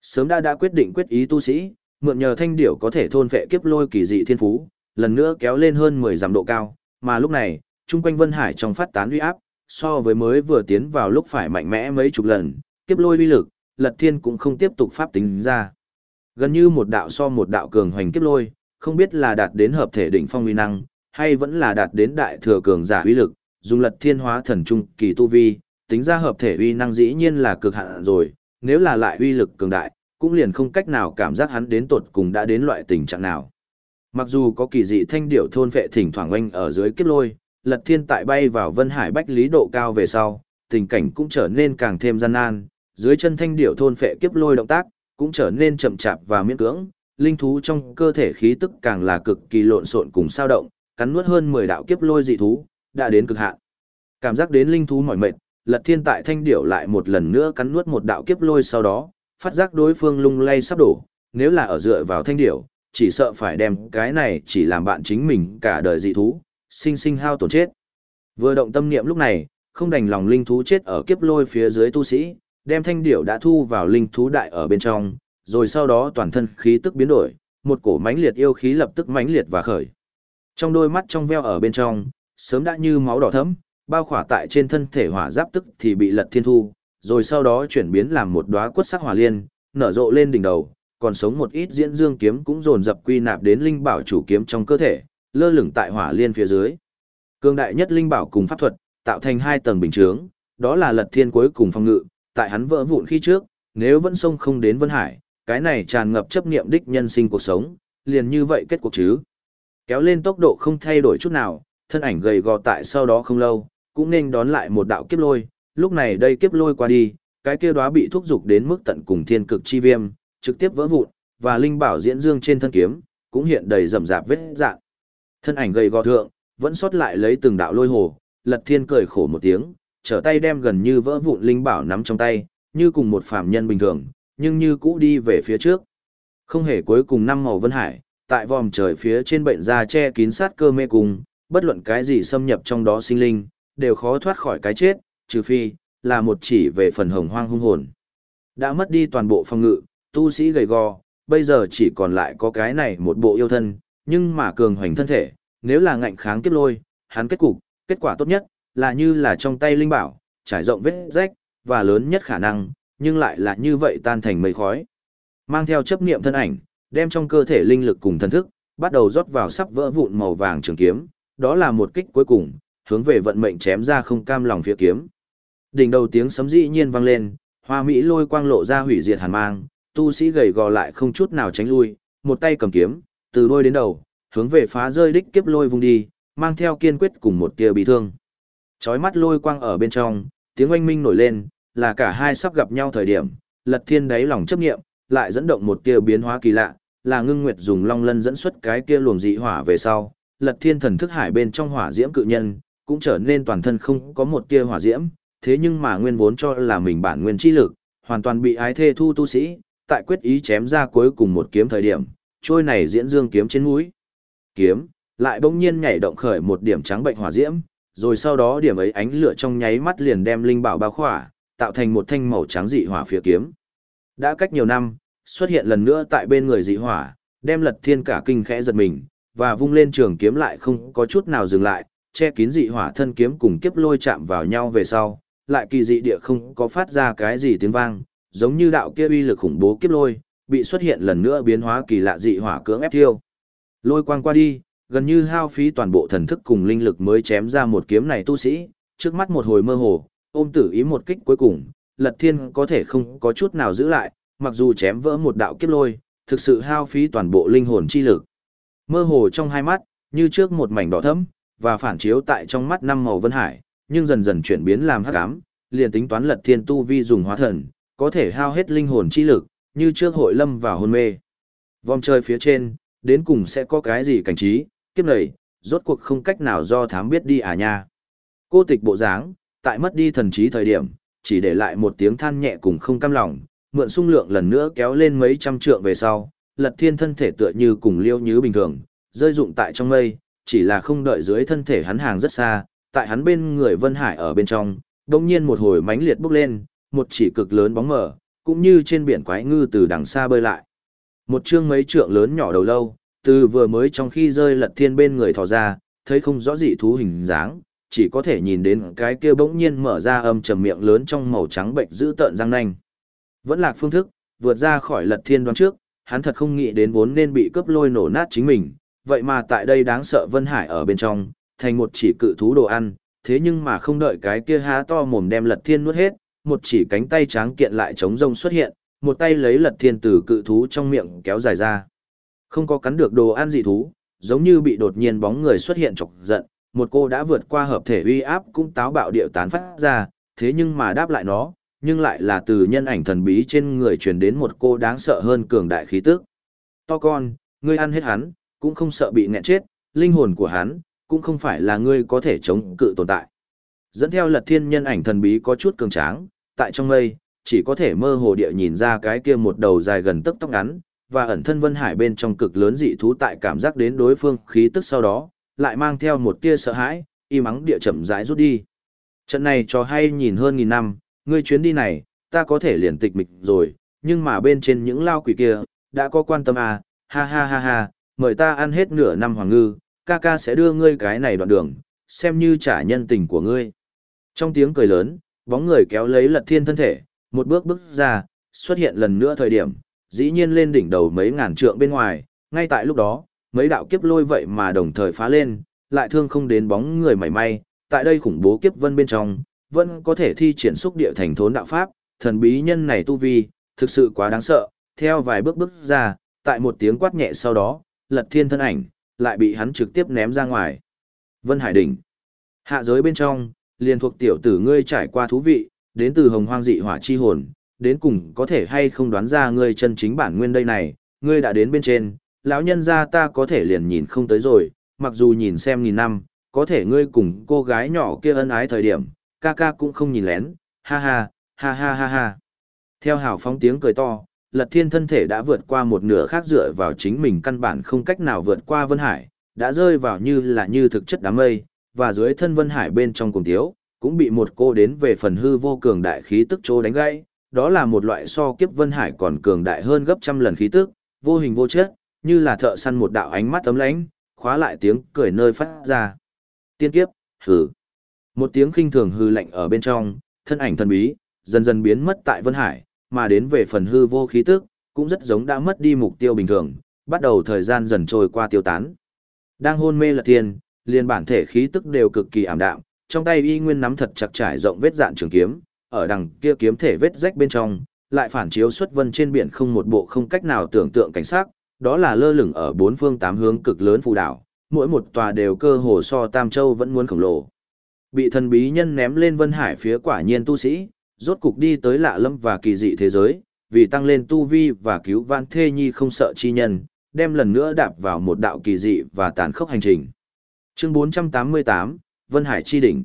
S1: Sớm đã đã quyết định quyết ý tu sĩ, mượn nhờ thanh điểu có thể thôn phệ kiếp lôi kỳ dị thiên phú, lần nữa kéo lên hơn 10 dặm độ cao, mà lúc này, trung quanh Vân Hải trong phát tán uy áp, so với mới vừa tiến vào lúc phải mạnh mẽ mấy chục lần, kiếp lôi uy lực, Lật Thiên cũng không tiếp tục pháp tính ra. Gần như một đạo so một đạo cường hoành kiếp lôi, không biết là đạt đến hợp thể đỉnh phong uy năng, hay vẫn là đạt đến đại thừa cường giả uy lực, dùng Lật Thiên hóa thần trung kỳ tu vi, tính ra hợp thể uy năng dĩ nhiên là cực hạn rồi, nếu là lại uy lực cường đại, cũng liền không cách nào cảm giác hắn đến tột cùng đã đến loại tình trạng nào. Mặc dù có kỳ dị thanh điệu thôn vệ thỉnh thoảng oanh ở dưới kiếp lôi, lật thiên tại bay vào vân hải bách lý độ cao về sau, tình cảnh cũng trở nên càng thêm gian nan, dưới chân thanh điệu thôn vệ kiếp lôi động tác, cũng trở nên chậm chạp và miễn cưỡng, linh thú trong cơ thể khí tức càng là cực kỳ lộn xộn cùng sao động, cắn nuốt hơn 10 đạo kiếp lôi dị thú, đã đến cực hạn. Cảm giác đến linh thú mỏi mệt, Lật Thiên tại thanh điệu lại một lần nữa cắn nuốt một đạo kiếp lôi sau đó, phát giác đối phương lung lay sắp đổ, nếu là ở dựa vào thanh điểu, chỉ sợ phải đem cái này chỉ làm bạn chính mình cả đời dị thú, sinh sinh hao tổn chết. Vừa động tâm niệm lúc này, không đành lòng linh thú chết ở kiếp lôi phía dưới tu sĩ, đem thanh điểu đã thu vào linh thú đại ở bên trong, rồi sau đó toàn thân khí tức biến đổi, một cổ mãnh liệt yêu khí lập tức mãnh liệt và khởi. Trong đôi mắt trong veo ở bên trong, sớm đã như máu đỏ thẫm, bao khỏa tại trên thân thể hỏa giáp tức thì bị lật thiên thu, rồi sau đó chuyển biến làm một đóa quất sắc hỏa liên, nở rộ lên đỉnh đầu, còn sống một ít diễn dương kiếm cũng dồn dập quy nạp đến linh bảo chủ kiếm trong cơ thể, lơ lửng tại hỏa liên phía dưới. Cương đại nhất linh bảo cùng pháp thuật, tạo thành hai tầng bình chướng, đó là lật thiên cuối cùng phong ngự, tại hắn vỡ vụn khi trước, nếu vẫn sông không đến Vân Hải, cái này tràn ngập chấp niệm đích nhân sinh cuộc sống, liền như vậy kết cuộc chứ. Kéo lên tốc độ không thay đổi chút nào, thân ảnh gầy gò tại sau đó không lâu, cũng nên đón lại một đạo kiếp lôi, lúc này đây kiếp lôi qua đi, cái kia đóa bị thúc dục đến mức tận cùng thiên cực chi viêm, trực tiếp vỡ vụn, và linh bảo diễn dương trên thân kiếm, cũng hiện đầy rầm rạp vết dạng. Thân ảnh gầy gò thượng, vẫn sót lại lấy từng đạo lôi hồ, Lật Thiên cười khổ một tiếng, trở tay đem gần như vỡ vụn linh bảo nắm trong tay, như cùng một phàm nhân bình thường, nhưng như cũ đi về phía trước. Không hề cuối cùng năm màu vân hải, tại vòm trời phía trên bệnh da che kín sát cơ mê cùng, bất luận cái gì xâm nhập trong đó sinh linh, đều khó thoát khỏi cái chết, trừ phi, là một chỉ về phần hồng hoang hung hồn. Đã mất đi toàn bộ phòng ngự, tu sĩ gầy gò, bây giờ chỉ còn lại có cái này một bộ yêu thân, nhưng mà cường hoành thân thể, nếu là ngạnh kháng kiếp lôi, hắn kết cục, kết quả tốt nhất, là như là trong tay linh bảo, trải rộng vết rách, và lớn nhất khả năng, nhưng lại là như vậy tan thành mây khói. Mang theo chấp niệm thân ảnh, đem trong cơ thể linh lực cùng thần thức, bắt đầu rót vào sắp vỡ vụn màu vàng trường kiếm, đó là một kích cuối cùng, hướng về vận mệnh chém ra không cam lòng phía kiếm. Đỉnh đầu tiếng sấm dĩ nhiên vang lên, hoa mỹ lôi quang lộ ra hủy diệt hàn mang, tu sĩ gầy gò lại không chút nào tránh lui, một tay cầm kiếm, từ đôi đến đầu, hướng về phá rơi đích kiếp lôi vung đi, mang theo kiên quyết cùng một tia bị thương. Chói mắt lôi quang ở bên trong, tiếng oanh minh nổi lên, là cả hai sắp gặp nhau thời điểm, lật thiên đáy lòng chấp nghiệm, lại dẫn động một tia biến hóa kỳ lạ, là ngưng nguyệt dùng long lân dẫn xuất cái kia luồng dị hỏa về sau, lật thiên thần thức hải bên trong hỏa diễm cự nhân, cũng trở nên toàn thân không có một tia hỏa diễm, thế nhưng mà nguyên vốn cho là mình bản nguyên chi lực, hoàn toàn bị ái thê thu tu sĩ, tại quyết ý chém ra cuối cùng một kiếm thời điểm, trôi này diễn dương kiếm trên mũi. Kiếm, lại bỗng nhiên nhảy động khởi một điểm trắng bệnh hỏa diễm, rồi sau đó điểm ấy ánh lửa trong nháy mắt liền đem linh bảo bao khỏa, tạo thành một thanh màu trắng dị hỏa phía kiếm. Đã cách nhiều năm, xuất hiện lần nữa tại bên người dị hỏa, đem lật thiên cả kinh khẽ giật mình, và vung lên trường kiếm lại không có chút nào dừng lại, che kín dị hỏa thân kiếm cùng kiếp lôi chạm vào nhau về sau, lại kỳ dị địa không có phát ra cái gì tiếng vang, giống như đạo kia uy lực khủng bố kiếp lôi, bị xuất hiện lần nữa biến hóa kỳ lạ dị hỏa cưỡng ép thiêu. Lôi quang qua đi, gần như hao phí toàn bộ thần thức cùng linh lực mới chém ra một kiếm này tu sĩ, trước mắt một hồi mơ hồ, ôm tử ý một kích cuối cùng, Lật Thiên có thể không có chút nào giữ lại, mặc dù chém vỡ một đạo kiếp lôi, thực sự hao phí toàn bộ linh hồn chi lực. Mơ hồ trong hai mắt, như trước một mảnh đỏ thẫm, và phản chiếu tại trong mắt năm màu vân hải, nhưng dần dần chuyển biến làm hắc ám, liền tính toán Lật Thiên tu vi dùng hóa thần, có thể hao hết linh hồn chi lực, như trước hội lâm vào hôn mê. Vòng trời phía trên, đến cùng sẽ có cái gì cảnh trí, kiếp này, rốt cuộc không cách nào do thám biết đi à nha. Cô tịch bộ dáng, tại mất đi thần trí thời điểm, chỉ để lại một tiếng than nhẹ cùng không cam lòng, mượn sung lượng lần nữa kéo lên mấy trăm trượng về sau, lật thiên thân thể tựa như cùng liêu như bình thường, rơi rụng tại trong mây, chỉ là không đợi dưới thân thể hắn hàng rất xa, tại hắn bên người Vân Hải ở bên trong, đồng nhiên một hồi mãnh liệt bốc lên, một chỉ cực lớn bóng mở, cũng như trên biển quái ngư từ đằng xa bơi lại. Một chương mấy trượng lớn nhỏ đầu lâu, từ vừa mới trong khi rơi lật thiên bên người thò ra, thấy không rõ dị thú hình dáng, chỉ có thể nhìn đến cái kia bỗng nhiên mở ra âm trầm miệng lớn trong màu trắng bệnh dữ tợn răng nanh. Vẫn lạc phương thức, vượt ra khỏi lật thiên đoán trước, hắn thật không nghĩ đến vốn nên bị cướp lôi nổ nát chính mình, vậy mà tại đây đáng sợ Vân Hải ở bên trong, thành một chỉ cự thú đồ ăn, thế nhưng mà không đợi cái kia há to mồm đem lật thiên nuốt hết, một chỉ cánh tay tráng kiện lại chống rông xuất hiện, một tay lấy lật thiên tử cự thú trong miệng kéo dài ra. Không có cắn được đồ ăn dị thú, giống như bị đột nhiên bóng người xuất hiện chọc giận, một cô đã vượt qua hợp thể uy áp cũng táo bạo điệu tán phát ra, thế nhưng mà đáp lại nó, nhưng lại là từ nhân ảnh thần bí trên người truyền đến một cô đáng sợ hơn cường đại khí tức. To con, ngươi ăn hết hắn, cũng không sợ bị nghẹn chết, linh hồn của hắn, cũng không phải là ngươi có thể chống cự tồn tại. Dẫn theo lật thiên nhân ảnh thần bí có chút cường tráng, tại trong mây, chỉ có thể mơ hồ địa nhìn ra cái kia một đầu dài gần tấc tóc ngắn, và ẩn thân vân hải bên trong cực lớn dị thú tại cảm giác đến đối phương khí tức sau đó, lại mang theo một tia sợ hãi, im mắng địa chậm rãi rút đi. Trận này cho hay nhìn hơn nghìn năm, ngươi chuyến đi này, ta có thể liền tịch mịch rồi, nhưng mà bên trên những lao quỷ kia, đã có quan tâm à, ha ha ha ha, mời ta ăn hết nửa năm hoàng ngư, ca ca sẽ đưa ngươi cái này đoạn đường, xem như trả nhân tình của ngươi. Trong tiếng cười lớn, bóng người kéo lấy lật thiên thân thể, một bước bước ra, xuất hiện lần nữa thời điểm, dĩ nhiên lên đỉnh đầu mấy ngàn trượng bên ngoài, ngay tại lúc đó, mấy đạo kiếp lôi vậy mà đồng thời phá lên, lại thương không đến bóng người mảy may, tại đây khủng bố kiếp vân bên trong, vẫn có thể thi triển xúc địa thành thốn đạo pháp, thần bí nhân này tu vi, thực sự quá đáng sợ, theo vài bước bước ra, tại một tiếng quát nhẹ sau đó, lật thiên thân ảnh, lại bị hắn trực tiếp ném ra ngoài. Vân Hải Đỉnh Hạ giới bên trong, liền thuộc tiểu tử ngươi trải qua thú vị, đến từ hồng hoang dị hỏa chi hồn, đến cùng có thể hay không đoán ra ngươi chân chính bản nguyên đây này, ngươi đã đến bên trên, lão nhân gia ta có thể liền nhìn không tới rồi, mặc dù nhìn xem nghìn năm, có thể ngươi cùng cô gái nhỏ kia ân ái thời điểm, ca ca cũng không nhìn lén, ha ha, ha ha ha ha. Theo hào phóng tiếng cười to, lật thiên thân thể đã vượt qua một nửa khác dựa vào chính mình căn bản không cách nào vượt qua Vân Hải, đã rơi vào như là như thực chất đám mây, và dưới thân Vân Hải bên trong cùng thiếu, cũng bị một cô đến về phần hư vô cường đại khí tức chỗ đánh gãy, đó là một loại so kiếp Vân Hải còn cường đại hơn gấp trăm lần khí tức, vô hình vô chất, như là thợ săn một đạo ánh mắt ấm lánh khóa lại tiếng cười nơi phát ra. Tiên kiếp, hừ. Một tiếng khinh thường hư lạnh ở bên trong, thân ảnh thần bí, dần dần biến mất tại Vân Hải, mà đến về phần hư vô khí tức, cũng rất giống đã mất đi mục tiêu bình thường, bắt đầu thời gian dần trôi qua tiêu tán. Đang hôn mê lật thiên, liền bản thể khí tức đều cực kỳ ảm đạm, trong tay y nguyên nắm thật chặt trải rộng vết dạn trường kiếm, ở đằng kia kiếm thể vết rách bên trong, lại phản chiếu xuất vân trên biển không một bộ không cách nào tưởng tượng cảnh sắc, đó là lơ lửng ở bốn phương tám hướng cực lớn phù đảo, mỗi một tòa đều cơ hồ so Tam Châu vẫn muốn khổng lồ. Bị thần bí nhân ném lên vân hải phía quả nhiên tu sĩ, rốt cục đi tới lạ lâm và kỳ dị thế giới, vì tăng lên tu vi và cứu vãn thê nhi không sợ chi nhân, đem lần nữa đạp vào một đạo kỳ dị và tàn khốc hành trình. Chương 488, Vân Hải chi đỉnh.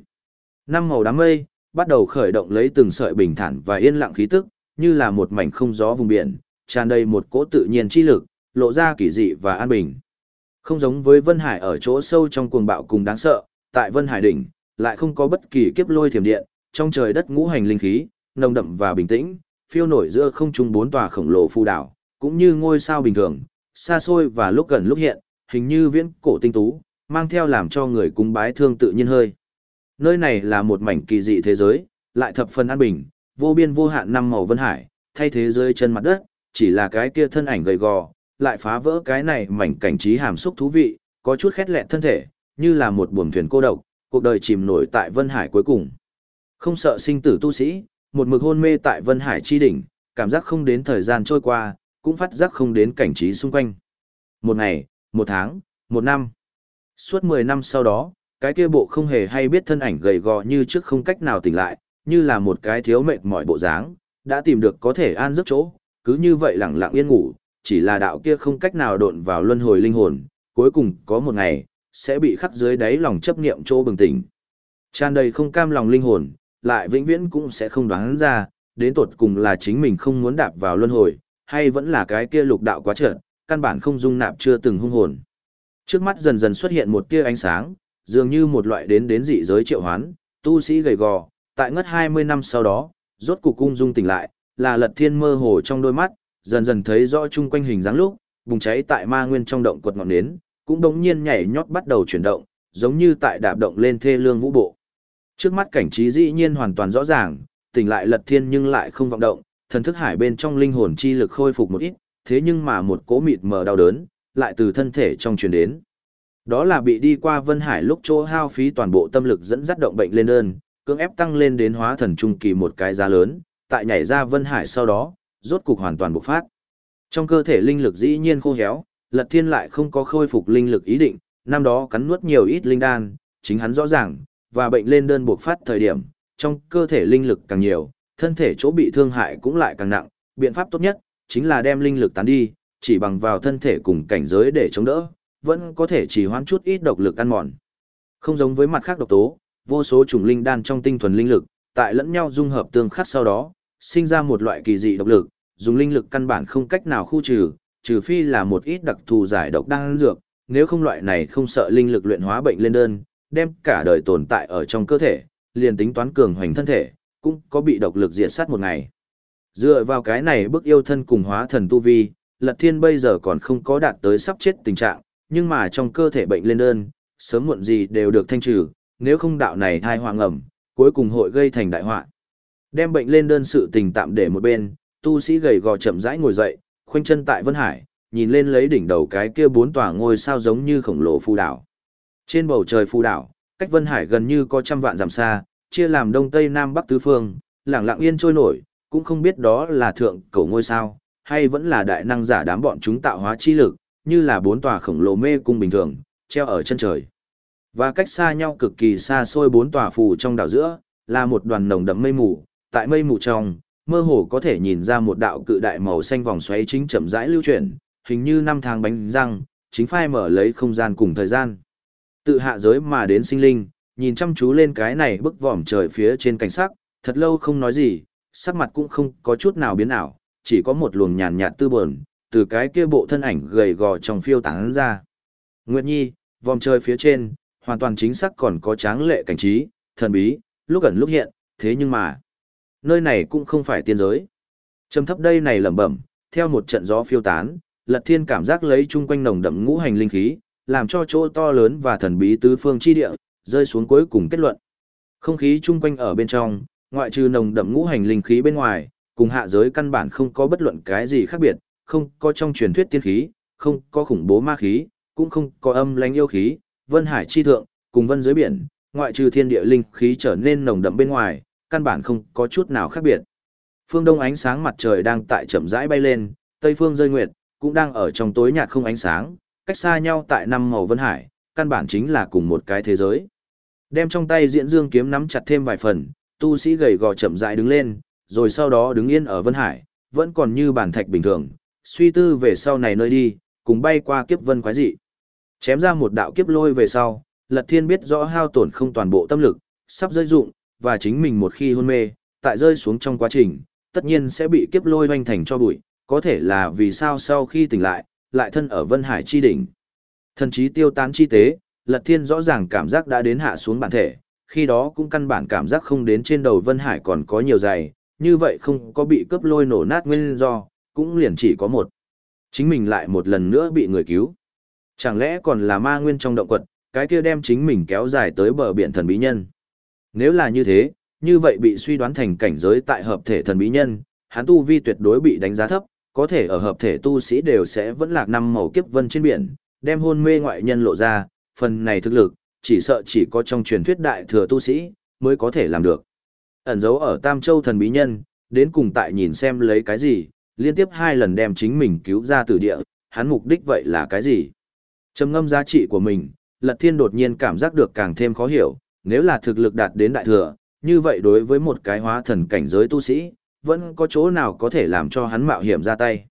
S1: Năm màu đám mây, bắt đầu khởi động lấy từng sợi bình thản và yên lặng khí tức, như là một mảnh không gió vùng biển, tràn đầy một cỗ tự nhiên chi lực, lộ ra kỳ dị và an bình. Không giống với Vân Hải ở chỗ sâu trong cuồng bạo cùng đáng sợ, tại Vân Hải đỉnh, lại không có bất kỳ kiếp lôi thiểm điện, trong trời đất ngũ hành linh khí, nồng đậm và bình tĩnh, phiêu nổi giữa không trung bốn tòa khổng lồ phù đảo, cũng như ngôi sao bình thường, xa xôi và lúc gần lúc hiện, hình như viễn cổ tinh tú, mang theo làm cho người cung bái thương tự nhiên hơi. Nơi này là một mảnh kỳ dị thế giới, lại thập phần an bình, vô biên vô hạn năm màu vân hải, thay thế giới chân mặt đất, chỉ là cái kia thân ảnh gầy gò, lại phá vỡ cái này mảnh cảnh trí hàm xúc thú vị, có chút khét lẹn thân thể, như là một buồm thuyền cô độc, cuộc đời chìm nổi tại vân hải cuối cùng. Không sợ sinh tử tu sĩ, một mực hôn mê tại vân hải chi đỉnh, cảm giác không đến thời gian trôi qua, cũng phát giác không đến cảnh trí xung quanh. Một ngày, một tháng, một năm. Suốt 10 năm sau đó, cái kia bộ không hề hay biết thân ảnh gầy gò như trước không cách nào tỉnh lại, như là một cái thiếu mệt mỏi bộ dáng, đã tìm được có thể an giấc chỗ, cứ như vậy lặng lặng yên ngủ, chỉ là đạo kia không cách nào độn vào luân hồi linh hồn, cuối cùng có một ngày, sẽ bị khắc dưới đáy lòng chấp niệm chỗ bừng tỉnh. Tràn đầy không cam lòng linh hồn, lại vĩnh viễn cũng sẽ không đoán ra, đến tột cùng là chính mình không muốn đạp vào luân hồi, hay vẫn là cái kia lục đạo quá trợn, căn bản không dung nạp chưa từng hung hồn. Trước mắt dần dần xuất hiện một tia ánh sáng, dường như một loại đến đến dị giới triệu hoán, tu sĩ gầy gò, tại ngất 20 năm sau đó, rốt cục cung dung tỉnh lại, là lật thiên mơ hồ trong đôi mắt, dần dần thấy rõ chung quanh hình dáng lúc, bùng cháy tại ma nguyên trong động quật ngọn nến, cũng đống nhiên nhảy nhót bắt đầu chuyển động, giống như tại đạp động lên thê lương vũ bộ. Trước mắt cảnh trí dĩ nhiên hoàn toàn rõ ràng, tỉnh lại lật thiên nhưng lại không vọng động, thần thức hải bên trong linh hồn chi lực khôi phục một ít, thế nhưng mà một cỗ mịt mờ đau đớn, lại từ thân thể trong truyền đến. Đó là bị đi qua Vân Hải lúc chỗ hao phí toàn bộ tâm lực dẫn dắt động bệnh lên đơn, cưỡng ép tăng lên đến hóa thần trung kỳ một cái giá lớn, tại nhảy ra Vân Hải sau đó, rốt cục hoàn toàn bộc phát. Trong cơ thể linh lực dĩ nhiên khô héo, Lật Thiên lại không có khôi phục linh lực ý định, năm đó cắn nuốt nhiều ít linh đan, chính hắn rõ ràng, và bệnh lên đơn bộc phát thời điểm, trong cơ thể linh lực càng nhiều, thân thể chỗ bị thương hại cũng lại càng nặng, biện pháp tốt nhất chính là đem linh lực tán đi, chỉ bằng vào thân thể cùng cảnh giới để chống đỡ, vẫn có thể chỉ hoãn chút ít độc lực ăn mòn. Không giống với mặt khác độc tố, vô số trùng linh đan trong tinh thuần linh lực, tại lẫn nhau dung hợp tương khắc sau đó, sinh ra một loại kỳ dị độc lực, dùng linh lực căn bản không cách nào khu trừ, trừ phi là một ít đặc thù giải độc đan dược, nếu không loại này không sợ linh lực luyện hóa bệnh lên đơn, đem cả đời tồn tại ở trong cơ thể, liền tính toán cường hoành thân thể, cũng có bị độc lực diệt sát một ngày. Dựa vào cái này bức yêu thân cùng hóa thần tu vi, Lật Thiên bây giờ còn không có đạt tới sắp chết tình trạng, nhưng mà trong cơ thể bệnh lên đơn, sớm muộn gì đều được thanh trừ, nếu không đạo này thai hoàng ẩm, cuối cùng hội gây thành đại họa. Đem bệnh lên đơn sự tình tạm để một bên, tu sĩ gầy gò chậm rãi ngồi dậy, khoanh chân tại Vân Hải, nhìn lên lấy đỉnh đầu cái kia bốn tòa ngôi sao giống như khổng lồ phù đảo. Trên bầu trời phù đảo, cách Vân Hải gần như có trăm vạn dặm xa, chia làm đông tây nam bắc tứ phương, lặng lặng yên trôi nổi, cũng không biết đó là thượng cổ ngôi sao, hay vẫn là đại năng giả đám bọn chúng tạo hóa chi lực, như là bốn tòa khổng lồ mê cung bình thường, treo ở chân trời. Và cách xa nhau cực kỳ xa xôi bốn tòa phù trong đảo giữa, là một đoàn nồng đậm mây mù, tại mây mù trong, mơ hồ có thể nhìn ra một đạo cự đại màu xanh vòng xoáy chính chậm rãi lưu chuyển, hình như năm tháng bánh răng, chính phai mở lấy không gian cùng thời gian. Tự hạ giới mà đến sinh linh, nhìn chăm chú lên cái này bức vòm trời phía trên cảnh sắc, thật lâu không nói gì, sắc mặt cũng không có chút nào biến ảo, chỉ có một luồng nhàn nhạt tư buồn, từ cái kia bộ thân ảnh gầy gò trong phiêu tán ra. Nguyệt Nhi, vòm trời phía trên, hoàn toàn chính xác còn có tráng lệ cảnh trí, thần bí, lúc ẩn lúc hiện, thế nhưng mà, nơi này cũng không phải tiên giới. Trầm thấp đây này lẩm bẩm, theo một trận gió phiêu tán, Lật Thiên cảm giác lấy chung quanh nồng đậm ngũ hành linh khí, làm cho chỗ to lớn và thần bí tứ phương chi địa, rơi xuống cuối cùng kết luận. Không khí chung quanh ở bên trong, ngoại trừ nồng đậm ngũ hành linh khí bên ngoài, cùng hạ giới căn bản không có bất luận cái gì khác biệt, không có trong truyền thuyết tiên khí, không có khủng bố ma khí, cũng không có âm lãnh yêu khí, vân hải chi thượng, cùng vân dưới biển, ngoại trừ thiên địa linh khí trở nên nồng đậm bên ngoài, căn bản không có chút nào khác biệt. Phương đông ánh sáng mặt trời đang tại chậm rãi bay lên, tây phương rơi nguyệt, cũng đang ở trong tối nhạt không ánh sáng, cách xa nhau tại năm màu vân hải, căn bản chính là cùng một cái thế giới. Đem trong tay diễn dương kiếm nắm chặt thêm vài phần, tu sĩ gầy gò chậm rãi đứng lên, rồi sau đó đứng yên ở vân hải, vẫn còn như bản thạch bình thường, suy tư về sau này nơi đi, cùng bay qua kiếp vân quái dị. Chém ra một đạo kiếp lôi về sau, Lật Thiên biết rõ hao tổn không toàn bộ tâm lực, sắp rơi dụng, và chính mình một khi hôn mê, tại rơi xuống trong quá trình, tất nhiên sẽ bị kiếp lôi hoành thành cho bụi, có thể là vì sao sau khi tỉnh lại, lại thân ở Vân Hải chi đỉnh. Thần trí tiêu tán chi tế, Lật Thiên rõ ràng cảm giác đã đến hạ xuống bản thể, khi đó cũng căn bản cảm giác không đến trên đầu Vân Hải còn có nhiều dày, như vậy không có bị cướp lôi nổ nát nguyên do, cũng liền chỉ có một. Chính mình lại một lần nữa bị người cứu. Chẳng lẽ còn là ma nguyên trong động quật, cái kia đem chính mình kéo dài tới bờ biển thần bí nhân. Nếu là như thế, như vậy bị suy đoán thành cảnh giới tại hợp thể thần bí nhân, hắn tu vi tuyệt đối bị đánh giá thấp, có thể ở hợp thể tu sĩ đều sẽ vẫn lạc năm màu kiếp vân trên biển, đem hôn mê ngoại nhân lộ ra, phần này thực lực, chỉ sợ chỉ có trong truyền thuyết đại thừa tu sĩ, mới có thể làm được. Ẩn dấu ở Tam Châu thần bí nhân, đến cùng tại nhìn xem lấy cái gì, liên tiếp hai lần đem chính mình cứu ra từ địa, hắn mục đích vậy là cái gì? Trầm ngâm giá trị của mình, Lật Thiên đột nhiên cảm giác được càng thêm khó hiểu, nếu là thực lực đạt đến đại thừa, như vậy đối với một cái hóa thần cảnh giới tu sĩ, vẫn có chỗ nào có thể làm cho hắn mạo hiểm ra tay.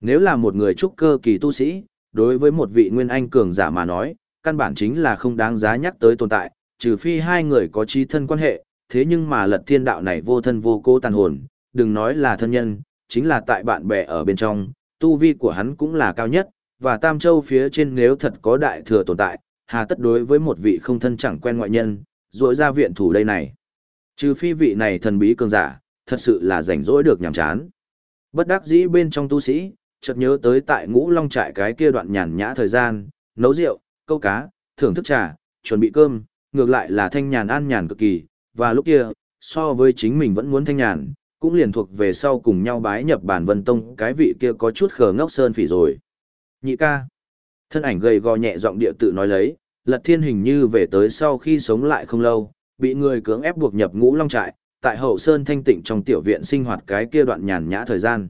S1: Nếu là một người trúc cơ kỳ tu sĩ, đối với một vị nguyên anh cường giả mà nói, căn bản chính là không đáng giá nhắc tới tồn tại, trừ phi hai người có trí thân quan hệ, thế nhưng mà lật thiên đạo này vô thân vô cố tàn hồn, đừng nói là thân nhân, chính là tại bạn bè ở bên trong, tu vi của hắn cũng là cao nhất, và Tam Châu phía trên nếu thật có đại thừa tồn tại, hà tất đối với một vị không thân chẳng quen ngoại nhân, rỗi ra viện thủ đây này. Trừ phi vị này thần bí cường giả, thật sự là rảnh rỗi được nhàm chán. Bất đắc dĩ bên trong tu sĩ, chợt nhớ tới tại ngũ long trại cái kia đoạn nhàn nhã thời gian, nấu rượu, câu cá, thưởng thức trà, chuẩn bị cơm, ngược lại là thanh nhàn an nhàn cực kỳ, và lúc kia, so với chính mình vẫn muốn thanh nhàn, cũng liền thuộc về sau cùng nhau bái nhập bản vân tông cái vị kia có chút khờ ngốc sơn phỉ rồi. Nhị ca. Thân ảnh gầy gò nhẹ giọng địa tự nói lấy, lật thiên hình như về tới sau khi sống lại không lâu, bị người cưỡng ép buộc nhập ngũ long trại, tại hậu sơn thanh tịnh trong tiểu viện sinh hoạt cái kia đoạn nhàn nhã thời gian.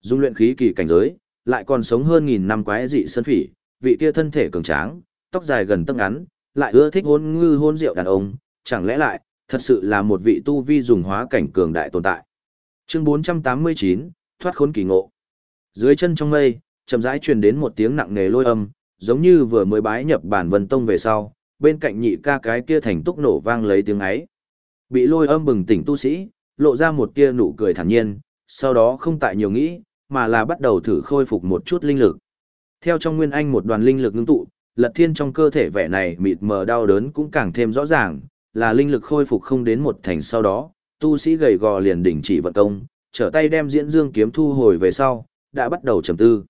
S1: Dung luyện khí kỳ cảnh giới, lại còn sống hơn nghìn năm quái dị sơn phỉ, vị kia thân thể cường tráng, tóc dài gần tấc ngắn, lại ưa thích hôn ngư hôn rượu đàn ông, chẳng lẽ lại, thật sự là một vị tu vi dùng hóa cảnh cường đại tồn tại. Chương 489, thoát khốn kỳ ngộ. Dưới chân trong mây, chậm rãi truyền đến một tiếng nặng nề lôi âm, giống như vừa mới bái nhập bản vân tông về sau, bên cạnh nhị ca cái kia thành túc nổ vang lấy tiếng ấy. Bị lôi âm bừng tỉnh tu sĩ, lộ ra một tia nụ cười thản nhiên, sau đó không tại nhiều nghĩ, mà là bắt đầu thử khôi phục một chút linh lực. Theo trong nguyên anh một đoàn linh lực ngưng tụ, lật thiên trong cơ thể vẻ này mịt mờ đau đớn cũng càng thêm rõ ràng, là linh lực khôi phục không đến một thành sau đó, tu sĩ gầy gò liền đình chỉ vận công, trở tay đem diễn dương kiếm thu hồi về sau, đã bắt đầu trầm tư.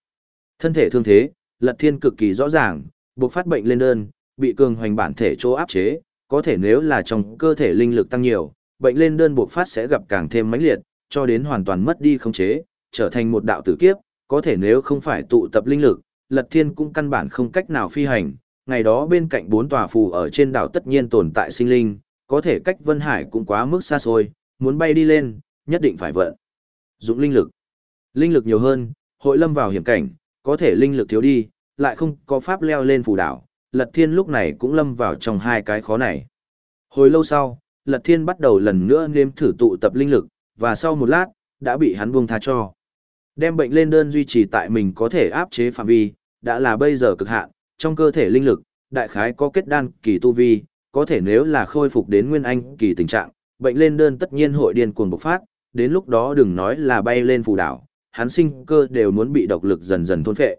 S1: Thân thể thương thế, lật thiên cực kỳ rõ ràng, buộc phát bệnh lên đơn, bị cường hoành bản thể chỗ áp chế, có thể nếu là trong cơ thể linh lực tăng nhiều, bệnh lên đơn buộc phát sẽ gặp càng thêm mãnh liệt, cho đến hoàn toàn mất đi khống chế, trở thành một đạo tử kiếp, có thể nếu không phải tụ tập linh lực, Lật Thiên cũng căn bản không cách nào phi hành, ngày đó bên cạnh bốn tòa phù ở trên đảo tất nhiên tồn tại sinh linh, có thể cách Vân Hải cũng quá mức xa xôi, muốn bay đi lên, nhất định phải vận. Dụng linh lực. Linh lực nhiều hơn, hội lâm vào hiểm cảnh, có thể linh lực thiếu đi, lại không có pháp leo lên phù đảo, Lật Thiên lúc này cũng lâm vào trong hai cái khó này. Hồi lâu sau, Lật Thiên bắt đầu lần nữa nếm thử tụ tập linh lực, và sau một lát, đã bị hắn buông tha cho. Đem bệnh lên đơn duy trì tại mình có thể áp chế phạm vi, đã là bây giờ cực hạn, trong cơ thể linh lực, đại khái có kết đan kỳ tu vi, có thể nếu là khôi phục đến nguyên anh kỳ tình trạng, bệnh lên đơn tất nhiên hội điên cuồng bộc phát, đến lúc đó đừng nói là bay lên phù đảo, hắn sinh cơ đều muốn bị độc lực dần dần thôn phệ.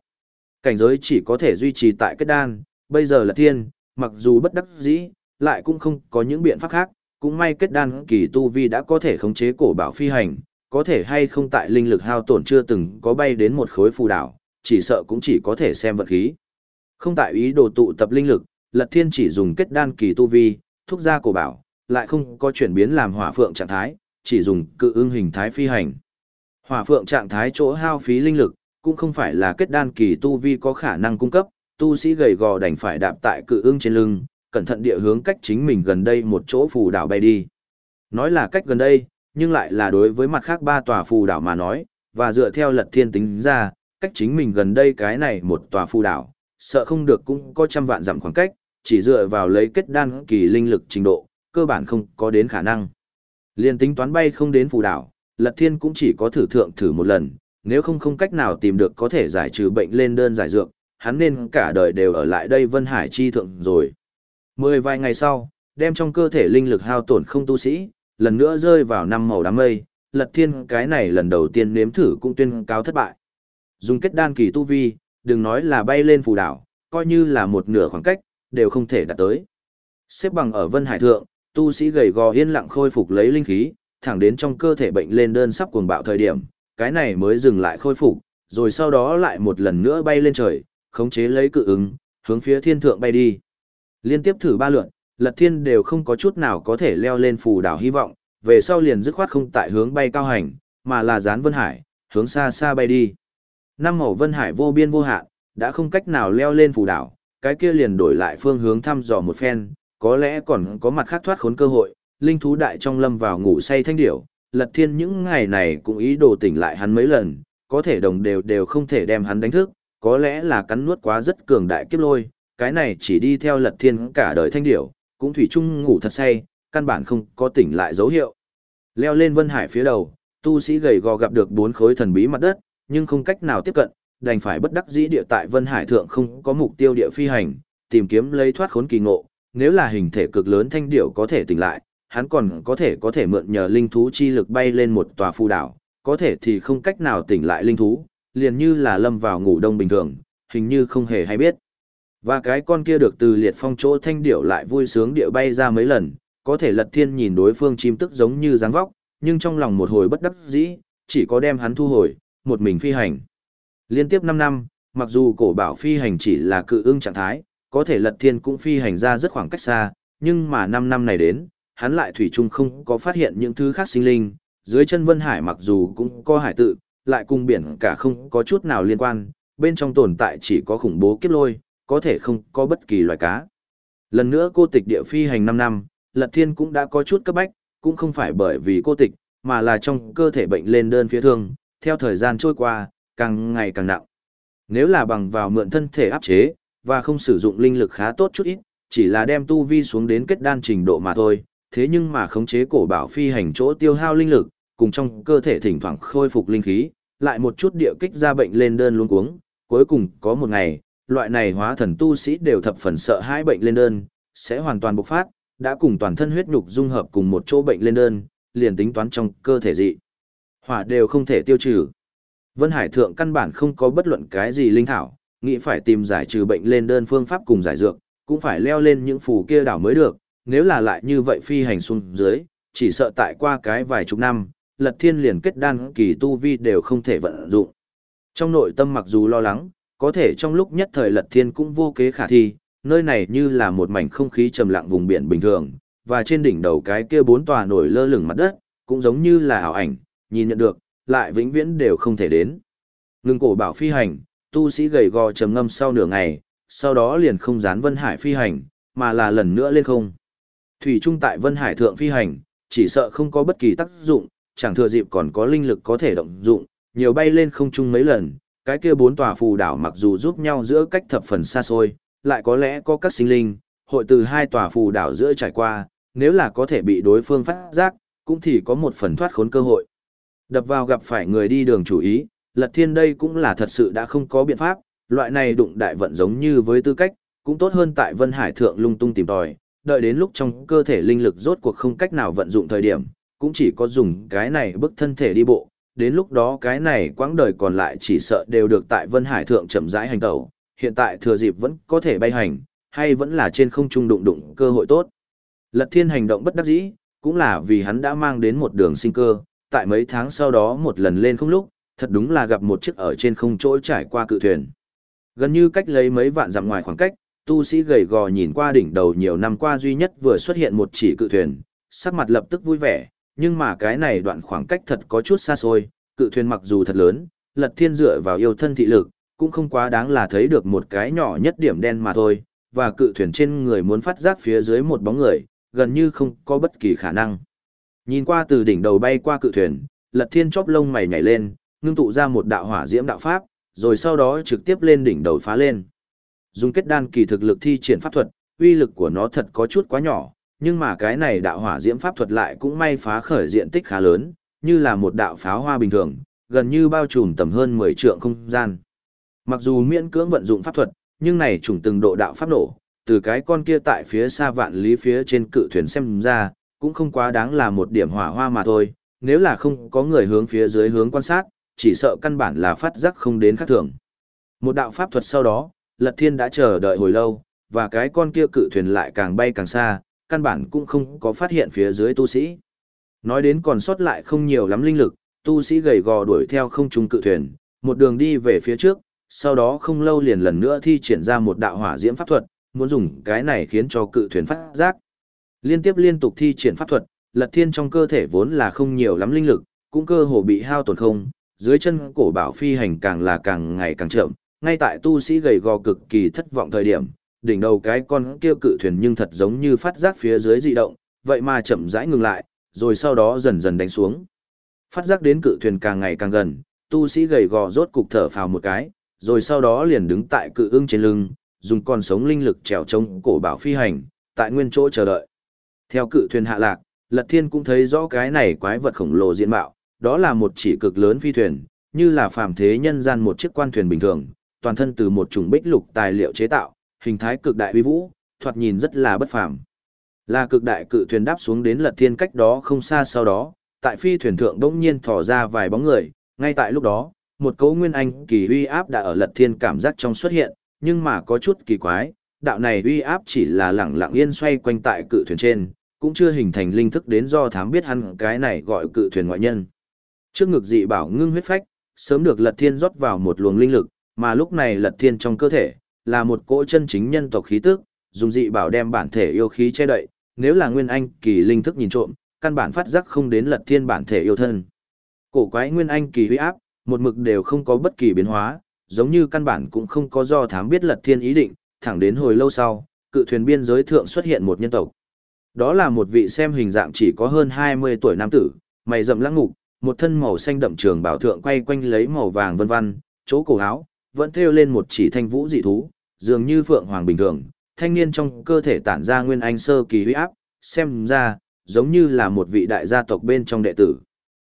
S1: Cảnh giới chỉ có thể duy trì tại kết đan, bây giờ là thiên, mặc dù bất đắc dĩ, lại cũng không có những biện pháp khác, cũng may kết đan kỳ tu vi đã có thể khống chế cổ bảo phi hành, có thể hay không tại linh lực hao tổn chưa từng có bay đến một khối phù đảo, chỉ sợ cũng chỉ có thể xem vật khí. Không tại ý đồ tụ tập linh lực, Lật Thiên chỉ dùng kết đan kỳ tu vi, thúc ra cổ bảo, lại không có chuyển biến làm hỏa phượng trạng thái, chỉ dùng cự ưng hình thái phi hành. Hỏa phượng trạng thái chỗ hao phí linh lực, cũng không phải là kết đan kỳ tu vi có khả năng cung cấp, tu sĩ gầy gò đành phải đạp tại cự ưng trên lưng, cẩn thận địa hướng cách chính mình gần đây một chỗ phù đảo bay đi. Nói là cách gần đây, nhưng lại là đối với mặt khác ba tòa phù đảo mà nói, và dựa theo lật thiên tính ra, cách chính mình gần đây cái này một tòa phù đảo, sợ không được cũng có trăm vạn giảm khoảng cách, chỉ dựa vào lấy kết đan kỳ linh lực trình độ, cơ bản không có đến khả năng. Liên tính toán bay không đến phù đảo, lật thiên cũng chỉ có thử thượng thử một lần, nếu không không cách nào tìm được có thể giải trừ bệnh lên đơn giải dược, hắn nên cả đời đều ở lại đây Vân Hải chi thượng rồi. Mười vài ngày sau, đem trong cơ thể linh lực hao tổn không tu sĩ, lần nữa rơi vào năm màu đám mây, lật thiên cái này lần đầu tiên nếm thử cũng tuyên cáo thất bại. Dùng kết đan kỳ tu vi, đừng nói là bay lên phù đảo, coi như là một nửa khoảng cách, đều không thể đạt tới. Xếp bằng ở Vân Hải Thượng, tu sĩ gầy gò yên lặng khôi phục lấy linh khí, thẳng đến trong cơ thể bệnh lên đơn sắp cuồng bạo thời điểm, cái này mới dừng lại khôi phục, rồi sau đó lại một lần nữa bay lên trời, khống chế lấy cự ứng, hướng phía thiên thượng bay đi. Liên tiếp thử ba lượt, Lật Thiên đều không có chút nào có thể leo lên phù đảo hy vọng, về sau liền dứt khoát không tại hướng bay cao hành, mà là dán Vân Hải, hướng xa xa bay đi. Năm màu Vân Hải vô biên vô hạn, đã không cách nào leo lên phù đảo, cái kia liền đổi lại phương hướng thăm dò một phen, có lẽ còn có mặt khác thoát khốn cơ hội, linh thú đại trong lâm vào ngủ say thanh điểu, Lật Thiên những ngày này cũng ý đồ tỉnh lại hắn mấy lần, có thể đồng đều đều không thể đem hắn đánh thức, có lẽ là cắn nuốt quá rất cường đại kiếp lôi, cái này chỉ đi theo Lật Thiên cả đời thanh điểu, cũng thủy chung ngủ thật say, căn bản không có tỉnh lại dấu hiệu. Leo lên Vân Hải phía đầu, tu sĩ gầy gò gặp được bốn khối thần bí mặt đất, nhưng không cách nào tiếp cận, đành phải bất đắc dĩ địa tại Vân Hải thượng không có mục tiêu địa phi hành, tìm kiếm lấy thoát khốn kỳ ngộ, nếu là hình thể cực lớn thanh điểu có thể tỉnh lại, hắn còn có thể có thể mượn nhờ linh thú chi lực bay lên một tòa phù đảo, có thể thì không cách nào tỉnh lại linh thú, liền như là lâm vào ngủ đông bình thường, hình như không hề hay biết. Và cái con kia được từ liệt phong chỗ thanh điểu lại vui sướng địa bay ra mấy lần, có thể lật thiên nhìn đối phương chim tức giống như dáng vóc, nhưng trong lòng một hồi bất đắc dĩ, chỉ có đem hắn thu hồi, một mình phi hành. Liên tiếp 5 năm, mặc dù cổ bảo phi hành chỉ là cự ưng trạng thái, có thể lật thiên cũng phi hành ra rất khoảng cách xa, nhưng mà 5 năm này đến, hắn lại thủy chung không có phát hiện những thứ khác sinh linh, dưới chân Vân Hải mặc dù cũng có hải tự, lại cùng biển cả không có chút nào liên quan, bên trong tồn tại chỉ có khủng bố kiếp lôi, có thể không có bất kỳ loài cá. Lần nữa cô tịch địa phi hành 5 năm, Lật Thiên cũng đã có chút cấp bách, cũng không phải bởi vì cô tịch, mà là trong cơ thể bệnh lên đơn phía thương, theo thời gian trôi qua, càng ngày càng nặng. Nếu là bằng vào mượn thân thể áp chế, và không sử dụng linh lực khá tốt chút ít, chỉ là đem tu vi xuống đến kết đan trình độ mà thôi, thế nhưng mà khống chế cổ bảo phi hành chỗ tiêu hao linh lực, cùng trong cơ thể thỉnh thoảng khôi phục linh khí, lại một chút địa kích ra bệnh lên đơn luôn cuống, cuối cùng có một ngày, loại này hóa thần tu sĩ đều thập phần sợ hãi bệnh lên đơn, sẽ hoàn toàn bộc phát, đã cùng toàn thân huyết nhục dung hợp cùng một chỗ bệnh lên đơn, liền tính toán trong cơ thể dị. Hỏa đều không thể tiêu trừ. Vân Hải Thượng căn bản không có bất luận cái gì linh thảo, nghĩ phải tìm giải trừ bệnh lên đơn phương pháp cùng giải dược, cũng phải leo lên những phù kia đảo mới được, nếu là lại như vậy phi hành xuống dưới, chỉ sợ tại qua cái vài chục năm, lật thiên liền kết đan kỳ tu vi đều không thể vận dụng. Trong nội tâm mặc dù lo lắng, có thể trong lúc nhất thời lật thiên cũng vô kế khả thi, nơi này như là một mảnh không khí trầm lặng vùng biển bình thường, và trên đỉnh đầu cái kia bốn tòa nổi lơ lửng mặt đất, cũng giống như là ảo ảnh, nhìn nhận được, lại vĩnh viễn đều không thể đến. Ngưng cổ bảo phi hành, tu sĩ gầy gò trầm ngâm sau nửa ngày, sau đó liền không dán Vân Hải phi hành, mà là lần nữa lên không. Thủy trung tại Vân Hải thượng phi hành, chỉ sợ không có bất kỳ tác dụng, chẳng thừa dịp còn có linh lực có thể động dụng, nhiều bay lên không trung mấy lần, cái kia bốn tòa phù đảo mặc dù giúp nhau giữa cách thập phần xa xôi, lại có lẽ có các sinh linh, hội từ hai tòa phù đảo giữa trải qua, nếu là có thể bị đối phương phát giác, cũng thì có một phần thoát khốn cơ hội. Đập vào gặp phải người đi đường chủ ý, Lật Thiên đây cũng là thật sự đã không có biện pháp, loại này đụng đại vận giống như với tư cách, cũng tốt hơn tại Vân Hải Thượng lung tung tìm tòi, đợi đến lúc trong cơ thể linh lực rốt cuộc không cách nào vận dụng thời điểm, cũng chỉ có dùng cái này bức thân thể đi bộ, đến lúc đó cái này quãng đời còn lại chỉ sợ đều được tại Vân Hải Thượng chậm rãi hành tẩu, hiện tại thừa dịp vẫn có thể bay hành, hay vẫn là trên không trung đụng đụng cơ hội tốt. Lật Thiên hành động bất đắc dĩ, cũng là vì hắn đã mang đến một đường sinh cơ, tại mấy tháng sau đó một lần lên không lúc, thật đúng là gặp một chiếc ở trên không chỗ trải qua cự thuyền. Gần như cách lấy mấy vạn dặm ngoài khoảng cách, tu sĩ gầy gò nhìn qua đỉnh đầu nhiều năm qua duy nhất vừa xuất hiện một chỉ cự thuyền, sắc mặt lập tức vui vẻ, nhưng mà cái này đoạn khoảng cách thật có chút xa xôi, cự thuyền mặc dù thật lớn, lật thiên dựa vào yêu thân thị lực, cũng không quá đáng là thấy được một cái nhỏ nhất điểm đen mà thôi, và cự thuyền trên người muốn phát giác phía dưới một bóng người, gần như không có bất kỳ khả năng. Nhìn qua từ đỉnh đầu bay qua cự thuyền, lật thiên chóp lông mày nhảy lên, ngưng tụ ra một đạo hỏa diễm đạo pháp, rồi sau đó trực tiếp lên đỉnh đầu phá lên. Dùng kết đan kỳ thực lực thi triển pháp thuật, uy lực của nó thật có chút quá nhỏ, nhưng mà cái này đạo hỏa diễm pháp thuật lại cũng may phá khởi diện tích khá lớn, như là một đạo pháo hoa bình thường, gần như bao trùm tầm hơn 10 trượng không gian. Mặc dù miễn cưỡng vận dụng pháp thuật, nhưng này trùng từng độ đạo pháp nổ, từ cái con kia tại phía xa vạn lý phía trên cự thuyền xem ra, cũng không quá đáng là một điểm hỏa hoa mà thôi, nếu là không có người hướng phía dưới hướng quan sát, chỉ sợ căn bản là phát giác không đến khác thường. Một đạo pháp thuật sau đó, Lật Thiên đã chờ đợi hồi lâu, và cái con kia cự thuyền lại càng bay càng xa, căn bản cũng không có phát hiện phía dưới tu sĩ. Nói đến còn sót lại không nhiều lắm linh lực, tu sĩ gầy gò đuổi theo không trung cự thuyền, một đường đi về phía trước, sau đó không lâu liền lần nữa thi triển ra một đạo hỏa diễm pháp thuật, muốn dùng cái này khiến cho cự thuyền phát giác. Liên tiếp liên tục thi triển pháp thuật, Lật Thiên trong cơ thể vốn là không nhiều lắm linh lực, cũng cơ hồ bị hao tổn không, dưới chân cổ bảo phi hành càng là càng ngày càng chậm, ngay tại tu sĩ gầy gò cực kỳ thất vọng thời điểm, đỉnh đầu cái con kia cự thuyền nhưng thật giống như phát giác phía dưới dị động, vậy mà chậm rãi ngừng lại, rồi sau đó dần dần đánh xuống. Phát giác đến cự thuyền càng ngày càng gần, tu sĩ gầy gò rốt cục thở phào một cái, rồi sau đó liền đứng tại cự ưng trên lưng, dùng con sống linh lực trèo trống cổ bảo phi hành, tại nguyên chỗ chờ đợi. Theo cự thuyền hạ lạc, Lật Thiên cũng thấy rõ cái này quái vật khổng lồ diện mạo, đó là một chỉ cực lớn phi thuyền, như là phàm thế nhân gian một chiếc quan thuyền bình thường, toàn thân từ một chủng bích lục tài liệu chế tạo, hình thái cực đại uy vũ, thoạt nhìn rất là bất phàm. Là cực đại cự thuyền đáp xuống đến Lật Thiên cách đó không xa sau đó, tại phi thuyền thượng bỗng nhiên thò ra vài bóng người, ngay tại lúc đó, một cấu nguyên anh kỳ uy áp đã ở Lật Thiên cảm giác trong xuất hiện, nhưng mà có chút kỳ quái, đạo này uy áp chỉ là lẳng lặng yên xoay quanh tại cự thuyền trên, cũng chưa hình thành linh thức đến do thám biết hắn cái này gọi cự thuyền ngoại nhân. Trước ngực dị bảo ngưng huyết phách, sớm được Lật Thiên rót vào một luồng linh lực, mà lúc này Lật Thiên trong cơ thể là một cỗ chân chính nhân tộc khí tức, dùng dị bảo đem bản thể yêu khí che đậy, nếu là nguyên anh kỳ linh thức nhìn trộm, căn bản phát giác không đến Lật Thiên bản thể yêu thân. Cổ quái nguyên anh kỳ huy áp, một mực đều không có bất kỳ biến hóa, giống như căn bản cũng không có do thám biết Lật Thiên ý định, thẳng đến hồi lâu sau, cự thuyền biên giới thượng xuất hiện một nhân tộc. Đó là một vị xem hình dạng chỉ có hơn 20 tuổi nam tử, mày rậm lãng ngục, một thân màu xanh đậm trường bảo thượng quay quanh lấy màu vàng vân vân, chỗ cổ áo vẫn thêu lên một chỉ thanh vũ dị thú, dường như phượng hoàng bình thường, thanh niên trong cơ thể tản ra nguyên anh sơ kỳ huy áp, xem ra giống như là một vị đại gia tộc bên trong đệ tử.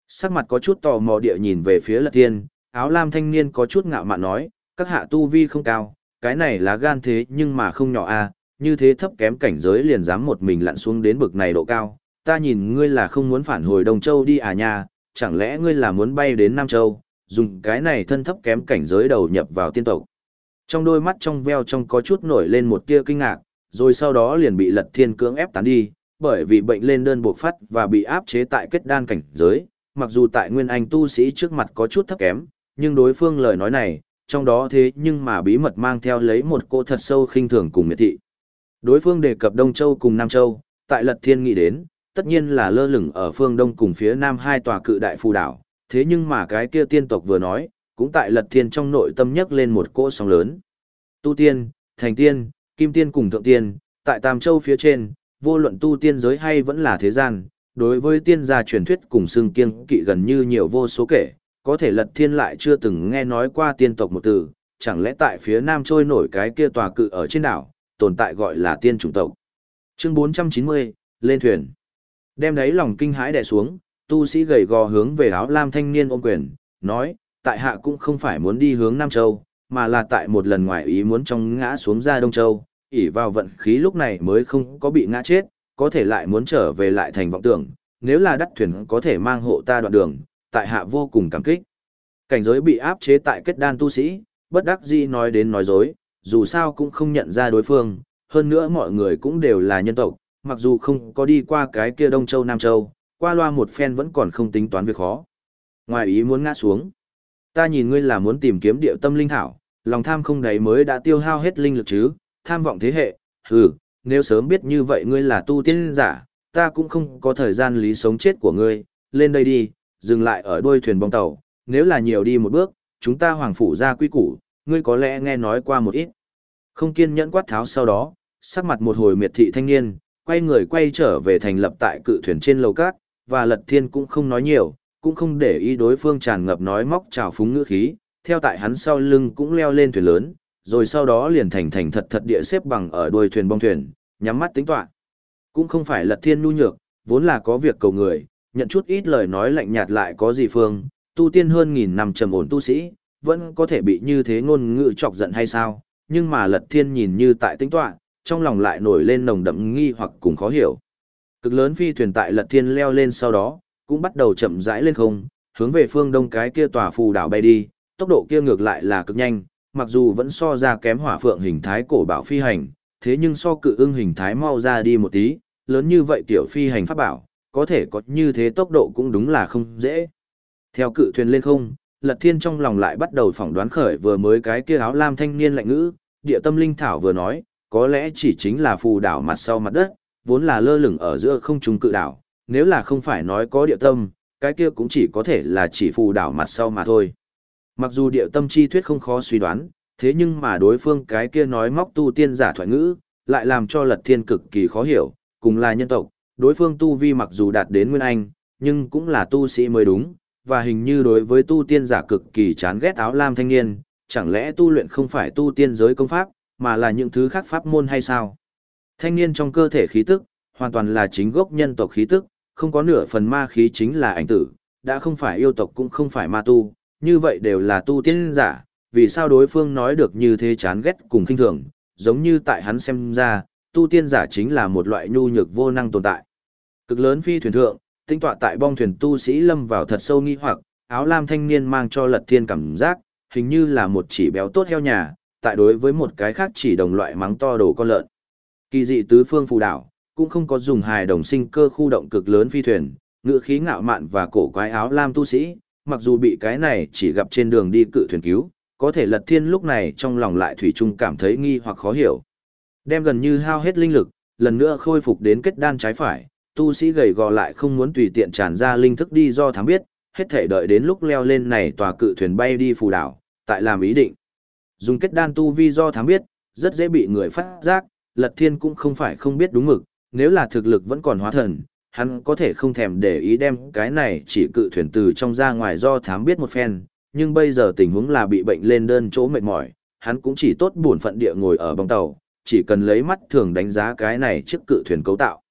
S1: Sắc mặt có chút tò mò địa nhìn về phía Lật Thiên, áo lam thanh niên có chút ngạo mạn nói, các hạ tu vi không cao, cái này là gan thế nhưng mà không nhỏ a, như thế thấp kém cảnh giới liền dám một mình lặn xuống đến bực này độ cao. Ta nhìn ngươi là không muốn phản hồi Đông Châu đi à nha, chẳng lẽ ngươi là muốn bay đến Nam Châu, dùng cái này thân thấp kém cảnh giới đầu nhập vào tiên tộc. Trong đôi mắt trong veo trong có chút nổi lên một tia kinh ngạc, rồi sau đó liền bị lật thiên cưỡng ép tán đi, bởi vì bệnh lên đơn buộc phát và bị áp chế tại kết đan cảnh giới, mặc dù tại nguyên anh tu sĩ trước mặt có chút thấp kém, nhưng đối phương lời nói này, trong đó thế nhưng mà bí mật mang theo lấy một cô thật sâu khinh thường cùng miệt thị. Đối phương đề cập Đông Châu cùng Nam Châu, tại Lật Thiên nghĩ đến, tất nhiên là lơ lửng ở phương Đông cùng phía Nam hai tòa cự đại phù đảo, thế nhưng mà cái kia tiên tộc vừa nói, cũng tại Lật Thiên trong nội tâm nhấc lên một cỗ sóng lớn. Tu tiên, thành tiên, kim tiên cùng thượng tiên, tại Tam Châu phía trên, vô luận tu tiên giới hay vẫn là thế gian, đối với tiên gia truyền thuyết cùng xương kiêng kỵ gần như nhiều vô số kể, có thể lật thiên lại chưa từng nghe nói qua tiên tộc một từ, chẳng lẽ tại phía nam trôi nổi cái kia tòa cự ở trên đảo, tồn tại gọi là tiên chủng tộc. Chương 490, lên thuyền. Đem đấy lòng kinh hãi đè xuống, tu sĩ gầy gò hướng về áo lam thanh niên ôm quyền, nói, tại hạ cũng không phải muốn đi hướng Nam Châu, mà là tại một lần ngoài ý muốn trong ngã xuống ra Đông Châu, ỉ vào vận khí lúc này mới không có bị ngã chết, có thể lại muốn trở về lại thành vọng tưởng, nếu là đắt thuyền có thể mang hộ ta đoạn đường, tại hạ vô cùng cảm kích. Cảnh giới bị áp chế tại kết đan tu sĩ, bất đắc dĩ nói đến nói dối, dù sao cũng không nhận ra đối phương, hơn nữa mọi người cũng đều là nhân tộc, mặc dù không có đi qua cái kia Đông Châu Nam Châu, qua loa một phen vẫn còn không tính toán việc khó. Ngoài ý muốn ngã xuống, ta nhìn ngươi là muốn tìm kiếm địa tâm linh thảo, lòng tham không đáy mới đã tiêu hao hết linh lực chứ, tham vọng thế hệ, hừ, nếu sớm biết như vậy ngươi là tu tiên giả, ta cũng không có thời gian lý sống chết của ngươi, lên đây đi, dừng lại ở đuôi thuyền bong tàu, nếu là nhiều đi một bước, chúng ta hoàng phủ ra quy củ, ngươi có lẽ nghe nói qua một ít. Không kiên nhẫn quát tháo sau đó, sắc mặt một hồi miệt thị thanh niên, quay người quay trở về thành lập tại cự thuyền trên lầu cát, và lật thiên cũng không nói nhiều, cũng không để ý đối phương tràn ngập nói móc trào phúng ngữ khí, theo tại hắn sau lưng cũng leo lên thuyền lớn, rồi sau đó liền thành thành thật thật địa xếp bằng ở đuôi thuyền bong thuyền, nhắm mắt tính toán. Cũng không phải lật thiên nhu nhược, vốn là có việc cầu người, nhận chút ít lời nói lạnh nhạt lại có gì phương, tu tiên hơn nghìn năm trầm ổn tu sĩ, vẫn có thể bị như thế ngôn ngữ chọc giận hay sao, nhưng mà lật thiên nhìn như tại tính toán, trong lòng lại nổi lên nồng đậm nghi hoặc cùng khó hiểu. Cực lớn phi thuyền tại lật thiên leo lên sau đó, cũng bắt đầu chậm rãi lên không, hướng về phương đông cái kia tòa phù đảo bay đi, tốc độ kia ngược lại là cực nhanh, mặc dù vẫn so ra kém hỏa phượng hình thái cổ bảo phi hành, thế nhưng so cự ưng hình thái mau ra đi một tí, lớn như vậy tiểu phi hành pháp bảo, có thể có như thế tốc độ cũng đúng là không dễ. Theo cự thuyền lên không, Lật Thiên trong lòng lại bắt đầu phỏng đoán khởi vừa mới cái kia áo lam thanh niên lạnh ngữ, địa tâm linh thảo vừa nói, có lẽ chỉ chính là phù đảo mặt sau mặt đất, vốn là lơ lửng ở giữa không trung cự đảo, nếu là không phải nói có địa tâm, cái kia cũng chỉ có thể là chỉ phù đảo mặt sau mà thôi. Mặc dù địa tâm chi thuyết không khó suy đoán, thế nhưng mà đối phương cái kia nói móc tu tiên giả thoại ngữ, lại làm cho lật thiên cực kỳ khó hiểu, cùng là nhân tộc, đối phương tu vi mặc dù đạt đến nguyên anh, nhưng cũng là tu sĩ mới đúng, và hình như đối với tu tiên giả cực kỳ chán ghét áo lam thanh niên, chẳng lẽ tu luyện không phải tu tiên giới công pháp, mà là những thứ khác pháp môn hay sao? Thanh niên trong cơ thể khí tức, hoàn toàn là chính gốc nhân tộc khí tức, không có nửa phần ma khí chính là ảnh tử, đã không phải yêu tộc cũng không phải ma tu, như vậy đều là tu tiên giả, vì sao đối phương nói được như thế chán ghét cùng kinh thường, giống như tại hắn xem ra, tu tiên giả chính là một loại nhu nhược vô năng tồn tại. Cực lớn phi thuyền thượng, tinh tọa tại bong thuyền tu sĩ lâm vào thật sâu nghi hoặc, áo lam thanh niên mang cho lật thiên cảm giác, hình như là một chỉ béo tốt heo nhà, tại đối với một cái khác chỉ đồng loại mắng to đồ con lợn. Kỳ dị tứ phương phù đảo, cũng không có dùng hài đồng sinh cơ khu động cực lớn phi thuyền, ngựa khí ngạo mạn và cổ quái áo lam tu sĩ, mặc dù bị cái này chỉ gặp trên đường đi cự thuyền cứu, có thể lật thiên lúc này trong lòng lại thủy chung cảm thấy nghi hoặc khó hiểu. Đem gần như hao hết linh lực, lần nữa khôi phục đến kết đan trái phải, tu sĩ gầy gò lại không muốn tùy tiện tràn ra linh thức đi do thám biết, hết thể đợi đến lúc leo lên này tòa cự thuyền bay đi phù đảo, tại làm ý định. Dùng kết đan tu vi do thám biết, rất dễ bị người phát giác, lật thiên cũng không phải không biết đúng mực, nếu là thực lực vẫn còn hóa thần, hắn có thể không thèm để ý đem cái này chỉ cự thuyền từ trong ra ngoài do thám biết một phen, nhưng bây giờ tình huống là bị bệnh lên đơn chỗ mệt mỏi, hắn cũng chỉ tốt buồn phận địa ngồi ở bong tàu, chỉ cần lấy mắt thường đánh giá cái này chiếc cự thuyền cấu tạo.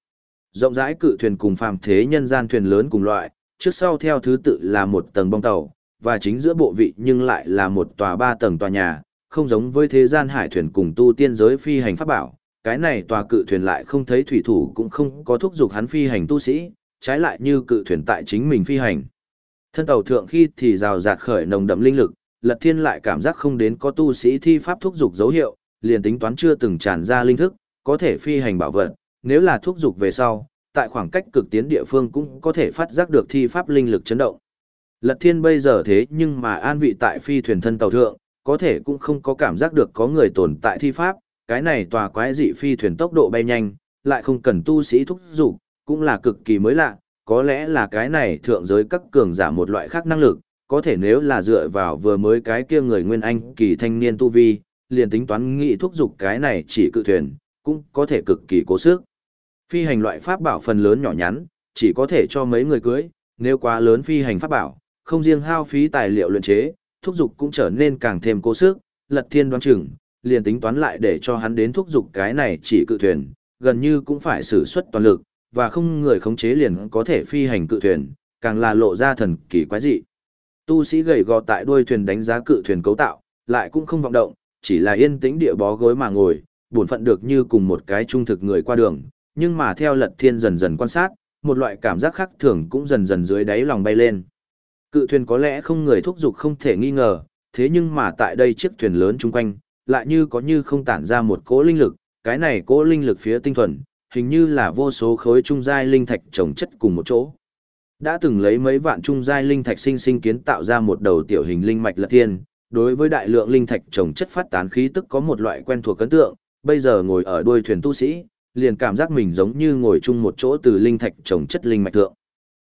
S1: Rộng rãi cự thuyền cùng phàm thế nhân gian thuyền lớn cùng loại, trước sau theo thứ tự là một tầng bong tàu, và chính giữa bộ vị nhưng lại là một tòa ba tầng tòa nhà, không giống với thế gian hải thuyền cùng tu tiên giới phi hành pháp bảo. Cái này tòa cự thuyền lại không thấy thủy thủ cũng không có thúc giục hắn phi hành tu sĩ, trái lại như cự thuyền tại chính mình phi hành. Thân tàu thượng khi thì rào rạt khởi nồng đậm linh lực, Lật Thiên lại cảm giác không đến có tu sĩ thi pháp thúc dục dấu hiệu, liền tính toán chưa từng tràn ra linh thức, có thể phi hành bảo vật, nếu là thuốc dục về sau, tại khoảng cách cực tiến địa phương cũng có thể phát giác được thi pháp linh lực chấn động. Lật Thiên bây giờ thế nhưng mà an vị tại phi thuyền thân tàu thượng, có thể cũng không có cảm giác được có người tồn tại thi pháp, cái này tòa quái dị phi thuyền tốc độ bay nhanh, lại không cần tu sĩ thúc dục, cũng là cực kỳ mới lạ, có lẽ là cái này thượng giới các cường giả một loại khác năng lực, có thể nếu là dựa vào vừa mới cái kia người nguyên anh kỳ thanh niên tu vi, liền tính toán nghị thúc dục cái này chỉ cự thuyền, cũng có thể cực kỳ cố sức. Phi hành loại pháp bảo phần lớn nhỏ nhắn, chỉ có thể cho mấy người cưới, nếu quá lớn phi hành pháp bảo, không riêng hao phí tài liệu luyện chế, thúc dục cũng trở nên càng thêm cố sức, lật thiên đoán chừng, liền tính toán lại để cho hắn đến thúc dục cái này chỉ cự thuyền, gần như cũng phải sử xuất toàn lực, và không người khống chế liền có thể phi hành cự thuyền, càng là lộ ra thần kỳ quái dị. Tu sĩ gầy gò tại đuôi thuyền đánh giá cự thuyền cấu tạo, lại cũng không vọng động, chỉ là yên tĩnh địa bó gối mà ngồi, buồn phận được như cùng một cái trung thực người qua đường, nhưng mà theo lật thiên dần dần quan sát, một loại cảm giác khác thường cũng dần dần dưới đáy lòng bay lên. Cự thuyền có lẽ không người thúc giục không thể nghi ngờ, thế nhưng mà tại đây chiếc thuyền lớn chung quanh, lại như có như không tản ra một cỗ linh lực, cái này cỗ linh lực phía tinh thuần, hình như là vô số khối trung giai linh thạch trồng chất cùng một chỗ. Đã từng lấy mấy vạn trung giai linh thạch sinh sinh kiến tạo ra một đầu tiểu hình linh mạch lật thiên, đối với đại lượng linh thạch trồng chất phát tán khí tức có một loại quen thuộc ấn tượng, bây giờ ngồi ở đuôi thuyền tu sĩ, liền cảm giác mình giống như ngồi chung một chỗ từ linh thạch trồng chất linh mạch thượng.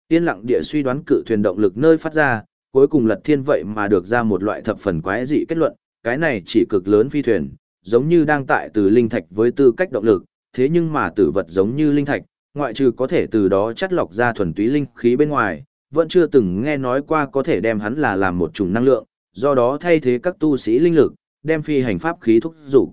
S1: Yên lặng địa suy đoán cự thuyền động lực nơi phát ra, cuối cùng lật thiên vậy mà được ra một loại thập phần quái dị kết luận, cái này chỉ cực lớn phi thuyền, giống như đang tại từ linh thạch với tư cách động lực, thế nhưng mà tử vật giống như linh thạch, ngoại trừ có thể từ đó chắt lọc ra thuần túy linh khí bên ngoài, vẫn chưa từng nghe nói qua có thể đem hắn là làm một chủng năng lượng, do đó thay thế các tu sĩ linh lực, đem phi hành pháp khí thúc dục.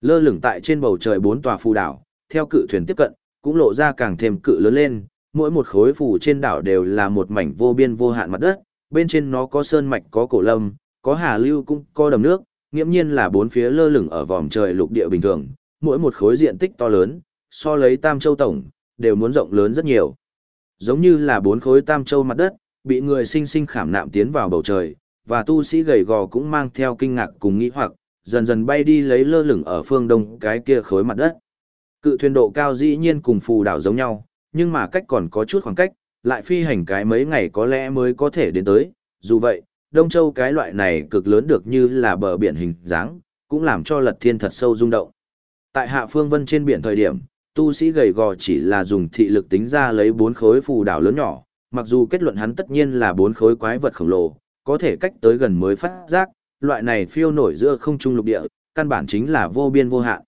S1: Lơ lửng tại trên bầu trời bốn tòa phù đảo, theo cự thuyền tiếp cận, cũng lộ ra càng thêm cự lớn lên, mỗi một khối phù trên đảo đều là một mảnh vô biên vô hạn mặt đất, bên trên nó có sơn mạch có cổ lâm, có hà lưu cũng có đầm nước, nghiễm nhiên là bốn phía lơ lửng ở vòm trời lục địa bình thường, mỗi một khối diện tích to lớn, so lấy Tam Châu tổng, đều muốn rộng lớn rất nhiều. Giống như là bốn khối Tam Châu mặt đất, bị người sinh sinh khảm nạm tiến vào bầu trời, và tu sĩ gầy gò cũng mang theo kinh ngạc cùng nghĩ hoặc, dần dần bay đi lấy lơ lửng ở phương đông cái kia khối mặt đất. Cự thuyền độ cao dĩ nhiên cùng phù đảo giống nhau, nhưng mà cách còn có chút khoảng cách, lại phi hành cái mấy ngày có lẽ mới có thể đến tới. Dù vậy, Đông Châu cái loại này cực lớn được như là bờ biển hình dáng, cũng làm cho lật thiên thật sâu rung động. Tại hạ phương vân trên biển thời điểm, tu sĩ gầy gò chỉ là dùng thị lực tính ra lấy bốn khối phù đảo lớn nhỏ, mặc dù kết luận hắn tất nhiên là bốn khối quái vật khổng lồ, có thể cách tới gần mới phát giác, loại này phiêu nổi giữa không trung lục địa, căn bản chính là vô biên vô hạn.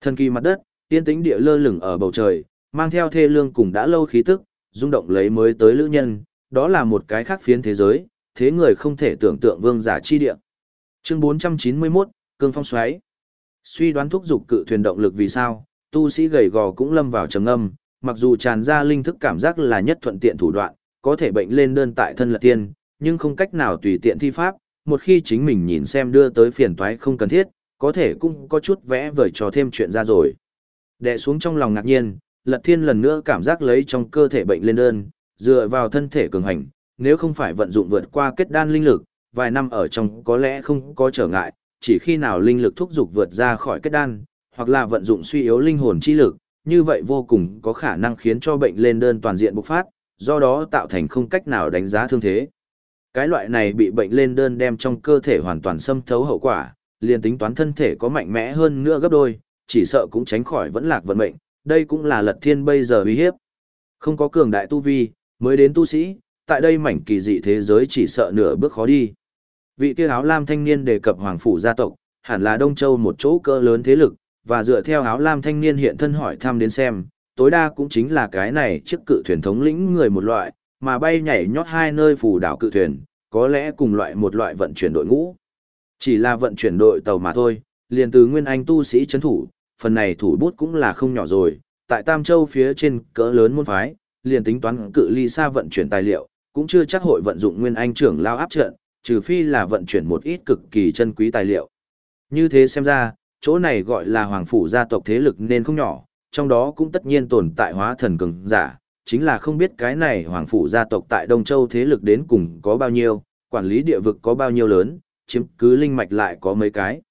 S1: Thần kỳ mặt đất, tiên tĩnh địa lơ lửng ở bầu trời, mang theo thê lương cùng đã lâu khí tức, rung động lấy mới tới lữ nhân, đó là một cái khác phiến thế giới, thế người không thể tưởng tượng vương giả chi địa. Chương 491, Cương Phong xoáy. Suy đoán thúc dục cự thuyền động lực vì sao, tu sĩ gầy gò cũng lâm vào trầm âm, mặc dù tràn ra linh thức cảm giác là nhất thuận tiện thủ đoạn, có thể bệnh lên đơn tại thân là tiên, nhưng không cách nào tùy tiện thi pháp, một khi chính mình nhìn xem đưa tới phiền toái không cần thiết, có thể cũng có chút vẽ vời cho thêm chuyện ra rồi. Đè xuống trong lòng ngạc nhiên, Lật Thiên lần nữa cảm giác lấy trong cơ thể bệnh lên đơn, dựa vào thân thể cường hành, nếu không phải vận dụng vượt qua kết đan linh lực, vài năm ở trong có lẽ không có trở ngại, chỉ khi nào linh lực thúc dục vượt ra khỏi kết đan, hoặc là vận dụng suy yếu linh hồn chi lực, như vậy vô cùng có khả năng khiến cho bệnh lên đơn toàn diện bộc phát, do đó tạo thành không cách nào đánh giá thương thế. Cái loại này bị bệnh lên đơn đem trong cơ thể hoàn toàn xâm thấu hậu quả, liền tính toán thân thể có mạnh mẽ hơn nữa gấp đôi, chỉ sợ cũng tránh khỏi vẫn lạc vận mệnh, đây cũng là lật thiên bây giờ uy hiếp. Không có cường đại tu vi, mới đến tu sĩ, tại đây mảnh kỳ dị thế giới chỉ sợ nửa bước khó đi. Vị kia áo lam thanh niên đề cập hoàng phủ gia tộc, hẳn là Đông Châu một chỗ cỡ lớn thế lực, và dựa theo áo lam thanh niên hiện thân hỏi thăm đến xem, tối đa cũng chính là cái này chiếc cự thuyền thống lĩnh người một loại, mà bay nhảy nhót hai nơi phủ đảo cự thuyền, có lẽ cùng loại một loại vận chuyển đội ngũ. Chỉ là vận chuyển đội tàu mà thôi, liền từ nguyên anh tu sĩ chấn thủ, phần này thủ bút cũng là không nhỏ rồi, tại Tam Châu phía trên cỡ lớn môn phái, liền tính toán cự ly xa vận chuyển tài liệu, cũng chưa chắc hội vận dụng nguyên anh trưởng lao áp trận, trừ phi là vận chuyển một ít cực kỳ chân quý tài liệu. Như thế xem ra, chỗ này gọi là hoàng phủ gia tộc thế lực nên không nhỏ, trong đó cũng tất nhiên tồn tại hóa thần cường giả, chính là không biết cái này hoàng phủ gia tộc tại Đông Châu thế lực đến cùng có bao nhiêu, quản lý địa vực có bao nhiêu lớn, chiếm cứ linh mạch lại có mấy cái.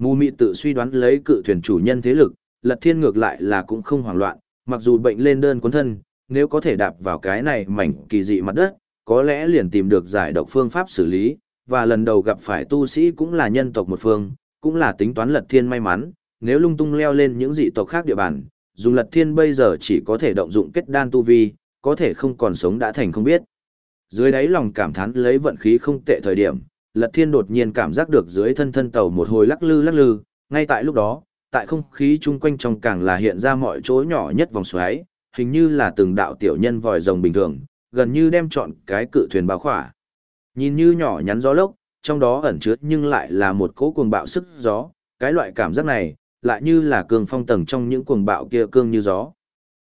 S1: Mù mị tự suy đoán lấy cự thuyền chủ nhân thế lực, lật thiên ngược lại là cũng không hoảng loạn, mặc dù bệnh lên đơn cuốn thân, nếu có thể đạp vào cái này mảnh kỳ dị mặt đất, có lẽ liền tìm được giải độc phương pháp xử lý, và lần đầu gặp phải tu sĩ cũng là nhân tộc một phương, cũng là tính toán lật thiên may mắn, nếu lung tung leo lên những dị tộc khác địa bàn, dùng lật thiên bây giờ chỉ có thể động dụng kết đan tu vi, có thể không còn sống đã thành không biết. Dưới đáy lòng cảm thán lấy vận khí không tệ thời điểm, lật thiên đột nhiên cảm giác được dưới thân thân tàu một hồi lắc lư lắc lư, ngay tại lúc đó, tại không khí chung quanh trong càng là hiện ra mọi chỗ nhỏ nhất vòng xoáy, hình như là từng đạo tiểu nhân vòi rồng bình thường, gần như đem trọn cái cự thuyền bao khỏa. Nhìn như nhỏ nhắn gió lốc, trong đó ẩn chứa nhưng lại là một cỗ cuồng bạo sức gió, cái loại cảm giác này, lại như là cường phong tầng trong những cuồng bạo kia cương như gió.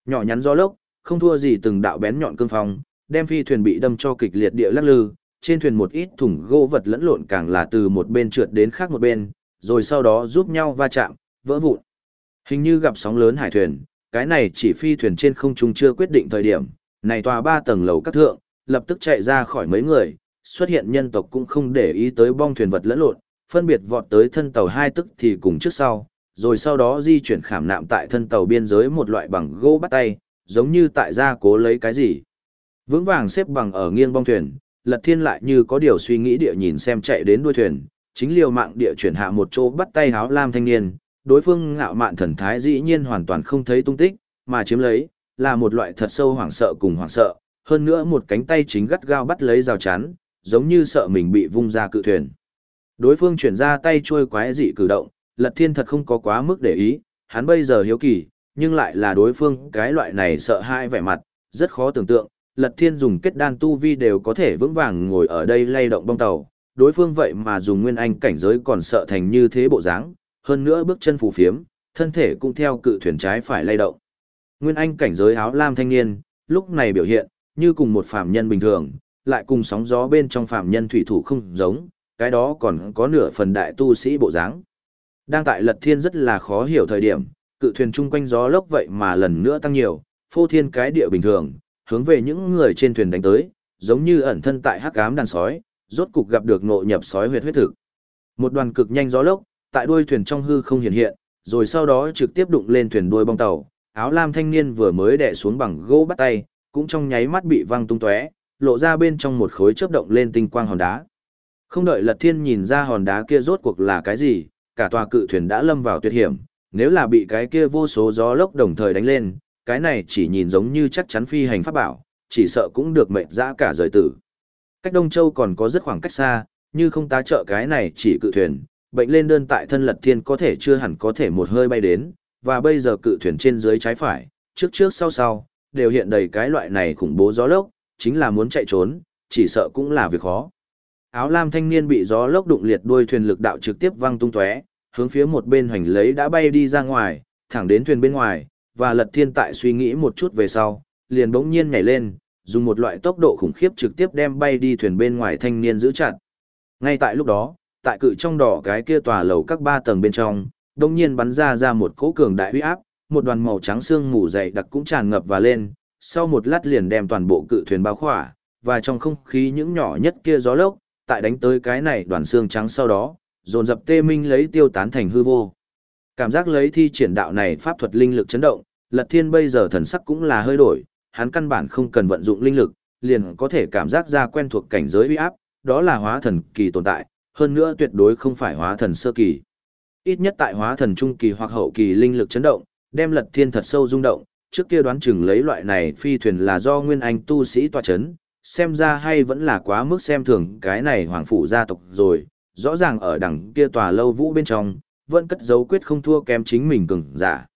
S1: Nhỏ nhắn gió lốc, không thua gì từng đạo bén nhọn cương phong, đem phi thuyền bị đâm cho kịch liệt địa lắc lư, trên thuyền một ít thùng gỗ vật lẫn lộn càng là từ một bên trượt đến khác một bên, rồi sau đó giúp nhau va chạm, vỡ vụn. Hình như gặp sóng lớn hải thuyền, cái này chỉ phi thuyền trên không trung chưa quyết định thời điểm, này tòa ba tầng lầu các thượng, lập tức chạy ra khỏi mấy người, xuất hiện nhân tộc cũng không để ý tới bong thuyền vật lẫn lộn, phân biệt vọt tới thân tàu hai tức thì cùng trước sau, rồi sau đó di chuyển khảm nạm tại thân tàu biên giới một loại bằng gỗ bắt tay, giống như tại gia cố lấy cái gì. Vững vàng xếp bằng ở nghiêng bong thuyền, Lật Thiên lại như có điều suy nghĩ địa nhìn xem chạy đến đuôi thuyền, chính liều mạng địa chuyển hạ một chỗ bắt tay háo lam thanh niên, đối phương ngạo mạn thần thái dĩ nhiên hoàn toàn không thấy tung tích, mà chiếm lấy, là một loại thật sâu hoảng sợ cùng hoảng sợ, hơn nữa một cánh tay chính gắt gao bắt lấy rào chắn, giống như sợ mình bị vung ra cự thuyền. Đối phương chuyển ra tay trôi quái dị cử động, Lật Thiên thật không có quá mức để ý, hắn bây giờ hiếu kỳ, nhưng lại là đối phương cái loại này sợ hãi vẻ mặt, rất khó tưởng tượng, Lật Thiên dùng kết đan tu vi đều có thể vững vàng ngồi ở đây lay động bong tàu, đối phương vậy mà dùng nguyên anh cảnh giới còn sợ thành như thế bộ dáng, hơn nữa bước chân phù phiếm, thân thể cũng theo cự thuyền trái phải lay động. Nguyên anh cảnh giới áo lam thanh niên, lúc này biểu hiện, như cùng một phàm nhân bình thường, lại cùng sóng gió bên trong phàm nhân thủy thủ không giống, cái đó còn có nửa phần đại tu sĩ bộ dáng. Đang tại lật thiên rất là khó hiểu thời điểm, cự thuyền chung quanh gió lốc vậy mà lần nữa tăng nhiều, phô thiên cái địa bình thường, hướng về những người trên thuyền đánh tới, giống như ẩn thân tại hắc ám đàn sói, rốt cục gặp được ngộ nhập sói huyệt huyết thực. Một đoàn cực nhanh gió lốc, tại đuôi thuyền trong hư không hiện hiện, rồi sau đó trực tiếp đụng lên thuyền đuôi bong tàu, áo lam thanh niên vừa mới đè xuống bằng gỗ bắt tay, cũng trong nháy mắt bị văng tung tóe, lộ ra bên trong một khối chớp động lên tinh quang hòn đá. Không đợi Lật Thiên nhìn ra hòn đá kia rốt cuộc là cái gì, cả tòa cự thuyền đã lâm vào tuyệt hiểm, nếu là bị cái kia vô số gió lốc đồng thời đánh lên, cái này chỉ nhìn giống như chắc chắn phi hành pháp bảo, chỉ sợ cũng được mệnh dã cả rời tử. Cách Đông Châu còn có rất khoảng cách xa, như không tá trợ cái này chỉ cự thuyền, bệnh lên đơn tại thân Lật Thiên có thể chưa hẳn có thể một hơi bay đến, và bây giờ cự thuyền trên dưới trái phải, trước trước sau sau, đều hiện đầy cái loại này khủng bố gió lốc, chính là muốn chạy trốn, chỉ sợ cũng là việc khó. Áo lam thanh niên bị gió lốc đụng liệt đuôi thuyền lực đạo trực tiếp văng tung tóe, hướng phía một bên hoành lấy đã bay đi ra ngoài, thẳng đến thuyền bên ngoài, và lật thiên tại suy nghĩ một chút về sau, liền bỗng nhiên nhảy lên, dùng một loại tốc độ khủng khiếp trực tiếp đem bay đi thuyền bên ngoài thanh niên giữ chặt. Ngay tại lúc đó, tại cự trong đỏ cái kia tòa lầu các ba tầng bên trong, bỗng nhiên bắn ra ra một cỗ cường đại uy áp, một đoàn màu trắng xương mù dày đặc cũng tràn ngập và lên, sau một lát liền đem toàn bộ cự thuyền bao khỏa, và trong không khí những nhỏ nhất kia gió lốc, tại đánh tới cái này đoàn xương trắng sau đó, dồn dập tê minh lấy tiêu tán thành hư vô. Cảm giác lấy thi triển đạo này pháp thuật linh lực chấn động, Lật Thiên bây giờ thần sắc cũng là hơi đổi, hắn căn bản không cần vận dụng linh lực, liền có thể cảm giác ra quen thuộc cảnh giới uy áp, đó là hóa thần kỳ tồn tại, hơn nữa tuyệt đối không phải hóa thần sơ kỳ. Ít nhất tại hóa thần trung kỳ hoặc hậu kỳ linh lực chấn động, đem Lật Thiên thật sâu rung động, trước kia đoán chừng lấy loại này phi thuyền là do nguyên anh tu sĩ tọa chấn, xem ra hay vẫn là quá mức xem thường cái này hoàng phủ gia tộc rồi, rõ ràng ở đằng kia tòa lâu vũ bên trong, vẫn cất dấu quyết không thua kém chính mình cường giả.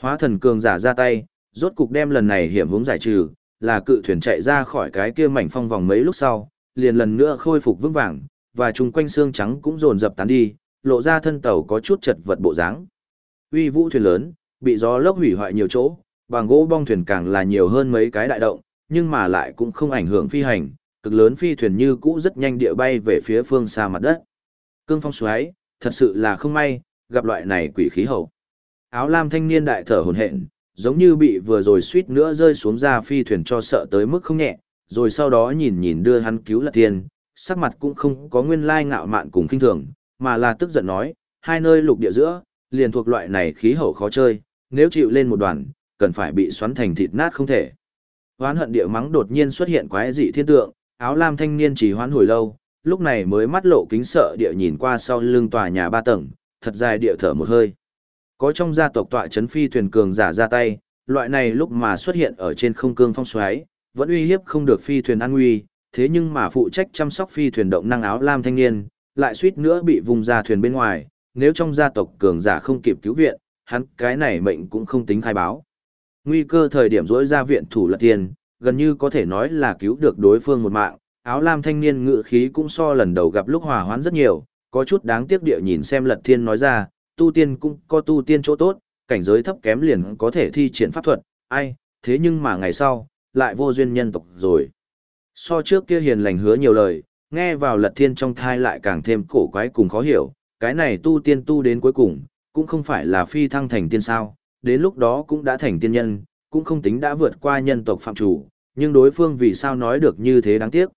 S1: Hóa thần cường giả ra tay, rốt cục đem lần này hiểm hướng giải trừ, là cự thuyền chạy ra khỏi cái kia mảnh phong vòng mấy lúc sau, liền lần nữa khôi phục vững vàng, và chung quanh xương trắng cũng dồn dập tán đi, lộ ra thân tàu có chút chật vật bộ dáng. Uy vũ thuyền lớn, bị gió lốc hủy hoại nhiều chỗ, bằng gỗ bong thuyền càng là nhiều hơn mấy cái đại động, nhưng mà lại cũng không ảnh hưởng phi hành, cực lớn phi thuyền như cũ rất nhanh địa bay về phía phương xa mặt đất. Cương phong xoáy, thật sự là không may, gặp loại này quỷ khí hậu. Áo lam thanh niên đại thở hồn hện giống như bị vừa rồi suýt nữa rơi xuống ra phi thuyền cho sợ tới mức không nhẹ, rồi sau đó nhìn nhìn đưa hắn cứu lật tiền, sắc mặt cũng không có nguyên lai ngạo mạn cùng kinh thường, mà là tức giận nói, hai nơi lục địa giữa, liền thuộc loại này khí hậu khó chơi, nếu chịu lên một đoàn, cần phải bị xoắn thành thịt nát không thể. Hoán hận địa mắng đột nhiên xuất hiện quái dị thiên tượng, áo lam thanh niên chỉ hoán hồi lâu, lúc này mới mắt lộ kính sợ địa nhìn qua sau lưng tòa nhà ba tầng, thật dài địa thở một hơi. Có trong gia tộc tọa chấn phi thuyền cường giả ra tay, loại này lúc mà xuất hiện ở trên không cương phong xoáy, vẫn uy hiếp không được phi thuyền an nguy, thế nhưng mà phụ trách chăm sóc phi thuyền động năng áo lam thanh niên, lại suýt nữa bị vùng ra thuyền bên ngoài, nếu trong gia tộc cường giả không kịp cứu viện, hắn cái này mệnh cũng không tính khai báo. Nguy cơ thời điểm rỗi ra viện thủ lật tiền, gần như có thể nói là cứu được đối phương một mạng, áo lam thanh niên ngự khí cũng so lần đầu gặp lúc hòa hoãn rất nhiều, có chút đáng tiếc địa nhìn xem lật thiên nói ra, tu tiên cũng có tu tiên chỗ tốt, cảnh giới thấp kém liền có thể thi triển pháp thuật, ai, thế nhưng mà ngày sau, lại vô duyên nhân tộc rồi. So trước kia hiền lành hứa nhiều lời, nghe vào lật thiên trong thai lại càng thêm cổ quái cùng khó hiểu, cái này tu tiên tu đến cuối cùng, cũng không phải là phi thăng thành tiên sao, đến lúc đó cũng đã thành tiên nhân, cũng không tính đã vượt qua nhân tộc phạm chủ, nhưng đối phương vì sao nói được như thế đáng tiếc.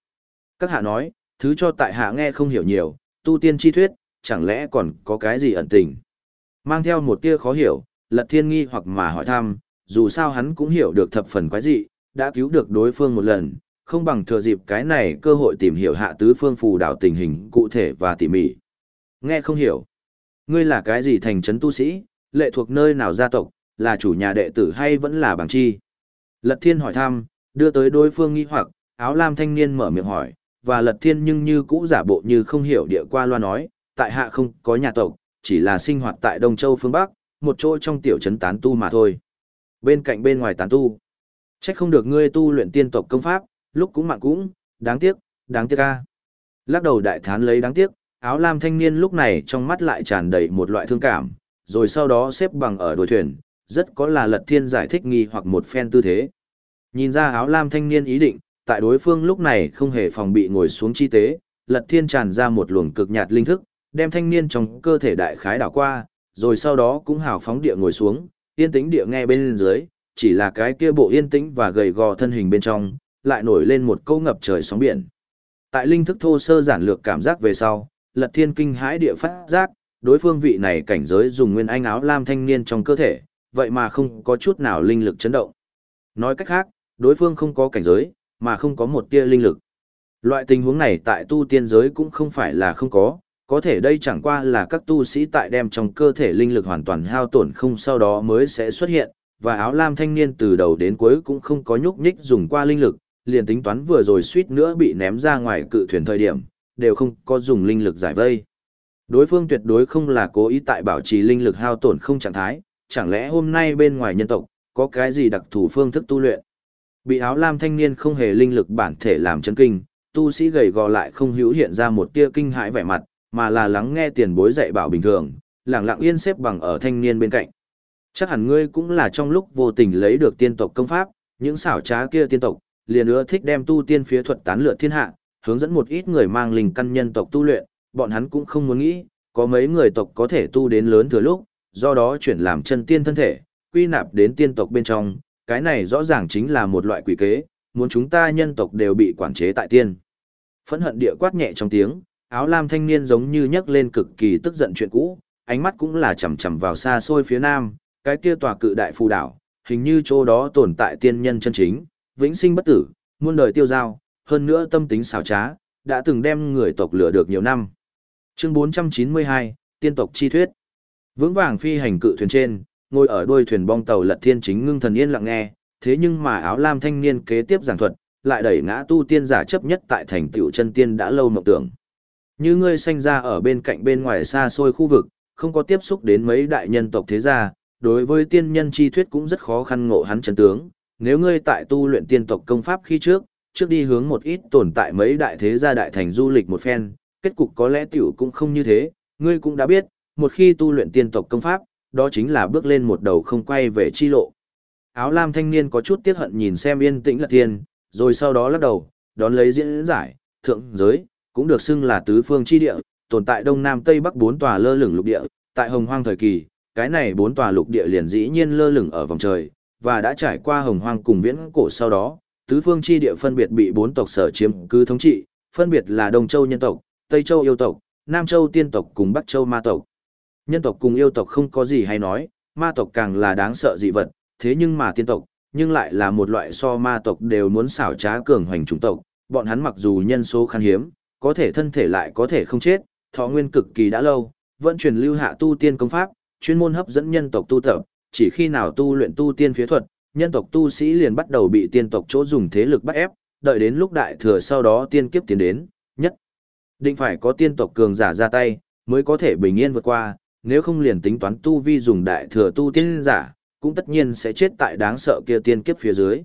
S1: Các hạ nói, thứ cho tại hạ nghe không hiểu nhiều, tu tiên chi thuyết, chẳng lẽ còn có cái gì ẩn tình. Mang theo một tia khó hiểu, lật thiên nghi hoặc mà hỏi thăm, dù sao hắn cũng hiểu được thập phần quái dị, đã cứu được đối phương một lần, không bằng thừa dịp cái này cơ hội tìm hiểu hạ tứ phương phù đảo tình hình cụ thể và tỉ mỉ. Nghe không hiểu. Ngươi là cái gì thành trấn tu sĩ, lệ thuộc nơi nào gia tộc, là chủ nhà đệ tử hay vẫn là bằng chi? Lật thiên hỏi thăm, đưa tới đối phương nghi hoặc, áo lam thanh niên mở miệng hỏi, và lật thiên nhưng như cũ giả bộ như không hiểu địa qua loa nói, tại hạ không có nhà tộc, chỉ là sinh hoạt tại Đông Châu phương Bắc, một chỗ trong tiểu trấn tán tu mà thôi. Bên cạnh bên ngoài tán tu, trách không được ngươi tu luyện tiên tộc công pháp, lúc cũng mạng cũng, đáng tiếc, đáng tiếc ca. Lắc đầu đại thán lấy đáng tiếc, áo lam thanh niên lúc này trong mắt lại tràn đầy một loại thương cảm, rồi sau đó xếp bằng ở đuôi thuyền, rất có là lật thiên giải thích nghi hoặc một phen tư thế. Nhìn ra áo lam thanh niên ý định, tại đối phương lúc này không hề phòng bị ngồi xuống chi tế, lật thiên tràn ra một luồng cực nhạt linh thức, đem thanh niên trong cơ thể đại khái đảo qua, rồi sau đó cũng hào phóng địa ngồi xuống, yên tĩnh địa nghe bên dưới, chỉ là cái kia bộ yên tĩnh và gầy gò thân hình bên trong, lại nổi lên một câu ngập trời sóng biển. Tại linh thức thô sơ giản lược cảm giác về sau, lật thiên kinh hãi địa phát giác, đối phương vị này cảnh giới dùng nguyên anh áo lam thanh niên trong cơ thể, vậy mà không có chút nào linh lực chấn động. Nói cách khác, đối phương không có cảnh giới, mà không có một tia linh lực. Loại tình huống này tại tu tiên giới cũng không phải là không có, có thể đây chẳng qua là các tu sĩ tại đem trong cơ thể linh lực hoàn toàn hao tổn không sau đó mới sẽ xuất hiện, và áo lam thanh niên từ đầu đến cuối cũng không có nhúc nhích dùng qua linh lực, liền tính toán vừa rồi suýt nữa bị ném ra ngoài cự thuyền thời điểm, đều không có dùng linh lực giải vây. Đối phương tuyệt đối không là cố ý tại bảo trì linh lực hao tổn không trạng thái, chẳng lẽ hôm nay bên ngoài nhân tộc, có cái gì đặc thù phương thức tu luyện? Bị áo lam thanh niên không hề linh lực bản thể làm chấn kinh, tu sĩ gầy gò lại không hữu hiện ra một tia kinh hãi vẻ mặt, mà là lắng nghe tiền bối dạy bảo bình thường, lặng lặng yên xếp bằng ở thanh niên bên cạnh. Chắc hẳn ngươi cũng là trong lúc vô tình lấy được tiên tộc công pháp, những xảo trá kia tiên tộc, liền ưa thích đem tu tiên phía thuật tán lượt thiên hạ, hướng dẫn một ít người mang linh căn nhân tộc tu luyện, bọn hắn cũng không muốn nghĩ, có mấy người tộc có thể tu đến lớn thừa lúc, do đó chuyển làm chân tiên thân thể, quy nạp đến tiên tộc bên trong, cái này rõ ràng chính là một loại quỷ kế, muốn chúng ta nhân tộc đều bị quản chế tại tiên. Phẫn hận địa quát nhẹ trong tiếng, áo lam thanh niên giống như nhấc lên cực kỳ tức giận chuyện cũ, ánh mắt cũng là chằm chằm vào xa xôi phía nam, cái kia tòa cự đại phù đảo, hình như chỗ đó tồn tại tiên nhân chân chính, vĩnh sinh bất tử, muôn đời tiêu giao, hơn nữa tâm tính xảo trá, đã từng đem người tộc lừa được nhiều năm. Chương 492, Tiên tộc chi thuyết. Vững vàng phi hành cự thuyền trên, ngồi ở đuôi thuyền bong tàu Lật Thiên chính ngưng thần yên lặng nghe, thế nhưng mà áo lam thanh niên kế tiếp giảng thuật, lại đẩy ngã tu tiên giả chấp nhất tại thành tựu chân tiên đã lâu mộng tưởng. Như ngươi sinh ra ở bên cạnh bên ngoài xa xôi khu vực, không có tiếp xúc đến mấy đại nhân tộc thế gia, đối với tiên nhân chi thuyết cũng rất khó khăn ngộ hắn chân tướng. Nếu ngươi tại tu luyện tiên tộc công pháp khi trước, trước đi hướng một ít tồn tại mấy đại thế gia đại thành du lịch một phen, kết cục có lẽ tiểu cũng không như thế, ngươi cũng đã biết, một khi tu luyện tiên tộc công pháp, đó chính là bước lên một đầu không quay về chi lộ. Áo lam thanh niên có chút tiếc hận nhìn xem yên tĩnh lật thiên, rồi sau đó lắc đầu, đón lấy diễn giải, thượng giới, cũng được xưng là tứ phương chi địa, tồn tại đông nam tây bắc bốn tòa lơ lửng lục địa, tại hồng hoang thời kỳ, cái này bốn tòa lục địa liền dĩ nhiên lơ lửng ở vòng trời, và đã trải qua hồng hoang cùng viễn cổ sau đó, tứ phương chi địa phân biệt bị bốn tộc sở chiếm cứ thống trị, phân biệt là Đông Châu nhân tộc, Tây Châu yêu tộc, Nam Châu tiên tộc cùng Bắc Châu ma tộc. Nhân tộc cùng yêu tộc không có gì hay nói, ma tộc càng là đáng sợ dị vật, thế nhưng mà tiên tộc, nhưng lại là một loại so ma tộc đều muốn xảo trá cường hoành chủng tộc, bọn hắn mặc dù nhân số khan hiếm, có thể thân thể lại có thể không chết, thọ nguyên cực kỳ đã lâu, vẫn truyền lưu hạ tu tiên công pháp, chuyên môn hấp dẫn nhân tộc tu tập, chỉ khi nào tu luyện tu tiên phía thuật, nhân tộc tu sĩ liền bắt đầu bị tiên tộc chỗ dùng thế lực bắt ép, đợi đến lúc đại thừa sau đó tiên kiếp tiến đến, nhất định phải có tiên tộc cường giả ra tay, mới có thể bình yên vượt qua, nếu không liền tính toán tu vi dùng đại thừa tu tiên giả, cũng tất nhiên sẽ chết tại đáng sợ kia tiên kiếp phía dưới.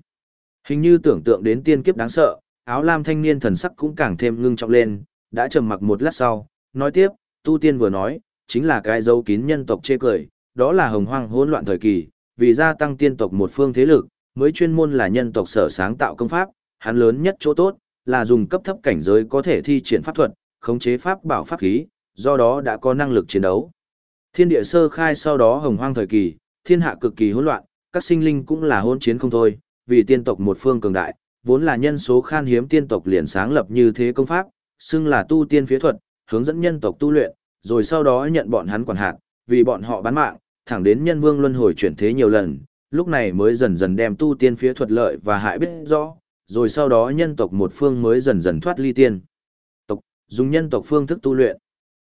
S1: Hình như tưởng tượng đến tiên kiếp đáng sợ, áo lam thanh niên thần sắc cũng càng thêm ngưng trọng lên, đã trầm mặc một lát sau, nói tiếp, tu tiên vừa nói, chính là cái dấu kín nhân tộc chê cười, đó là hồng hoang hỗn loạn thời kỳ, vì gia tăng tiên tộc một phương thế lực, mới chuyên môn là nhân tộc sở sáng tạo công pháp, hắn lớn nhất chỗ tốt, là dùng cấp thấp cảnh giới có thể thi triển pháp thuật, khống chế pháp bảo pháp khí, do đó đã có năng lực chiến đấu. Thiên địa sơ khai sau đó hồng hoang thời kỳ, thiên hạ cực kỳ hỗn loạn, các sinh linh cũng là hỗn chiến không thôi, vì tiên tộc một phương cường đại, vốn là nhân số khan hiếm tiên tộc liền sáng lập như thế công pháp, xưng là tu tiên phía thuật, hướng dẫn nhân tộc tu luyện, rồi sau đó nhận bọn hắn quản hạt, vì bọn họ bán mạng, thẳng đến nhân vương luân hồi chuyển thế nhiều lần, lúc này mới dần dần đem tu tiên phía thuật lợi và hại biết rõ, rồi sau đó nhân tộc một phương mới dần dần thoát ly tiên. Tộc, dùng nhân tộc phương thức tu luyện.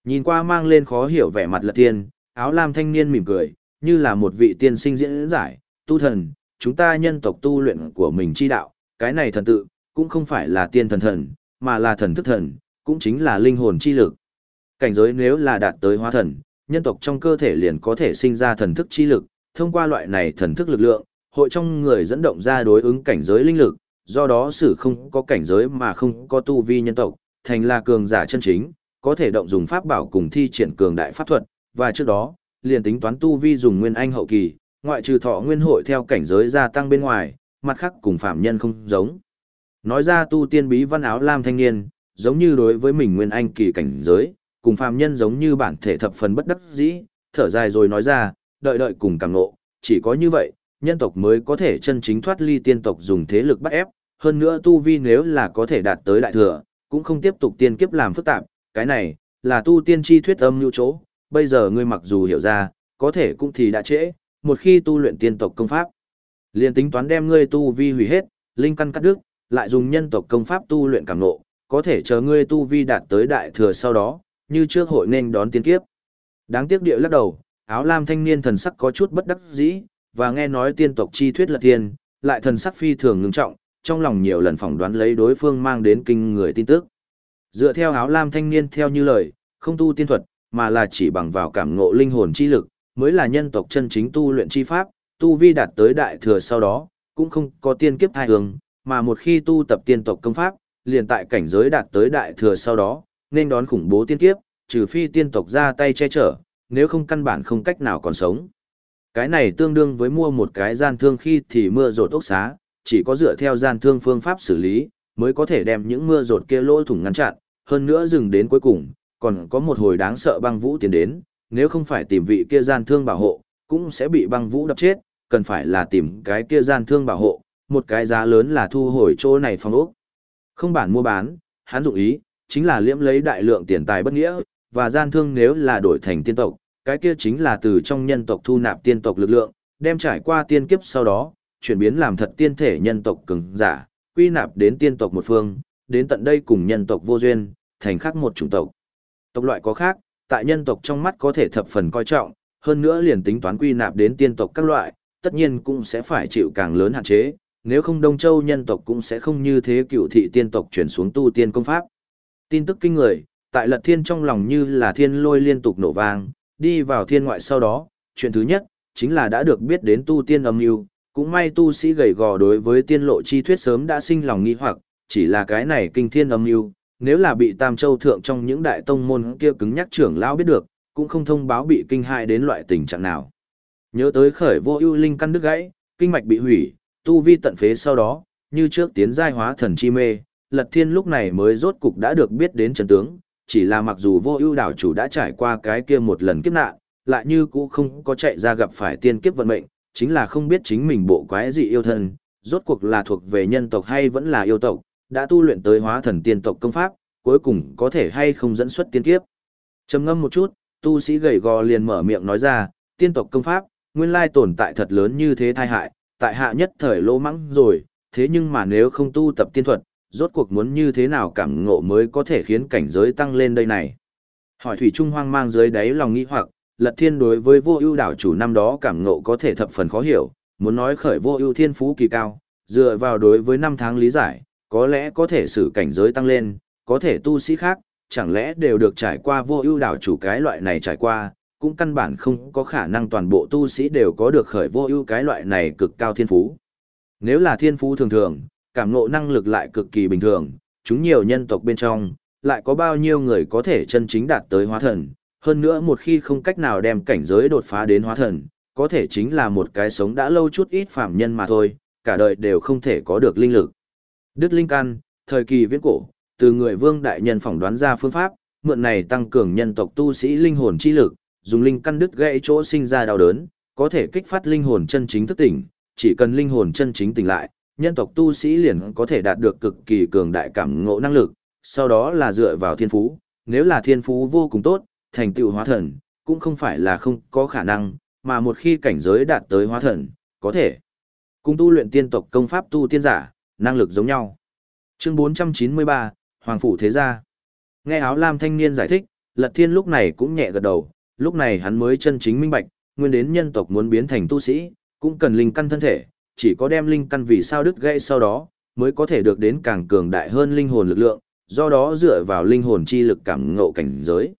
S1: Nhìn qua mang lên khó hiểu vẻ mặt lật tiên, áo lam thanh niên mỉm cười, như là một vị tiên sinh diễn giải, tu thần, chúng ta nhân tộc tu luyện của mình chi đạo, cái này thần tự, cũng không phải là tiên thần thần, mà là thần thức thần, cũng chính là linh hồn chi lực. Cảnh giới nếu là đạt tới hóa thần, nhân tộc trong cơ thể liền có thể sinh ra thần thức chi lực, thông qua loại này thần thức lực lượng, hội trong người dẫn động ra đối ứng cảnh giới linh lực, do đó sử không có cảnh giới mà không có tu vi nhân tộc, thành là cường giả chân chính, có thể động dùng pháp bảo cùng thi triển cường đại pháp thuật, và trước đó, liền tính toán tu vi dùng nguyên anh hậu kỳ, ngoại trừ thọ nguyên hội theo cảnh giới gia tăng bên ngoài, mặt khác cùng phạm nhân không giống. Nói ra tu tiên bí văn áo lam thanh niên, giống như đối với mình nguyên anh kỳ cảnh giới, cùng phạm nhân giống như bản thể thập phần bất đắc dĩ, thở dài rồi nói ra, đợi đợi cùng càng nộ, chỉ có như vậy, nhân tộc mới có thể chân chính thoát ly tiên tộc dùng thế lực bắt ép, hơn nữa tu vi nếu là có thể đạt tới đại thừa, cũng không tiếp tục tiên kiếp làm phức tạp, cái này, là tu tiên chi thuyết âm như chỗ, bây giờ ngươi mặc dù hiểu ra, có thể cũng thì đã trễ, một khi tu luyện tiên tộc công pháp, liền tính toán đem ngươi tu vi hủy hết, linh căn cắt đứt, lại dùng nhân tộc công pháp tu luyện cảm ngộ, có thể chờ ngươi tu vi đạt tới đại thừa sau đó, như trước hội nên đón tiên kiếp. Đáng tiếc địa lắc đầu, áo lam thanh niên thần sắc có chút bất đắc dĩ, và nghe nói tiên tộc chi thuyết là tiên, lại thần sắc phi thường ngưng trọng, trong lòng nhiều lần phỏng đoán lấy đối phương mang đến kinh người tin tức. Dựa theo áo lam thanh niên theo như lời, không tu tiên thuật, mà là chỉ bằng vào cảm ngộ linh hồn chi lực, mới là nhân tộc chân chính tu luyện chi pháp, tu vi đạt tới đại thừa sau đó, cũng không có tiên kiếp thai hương, mà một khi tu tập tiên tộc công pháp, liền tại cảnh giới đạt tới đại thừa sau đó, nên đón khủng bố tiên kiếp, trừ phi tiên tộc ra tay che chở, nếu không căn bản không cách nào còn sống. Cái này tương đương với mua một cái gian thương khi thì mưa rột ốc xá, chỉ có dựa theo gian thương phương pháp xử lý, mới có thể đem những mưa rột kia lỗ thủng ngăn chặn, hơn nữa dừng đến cuối cùng, còn có một hồi đáng sợ băng vũ tiến đến, nếu không phải tìm vị kia gian thương bảo hộ, cũng sẽ bị băng vũ đập chết, cần phải là tìm cái kia gian thương bảo hộ, một cái giá lớn là thu hồi chỗ này phòng ốc. Không bản mua bán, hắn dụng ý, chính là liễm lấy đại lượng tiền tài bất nghĩa, và gian thương nếu là đổi thành tiên tộc, cái kia chính là từ trong nhân tộc thu nạp tiên tộc lực lượng, đem trải qua tiên kiếp sau đó, chuyển biến làm thật tiên thể nhân tộc cường giả, quy nạp đến tiên tộc một phương, đến tận đây cùng nhân tộc vô duyên, thành khác một chủng tộc. Tộc loại có khác, tại nhân tộc trong mắt có thể thập phần coi trọng, hơn nữa liền tính toán quy nạp đến tiên tộc các loại, tất nhiên cũng sẽ phải chịu càng lớn hạn chế, nếu không Đông Châu nhân tộc cũng sẽ không như thế cựu thị tiên tộc chuyển xuống tu tiên công pháp. Tin tức kinh người, tại Lật Thiên trong lòng như là thiên lôi liên tục nổ vang, đi vào thiên ngoại sau đó, chuyện thứ nhất, chính là đã được biết đến tu tiên âm mưu cũng may tu sĩ gầy gò đối với tiên lộ chi thuyết sớm đã sinh lòng nghi hoặc, chỉ là cái này kinh thiên âm mưu nếu là bị Tam Châu thượng trong những đại tông môn kia cứng nhắc trưởng lão biết được, cũng không thông báo bị kinh hại đến loại tình trạng nào. Nhớ tới khởi vô ưu linh căn đứt gãy, kinh mạch bị hủy, tu vi tận phế sau đó, như trước tiến giai hóa thần chi mê, Lật Thiên lúc này mới rốt cục đã được biết đến chân tướng, chỉ là mặc dù vô ưu đảo chủ đã trải qua cái kia một lần kiếp nạn, lại như cũ không có chạy ra gặp phải tiên kiếp vận mệnh, chính là không biết chính mình bộ quái dị yêu thân, rốt cuộc là thuộc về nhân tộc hay vẫn là yêu tộc, đã tu luyện tới hóa thần tiên tộc công pháp, cuối cùng có thể hay không dẫn xuất tiên kiếp. Trầm ngâm một chút, tu sĩ gầy gò liền mở miệng nói ra, tiên tộc công pháp, nguyên lai tồn tại thật lớn như thế thai hại, tại hạ nhất thời lỗ mắng rồi, thế nhưng mà nếu không tu tập tiên thuật, rốt cuộc muốn như thế nào cảm ngộ mới có thể khiến cảnh giới tăng lên đây này. Hỏi Thủy Trung hoang mang dưới đáy lòng nghĩ hoặc, Lật Thiên đối với vô ưu đảo chủ năm đó cảm ngộ có thể thập phần khó hiểu, muốn nói khởi vô ưu thiên phú kỳ cao, dựa vào đối với năm tháng lý giải, có lẽ có thể sử cảnh giới tăng lên, có thể tu sĩ khác, chẳng lẽ đều được trải qua vô ưu đảo chủ cái loại này trải qua, cũng căn bản không có khả năng toàn bộ tu sĩ đều có được khởi vô ưu cái loại này cực cao thiên phú. Nếu là thiên phú thường thường, cảm ngộ năng lực lại cực kỳ bình thường, chúng nhiều nhân tộc bên trong, lại có bao nhiêu người có thể chân chính đạt tới hóa thần, hơn nữa một khi không cách nào đem cảnh giới đột phá đến hóa thần, có thể chính là một cái sống đã lâu chút ít phạm nhân mà thôi, cả đời đều không thể có được linh lực. Đức Linh Căn, thời kỳ viễn cổ, từ người vương đại nhân phỏng đoán ra phương pháp, mượn này tăng cường nhân tộc tu sĩ linh hồn chi lực, dùng linh căn đứt gãy chỗ sinh ra đau đớn, có thể kích phát linh hồn chân chính thức tỉnh, chỉ cần linh hồn chân chính tỉnh lại, nhân tộc tu sĩ liền có thể đạt được cực kỳ cường đại cảm ngộ năng lực, sau đó là dựa vào thiên phú, nếu là thiên phú vô cùng tốt, thành tựu hóa thần, cũng không phải là không có khả năng, mà một khi cảnh giới đạt tới hóa thần, có thể cùng tu luyện tiên tộc công pháp tu tiên giả, năng lực giống nhau. Chương 493, Hoàng Phủ Thế Gia Nghe áo lam thanh niên giải thích, Lật Thiên lúc này cũng nhẹ gật đầu, lúc này hắn mới chân chính minh bạch, nguyên đến nhân tộc muốn biến thành tu sĩ, cũng cần linh căn thân thể, chỉ có đem linh căn vì sao đứt gãy sau đó, mới có thể được đến càng cường đại hơn linh hồn lực lượng, do đó dựa vào linh hồn chi lực cảm ngộ cảnh giới.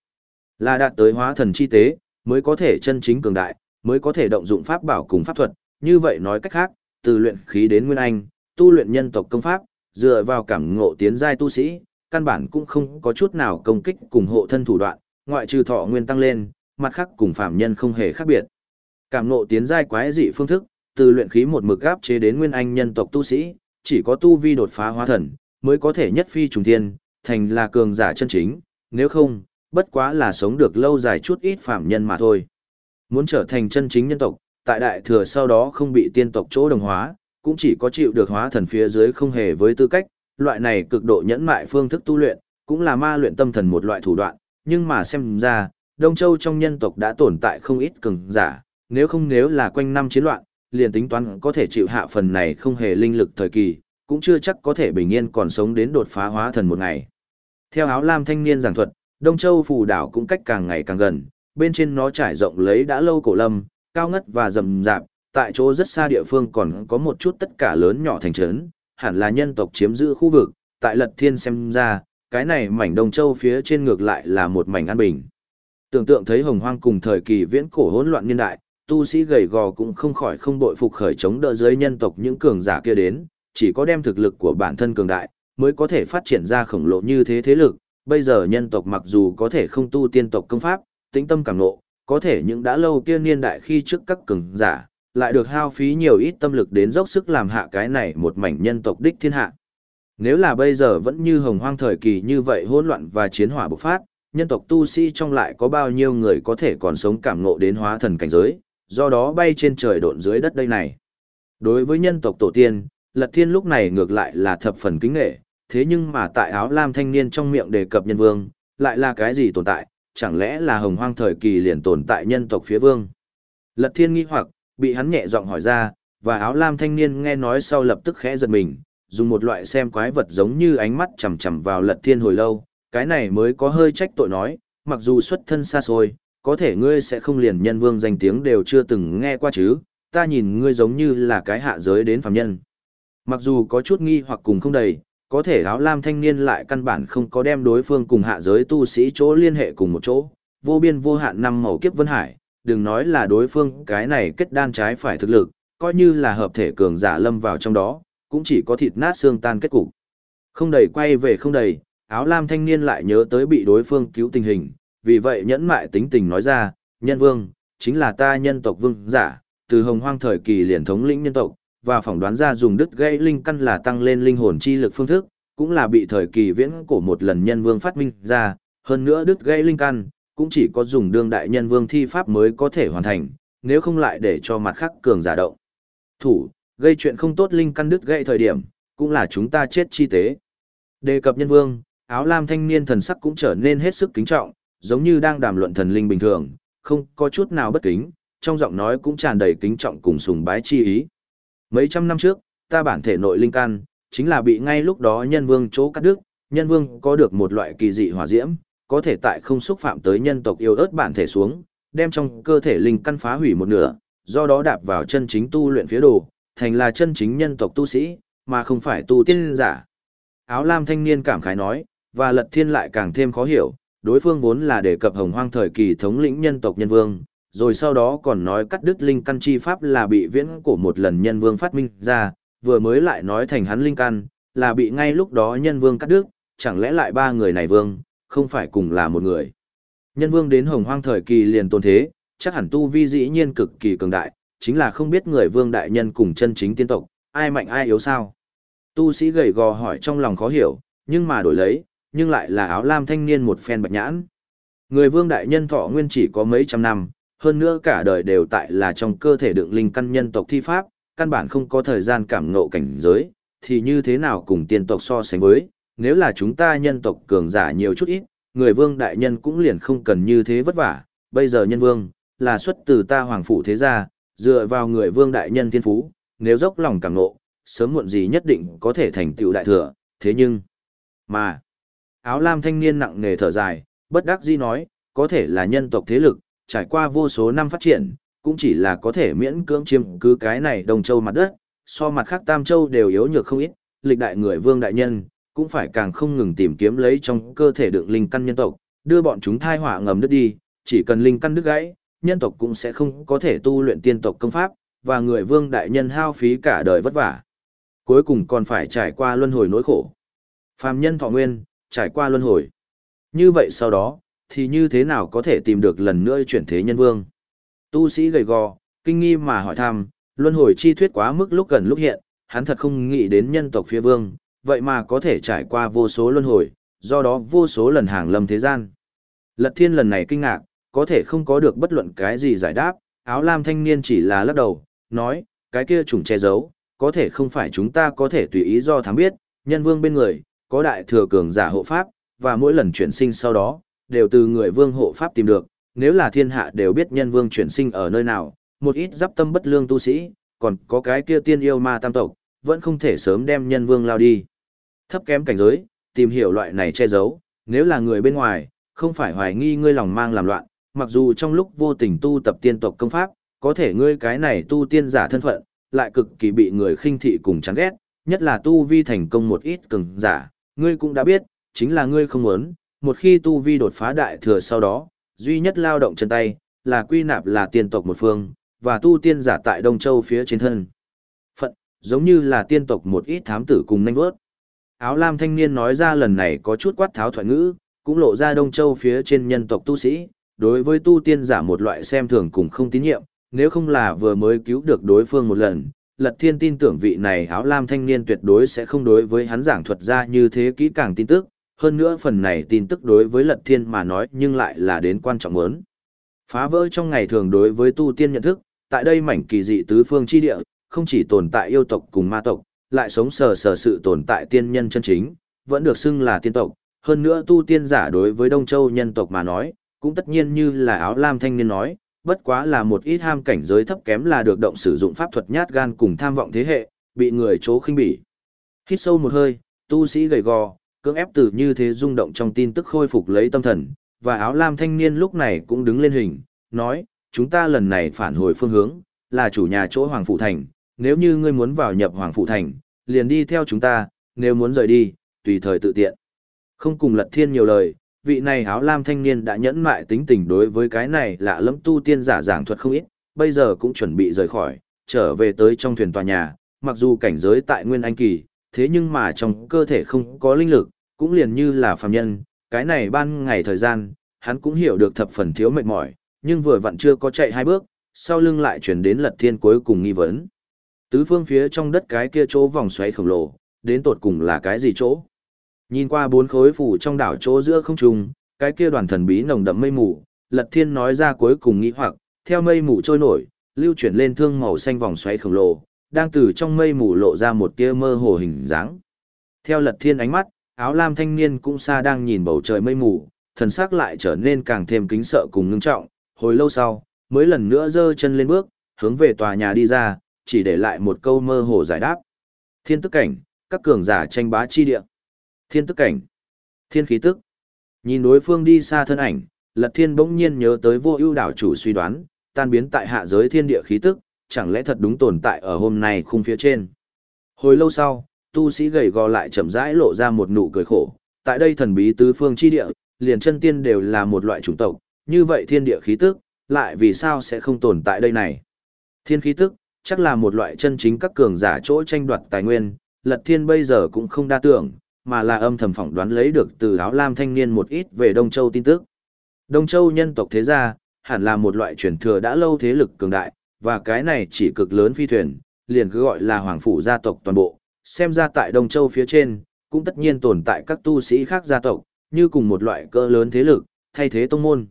S1: Là đạt tới hóa thần chi tế, mới có thể chân chính cường đại, mới có thể động dụng pháp bảo cùng pháp thuật, như vậy nói cách khác, từ luyện khí đến nguyên anh, tu luyện nhân tộc công pháp, dựa vào cảm ngộ tiến giai tu sĩ, căn bản cũng không có chút nào công kích cùng hộ thân thủ đoạn, ngoại trừ thọ nguyên tăng lên, mặt khác cùng phạm nhân không hề khác biệt. Cảm ngộ tiến giai quái dị phương thức, từ luyện khí một mực áp chế đến nguyên anh nhân tộc tu sĩ, chỉ có tu vi đột phá hóa thần, mới có thể nhất phi trùng thiên, thành là cường giả chân chính, nếu không, bất quá là sống được lâu dài chút ít phạm nhân mà thôi. Muốn trở thành chân chính nhân tộc, tại đại thừa sau đó không bị tiên tộc chỗ đồng hóa, cũng chỉ có chịu được hóa thần phía dưới không hề với tư cách, loại này cực độ nhẫn mại phương thức tu luyện, cũng là ma luyện tâm thần một loại thủ đoạn, nhưng mà xem ra, Đông Châu trong nhân tộc đã tồn tại không ít cường giả, nếu không nếu là quanh năm chiến loạn, liền tính toán có thể chịu hạ phần này không hề linh lực thời kỳ, cũng chưa chắc có thể bình yên còn sống đến đột phá hóa thần một ngày. Theo áo lam thanh niên giảng thuật, Đông Châu phù đảo cũng cách càng ngày càng gần, bên trên nó trải rộng lấy đã lâu cổ lâm, cao ngất và rậm rạp, tại chỗ rất xa địa phương còn có một chút tất cả lớn nhỏ thành trấn, hẳn là nhân tộc chiếm giữ khu vực, tại Lật Thiên xem ra, cái này mảnh Đông Châu phía trên ngược lại là một mảnh an bình. Tưởng tượng thấy hồng hoang cùng thời kỳ viễn cổ hỗn loạn niên đại, tu sĩ gầy gò cũng không khỏi không bội phục khởi chống đỡ dưới nhân tộc những cường giả kia đến, chỉ có đem thực lực của bản thân cường đại, mới có thể phát triển ra khổng lồ như thế thế lực. Bây giờ nhân tộc mặc dù có thể không tu tiên tộc công pháp, tĩnh tâm cảm nộ, có thể những đã lâu kia niên đại khi trước các cường giả, lại được hao phí nhiều ít tâm lực đến dốc sức làm hạ cái này một mảnh nhân tộc đích thiên hạ. Nếu là bây giờ vẫn như hồng hoang thời kỳ như vậy hỗn loạn và chiến hỏa bộc phát, nhân tộc tu sĩ trong lại có bao nhiêu người có thể còn sống cảm ngộ đến hóa thần cảnh giới, do đó bay trên trời độn dưới đất đây này. Đối với nhân tộc tổ tiên, Lật Thiên lúc này ngược lại là thập phần kính nghệ, thế nhưng mà tại áo lam thanh niên trong miệng đề cập nhân vương, lại là cái gì tồn tại, chẳng lẽ là hồng hoang thời kỳ liền tồn tại nhân tộc phía vương. Lật Thiên nghi hoặc, bị hắn nhẹ giọng hỏi ra, và áo lam thanh niên nghe nói sau lập tức khẽ giật mình, dùng một loại xem quái vật giống như ánh mắt chằm chằm vào Lật Thiên hồi lâu, cái này mới có hơi trách tội nói, mặc dù xuất thân xa xôi, có thể ngươi sẽ không liền nhân vương danh tiếng đều chưa từng nghe qua chứ, ta nhìn ngươi giống như là cái hạ giới đến phàm nhân. Mặc dù có chút nghi hoặc cùng không đầy, có thể áo lam thanh niên lại căn bản không có đem đối phương cùng hạ giới tu sĩ chỗ liên hệ cùng một chỗ, vô biên vô hạn năm màu kiếp vân hải, đừng nói là đối phương cái này kết đan trái phải thực lực, coi như là hợp thể cường giả lâm vào trong đó, cũng chỉ có thịt nát xương tan kết cục. Không đầy quay về không đầy, áo lam thanh niên lại nhớ tới bị đối phương cứu tình hình, vì vậy nhẫn mại tính tình nói ra, nhân vương, chính là ta nhân tộc vương giả, từ hồng hoang thời kỳ liền thống lĩnh nhân tộc, và phỏng đoán ra dùng đứt gãy linh căn là tăng lên linh hồn chi lực phương thức, cũng là bị thời kỳ viễn cổ một lần nhân vương phát minh ra, hơn nữa đứt gãy linh căn, cũng chỉ có dùng đương đại nhân vương thi pháp mới có thể hoàn thành, nếu không lại để cho mặt khác cường giả động. Thủ, gây chuyện không tốt linh căn đứt gãy thời điểm, cũng là chúng ta chết chi tế. Đề cập nhân vương, áo lam thanh niên thần sắc cũng trở nên hết sức kính trọng, giống như đang đàm luận thần linh bình thường, không có chút nào bất kính, trong giọng nói cũng tràn đầy kính trọng cùng sùng bái chi ý. Mấy trăm năm trước, ta bản thể nội linh căn, chính là bị ngay lúc đó nhân vương chỗ cắt đứt, nhân vương có được một loại kỳ dị hỏa diễm, có thể tại không xúc phạm tới nhân tộc yêu ớt bản thể xuống, đem trong cơ thể linh căn phá hủy một nửa, do đó đạp vào chân chính tu luyện phía đồ, thành là chân chính nhân tộc tu sĩ, mà không phải tu tiên giả. Áo lam thanh niên cảm khái nói, và lật thiên lại càng thêm khó hiểu, đối phương vốn là đề cập hồng hoang thời kỳ thống lĩnh nhân tộc nhân vương, rồi sau đó còn nói cắt đứt linh căn chi pháp là bị viễn cổ một lần nhân vương phát minh ra, vừa mới lại nói thành hắn linh căn, là bị ngay lúc đó nhân vương cắt đứt, chẳng lẽ lại ba người này vương, không phải cùng là một người. Nhân vương đến hồng hoang thời kỳ liền tôn thế, chắc hẳn tu vi dĩ nhiên cực kỳ cường đại, chính là không biết người vương đại nhân cùng chân chính tiên tộc, ai mạnh ai yếu sao. Tu sĩ gầy gò hỏi trong lòng khó hiểu, nhưng mà đổi lấy, nhưng lại là áo lam thanh niên một phen bạch nhãn. Người vương đại nhân thọ nguyên chỉ có mấy trăm năm, hơn nữa cả đời đều tại là trong cơ thể đựng linh căn nhân tộc thi pháp, căn bản không có thời gian cảm ngộ cảnh giới, thì như thế nào cùng tiên tộc so sánh với, nếu là chúng ta nhân tộc cường giả nhiều chút ít, người vương đại nhân cũng liền không cần như thế vất vả, bây giờ nhân vương, là xuất từ ta hoàng phủ thế gia, dựa vào người vương đại nhân thiên phú, nếu dốc lòng cảm ngộ, sớm muộn gì nhất định có thể thành tựu đại thừa, thế nhưng, mà, áo lam thanh niên nặng nề thở dài, bất đắc dĩ nói, có thể là nhân tộc thế lực, trải qua vô số năm phát triển, cũng chỉ là có thể miễn cưỡng chiếm cứ cái này Đông Châu mặt đất, so mặt khác Tam Châu đều yếu nhược không ít, lịch đại người vương đại nhân, cũng phải càng không ngừng tìm kiếm lấy trong cơ thể đựng linh căn nhân tộc, đưa bọn chúng thai hỏa ngầm đứt đi, chỉ cần linh căn đứt gãy, nhân tộc cũng sẽ không có thể tu luyện tiên tộc công pháp, và người vương đại nhân hao phí cả đời vất vả. Cuối cùng còn phải trải qua luân hồi nỗi khổ. Phàm nhân thọ nguyên, trải qua luân hồi. Như vậy sau đó, thì như thế nào có thể tìm được lần nữa chuyển thế nhân vương? Tu sĩ gầy gò, kinh nghi mà hỏi thăm, luân hồi chi thuyết quá mức lúc gần lúc hiện, hắn thật không nghĩ đến nhân tộc phía vương, vậy mà có thể trải qua vô số luân hồi, do đó vô số lần hàng lâm thế gian. Lật thiên lần này kinh ngạc, có thể không có được bất luận cái gì giải đáp, áo lam thanh niên chỉ là lắc đầu, nói, cái kia trùng che giấu, có thể không phải chúng ta có thể tùy ý do thám biết, nhân vương bên người, có đại thừa cường giả hộ pháp, và mỗi lần chuyển sinh sau đó, đều từ người vương hộ pháp tìm được, nếu là thiên hạ đều biết nhân vương chuyển sinh ở nơi nào, một ít giáp tâm bất lương tu sĩ, còn có cái kia tiên yêu ma tam tộc, vẫn không thể sớm đem nhân vương lao đi. Thấp kém cảnh giới, tìm hiểu loại này che giấu, nếu là người bên ngoài, không phải hoài nghi ngươi lòng mang làm loạn, mặc dù trong lúc vô tình tu tập tiên tộc công pháp, có thể ngươi cái này tu tiên giả thân phận, lại cực kỳ bị người khinh thị cùng chán ghét, nhất là tu vi thành công một ít cường giả, ngươi cũng đã biết, chính là ngươi không muốn, một khi tu vi đột phá đại thừa sau đó, duy nhất lao động chân tay, là quy nạp là tiên tộc một phương, và tu tiên giả tại Đông Châu phía trên thân. Phận, giống như là tiên tộc một ít thám tử cùng nhanh vớt. Áo lam thanh niên nói ra lần này có chút quát tháo thoại ngữ, cũng lộ ra Đông Châu phía trên nhân tộc tu sĩ, đối với tu tiên giả một loại xem thường cùng không tín nhiệm, nếu không là vừa mới cứu được đối phương một lần, Lật Thiên tin tưởng vị này áo lam thanh niên tuyệt đối sẽ không đối với hắn giảng thuật ra như thế kỹ càng tin tức, hơn nữa phần này tin tức đối với Lật Thiên mà nói nhưng lại là đến quan trọng lớn. Phá vỡ trong ngày thường đối với tu tiên nhận thức, tại đây mảnh kỳ dị tứ phương chi địa, không chỉ tồn tại yêu tộc cùng ma tộc, lại sống sờ sờ sự tồn tại tiên nhân chân chính, vẫn được xưng là tiên tộc, hơn nữa tu tiên giả đối với Đông Châu nhân tộc mà nói, cũng tất nhiên như là áo lam thanh niên nói, bất quá là một ít ham cảnh giới thấp kém là được động sử dụng pháp thuật nhát gan cùng tham vọng thế hệ, bị người chố khinh bỉ. Hít sâu một hơi, tu sĩ gầy gò, cưỡng ép từ như thế rung động trong tin tức khôi phục lấy tâm thần, và áo lam thanh niên lúc này cũng đứng lên hình, nói, chúng ta lần này phản hồi phương hướng, là chủ nhà chỗ Hoàng Phụ Thành, nếu như ngươi muốn vào nhập Hoàng Phụ Thành, liền đi theo chúng ta, nếu muốn rời đi, tùy thời tự tiện. Không cùng lật thiên nhiều lời, vị này áo lam thanh niên đã nhẫn mại tính tình đối với cái này lạ lẫm tu tiên giả giảng thuật không ít, bây giờ cũng chuẩn bị rời khỏi, trở về tới trong thuyền tòa nhà, mặc dù cảnh giới tại Nguyên Anh Kỳ, thế nhưng mà trong cơ thể không có linh lực, cũng liền như là phàm nhân, cái này ban ngày thời gian, hắn cũng hiểu được thập phần thiếu mệt mỏi, nhưng vừa vặn chưa có chạy hai bước, sau lưng lại chuyển đến lật thiên cuối cùng nghi vấn. Tứ phương phía trong đất cái kia chỗ vòng xoáy khổng lồ, đến tột cùng là cái gì chỗ? Nhìn qua bốn khối phủ trong đảo chỗ giữa không trung, cái kia đoàn thần bí nồng đậm mây mù, Lật Thiên nói ra cuối cùng nghĩ hoặc, theo mây mù trôi nổi, lưu chuyển lên thương màu xanh vòng xoáy khổng lồ, đang từ trong mây mù lộ ra một tia mơ hồ hình dáng. Theo Lật Thiên ánh mắt, áo lam thanh niên cũng xa đang nhìn bầu trời mây mù, thần sắc lại trở nên càng thêm kính sợ cùng ngưng trọng, hồi lâu sau, mới lần nữa giơ chân lên bước, hướng về tòa nhà đi ra, chỉ để lại một câu mơ hồ giải đáp. Thiên tức cảnh, các cường giả tranh bá chi địa. Thiên tức cảnh. Thiên khí tức. Nhìn đối phương đi xa thân ảnh, Lật Thiên bỗng nhiên nhớ tới vô ưu đảo chủ suy đoán, tan biến tại hạ giới thiên địa khí tức, chẳng lẽ thật đúng tồn tại ở hôm nay khung phía trên. Hồi lâu sau, tu sĩ gầy gò lại chậm rãi lộ ra một nụ cười khổ, tại đây thần bí tứ phương chi địa, liền chân tiên đều là một loại chủng tộc, như vậy thiên địa khí tức, lại vì sao sẽ không tồn tại đây này. Thiên khí tức, chắc là một loại chân chính các cường giả chỗ tranh đoạt tài nguyên, Lật Thiên bây giờ cũng không đa tưởng, mà là âm thầm phỏng đoán lấy được từ áo lam thanh niên một ít về Đông Châu tin tức. Đông Châu nhân tộc thế gia, hẳn là một loại truyền thừa đã lâu thế lực cường đại, và cái này chỉ cực lớn phi thuyền, liền cứ gọi là hoàng phủ gia tộc toàn bộ, xem ra tại Đông Châu phía trên, cũng tất nhiên tồn tại các tu sĩ khác gia tộc, như cùng một loại cỡ lớn thế lực, thay thế tông môn.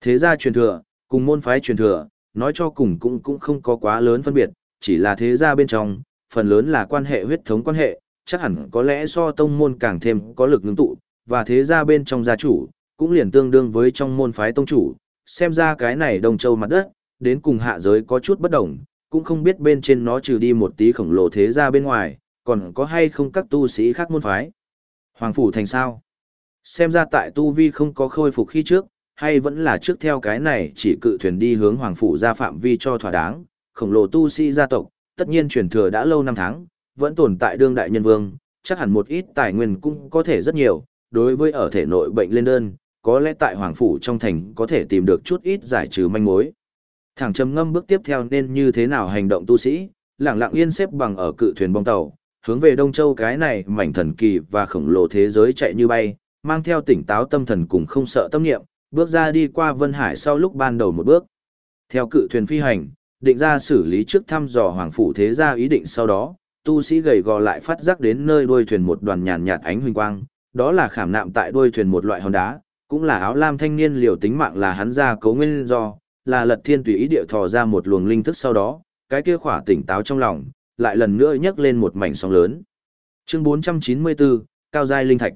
S1: Thế gia truyền thừa, cùng môn phái truyền thừa, nói cho cùng cũng cũng không có quá lớn phân biệt, chỉ là thế gia bên trong, phần lớn là quan hệ huyết thống quan hệ, chắc hẳn có lẽ so tông môn càng thêm có lực ngưng tụ, và thế gia bên trong gia chủ, cũng liền tương đương với trong môn phái tông chủ, xem ra cái này đồng châu mặt đất, đến cùng hạ giới có chút bất đồng, cũng không biết bên trên nó trừ đi một tí khổng lồ thế ra bên ngoài, còn có hay không các tu sĩ khác môn phái. Hoàng phủ thành sao? Xem ra tại tu vi không có khôi phục khi trước, hay vẫn là trước theo cái này chỉ cự thuyền đi hướng hoàng phủ ra phạm vi cho thỏa đáng, khổng lồ tu sĩ gia tộc, tất nhiên truyền thừa đã lâu năm tháng, vẫn tồn tại đương đại nhân vương, chắc hẳn một ít tài nguyên cũng có thể rất nhiều, đối với ở thể nội bệnh lên đơn, có lẽ tại hoàng phủ trong thành có thể tìm được chút ít giải trừ manh mối. Thẳng trầm ngâm bước tiếp theo nên như thế nào hành động tu sĩ, lặng lặng yên xếp bằng ở cự thuyền bong tàu, hướng về Đông Châu cái này mảnh thần kỳ và khổng lồ thế giới chạy như bay, mang theo tỉnh táo tâm thần cùng không sợ tâm niệm, bước ra đi qua Vân Hải sau lúc ban đầu một bước. Theo cự thuyền phi hành, định ra xử lý trước thăm dò hoàng phủ thế gia ý định sau đó, tu sĩ gầy gò lại phát giác đến nơi đuôi thuyền một đoàn nhàn nhạt ánh huỳnh quang, đó là khảm nạm tại đuôi thuyền một loại hòn đá, cũng là áo lam thanh niên liều tính mạng là hắn ra cấu nguyên do, là lật thiên tùy ý địa thò ra một luồng linh thức sau đó, cái kia khỏa tỉnh táo trong lòng, lại lần nữa nhấc lên một mảnh sóng lớn. Chương 494, Cao Giai Linh Thạch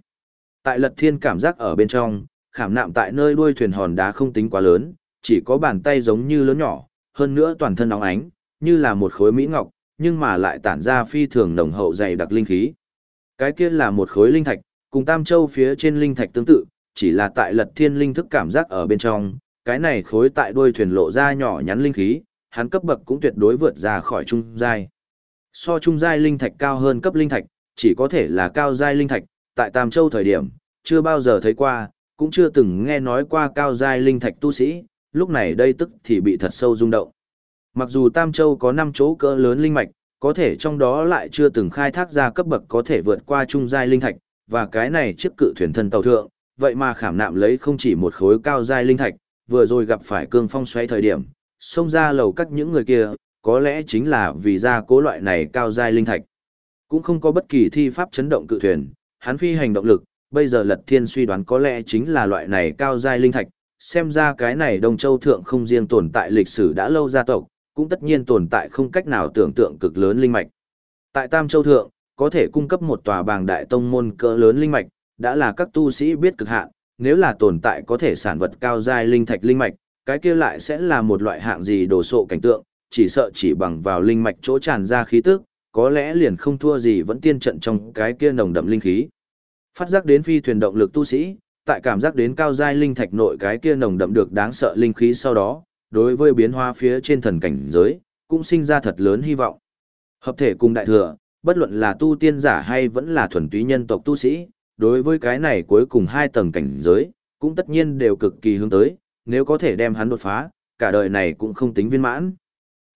S1: Tại lật thiên cảm giác ở bên trong, khảm nạm tại nơi đuôi thuyền hòn đá không tính quá lớn, chỉ có bàn tay giống như lớn nhỏ, hơn nữa toàn thân nóng ánh, như là một khối mỹ ngọc, nhưng mà lại tản ra phi thường nồng hậu dày đặc linh khí. Cái kia là một khối linh thạch, cùng Tam Châu phía trên linh thạch tương tự, chỉ là tại Lật Thiên linh thức cảm giác ở bên trong, cái này khối tại đuôi thuyền lộ ra nhỏ nhắn linh khí, hắn cấp bậc cũng tuyệt đối vượt ra khỏi trung giai. So trung giai linh thạch cao hơn cấp linh thạch, chỉ có thể là cao giai linh thạch, tại Tam Châu thời điểm, chưa bao giờ thấy qua, cũng chưa từng nghe nói qua cao giai linh thạch tu sĩ, lúc này đây tức thì bị thật sâu rung động. Mặc dù Tam Châu có 5 chỗ cỡ lớn linh mạch, có thể trong đó lại chưa từng khai thác ra cấp bậc có thể vượt qua trung giai linh thạch, và cái này chiếc cự thuyền thân tàu thượng, vậy mà khảm nạm lấy không chỉ một khối cao giai linh thạch, vừa rồi gặp phải cương phong xoáy thời điểm, xông ra lầu cắt những người kia, có lẽ chính là vì ra cố loại này cao giai linh thạch. Cũng không có bất kỳ thi pháp chấn động cự thuyền, hắn phi hành động lực, bây giờ Lật Thiên suy đoán có lẽ chính là loại này cao giai linh thạch, xem ra cái này Đông Châu thượng không riêng tồn tại lịch sử đã lâu gia tộc, cũng tất nhiên tồn tại không cách nào tưởng tượng cực lớn linh mạch. Tại Tam Châu thượng, có thể cung cấp một tòa bàng đại tông môn cỡ lớn linh mạch, đã là các tu sĩ biết cực hạn, nếu là tồn tại có thể sản vật cao giai linh thạch linh mạch, cái kia lại sẽ là một loại hạng gì đồ sộ cảnh tượng, chỉ sợ chỉ bằng vào linh mạch chỗ tràn ra khí tức, có lẽ liền không thua gì vẫn tiên trận trong cái kia nồng đậm linh khí. Phát giác đến phi thuyền động lực tu sĩ, tại cảm giác đến cao giai linh thạch nội cái kia nồng đậm được đáng sợ linh khí sau đó, đối với biến hóa phía trên thần cảnh giới, cũng sinh ra thật lớn hy vọng. Hợp thể cùng đại thừa, bất luận là tu tiên giả hay vẫn là thuần túy nhân tộc tu sĩ, đối với cái này cuối cùng hai tầng cảnh giới, cũng tất nhiên đều cực kỳ hướng tới, nếu có thể đem hắn đột phá, cả đời này cũng không tính viên mãn.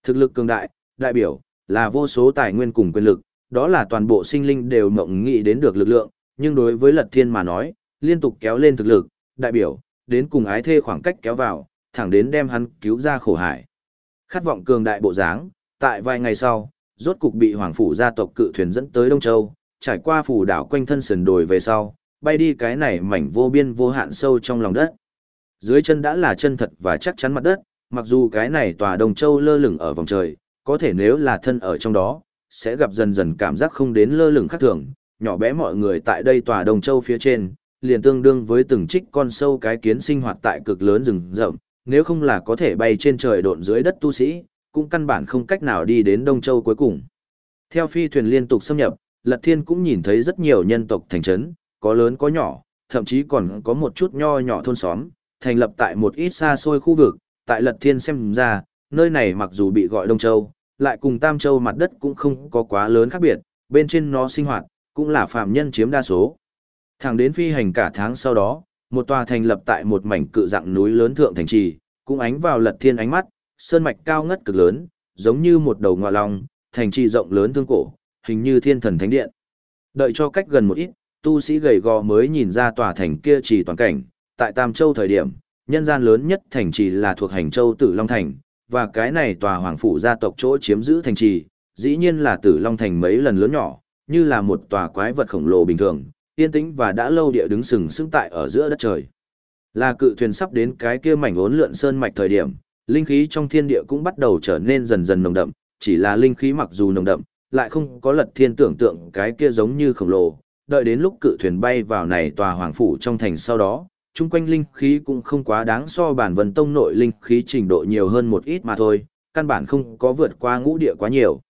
S1: Thực lực cường đại, đại biểu, là vô số tài nguyên cùng quyền lực, đó là toàn bộ sinh linh đều mộng nghĩ đến được lực lượng, nhưng đối với lật thiên mà nói, liên tục kéo lên thực lực, đại biểu, đến cùng ái thê khoảng cách kéo vào, thẳng đến đem hắn cứu ra khổ hải. Khát vọng cường đại bộ dáng, tại vài ngày sau, rốt cục bị hoàng phủ gia tộc cự thuyền dẫn tới Đông Châu, trải qua phủ đảo quanh thân sườn đồi về sau, bay đi cái này mảnh vô biên vô hạn sâu trong lòng đất. Dưới chân đã là chân thật và chắc chắn mặt đất, mặc dù cái này tòa đồng Châu lơ lửng ở vòng trời, có thể nếu là thân ở trong đó, sẽ gặp dần dần cảm giác không đến lơ lửng khác thường, nhỏ bé mọi người tại đây tòa đồng Châu phía trên, liền tương đương với từng trích con sâu cái kiến sinh hoạt tại cực lớn rừng rậm, nếu không là có thể bay trên trời độn dưới đất tu sĩ, cũng căn bản không cách nào đi đến Đông Châu cuối cùng. Theo phi thuyền liên tục xâm nhập, Lật Thiên cũng nhìn thấy rất nhiều nhân tộc thành trấn, có lớn có nhỏ, thậm chí còn có một chút nho nhỏ thôn xóm, thành lập tại một ít xa xôi khu vực, tại Lật Thiên xem ra, nơi này mặc dù bị gọi Đông Châu, lại cùng Tam Châu mặt đất cũng không có quá lớn khác biệt, bên trên nó sinh hoạt, cũng là phạm nhân chiếm đa số. Thẳng đến phi hành cả tháng sau đó, một tòa thành lập tại một mảnh cự dạng núi lớn thượng thành trì, cũng ánh vào lật thiên ánh mắt, sơn mạch cao ngất cực lớn, giống như một đầu ngọa long, thành trì rộng lớn thương cổ, hình như thiên thần thánh điện. Đợi cho cách gần một ít, tu sĩ gầy gò mới nhìn ra tòa thành kia trì toàn cảnh, tại Tam Châu thời điểm, nhân gian lớn nhất thành trì là thuộc hành châu Tử Long Thành, và cái này tòa hoàng phủ gia tộc chỗ chiếm giữ thành trì, dĩ nhiên là Tử Long Thành mấy lần lớn nhỏ, như là một tòa quái vật khổng lồ bình thường, yên tĩnh và đã lâu địa đứng sừng sững tại ở giữa đất trời. Là cự thuyền sắp đến cái kia mảnh ốn lượn sơn mạch thời điểm, linh khí trong thiên địa cũng bắt đầu trở nên dần dần nồng đậm, chỉ là linh khí mặc dù nồng đậm, lại không có lật thiên tưởng tượng cái kia giống như khổng lồ, đợi đến lúc cự thuyền bay vào này tòa hoàng phủ trong thành sau đó, chung quanh linh khí cũng không quá đáng so bản vân tông nội linh khí trình độ nhiều hơn một ít mà thôi, căn bản không có vượt qua ngũ địa quá nhiều.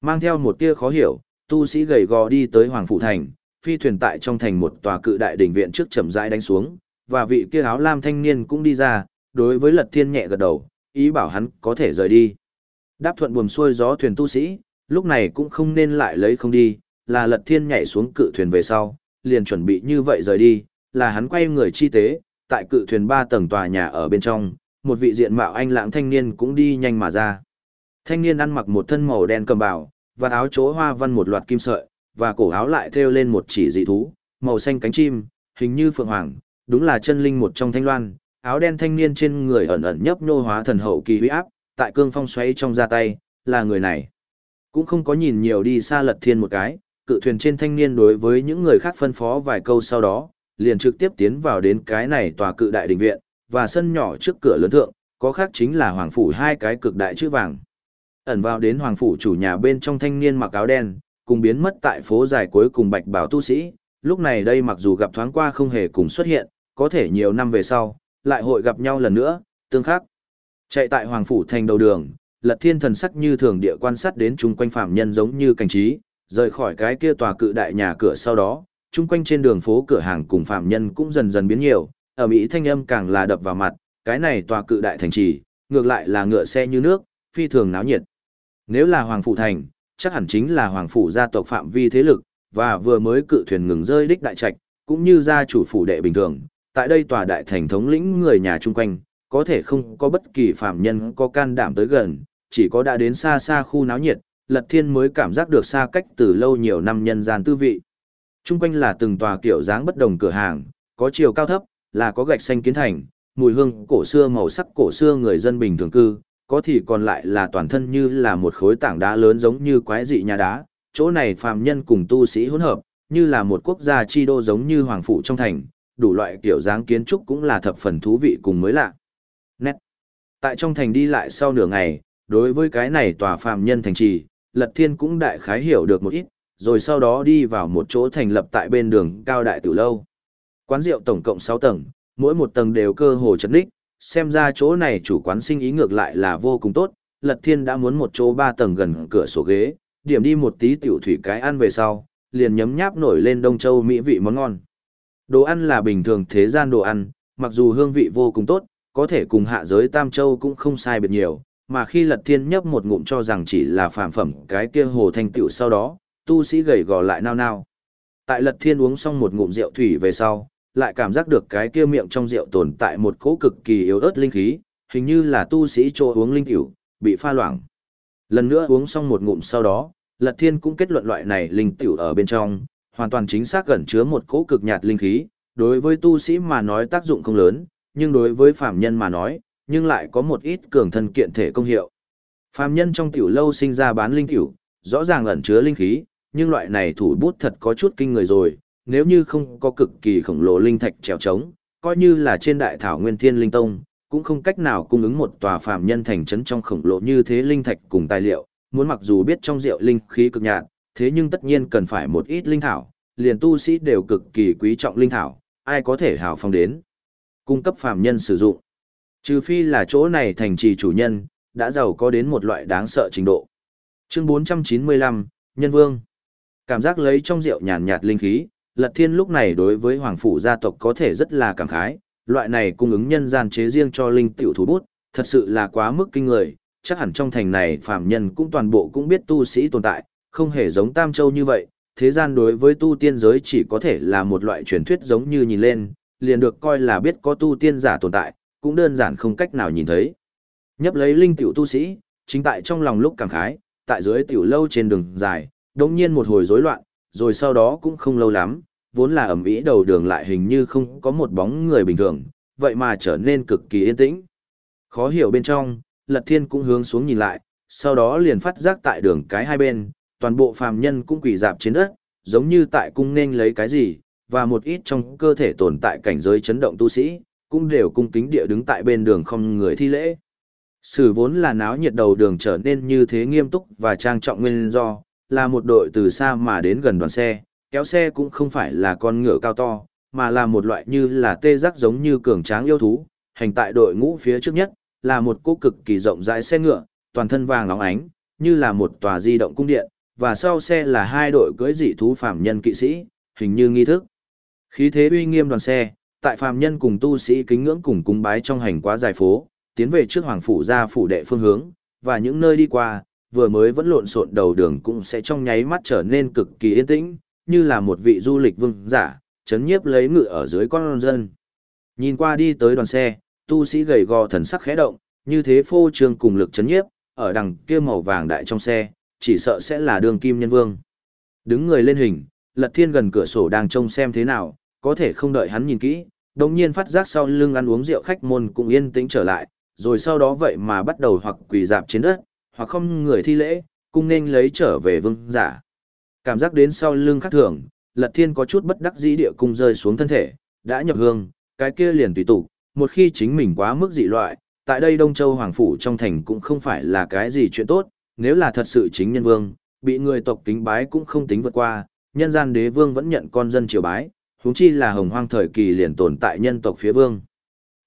S1: Mang theo một tia khó hiểu, tu sĩ gầy gò đi tới hoàng phủ thành, phi thuyền tại trong thành một tòa cự đại đỉnh viện trước chậm rãi đánh xuống, và vị kia áo lam thanh niên cũng đi ra, đối với Lật Thiên nhẹ gật đầu, ý bảo hắn có thể rời đi. Đáp thuận buồm xuôi gió thuyền tu sĩ, lúc này cũng không nên lại lấy không đi, là Lật Thiên nhảy xuống cự thuyền về sau, liền chuẩn bị như vậy rời đi, là hắn quay người chi tế, tại cự thuyền ba tầng tòa nhà ở bên trong, một vị diện mạo anh lãng thanh niên cũng đi nhanh mà ra. Thanh niên ăn mặc một thân màu đen cầm bào, và áo chỗ hoa văn một loạt kim sợi, và cổ áo lại thêu lên một chỉ dị thú, màu xanh cánh chim, hình như phượng hoàng, đúng là chân linh một trong thanh loan. Áo đen thanh niên trên người ẩn ẩn nhấp nhô hóa thần hậu kỳ uy áp, tại cương phong xoáy trong ra tay, là người này. Cũng không có nhìn nhiều đi xa lật thiên một cái, cự thuyền trên thanh niên đối với những người khác phân phó vài câu sau đó, liền trực tiếp tiến vào đến cái này tòa cự đại đình viện, và sân nhỏ trước cửa lớn thượng, có khác chính là hoàng phủ hai cái cực đại chữ vàng. Ẩn vào đến hoàng phủ chủ nhà bên trong thanh niên mặc áo đen, cùng biến mất tại phố dài cuối cùng bạch bảo tu sĩ, lúc này đây mặc dù gặp thoáng qua không hề cùng xuất hiện, có thể nhiều năm về sau, lại hội gặp nhau lần nữa, tương khắc. Chạy tại hoàng phủ thành đầu đường, lật thiên thần sắc như thường địa quan sát đến chung quanh phạm nhân giống như cảnh trí, rời khỏi cái kia tòa cự đại nhà cửa sau đó, chung quanh trên đường phố cửa hàng cùng phạm nhân cũng dần dần biến nhiều, ở Mỹ thanh âm càng là đập vào mặt, cái này tòa cự đại thành trì, ngược lại là ngựa xe như nước, phi thường náo nhiệt. Nếu là Hoàng Phủ Thành, chắc hẳn chính là Hoàng Phủ gia tộc phạm vi thế lực, và vừa mới cự thuyền ngừng rơi đích đại trạch, cũng như gia chủ phủ đệ bình thường. Tại đây tòa đại thành thống lĩnh người nhà chung quanh, có thể không có bất kỳ phạm nhân có can đảm tới gần, chỉ có đã đến xa xa khu náo nhiệt, Lật Thiên mới cảm giác được xa cách từ lâu nhiều năm nhân gian tư vị. Trung quanh là từng tòa kiểu dáng bất đồng cửa hàng, có chiều cao thấp, là có gạch xanh kiến thành, mùi hương cổ xưa màu sắc cổ xưa người dân bình thường cư, có thì còn lại là toàn thân như là một khối tảng đá lớn giống như quái dị nhà đá, chỗ này phàm nhân cùng tu sĩ hỗn hợp, như là một quốc gia chi đô giống như hoàng phủ trong thành, đủ loại kiểu dáng kiến trúc cũng là thập phần thú vị cùng mới lạ. Nét. Tại trong thành đi lại sau nửa ngày, đối với cái này tòa phàm nhân thành trì, Lật Thiên cũng đại khái hiểu được một ít, rồi sau đó đi vào một chỗ thành lập tại bên đường cao đại tử lâu. Quán rượu tổng cộng 6 tầng, mỗi một tầng đều cơ hồ chấn đích, xem ra chỗ này chủ quán sinh ý ngược lại là vô cùng tốt, Lật Thiên đã muốn một chỗ 3 tầng gần cửa sổ ghế, điểm đi một tí tiểu thủy cái ăn về sau, liền nhấm nháp nổi lên Đông Châu mỹ vị món ngon. Đồ ăn là bình thường thế gian đồ ăn, mặc dù hương vị vô cùng tốt, có thể cùng hạ giới Tam Châu cũng không sai biệt nhiều, mà khi Lật Thiên nhấp một ngụm cho rằng chỉ là phàm phẩm cái kia hồ thanh tiểu sau đó, tu sĩ gầy gò lại nao nao. Tại Lật Thiên uống xong một ngụm rượu thủy về sau, lại cảm giác được cái kia miệng trong rượu tồn tại một cỗ cực kỳ yếu ớt linh khí, hình như là tu sĩ chỗ uống linh tiểu, bị pha loãng. Lần nữa uống xong một ngụm sau đó, Lật Thiên cũng kết luận loại này linh tiểu ở bên trong, hoàn toàn chính xác gần chứa một cỗ cực nhạt linh khí, đối với tu sĩ mà nói tác dụng không lớn, nhưng đối với phàm nhân mà nói, nhưng lại có một ít cường thân kiện thể công hiệu. Phàm nhân trong tiểu lâu sinh ra bán linh tiểu, rõ ràng ẩn chứa linh khí, nhưng loại này thủ bút thật có chút kinh người rồi, nếu như không có cực kỳ khổng lồ linh thạch trèo trống, coi như là trên đại thảo nguyên thiên linh tông, cũng không cách nào cung ứng một tòa phàm nhân thành trấn trong khổng lồ như thế linh thạch cùng tài liệu, muốn mặc dù biết trong rượu linh khí cực nhạt, thế nhưng tất nhiên cần phải một ít linh thảo, liền tu sĩ đều cực kỳ quý trọng linh thảo, ai có thể hào phong đến cung cấp phàm nhân sử dụng. Trừ phi là chỗ này thành trì chủ nhân, đã giàu có đến một loại đáng sợ trình độ. Chương 495, Nhân Vương Cảm giác lấy trong rượu nhàn nhạt linh khí, Lật Thiên lúc này đối với Hoàng Phủ gia tộc có thể rất là cảm khái, loại này cung ứng nhân gian chế riêng cho linh tiểu thủ bút, thật sự là quá mức kinh người, chắc hẳn trong thành này phàm nhân cũng toàn bộ cũng biết tu sĩ tồn tại, không hề giống Tam Châu như vậy, thế gian đối với tu tiên giới chỉ có thể là một loại truyền thuyết giống như nhìn lên, liền được coi là biết có tu tiên giả tồn tại, cũng đơn giản không cách nào nhìn thấy. Nhấp lấy linh tiểu tu sĩ, chính tại trong lòng lúc cảm khái, tại dưới tiểu lâu trên đường dài, đống nhiên một hồi rối loạn, rồi sau đó cũng không lâu lắm, vốn là ẩm ý đầu đường lại hình như không có một bóng người bình thường, vậy mà trở nên cực kỳ yên tĩnh. Khó hiểu bên trong, Lật Thiên cũng hướng xuống nhìn lại, sau đó liền phát giác tại đường cái hai bên, toàn bộ phàm nhân cũng quỳ dạp trên đất, giống như tại cung nên lấy cái gì, và một ít trong cơ thể tồn tại cảnh giới chấn động tu sĩ, cũng đều cung kính địa đứng tại bên đường không người thi lễ. Sử vốn là náo nhiệt đầu đường trở nên như thế nghiêm túc và trang trọng nguyên do, là một đội từ xa mà đến gần đoàn xe, kéo xe cũng không phải là con ngựa cao to, mà là một loại như là tê giác giống như cường tráng yêu thú, hành tại đội ngũ phía trước nhất, là một cô cực kỳ rộng rãi xe ngựa, toàn thân vàng óng ánh, như là một tòa di động cung điện, và sau xe là hai đội cưỡi dị thú phạm nhân kỵ sĩ, hình như nghi thức. Khí thế uy nghiêm đoàn xe, Tại phàm nhân cùng tu sĩ kính ngưỡng cùng cúng bái trong hành quá dài phố, tiến về trước hoàng phủ ra phủ đệ phương hướng, và những nơi đi qua, vừa mới vẫn lộn xộn đầu đường cũng sẽ trong nháy mắt trở nên cực kỳ yên tĩnh, như là một vị du lịch vương giả, chấn nhiếp lấy ngựa ở dưới con dân. Nhìn qua đi tới đoàn xe, tu sĩ gầy gò thần sắc khẽ động, như thế phô trương cùng lực chấn nhiếp, ở đằng kia màu vàng đại trong xe, chỉ sợ sẽ là đường kim nhân vương. Đứng người lên hình, Lật Thiên gần cửa sổ đang trông xem thế nào, có thể không đợi hắn nhìn kỹ, đồng nhiên phát giác sau lưng ăn uống rượu khách môn cũng yên tĩnh trở lại, rồi sau đó vậy mà bắt đầu hoặc quỳ dạp trên đất, hoặc không người thi lễ, cung nên lấy trở về vương giả. Cảm giác đến sau lưng khác thường, Lật Thiên có chút bất đắc dĩ địa cung rơi xuống thân thể, đã nhập hương, cái kia liền tùy tụ, một khi chính mình quá mức dị loại, tại đây Đông Châu Hoàng Phủ trong thành cũng không phải là cái gì chuyện tốt, nếu là thật sự chính nhân vương, bị người tộc kính bái cũng không tính vượt qua, nhân gian đế vương vẫn nhận con dân triều bái, huống chi là hồng hoang thời kỳ liền tồn tại nhân tộc phía vương.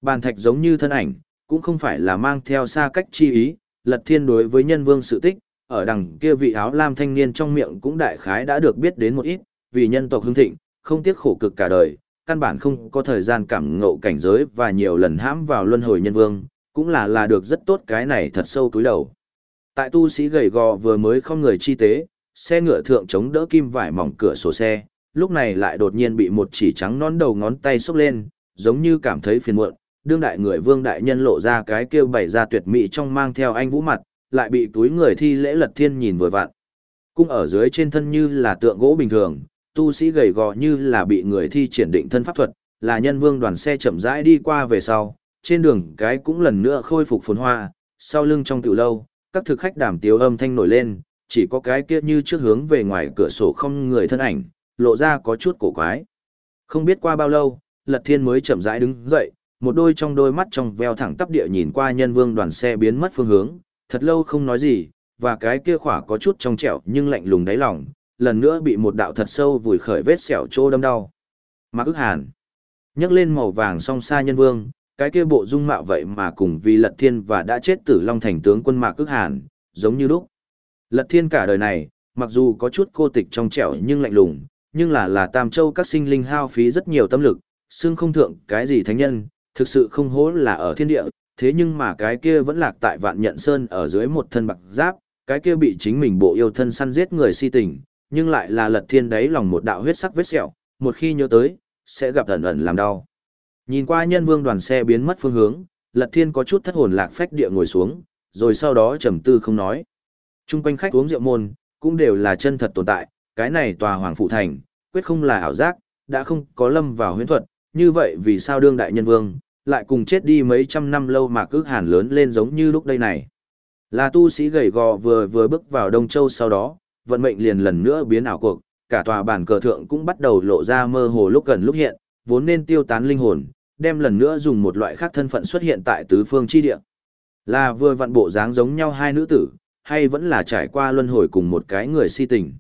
S1: Bàn thạch giống như thân ảnh, cũng không phải là mang theo xa cách chi ý, lật thiên đối với nhân vương sự tích, ở đằng kia vị áo lam thanh niên trong miệng cũng đại khái đã được biết đến một ít, vì nhân tộc hưng thịnh, không tiếc khổ cực cả đời, căn bản không có thời gian cảm ngộ cảnh giới và nhiều lần hãm vào luân hồi nhân vương, cũng là là được rất tốt cái này thật sâu túi đầu. Tại tu sĩ gầy gò vừa mới không người chi tế, xe ngựa thượng chống đỡ kim vải mỏng cửa sổ xe, lúc này lại đột nhiên bị một chỉ trắng nón đầu ngón tay xốc lên, giống như cảm thấy phiền muộn, đương đại người vương đại nhân lộ ra cái kêu bày ra tuyệt mỹ trong mang theo anh vũ mặt, lại bị túi người thi lễ lật thiên nhìn vừa vặn. Cung ở dưới trên thân như là tượng gỗ bình thường, tu sĩ gầy gò như là bị người thi triển định thân pháp thuật, là nhân vương đoàn xe chậm rãi đi qua về sau, trên đường cái cũng lần nữa khôi phục phồn hoa, sau lưng trong tiểu lâu, các thực khách đàm tiếu âm thanh nổi lên, chỉ có cái kia như trước hướng về ngoài cửa sổ không người thân ảnh, lộ ra có chút cổ quái. Không biết qua bao lâu, Lật Thiên mới chậm rãi đứng dậy, một đôi trong đôi mắt trong veo thẳng tắp địa nhìn qua nhân vương đoàn xe biến mất phương hướng, thật lâu không nói gì, và cái kia khỏa có chút trong trẻo nhưng lạnh lùng đáy lòng, lần nữa bị một đạo thật sâu vùi khởi vết sẹo trô đâm đau. Mạc ức hàn, nhấc lên màu vàng song xa nhân vương, cái kia bộ dung mạo vậy mà cùng vì lật thiên và đã chết tử long thành tướng quân Mạc ức hàn, giống như lúc. Lật thiên cả đời này, mặc dù có chút cô tịch trong trẻo nhưng lạnh lùng, nhưng là là tam châu các sinh linh hao phí rất nhiều tâm lực, xương không thượng cái gì thánh nhân, thực sự không hố là ở thiên địa, thế nhưng mà cái kia vẫn lạc tại vạn nhận sơn ở dưới một thân bạc giáp, cái kia bị chính mình bộ yêu thân săn giết người si tình, nhưng lại là lật thiên đáy lòng một đạo huyết sắc vết sẹo, một khi nhớ tới, sẽ gặp ẩn ẩn làm đau. Nhìn qua nhân vương đoàn xe biến mất phương hướng, lật thiên có chút thất hồn lạc phách địa ngồi xuống, rồi sau đó trầm tư không nói. Trung quanh khách uống rượu môn, cũng đều là chân thật tồn tại, cái này tòa hoàng phụ thành, quyết không là ảo giác, đã không có lâm vào huyễn thuật, như vậy vì sao đương đại nhân vương, lại cùng chết đi mấy trăm năm lâu mà cước hàn lớn lên giống như lúc đây này. Là tu sĩ gầy gò vừa vừa bước vào Đông Châu sau đó, vận mệnh liền lần nữa biến ảo cuộc, cả tòa bản cờ thượng cũng bắt đầu lộ ra mơ hồ lúc gần lúc hiện, vốn nên tiêu tán linh hồn, đem lần nữa dùng một loại khác thân phận xuất hiện tại tứ phương chi địa. Là vừa vặn bộ dáng giống nhau hai nữ tử, hay vẫn là trải qua luân hồi cùng một cái người si tình.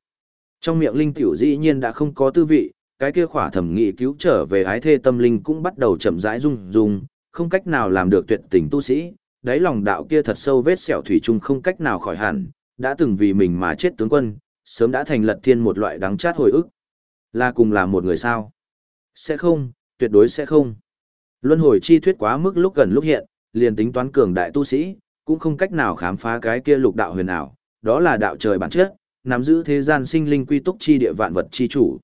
S1: Trong miệng linh tiểu dĩ nhiên đã không có tư vị, cái kia khỏa thẩm nghị cứu trở về ái thê tâm linh cũng bắt đầu chậm rãi rung rung, không cách nào làm được tuyệt tình tu sĩ, đáy lòng đạo kia thật sâu vết sẹo thủy chung không cách nào khỏi hẳn, đã từng vì mình mà chết tướng quân, sớm đã thành lật thiên một loại đắng chát hồi ức. Là cùng là một người sao? Sẽ không, tuyệt đối sẽ không. Luân hồi chi thuyết quá mức lúc gần lúc hiện, liền tính toán cường đại tu sĩ, cũng không cách nào khám phá cái kia lục đạo huyền ảo, đó là đạo trời bản chất, nắm giữ thế gian sinh linh quy túc chi địa vạn vật chi chủ.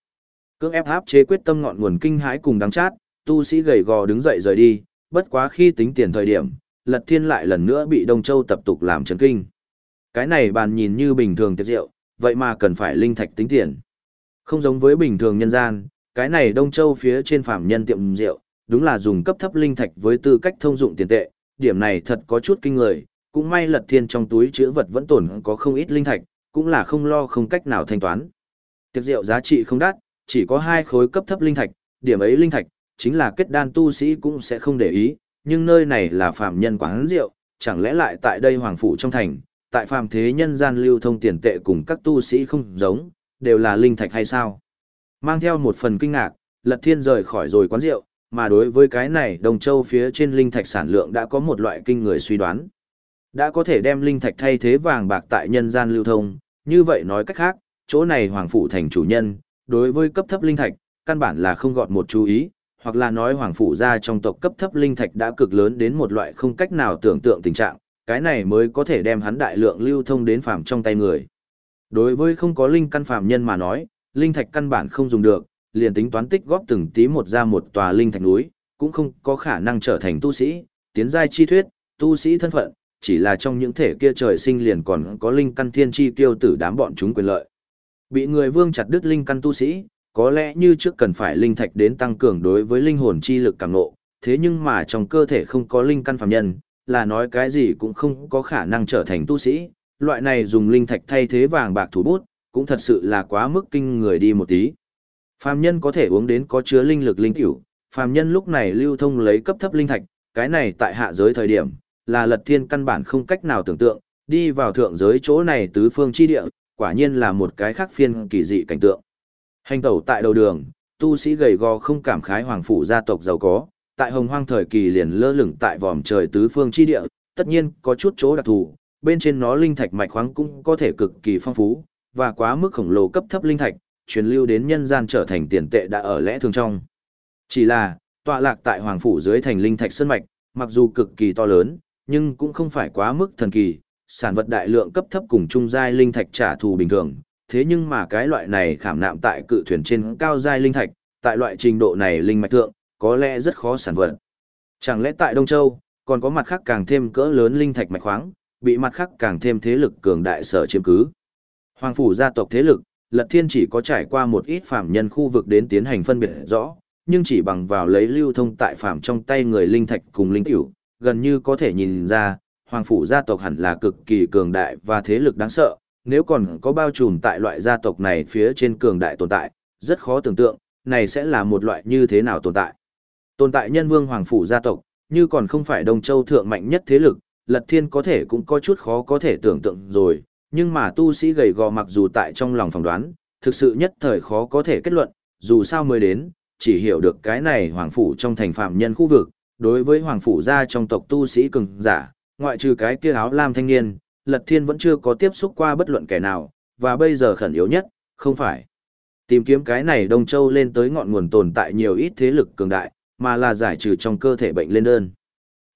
S1: Cưỡng ép áp chế quyết tâm ngọn nguồn kinh hãi cùng đắng chát, tu sĩ gầy gò đứng dậy rời đi, bất quá khi tính tiền thời điểm, Lật Thiên lại lần nữa bị Đông Châu tập tục làm chấn kinh. Cái này bàn nhìn như bình thường tiệc rượu, vậy mà cần phải linh thạch tính tiền. Không giống với bình thường nhân gian, cái này Đông Châu phía trên phạm nhân tiệm rượu, đúng là dùng cấp thấp linh thạch với tư cách thông dụng tiền tệ, điểm này thật có chút kinh người, cũng may Lật Thiên trong túi chứa vật vẫn tổn có không ít linh thạch, cũng là không lo không cách nào thanh toán. Tiệc rượu giá trị không đắt, chỉ có hai khối cấp thấp linh thạch, điểm ấy linh thạch, chính là kết đan tu sĩ cũng sẽ không để ý, nhưng nơi này là phạm nhân quán rượu, chẳng lẽ lại tại đây hoàng phủ trong thành, tại phàm thế nhân gian lưu thông tiền tệ cùng các tu sĩ không giống, đều là linh thạch hay sao? Mang theo một phần kinh ngạc, Lật Thiên rời khỏi rồi quán rượu, mà đối với cái này Đồng Châu phía trên linh thạch sản lượng đã có một loại kinh người suy đoán. Đã có thể đem linh thạch thay thế vàng bạc tại nhân gian lưu thông, như vậy nói cách khác, chỗ này hoàng phủ thành chủ nhân, đối với cấp thấp linh thạch, căn bản là không gọt một chú ý, hoặc là nói hoàng phủ gia trong tộc cấp thấp linh thạch đã cực lớn đến một loại không cách nào tưởng tượng tình trạng, cái này mới có thể đem hắn đại lượng lưu thông đến phàm trong tay người. Đối với không có linh căn phàm nhân mà nói, linh thạch căn bản không dùng được, liền tính toán tích góp từng tí một ra một tòa linh thạch núi, cũng không có khả năng trở thành tu sĩ, tiến giai chi thuyết, tu sĩ thân phận, chỉ là trong những thể kia trời sinh liền còn có linh căn thiên chi tiêu tử đám bọn chúng quyền lợi. Bị người vương chặt đứt linh căn tu sĩ, có lẽ như trước cần phải linh thạch đến tăng cường đối với linh hồn chi lực càng nộ, thế nhưng mà trong cơ thể không có linh căn phàm nhân, là nói cái gì cũng không có khả năng trở thành tu sĩ, loại này dùng linh thạch thay thế vàng bạc thủ bút, cũng thật sự là quá mức kinh người đi một tí. Phàm nhân có thể uống đến có chứa linh lực linh tiểu, phàm nhân lúc này lưu thông lấy cấp thấp linh thạch, cái này tại hạ giới thời điểm, là lật thiên căn bản không cách nào tưởng tượng, đi vào thượng giới chỗ này tứ phương chi địa, quả nhiên là một cái khác phiên kỳ dị cảnh tượng. Hành tẩu tại đầu đường, tu sĩ gầy gò không cảm khái hoàng phủ gia tộc giàu có, tại hồng hoang thời kỳ liền lơ lửng tại vòm trời tứ phương chi địa, tất nhiên có chút chỗ đặc thù, bên trên nó linh thạch mạch khoáng cũng có thể cực kỳ phong phú, và quá mức khổng lồ cấp thấp linh thạch, truyền lưu đến nhân gian trở thành tiền tệ đã ở lẽ thường trong. Chỉ là, tọa lạc tại hoàng phủ dưới thành linh thạch sơn mạch, mặc dù cực kỳ to lớn, nhưng cũng không phải quá mức thần kỳ, sản vật đại lượng cấp thấp cùng trung giai linh thạch trả thù bình thường, thế nhưng mà cái loại này khảm nạm tại cự thuyền trên cao giai linh thạch, tại loại trình độ này linh mạch thượng, có lẽ rất khó sản vật. Chẳng lẽ tại Đông Châu, còn có mặt khác càng thêm cỡ lớn linh thạch mạch khoáng, bị mặt khác càng thêm thế lực cường đại sở chiếm cứ. Hoàng phủ gia tộc thế lực, Lật Thiên chỉ có trải qua một ít phạm nhân khu vực đến tiến hành phân biệt rõ, nhưng chỉ bằng vào lấy lưu thông tại phạm trong tay người linh thạch cùng linh tiểu, gần như có thể nhìn ra, hoàng phủ gia tộc hẳn là cực kỳ cường đại và thế lực đáng sợ, nếu còn có bao trùm tại loại gia tộc này phía trên cường đại tồn tại, rất khó tưởng tượng, này sẽ là một loại như thế nào tồn tại. Tồn tại nhân vương hoàng phủ gia tộc, như còn không phải Đông Châu thượng mạnh nhất thế lực, Lật Thiên có thể cũng có chút khó có thể tưởng tượng rồi, nhưng mà tu sĩ gầy gò mặc dù tại trong lòng phỏng đoán, thực sự nhất thời khó có thể kết luận, dù sao mới đến, chỉ hiểu được cái này hoàng phủ trong thành phạm nhân khu vực, đối với hoàng phủ gia trong tộc tu sĩ cường giả, ngoại trừ cái kia áo lam thanh niên, Lật Thiên vẫn chưa có tiếp xúc qua bất luận kẻ nào, và bây giờ khẩn yếu nhất, không phải tìm kiếm cái này Đông Châu lên tới ngọn nguồn tồn tại nhiều ít thế lực cường đại, mà là giải trừ trong cơ thể bệnh lên đơn.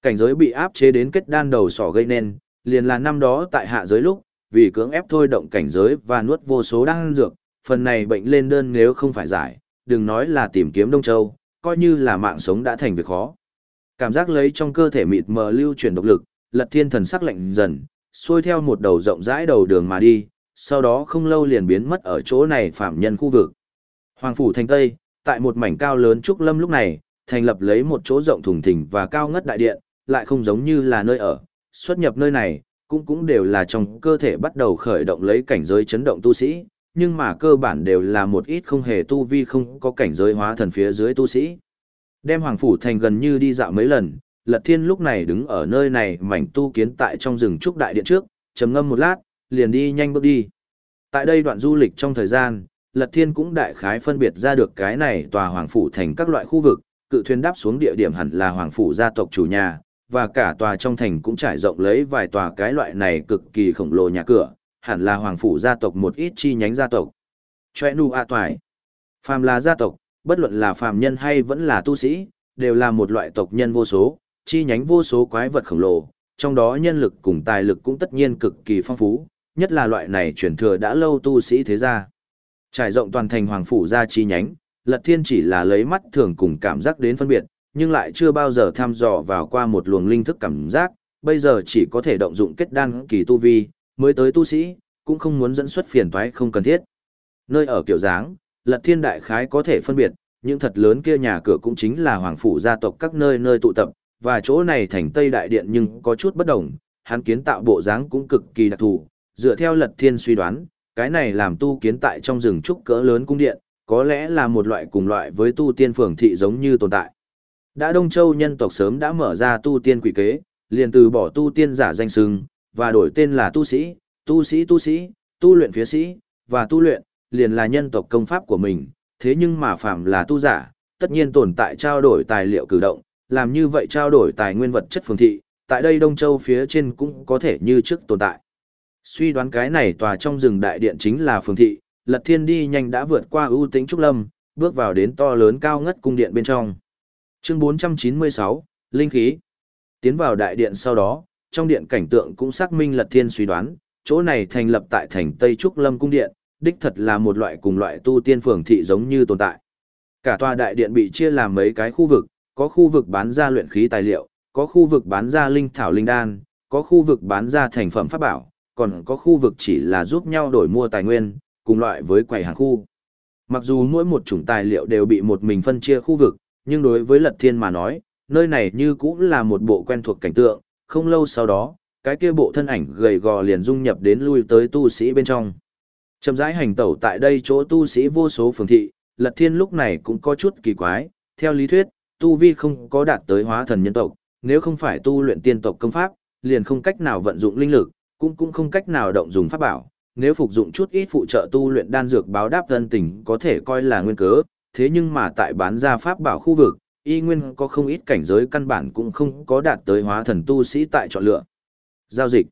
S1: Cảnh giới bị áp chế đến kết đan đầu sỏ gây nên, liền là năm đó tại hạ giới lúc, vì cưỡng ép thôi động cảnh giới và nuốt vô số đan dược, phần này bệnh lên đơn nếu không phải giải, đừng nói là tìm kiếm Đông Châu, coi như là mạng sống đã thành việc khó. Cảm giác lấy trong cơ thể mịt mờ lưu chuyển độc lực, Lật Thiên thần sắc lạnh dần, xuôi theo một đầu rộng rãi đầu đường mà đi, sau đó không lâu liền biến mất ở chỗ này phạm nhân khu vực. Hoàng phủ thành Tây, tại một mảnh cao lớn trúc lâm lúc này, thành lập lấy một chỗ rộng thùng thình và cao ngất đại điện, lại không giống như là nơi ở, xuất nhập nơi này, cũng cũng đều là trong cơ thể bắt đầu khởi động lấy cảnh giới chấn động tu sĩ, nhưng mà cơ bản đều là một ít không hề tu vi không có cảnh giới hóa thần phía dưới tu sĩ. Đem Hoàng Phủ Thành gần như đi dạo mấy lần, Lật Thiên lúc này đứng ở nơi này mảnh tu kiến tại trong rừng trúc đại điện trước, trầm ngâm một lát, liền đi nhanh bước đi. Tại đây đoạn du lịch trong thời gian, Lật Thiên cũng đại khái phân biệt ra được cái này tòa Hoàng Phủ Thành các loại khu vực, cự thuyền đáp xuống địa điểm hẳn là Hoàng Phủ gia tộc chủ nhà, và cả tòa trong thành cũng trải rộng lấy vài tòa cái loại này cực kỳ khổng lồ nhà cửa, hẳn là hoàng phủ gia tộc một ít chi nhánh gia tộc. Chòe nụ a toài. Phàm là gia tộc, bất luận là phàm nhân hay vẫn là tu sĩ, đều là một loại tộc nhân vô số, chi nhánh vô số quái vật khổng lồ, trong đó nhân lực cùng tài lực cũng tất nhiên cực kỳ phong phú, nhất là loại này truyền thừa đã lâu tu sĩ thế gia. Trải rộng toàn thành hoàng phủ gia chi nhánh, Lật Thiên chỉ là lấy mắt thường cùng cảm giác đến phân biệt, nhưng lại chưa bao giờ thăm dò vào qua một luồng linh thức cảm giác, bây giờ chỉ có thể động dụng kết đan kỳ tu vi, mới tới tu sĩ, cũng không muốn dẫn xuất phiền toái không cần thiết. Nơi ở kiểu dáng, Lật Thiên Đại Khái có thể phân biệt, những thật lớn kia nhà cửa cũng chính là hoàng phủ gia tộc các nơi nơi tụ tập, và chỗ này thành Tây Đại Điện nhưng có chút bất đồng, hắn kiến tạo bộ dáng cũng cực kỳ đặc thù, dựa theo Lật Thiên suy đoán, cái này làm tu kiến tại trong rừng trúc cỡ lớn cung điện, có lẽ là một loại cùng loại với tu tiên phường thị giống như tồn tại. Đã Đông Châu nhân tộc sớm đã mở ra tu tiên quỷ kế, liền từ bỏ tu tiên giả danh sừng, và đổi tên là tu sĩ, tu sĩ tu sĩ, tu luyện phía sĩ, và tu luyện, liền là nhân tộc công pháp của mình, thế nhưng mà phạm là tu giả, tất nhiên tồn tại trao đổi tài liệu cử động, làm như vậy trao đổi tài nguyên vật chất phương thị, tại đây Đông Châu phía trên cũng có thể như trước tồn tại. Suy đoán cái này tòa trong rừng đại điện chính là phương thị, Lật Thiên đi nhanh đã vượt qua ưu tính trúc lâm, bước vào đến to lớn cao ngất cung điện bên trong. Chương 496, Linh khí. Tiến vào đại điện sau đó, trong điện cảnh tượng cũng xác minh Lật Thiên suy đoán, chỗ này thành lập tại thành Tây Trúc Lâm Cung Điện, đích thật là một loại cùng loại tu tiên phường thị giống như tồn tại. Cả tòa đại điện bị chia làm mấy cái khu vực, có khu vực bán ra luyện khí tài liệu, có khu vực bán ra linh thảo linh đan, có khu vực bán ra thành phẩm pháp bảo, còn có khu vực chỉ là giúp nhau đổi mua tài nguyên, cùng loại với quầy hàng khu. Mặc dù mỗi một chủng tài liệu đều bị một mình phân chia khu vực, nhưng đối với Lật Thiên mà nói, nơi này như cũng là một bộ quen thuộc cảnh tượng, không lâu sau đó, cái kia bộ thân ảnh gầy gò liền dung nhập đến lui tới tu sĩ bên trong. Chậm rãi hành tẩu tại đây chỗ tu sĩ vô số phường thị, Lật Thiên lúc này cũng có chút kỳ quái, theo lý thuyết, tu vi không có đạt tới hóa thần nhân tộc, nếu không phải tu luyện tiên tộc công pháp, liền không cách nào vận dụng linh lực, cũng cũng không cách nào động dùng pháp bảo. Nếu phục dụng chút ít phụ trợ tu luyện đan dược báo đáp thân tình có thể coi là nguyên cớ, thế nhưng mà tại bán ra pháp bảo khu vực, y nguyên có không ít cảnh giới căn bản cũng không có đạt tới hóa thần tu sĩ tại chọn lựa. Giao dịch.